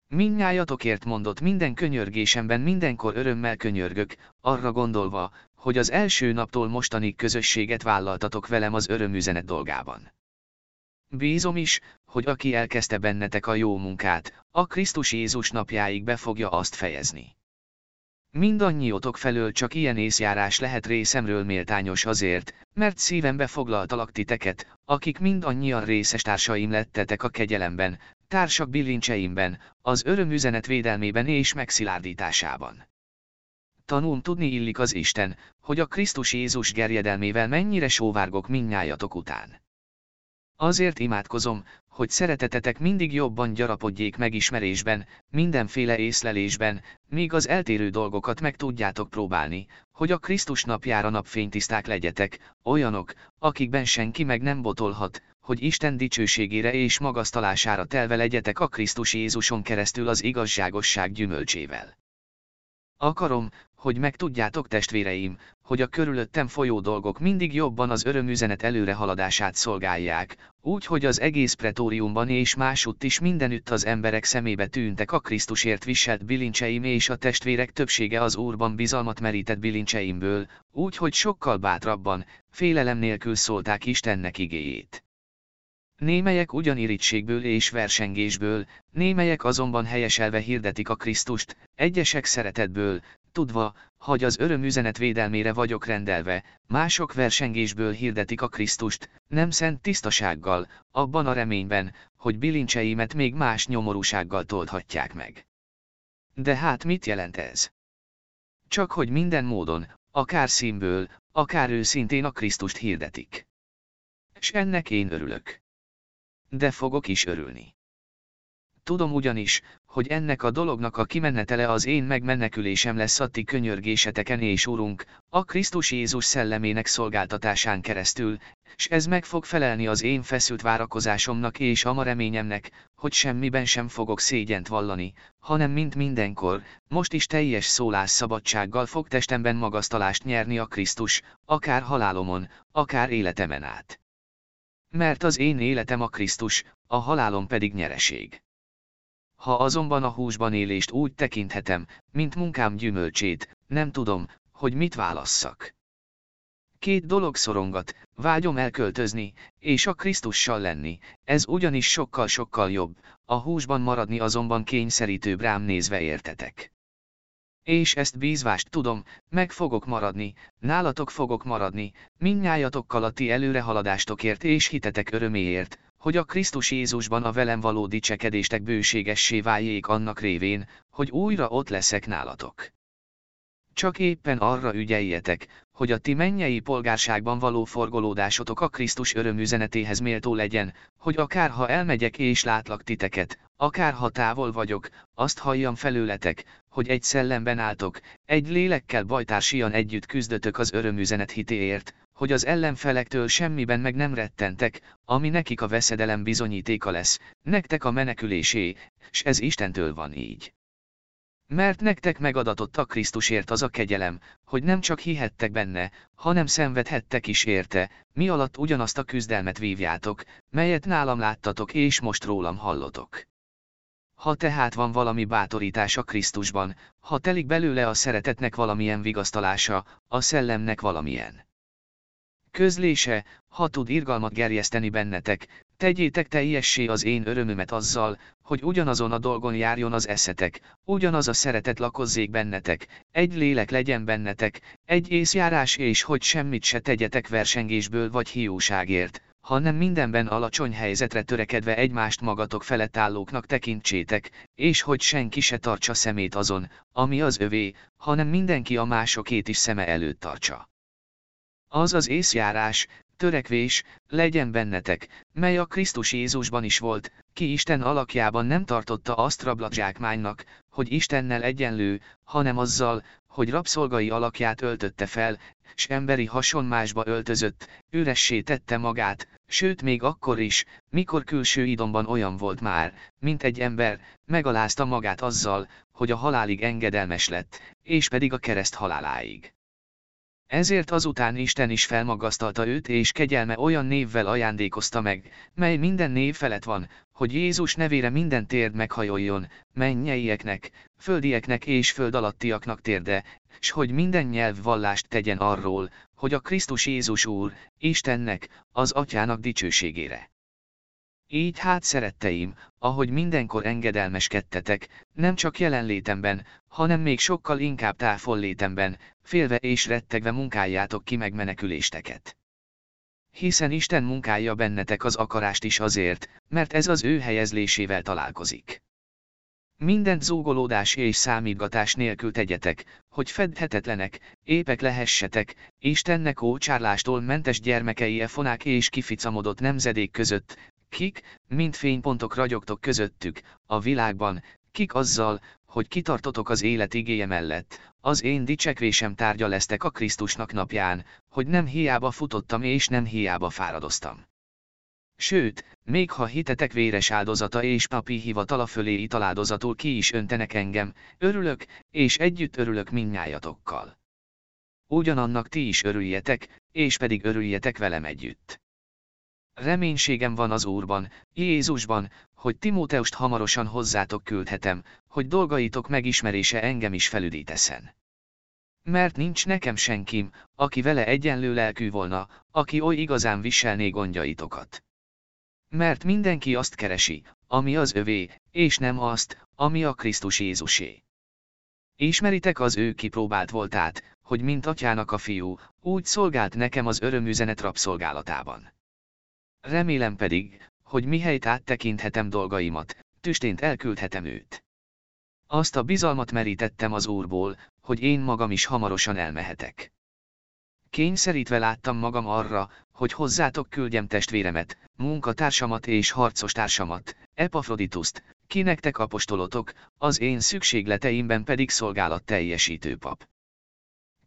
Speaker 1: Minnyájatokért mondott minden könyörgésemben mindenkor örömmel könyörgök, arra gondolva, hogy az első naptól mostanig közösséget vállaltatok velem az örömüzenet dolgában. Bízom is, hogy aki elkezdte bennetek a jó munkát, a Krisztus Jézus napjáig be fogja azt fejezni. Mindannyiótok felől csak ilyen észjárás lehet részemről méltányos azért, mert szívembe foglaltalak titeket, akik mindannyian részes társaim lettetek a kegyelemben, társak bilincseimben, az örömüzenet védelmében és megszilárdításában. Tanulm tudni illik az Isten, hogy a Krisztus Jézus gerjedelmével mennyire sóvárgok minnyájatok után. Azért imádkozom, hogy szeretetetek mindig jobban gyarapodjék megismerésben, mindenféle észlelésben, míg az eltérő dolgokat meg tudjátok próbálni, hogy a Krisztus napjára napfénytiszták legyetek, olyanok, akikben senki meg nem botolhat, hogy Isten dicsőségére és magasztalására telve legyetek a Krisztus Jézuson keresztül az igazságosság gyümölcsével. Akarom, hogy megtudjátok testvéreim, hogy a körülöttem folyó dolgok mindig jobban az örömüzenet előrehaladását szolgálják, úgy hogy az egész pretóriumban és másutt is mindenütt az emberek szemébe tűntek a Krisztusért viselt bilincseim és a testvérek többsége az Úrban bizalmat merített bilincseimből, úgy hogy sokkal bátrabban, félelem nélkül szólták Istennek igéjét. Némelyek ugyan irítségből és versengésből, némelyek azonban helyeselve hirdetik a Krisztust, egyesek szeretetből, tudva, hogy az örömüzenet védelmére vagyok rendelve, mások versengésből hirdetik a Krisztust, nem szent tisztasággal, abban a reményben, hogy bilincseimet még más nyomorúsággal toldhatják meg. De hát mit jelent ez? Csak hogy minden módon, akár színből, akár őszintén a Krisztust hirdetik. S ennek én örülök. De fogok is örülni. Tudom ugyanis, hogy ennek a dolognak a kimenetele az én megmenekülésem lesz a ti könyörgéseteken és Urunk, a Krisztus Jézus szellemének szolgáltatásán keresztül, s ez meg fog felelni az én feszült várakozásomnak és ama reményemnek, hogy semmiben sem fogok szégyent vallani, hanem mint mindenkor, most is teljes szólás szabadsággal fog testemben magasztalást nyerni a Krisztus, akár halálomon, akár életemen át. Mert az én életem a Krisztus, a halálom pedig nyereség. Ha azonban a húsban élést úgy tekinthetem, mint munkám gyümölcsét, nem tudom, hogy mit válasszak. Két dolog szorongat, vágyom elköltözni, és a Krisztussal lenni, ez ugyanis sokkal-sokkal jobb, a húsban maradni azonban kényszerítőbb rám nézve értetek. És ezt bízvást tudom, meg fogok maradni, nálatok fogok maradni, minnyájatokkal a ti előrehaladástok és hitetek öröméért, hogy a Krisztus Jézusban a velem való dicsekedéstek bőségessé váljék annak révén, hogy újra ott leszek nálatok. Csak éppen arra ügyeljetek, hogy a ti mennyei polgárságban való forgolódásotok a Krisztus örömüzenetéhez méltó legyen, hogy akárha elmegyek és látlak titeket, akárha távol vagyok, azt halljam felőletek, hogy egy szellemben álltok, egy lélekkel bajtársian együtt küzdötök az örömüzenet hitéért, hogy az ellenfelektől semmiben meg nem rettentek, ami nekik a veszedelem bizonyítéka lesz, nektek a menekülésé, s ez Istentől van így. Mert nektek megadatott a Krisztusért az a kegyelem, hogy nem csak hihettek benne, hanem szenvedhettek is érte, mi alatt ugyanazt a küzdelmet vívjátok, melyet nálam láttatok és most rólam hallotok. Ha tehát van valami bátorítás a Krisztusban, ha telik belőle a szeretetnek valamilyen vigasztalása, a szellemnek valamilyen közlése, ha tud irgalmat gerjeszteni bennetek, tegyétek teljessé az én örömömet azzal, hogy ugyanazon a dolgon járjon az eszetek, ugyanaz a szeretet lakozzék bennetek, egy lélek legyen bennetek, egy észjárás és hogy semmit se tegyetek versengésből vagy hiúságért, hanem mindenben alacsony helyzetre törekedve egymást magatok felett állóknak tekintsétek, és hogy senki se tartsa szemét azon, ami az övé, hanem mindenki a másokét is szeme előtt tartsa. Az az észjárás, törekvés, legyen bennetek, mely a Krisztus Jézusban is volt, ki Isten alakjában nem tartotta azt rablatzsákmánynak, hogy Istennel egyenlő, hanem azzal, hogy rabszolgai alakját öltötte fel, s emberi hasonmásba öltözött, üressé tette magát, sőt még akkor is, mikor külső idomban olyan volt már, mint egy ember, megalázta magát azzal, hogy a halálig engedelmes lett, és pedig a kereszt haláláig. Ezért azután Isten is felmagasztalta őt és kegyelme olyan névvel ajándékozta meg, mely minden név felett van, hogy Jézus nevére minden térd meghajoljon, mennyeieknek, földieknek és föld alattiaknak térde, s hogy minden nyelv vallást tegyen arról, hogy a Krisztus Jézus Úr, Istennek, az Atyának dicsőségére. Így hát szeretteim, ahogy mindenkor engedelmeskedtetek, nem csak jelenlétemben, hanem még sokkal inkább távollétemben, félve és rettegve munkáljátok ki megmenekülésteket. Hiszen Isten munkálja bennetek az akarást is azért, mert ez az ő helyezlésével találkozik. Mindent zúgolódás és számítgatás nélkül tegyetek, hogy fedhetetlenek, épek lehessetek, Istennek ócsárlástól mentes gyermekei e fonák és kificamodott nemzedék között, kik, mint fénypontok ragyogtok közöttük, a világban, kik azzal, hogy kitartotok az élet igéje mellett, az én dicsekvésem tárgya lesztek a Krisztusnak napján, hogy nem hiába futottam és nem hiába fáradoztam. Sőt, még ha hitetek véres áldozata és papi hivatala fölé italáldozatul ki is öntenek engem, örülök, és együtt örülök minnyájatokkal. Ugyanannak ti is örüljetek, és pedig örüljetek velem együtt. Reménységem van az Úrban, Jézusban, hogy Timóteust hamarosan hozzátok küldhetem, hogy dolgaitok megismerése engem is felüdíteszen. Mert nincs nekem senkim, aki vele egyenlő lelkű volna, aki oly igazán viselné gondjaitokat. Mert mindenki azt keresi, ami az övé, és nem azt, ami a Krisztus Jézusé. Ismeritek az ő kipróbált voltát, hogy mint atyának a fiú, úgy szolgált nekem az örömüzenet rabszolgálatában. Remélem pedig, hogy mihelyt áttekinthetem dolgaimat, tüstént elküldhetem őt. Azt a bizalmat merítettem az Úrból, hogy én magam is hamarosan elmehetek. Kényszerítve láttam magam arra, hogy hozzátok küldjem testvéremet, munkatársamat és harcos társamat, Epafrodituszt, ki nektek apostolotok, az én szükségleteimben pedig szolgálat teljesítő pap.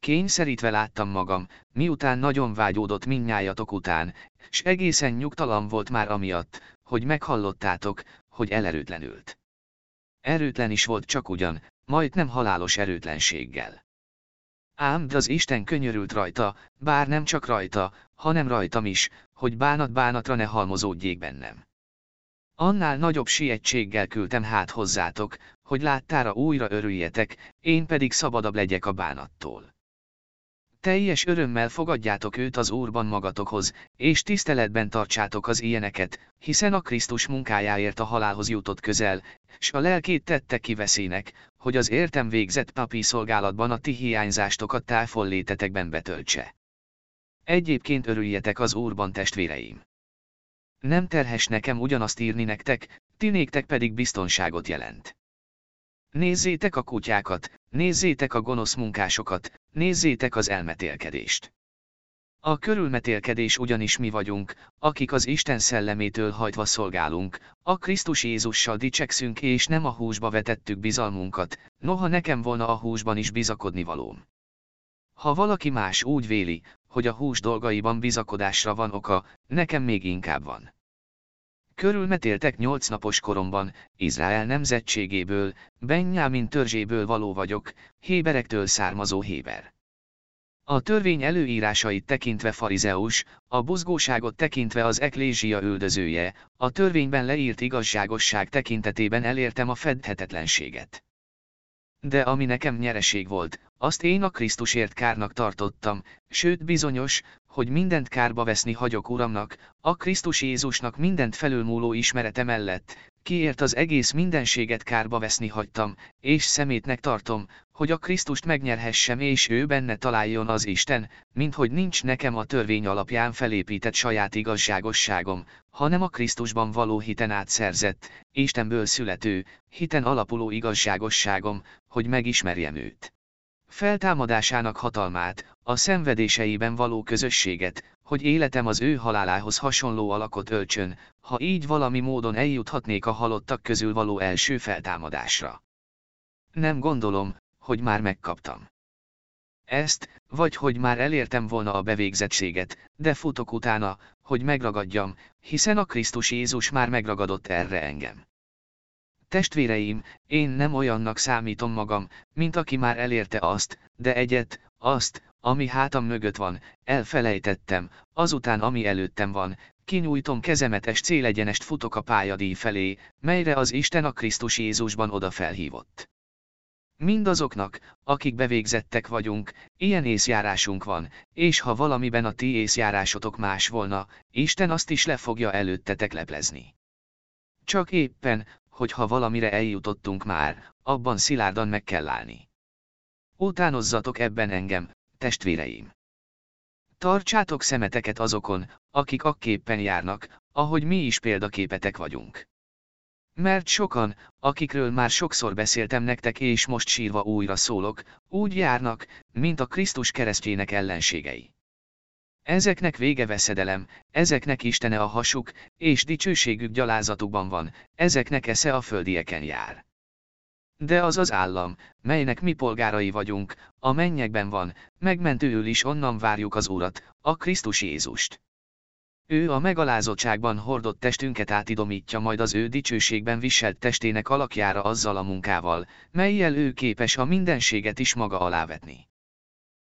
Speaker 1: Kényszerítve láttam magam, miután nagyon vágyódott minnyájatok után, s egészen nyugtalan volt már amiatt, hogy meghallottátok, hogy elerőtlenült. Erőtlen is volt csak ugyan, majd nem halálos erőtlenséggel. Ám de az Isten könyörült rajta, bár nem csak rajta, hanem rajtam is, hogy bánat-bánatra ne halmozódjék bennem. Annál nagyobb sietséggel küldtem hát hozzátok, hogy láttára újra örüljetek, én pedig szabadabb legyek a bánattól. Teljes örömmel fogadjátok őt az Úrban magatokhoz, és tiszteletben tartsátok az ilyeneket, hiszen a Krisztus munkájáért a halálhoz jutott közel, s a lelkét tette kiveszének, hogy az értem végzett papi szolgálatban a ti hiányzástokat táfollétetekben betöltse. Egyébként örüljetek az Úrban testvéreim. Nem terhes nekem ugyanazt írni nektek, ti néktek pedig biztonságot jelent. Nézzétek a kutyákat, nézzétek a gonosz munkásokat, nézzétek az elmetélkedést. A körülmetélkedés ugyanis mi vagyunk, akik az Isten szellemétől hajtva szolgálunk, a Krisztus Jézussal dicsekszünk és nem a húsba vetettük bizalmunkat, noha nekem volna a húsban is bizakodni valóm. Ha valaki más úgy véli, hogy a hús dolgaiban bizakodásra van oka, nekem még inkább van. Körülmetéltek nyolc napos koromban, Izrael nemzetségéből, Benjámin törzséből való vagyok, Héberektől származó Héber. A törvény előírásait tekintve farizeus, a buzgóságot tekintve az eklézsia üldözője, a törvényben leírt igazságosság tekintetében elértem a fedhetetlenséget. De ami nekem nyereség volt, azt én a Krisztusért kárnak tartottam, sőt bizonyos, hogy mindent kárba veszni hagyok Uramnak, a Krisztus Jézusnak mindent felülmúló ismerete mellett, kiért az egész mindenséget kárba veszni hagytam, és szemétnek tartom, hogy a Krisztust megnyerhessem és ő benne találjon az Isten, mint hogy nincs nekem a törvény alapján felépített saját igazságosságom, hanem a Krisztusban való hiten átszerzett, Istenből születő, hiten alapuló igazságosságom, hogy megismerjem őt. Feltámadásának hatalmát, a szenvedéseiben való közösséget, hogy életem az ő halálához hasonló alakot öltsön, ha így valami módon eljuthatnék a halottak közül való első feltámadásra. Nem gondolom, hogy már megkaptam. Ezt, vagy hogy már elértem volna a bevégzettséget, de futok utána, hogy megragadjam, hiszen a Krisztus Jézus már megragadott erre engem. Testvéreim, én nem olyannak számítom magam, mint aki már elérte azt, de egyet, azt, ami hátam mögött van, elfelejtettem, azután ami előttem van, kinyújtom kezemetes célegyenest futok a pályadíj felé, melyre az Isten a Krisztus Jézusban oda felhívott. Mindazoknak, akik bevégzettek vagyunk, ilyen észjárásunk van, és ha valamiben a ti észjárásotok más volna, Isten azt is le fogja előttetek leplezni. Csak éppen, hogy ha valamire eljutottunk már, abban szilárdan meg kell állni. Utánozzatok ebben engem, testvéreim! Tartsátok szemeteket azokon, akik akképpen járnak, ahogy mi is példaképetek vagyunk. Mert sokan, akikről már sokszor beszéltem nektek és most sírva újra szólok, úgy járnak, mint a Krisztus keresztjének ellenségei. Ezeknek vége veszedelem, ezeknek Istene a hasuk, és dicsőségük gyalázatukban van, ezeknek esze a földieken jár. De az az állam, melynek mi polgárai vagyunk, a mennyekben van, megmentőül is onnan várjuk az Urat, a Krisztus Jézust. Ő a megalázottságban hordott testünket átidomítja majd az ő dicsőségben viselt testének alakjára azzal a munkával, melyel ő képes a mindenséget is maga alávetni.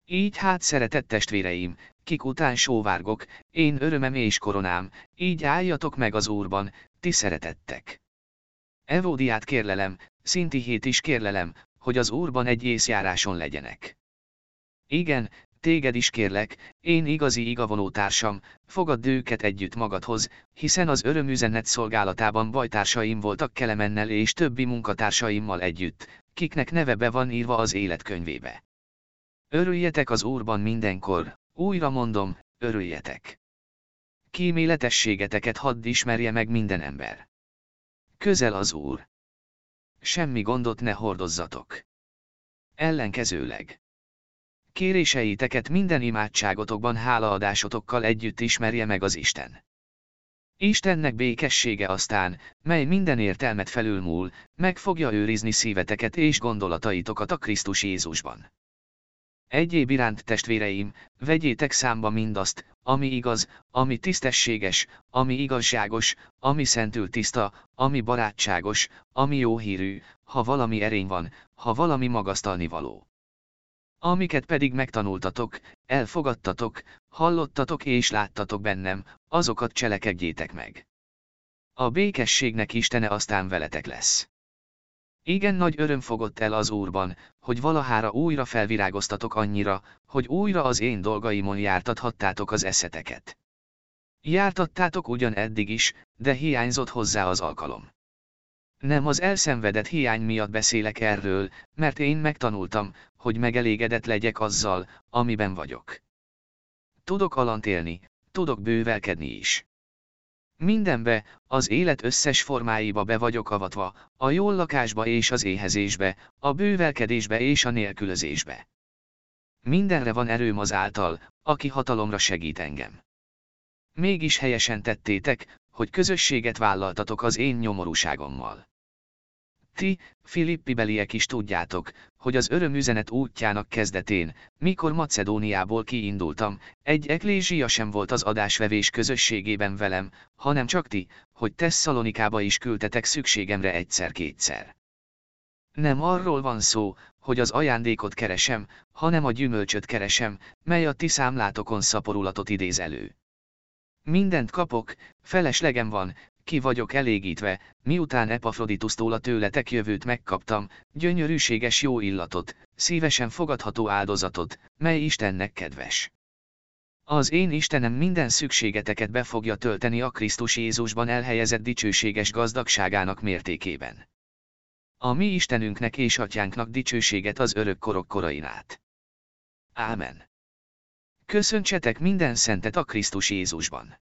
Speaker 1: Így hát szeretett testvéreim, kik után sóvárgok, én örömem és koronám, így álljatok meg az Úrban, ti szeretettek. Evódiát kérlelem, Szintihét is kérlelem, hogy az Úrban egy észjáráson legyenek. Igen, téged is kérlek, én igazi igavonó társam, fogadd őket együtt magadhoz, hiszen az örömüzenet szolgálatában bajtársaim voltak Kelemennel és többi munkatársaimmal együtt, kiknek neve be van írva az életkönyvébe. Örüljetek az Úrban mindenkor, újra mondom, örüljetek. Kíméletességeteket hadd ismerje meg minden ember. Közel az Úr. Semmi gondot ne hordozzatok. Ellenkezőleg. Kéréseiteket minden imádságotokban hálaadásotokkal együtt ismerje meg az Isten. Istennek békessége aztán, mely minden értelmet felülmúl, meg fogja őrizni szíveteket és gondolataitokat a Krisztus Jézusban. Egyéb iránt testvéreim, vegyétek számba mindazt, ami igaz, ami tisztességes, ami igazságos, ami szentül tiszta, ami barátságos, ami jó hírű, ha valami erény van, ha valami magasztalni való. Amiket pedig megtanultatok, elfogadtatok, hallottatok és láttatok bennem, azokat cselekedjétek meg. A békességnek Istene aztán veletek lesz. Igen nagy öröm fogott el az Úrban, hogy valahára újra felvirágoztatok annyira, hogy újra az én dolgaimon jártathattátok az eszeteket. Jártattátok ugyan eddig is, de hiányzott hozzá az alkalom. Nem az elszenvedett hiány miatt beszélek erről, mert én megtanultam, hogy megelégedett legyek azzal, amiben vagyok. Tudok alant élni, tudok bővelkedni is. Mindenbe, az élet összes formáiba be vagyok avatva, a jól lakásba és az éhezésbe, a bővelkedésbe és a nélkülözésbe. Mindenre van erőm az által, aki hatalomra segít engem. Mégis helyesen tettétek, hogy közösséget vállaltatok az én nyomorúságommal. Ti, Filippi beliek is tudjátok, hogy az örömüzenet útjának kezdetén, mikor Macedóniából kiindultam, egy eklézsia sem volt az adásvevés közösségében velem, hanem csak ti, hogy Tesszalonikába is küldtetek szükségemre egyszer-kétszer. Nem arról van szó, hogy az ajándékot keresem, hanem a gyümölcsöt keresem, mely a ti számlátokon szaporulatot idéz elő. Mindent kapok, feleslegem van, ki vagyok elégítve, miután Epafroditusztól a tőletek jövőt megkaptam, gyönyörűséges jó illatot, szívesen fogadható áldozatot, mely Istennek kedves. Az én Istenem minden szükségeteket be fogja tölteni a Krisztus Jézusban elhelyezett dicsőséges gazdagságának mértékében. A mi Istenünknek és Atyánknak dicsőséget az örök korok korain át. Ámen. Köszöntsetek minden szentet a Krisztus Jézusban.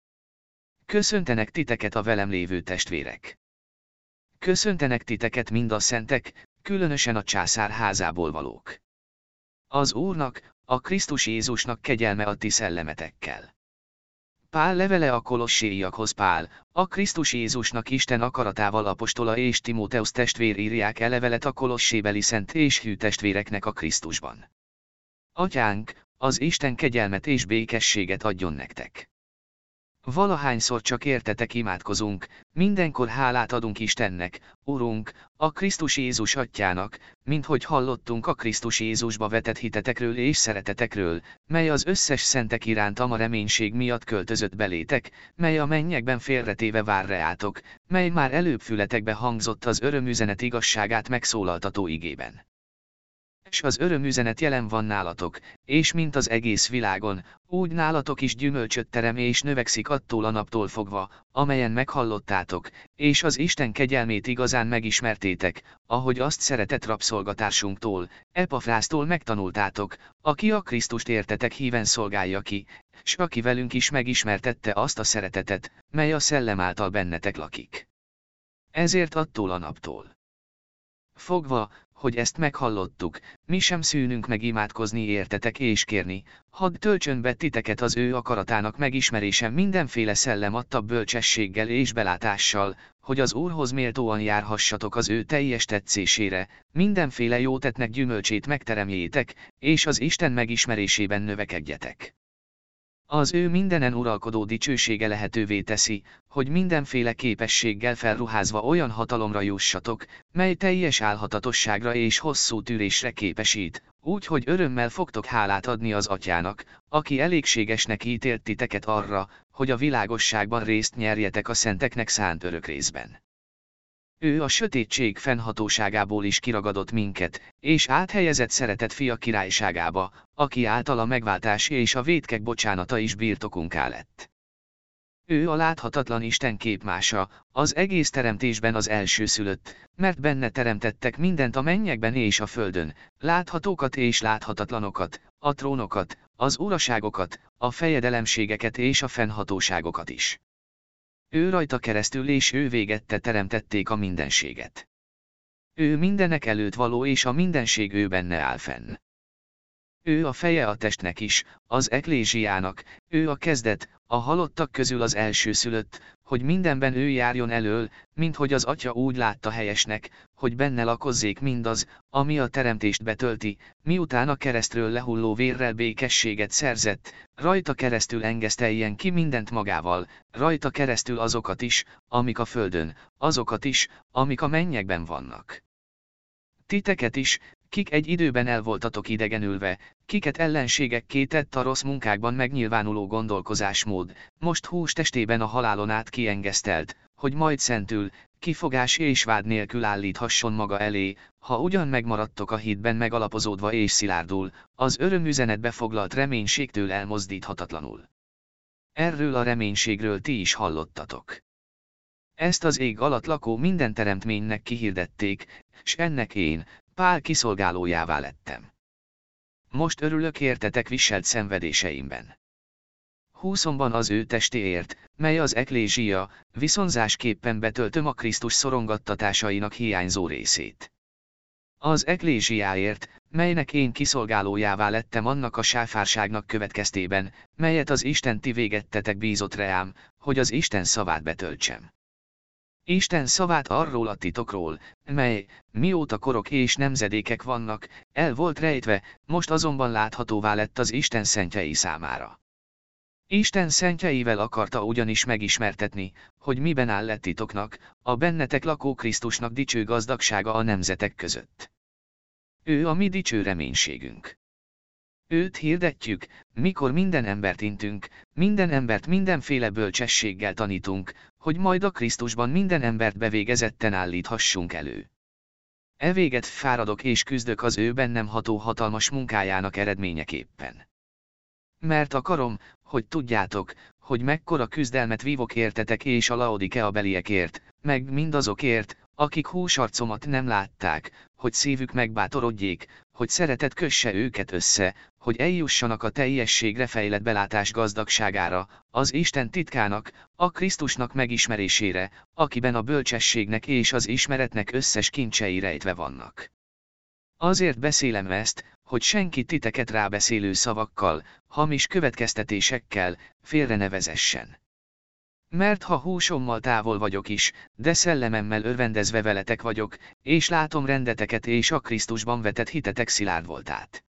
Speaker 1: Köszöntenek titeket a velem lévő testvérek. Köszöntenek titeket mind a szentek, különösen a császár házából valók. Az Úrnak, a Krisztus Jézusnak kegyelme a ti szellemetekkel. Pál levele a kolosséiakhoz Pál, a Krisztus Jézusnak Isten akaratával apostola és Timóteusz testvér írják elevelet a kolossébeli szent és hű testvéreknek a Krisztusban. Atyánk, az Isten kegyelmet és békességet adjon nektek. Valahányszor csak értetek imádkozunk, mindenkor hálát adunk Istennek, Urunk, a Krisztus Jézus atyának, mint hogy hallottunk a Krisztus Jézusba vetett hitetekről és szeretetekről, mely az összes szentek iránt a reménység miatt költözött belétek, mely a mennyekben félretéve vár reátok, mely már előbb fületekbe hangzott az örömüzenet igazságát megszólaltató igében és az örömüzenet jelen van nálatok, és mint az egész világon, úgy nálatok is gyümölcsöt terem és növekszik attól a naptól fogva, amelyen meghallottátok, és az Isten kegyelmét igazán megismertétek, ahogy azt szeretett rabszolgatársunktól, Epafrásztól megtanultátok, aki a Krisztust értetek híven szolgálja ki, s aki velünk is megismertette azt a szeretetet, mely a szellem által bennetek lakik. Ezért attól a naptól. Fogva, hogy ezt meghallottuk, mi sem szűnünk meg imádkozni értetek és kérni, hadd töltsön be titeket az ő akaratának megismerése mindenféle szellem adta bölcsességgel és belátással, hogy az Úrhoz méltóan járhassatok az ő teljes tetszésére, mindenféle jótetnek gyümölcsét megteremjétek, és az Isten megismerésében növekedjetek. Az ő mindenen uralkodó dicsősége lehetővé teszi, hogy mindenféle képességgel felruházva olyan hatalomra jussatok, mely teljes álhatatosságra és hosszú tűrésre képesít, úgy, hogy örömmel fogtok hálát adni az atyának, aki elégségesnek ítélt titeket arra, hogy a világosságban részt nyerjetek a szenteknek szánt örök részben. Ő a sötétség fennhatóságából is kiragadott minket, és áthelyezett szeretett fia királyságába, aki által a megváltás és a vétkek bocsánata is birtokunká lett. Ő a láthatatlan Isten képmása, az egész teremtésben az első szülött, mert benne teremtettek mindent a mennyekben és a földön, láthatókat és láthatatlanokat, a trónokat, az uraságokat, a fejedelemségeket és a fennhatóságokat is. Ő rajta keresztül és ő végette teremtették a mindenséget. Ő mindenek előtt való és a mindenség ő benne áll fenn. Ő a feje a testnek is, az eklésiának, ő a kezdet, a halottak közül az elsőszülött, hogy mindenben ő járjon elől, mint hogy az atya úgy látta helyesnek, hogy benne lakozzék mindaz, ami a teremtést betölti, miután a keresztről lehulló vérrel békességet szerzett, rajta keresztül engeszteljen ki mindent magával, rajta keresztül azokat is, amik a földön, azokat is, amik a mennyekben vannak. Titeket is, kik egy időben el voltatok idegenülve, kiket ellenségekké tett a rossz munkákban megnyilvánuló gondolkozásmód, most hús testében a halálon át kiengesztelt, hogy majd szentül, kifogás és vád nélkül állíthasson maga elé, ha ugyan megmaradtok a hitben megalapozódva és szilárdul, az örömüzenetbe foglalt reménységtől elmozdíthatatlanul. Erről a reménységről ti is hallottatok. Ezt az ég alatt lakó minden teremtménynek kihirdették, s ennek én, Pál kiszolgálójává lettem. Most örülök értetek viselt szenvedéseimben. Húszomban az ő testéért, mely az eklézsia, viszonzásképpen betöltöm a Krisztus szorongattatásainak hiányzó részét. Az eklézsiáért, melynek én kiszolgálójává lettem annak a sáfárságnak következtében, melyet az Isten ti végettetek bízott reám, hogy az Isten szavát betöltsem. Isten szavát arról a titokról, mely, mióta korok és nemzedékek vannak, el volt rejtve, most azonban láthatóvá lett az Isten szentjei számára. Isten szentjeivel akarta ugyanis megismertetni, hogy miben áll lett titoknak, a bennetek lakó Krisztusnak dicső gazdagsága a nemzetek között. Ő a mi dicső reménységünk. Őt hirdetjük, mikor minden embert intünk, minden embert mindenféle bölcsességgel tanítunk, hogy majd a Krisztusban minden embert bevégezetten állíthassunk elő. E véget fáradok és küzdök az ő bennem ható hatalmas munkájának eredményeképpen. Mert akarom, hogy tudjátok, hogy mekkora küzdelmet vívok értetek és a Laodikea beliekért, meg mindazokért, akik húsarcomat nem látták, hogy szívük megbátorodjék, hogy szeretet kösse őket össze, hogy eljussanak a teljességre fejlett belátás gazdagságára, az Isten titkának, a Krisztusnak megismerésére, akiben a bölcsességnek és az ismeretnek összes kincsei rejtve vannak. Azért beszélem ezt, hogy senki titeket rábeszélő szavakkal, hamis következtetésekkel, félre nevezessen. Mert ha húsommal távol vagyok is, de szellememmel örvendezve veletek vagyok, és látom rendeteket és a Krisztusban vetett hitetek szilárd voltát.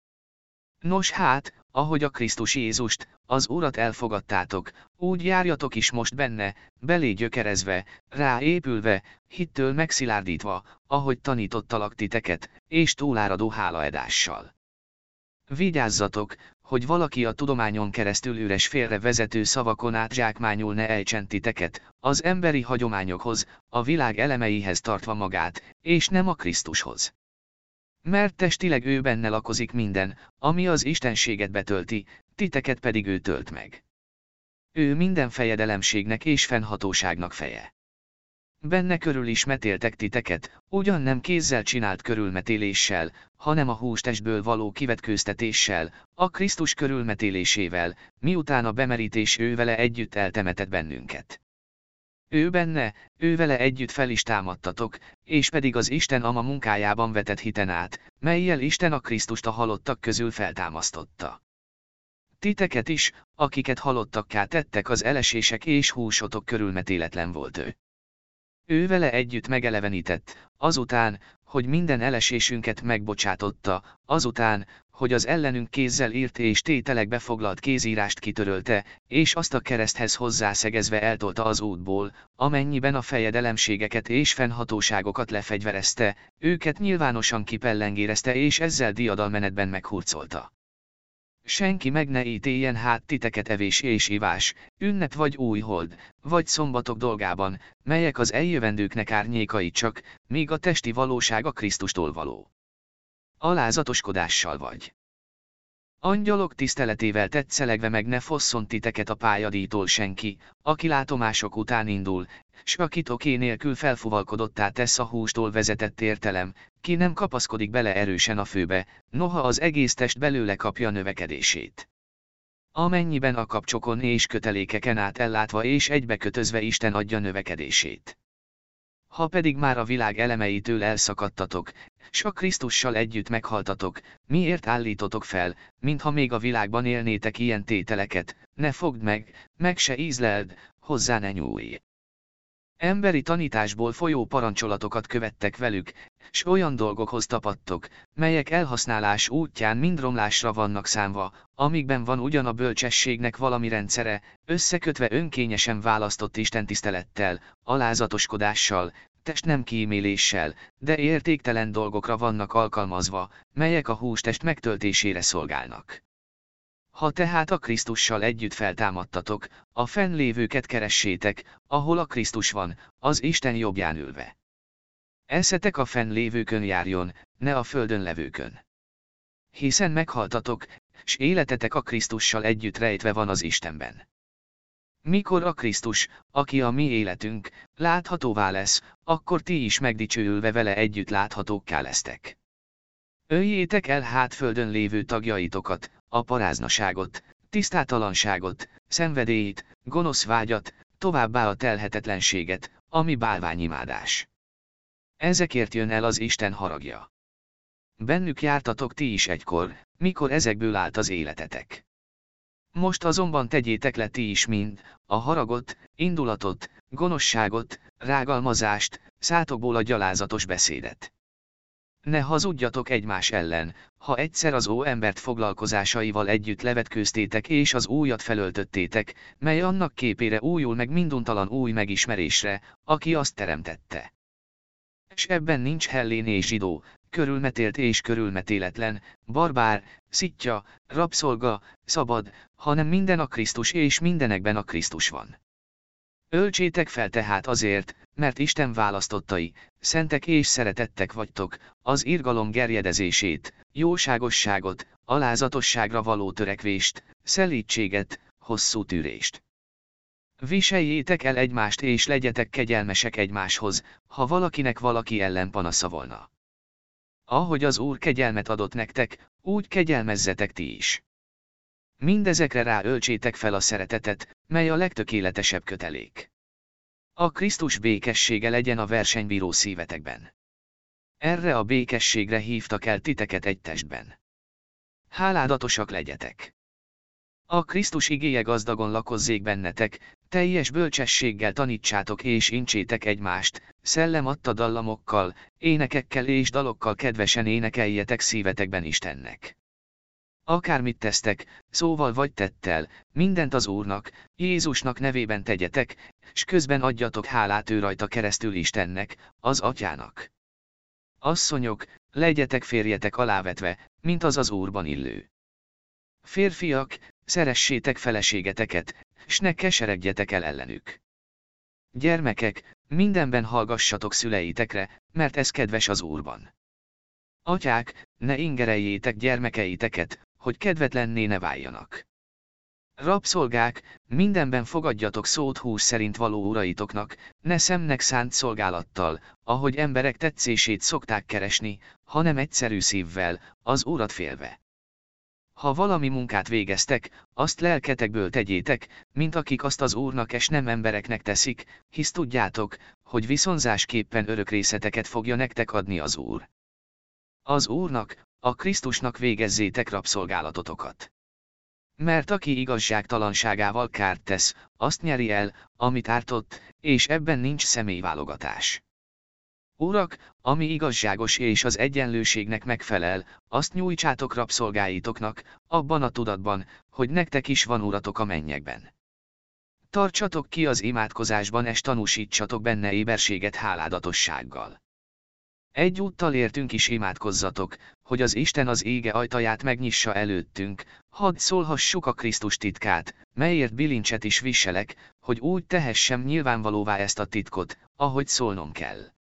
Speaker 1: Nos hát, ahogy a Krisztus Jézust, az Urat elfogadtátok, úgy járjatok is most benne, belé gyökerezve, ráépülve, hittől megszilárdítva, ahogy tanítottalak titeket, és túláradó hálaedással. Vigyázzatok, hogy valaki a tudományon keresztül üres félre vezető szavakon át zsákmányul ne ejtsen az emberi hagyományokhoz, a világ elemeihez tartva magát, és nem a Krisztushoz. Mert testileg ő benne lakozik minden, ami az istenséget betölti, titeket pedig ő tölt meg. Ő minden fejedelemségnek és fennhatóságnak feje. Benne körül is metéltek titeket, ugyan nem kézzel csinált körülmetéléssel, hanem a hústestből való kivetkőztetéssel, a Krisztus körülmetélésével, miután a bemerítés ő vele együtt eltemetett bennünket. Ő benne, ő vele együtt fel is támadtatok, és pedig az Isten ama munkájában vetett hiten át, melyel Isten a Krisztust a halottak közül feltámasztotta. Titeket is, akiket halottakká tettek az elesések és húsotok körülmetéletlen volt ő. Ő vele együtt megelevenített, azután, hogy minden elesésünket megbocsátotta, azután, hogy az ellenünk kézzel írt és tételekbe foglalt kézírást kitörölte, és azt a kereszthez hozzászegezve eltolta az útból, amennyiben a fejedelemségeket és fennhatóságokat lefegyverezte, őket nyilvánosan kipellengérezte és ezzel diadalmenetben meghurcolta. Senki meg ne ítéljen hát titeket evés és ivás, ünnep vagy újhold, vagy szombatok dolgában, melyek az eljövendőknek árnyékai csak, míg a testi valóság a Krisztustól való. Alázatoskodással vagy. Angyalok tiszteletével tetszelegve meg ne fosszon titeket a pályadítól senki, aki látomások után indul, s akit oké nélkül felfuvalkodottá tesz a hústól vezetett értelem, ki nem kapaszkodik bele erősen a főbe, noha az egész test belőle kapja növekedését. Amennyiben a kapcsokon és kötelékeken át ellátva és egybekötözve Isten adja növekedését. Ha pedig már a világ elemeitől elszakadtatok, s a Krisztussal együtt meghaltatok, miért állítotok fel, mintha még a világban élnétek ilyen tételeket, ne fogd meg, meg se ízleld, hozzá ne nyúlj. Emberi tanításból folyó parancsolatokat követtek velük, s olyan dolgokhoz tapadtok, melyek elhasználás útján mind romlásra vannak számva, amikben van ugyan a bölcsességnek valami rendszere, összekötve önkényesen választott istentisztelettel, alázatoskodással, test nem kíméléssel, de értéktelen dolgokra vannak alkalmazva, melyek a hústest megtöltésére szolgálnak. Ha tehát a Krisztussal együtt feltámadtatok, a fennlévőket keressétek, ahol a Krisztus van, az Isten jobbján ülve. Eszetek a fennlévőkön járjon, ne a földön levőkön. Hiszen meghaltatok, s életetek a Krisztussal együtt rejtve van az Istenben. Mikor a Krisztus, aki a mi életünk, láthatóvá lesz, akkor ti is megdicsőülve vele együtt láthatókká lesztek. Öljétek el hát földön lévő tagjaitokat, a paráznaságot, tisztátalanságot, szenvedélyt, gonosz vágyat, továbbá a telhetetlenséget, ami bálványimádás. Ezekért jön el az Isten haragja. Bennük jártatok ti is egykor, mikor ezekből állt az életetek. Most azonban tegyétek le ti is mind, a haragot, indulatot, gonoszságot, rágalmazást, szátokból a gyalázatos beszédet. Ne hazudjatok egymás ellen, ha egyszer az ó embert foglalkozásaival együtt levetkőztétek és az újat felöltöttétek, mely annak képére újul meg minduntalan új megismerésre, aki azt teremtette. S ebben nincs hellén és zsidó, körülmetélt és körülmetéletlen, barbár, szitja, rabszolga, szabad, hanem minden a Krisztus és mindenekben a Krisztus van. Öltsétek fel tehát azért, mert Isten választottai, szentek és szeretettek vagytok, az irgalom gerjedezését, jóságosságot, alázatosságra való törekvést, szelítséget, hosszú tűrést. Viseljétek el egymást és legyetek kegyelmesek egymáshoz, ha valakinek valaki ellen panasza volna. Ahogy az Úr kegyelmet adott nektek, úgy kegyelmezzetek ti is. Mindezekre rá öltsétek fel a szeretetet, mely a legtökéletesebb kötelék. A Krisztus békessége legyen a versenybíró szívetekben. Erre a békességre hívtak el titeket egy testben. Háládatosak legyetek. A Krisztus igéje gazdagon lakozzék bennetek, teljes bölcsességgel tanítsátok és incsétek egymást, szellem adta dallamokkal, énekekkel és dalokkal kedvesen énekeljetek szívetekben Istennek. Akármit tesztek, szóval vagy tettel, mindent az Úrnak, Jézusnak nevében tegyetek, s közben adjatok hálát ő rajta keresztül Istennek, az Atyának. Asszonyok, legyetek férjetek alávetve, mint az az Úrban illő. Férfiak, szeressétek feleségeteket, s ne keseregjetek el ellenük. Gyermekek, mindenben hallgassatok szüleitekre, mert ez kedves az Úrban. Atyák, ne ingereljétek gyermekeiteket, hogy kedvetlenné ne váljanak. Rabszolgák, mindenben fogadjatok szót hús szerint való uraitoknak, ne szemnek szánt szolgálattal, ahogy emberek tetszését szokták keresni, hanem egyszerű szívvel, az urat félve. Ha valami munkát végeztek, azt lelketekből tegyétek, mint akik azt az úrnak és nem embereknek teszik, hisz tudjátok, hogy viszonzásképpen örök részeteket fogja nektek adni az úr. Az úrnak, a Krisztusnak végezzétek rabszolgálatotokat. Mert aki igazságtalanságával kárt tesz, azt nyeri el, amit ártott, és ebben nincs személyválogatás. Urak, ami igazságos és az egyenlőségnek megfelel, azt nyújtsátok rabszolgáitoknak, abban a tudatban, hogy nektek is van uratok a mennyekben. Tartsatok ki az imádkozásban és tanúsítsatok benne éberséget háládatossággal. Egyúttal értünk is imádkozzatok, hogy az Isten az ége ajtaját megnyissa előttünk, hadd szólhassuk a Krisztus titkát, melyért bilincset is viselek, hogy úgy tehessem nyilvánvalóvá ezt a titkot, ahogy szólnom kell.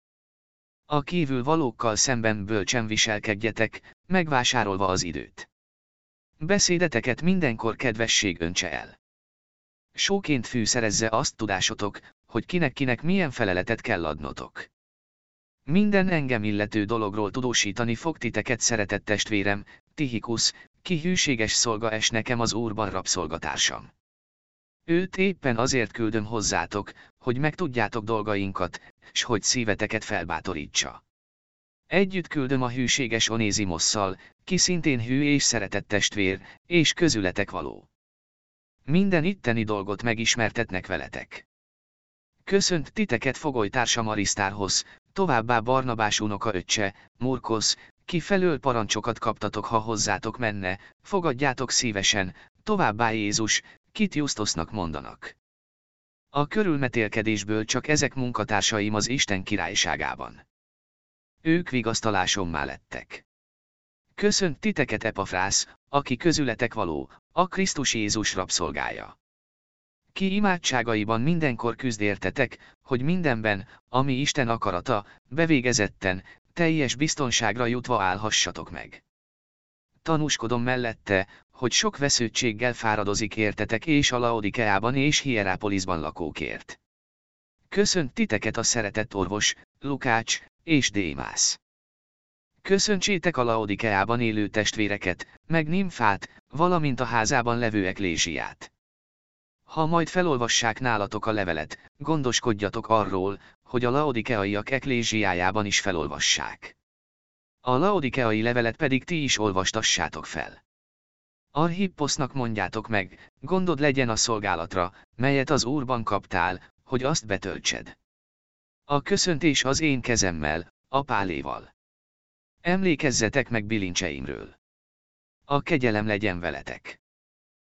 Speaker 1: A kívül valókkal szemben bölcsen viselkedjetek, megvásárolva az időt. Beszédeteket mindenkor kedvesség öntse el. Sóként fűszerezze azt tudásotok, hogy kinek-kinek milyen feleletet kell adnotok. Minden engem illető dologról tudósítani fog titeket szeretett testvérem, Tihikus, ki hűséges szolga es nekem az Úrban rabszolgatársam. Őt éppen azért küldöm hozzátok, hogy megtudjátok dolgainkat, s hogy szíveteket felbátorítsa. Együtt küldöm a hűséges Onézimosszal, ki szintén hű és szeretett testvér, és közületek való. Minden itteni dolgot megismertetnek veletek. Köszönt titeket fogolytársam Arisztárhoz, továbbá Barnabás unoka öccse, Murkosz, ki felől parancsokat kaptatok, ha hozzátok menne, fogadjátok szívesen, továbbá Jézus, kit Justosznak mondanak. A körülmetélkedésből csak ezek munkatársaim az Isten királyságában. Ők vigasztalásommá lettek. Köszönt titeket Epafrász, aki közületek való, a Krisztus Jézus rabszolgája. Ki imádságaiban mindenkor küzd értetek, hogy mindenben, ami Isten akarata, bevégezetten, teljes biztonságra jutva állhassatok meg. Tanúskodom mellette, hogy sok vesződtséggel fáradozik értetek és a Laodikeában és Hierápolisban lakókért. Köszönt titeket a szeretett orvos, Lukács, és Démász. Köszöntsétek a Laodikeában élő testvéreket, meg Nimfát, valamint a házában levő eklésiát. Ha majd felolvassák nálatok a levelet, gondoskodjatok arról, hogy a laodikeaiak eklésiájában is felolvassák. A laodikeai levelet pedig ti is olvastassátok fel. Arhipposznak mondjátok meg, gondod legyen a szolgálatra, melyet az Úrban kaptál, hogy azt betöltsed. A köszöntés az én kezemmel, a páléval. Emlékezzetek meg bilincseimről. A kegyelem legyen veletek.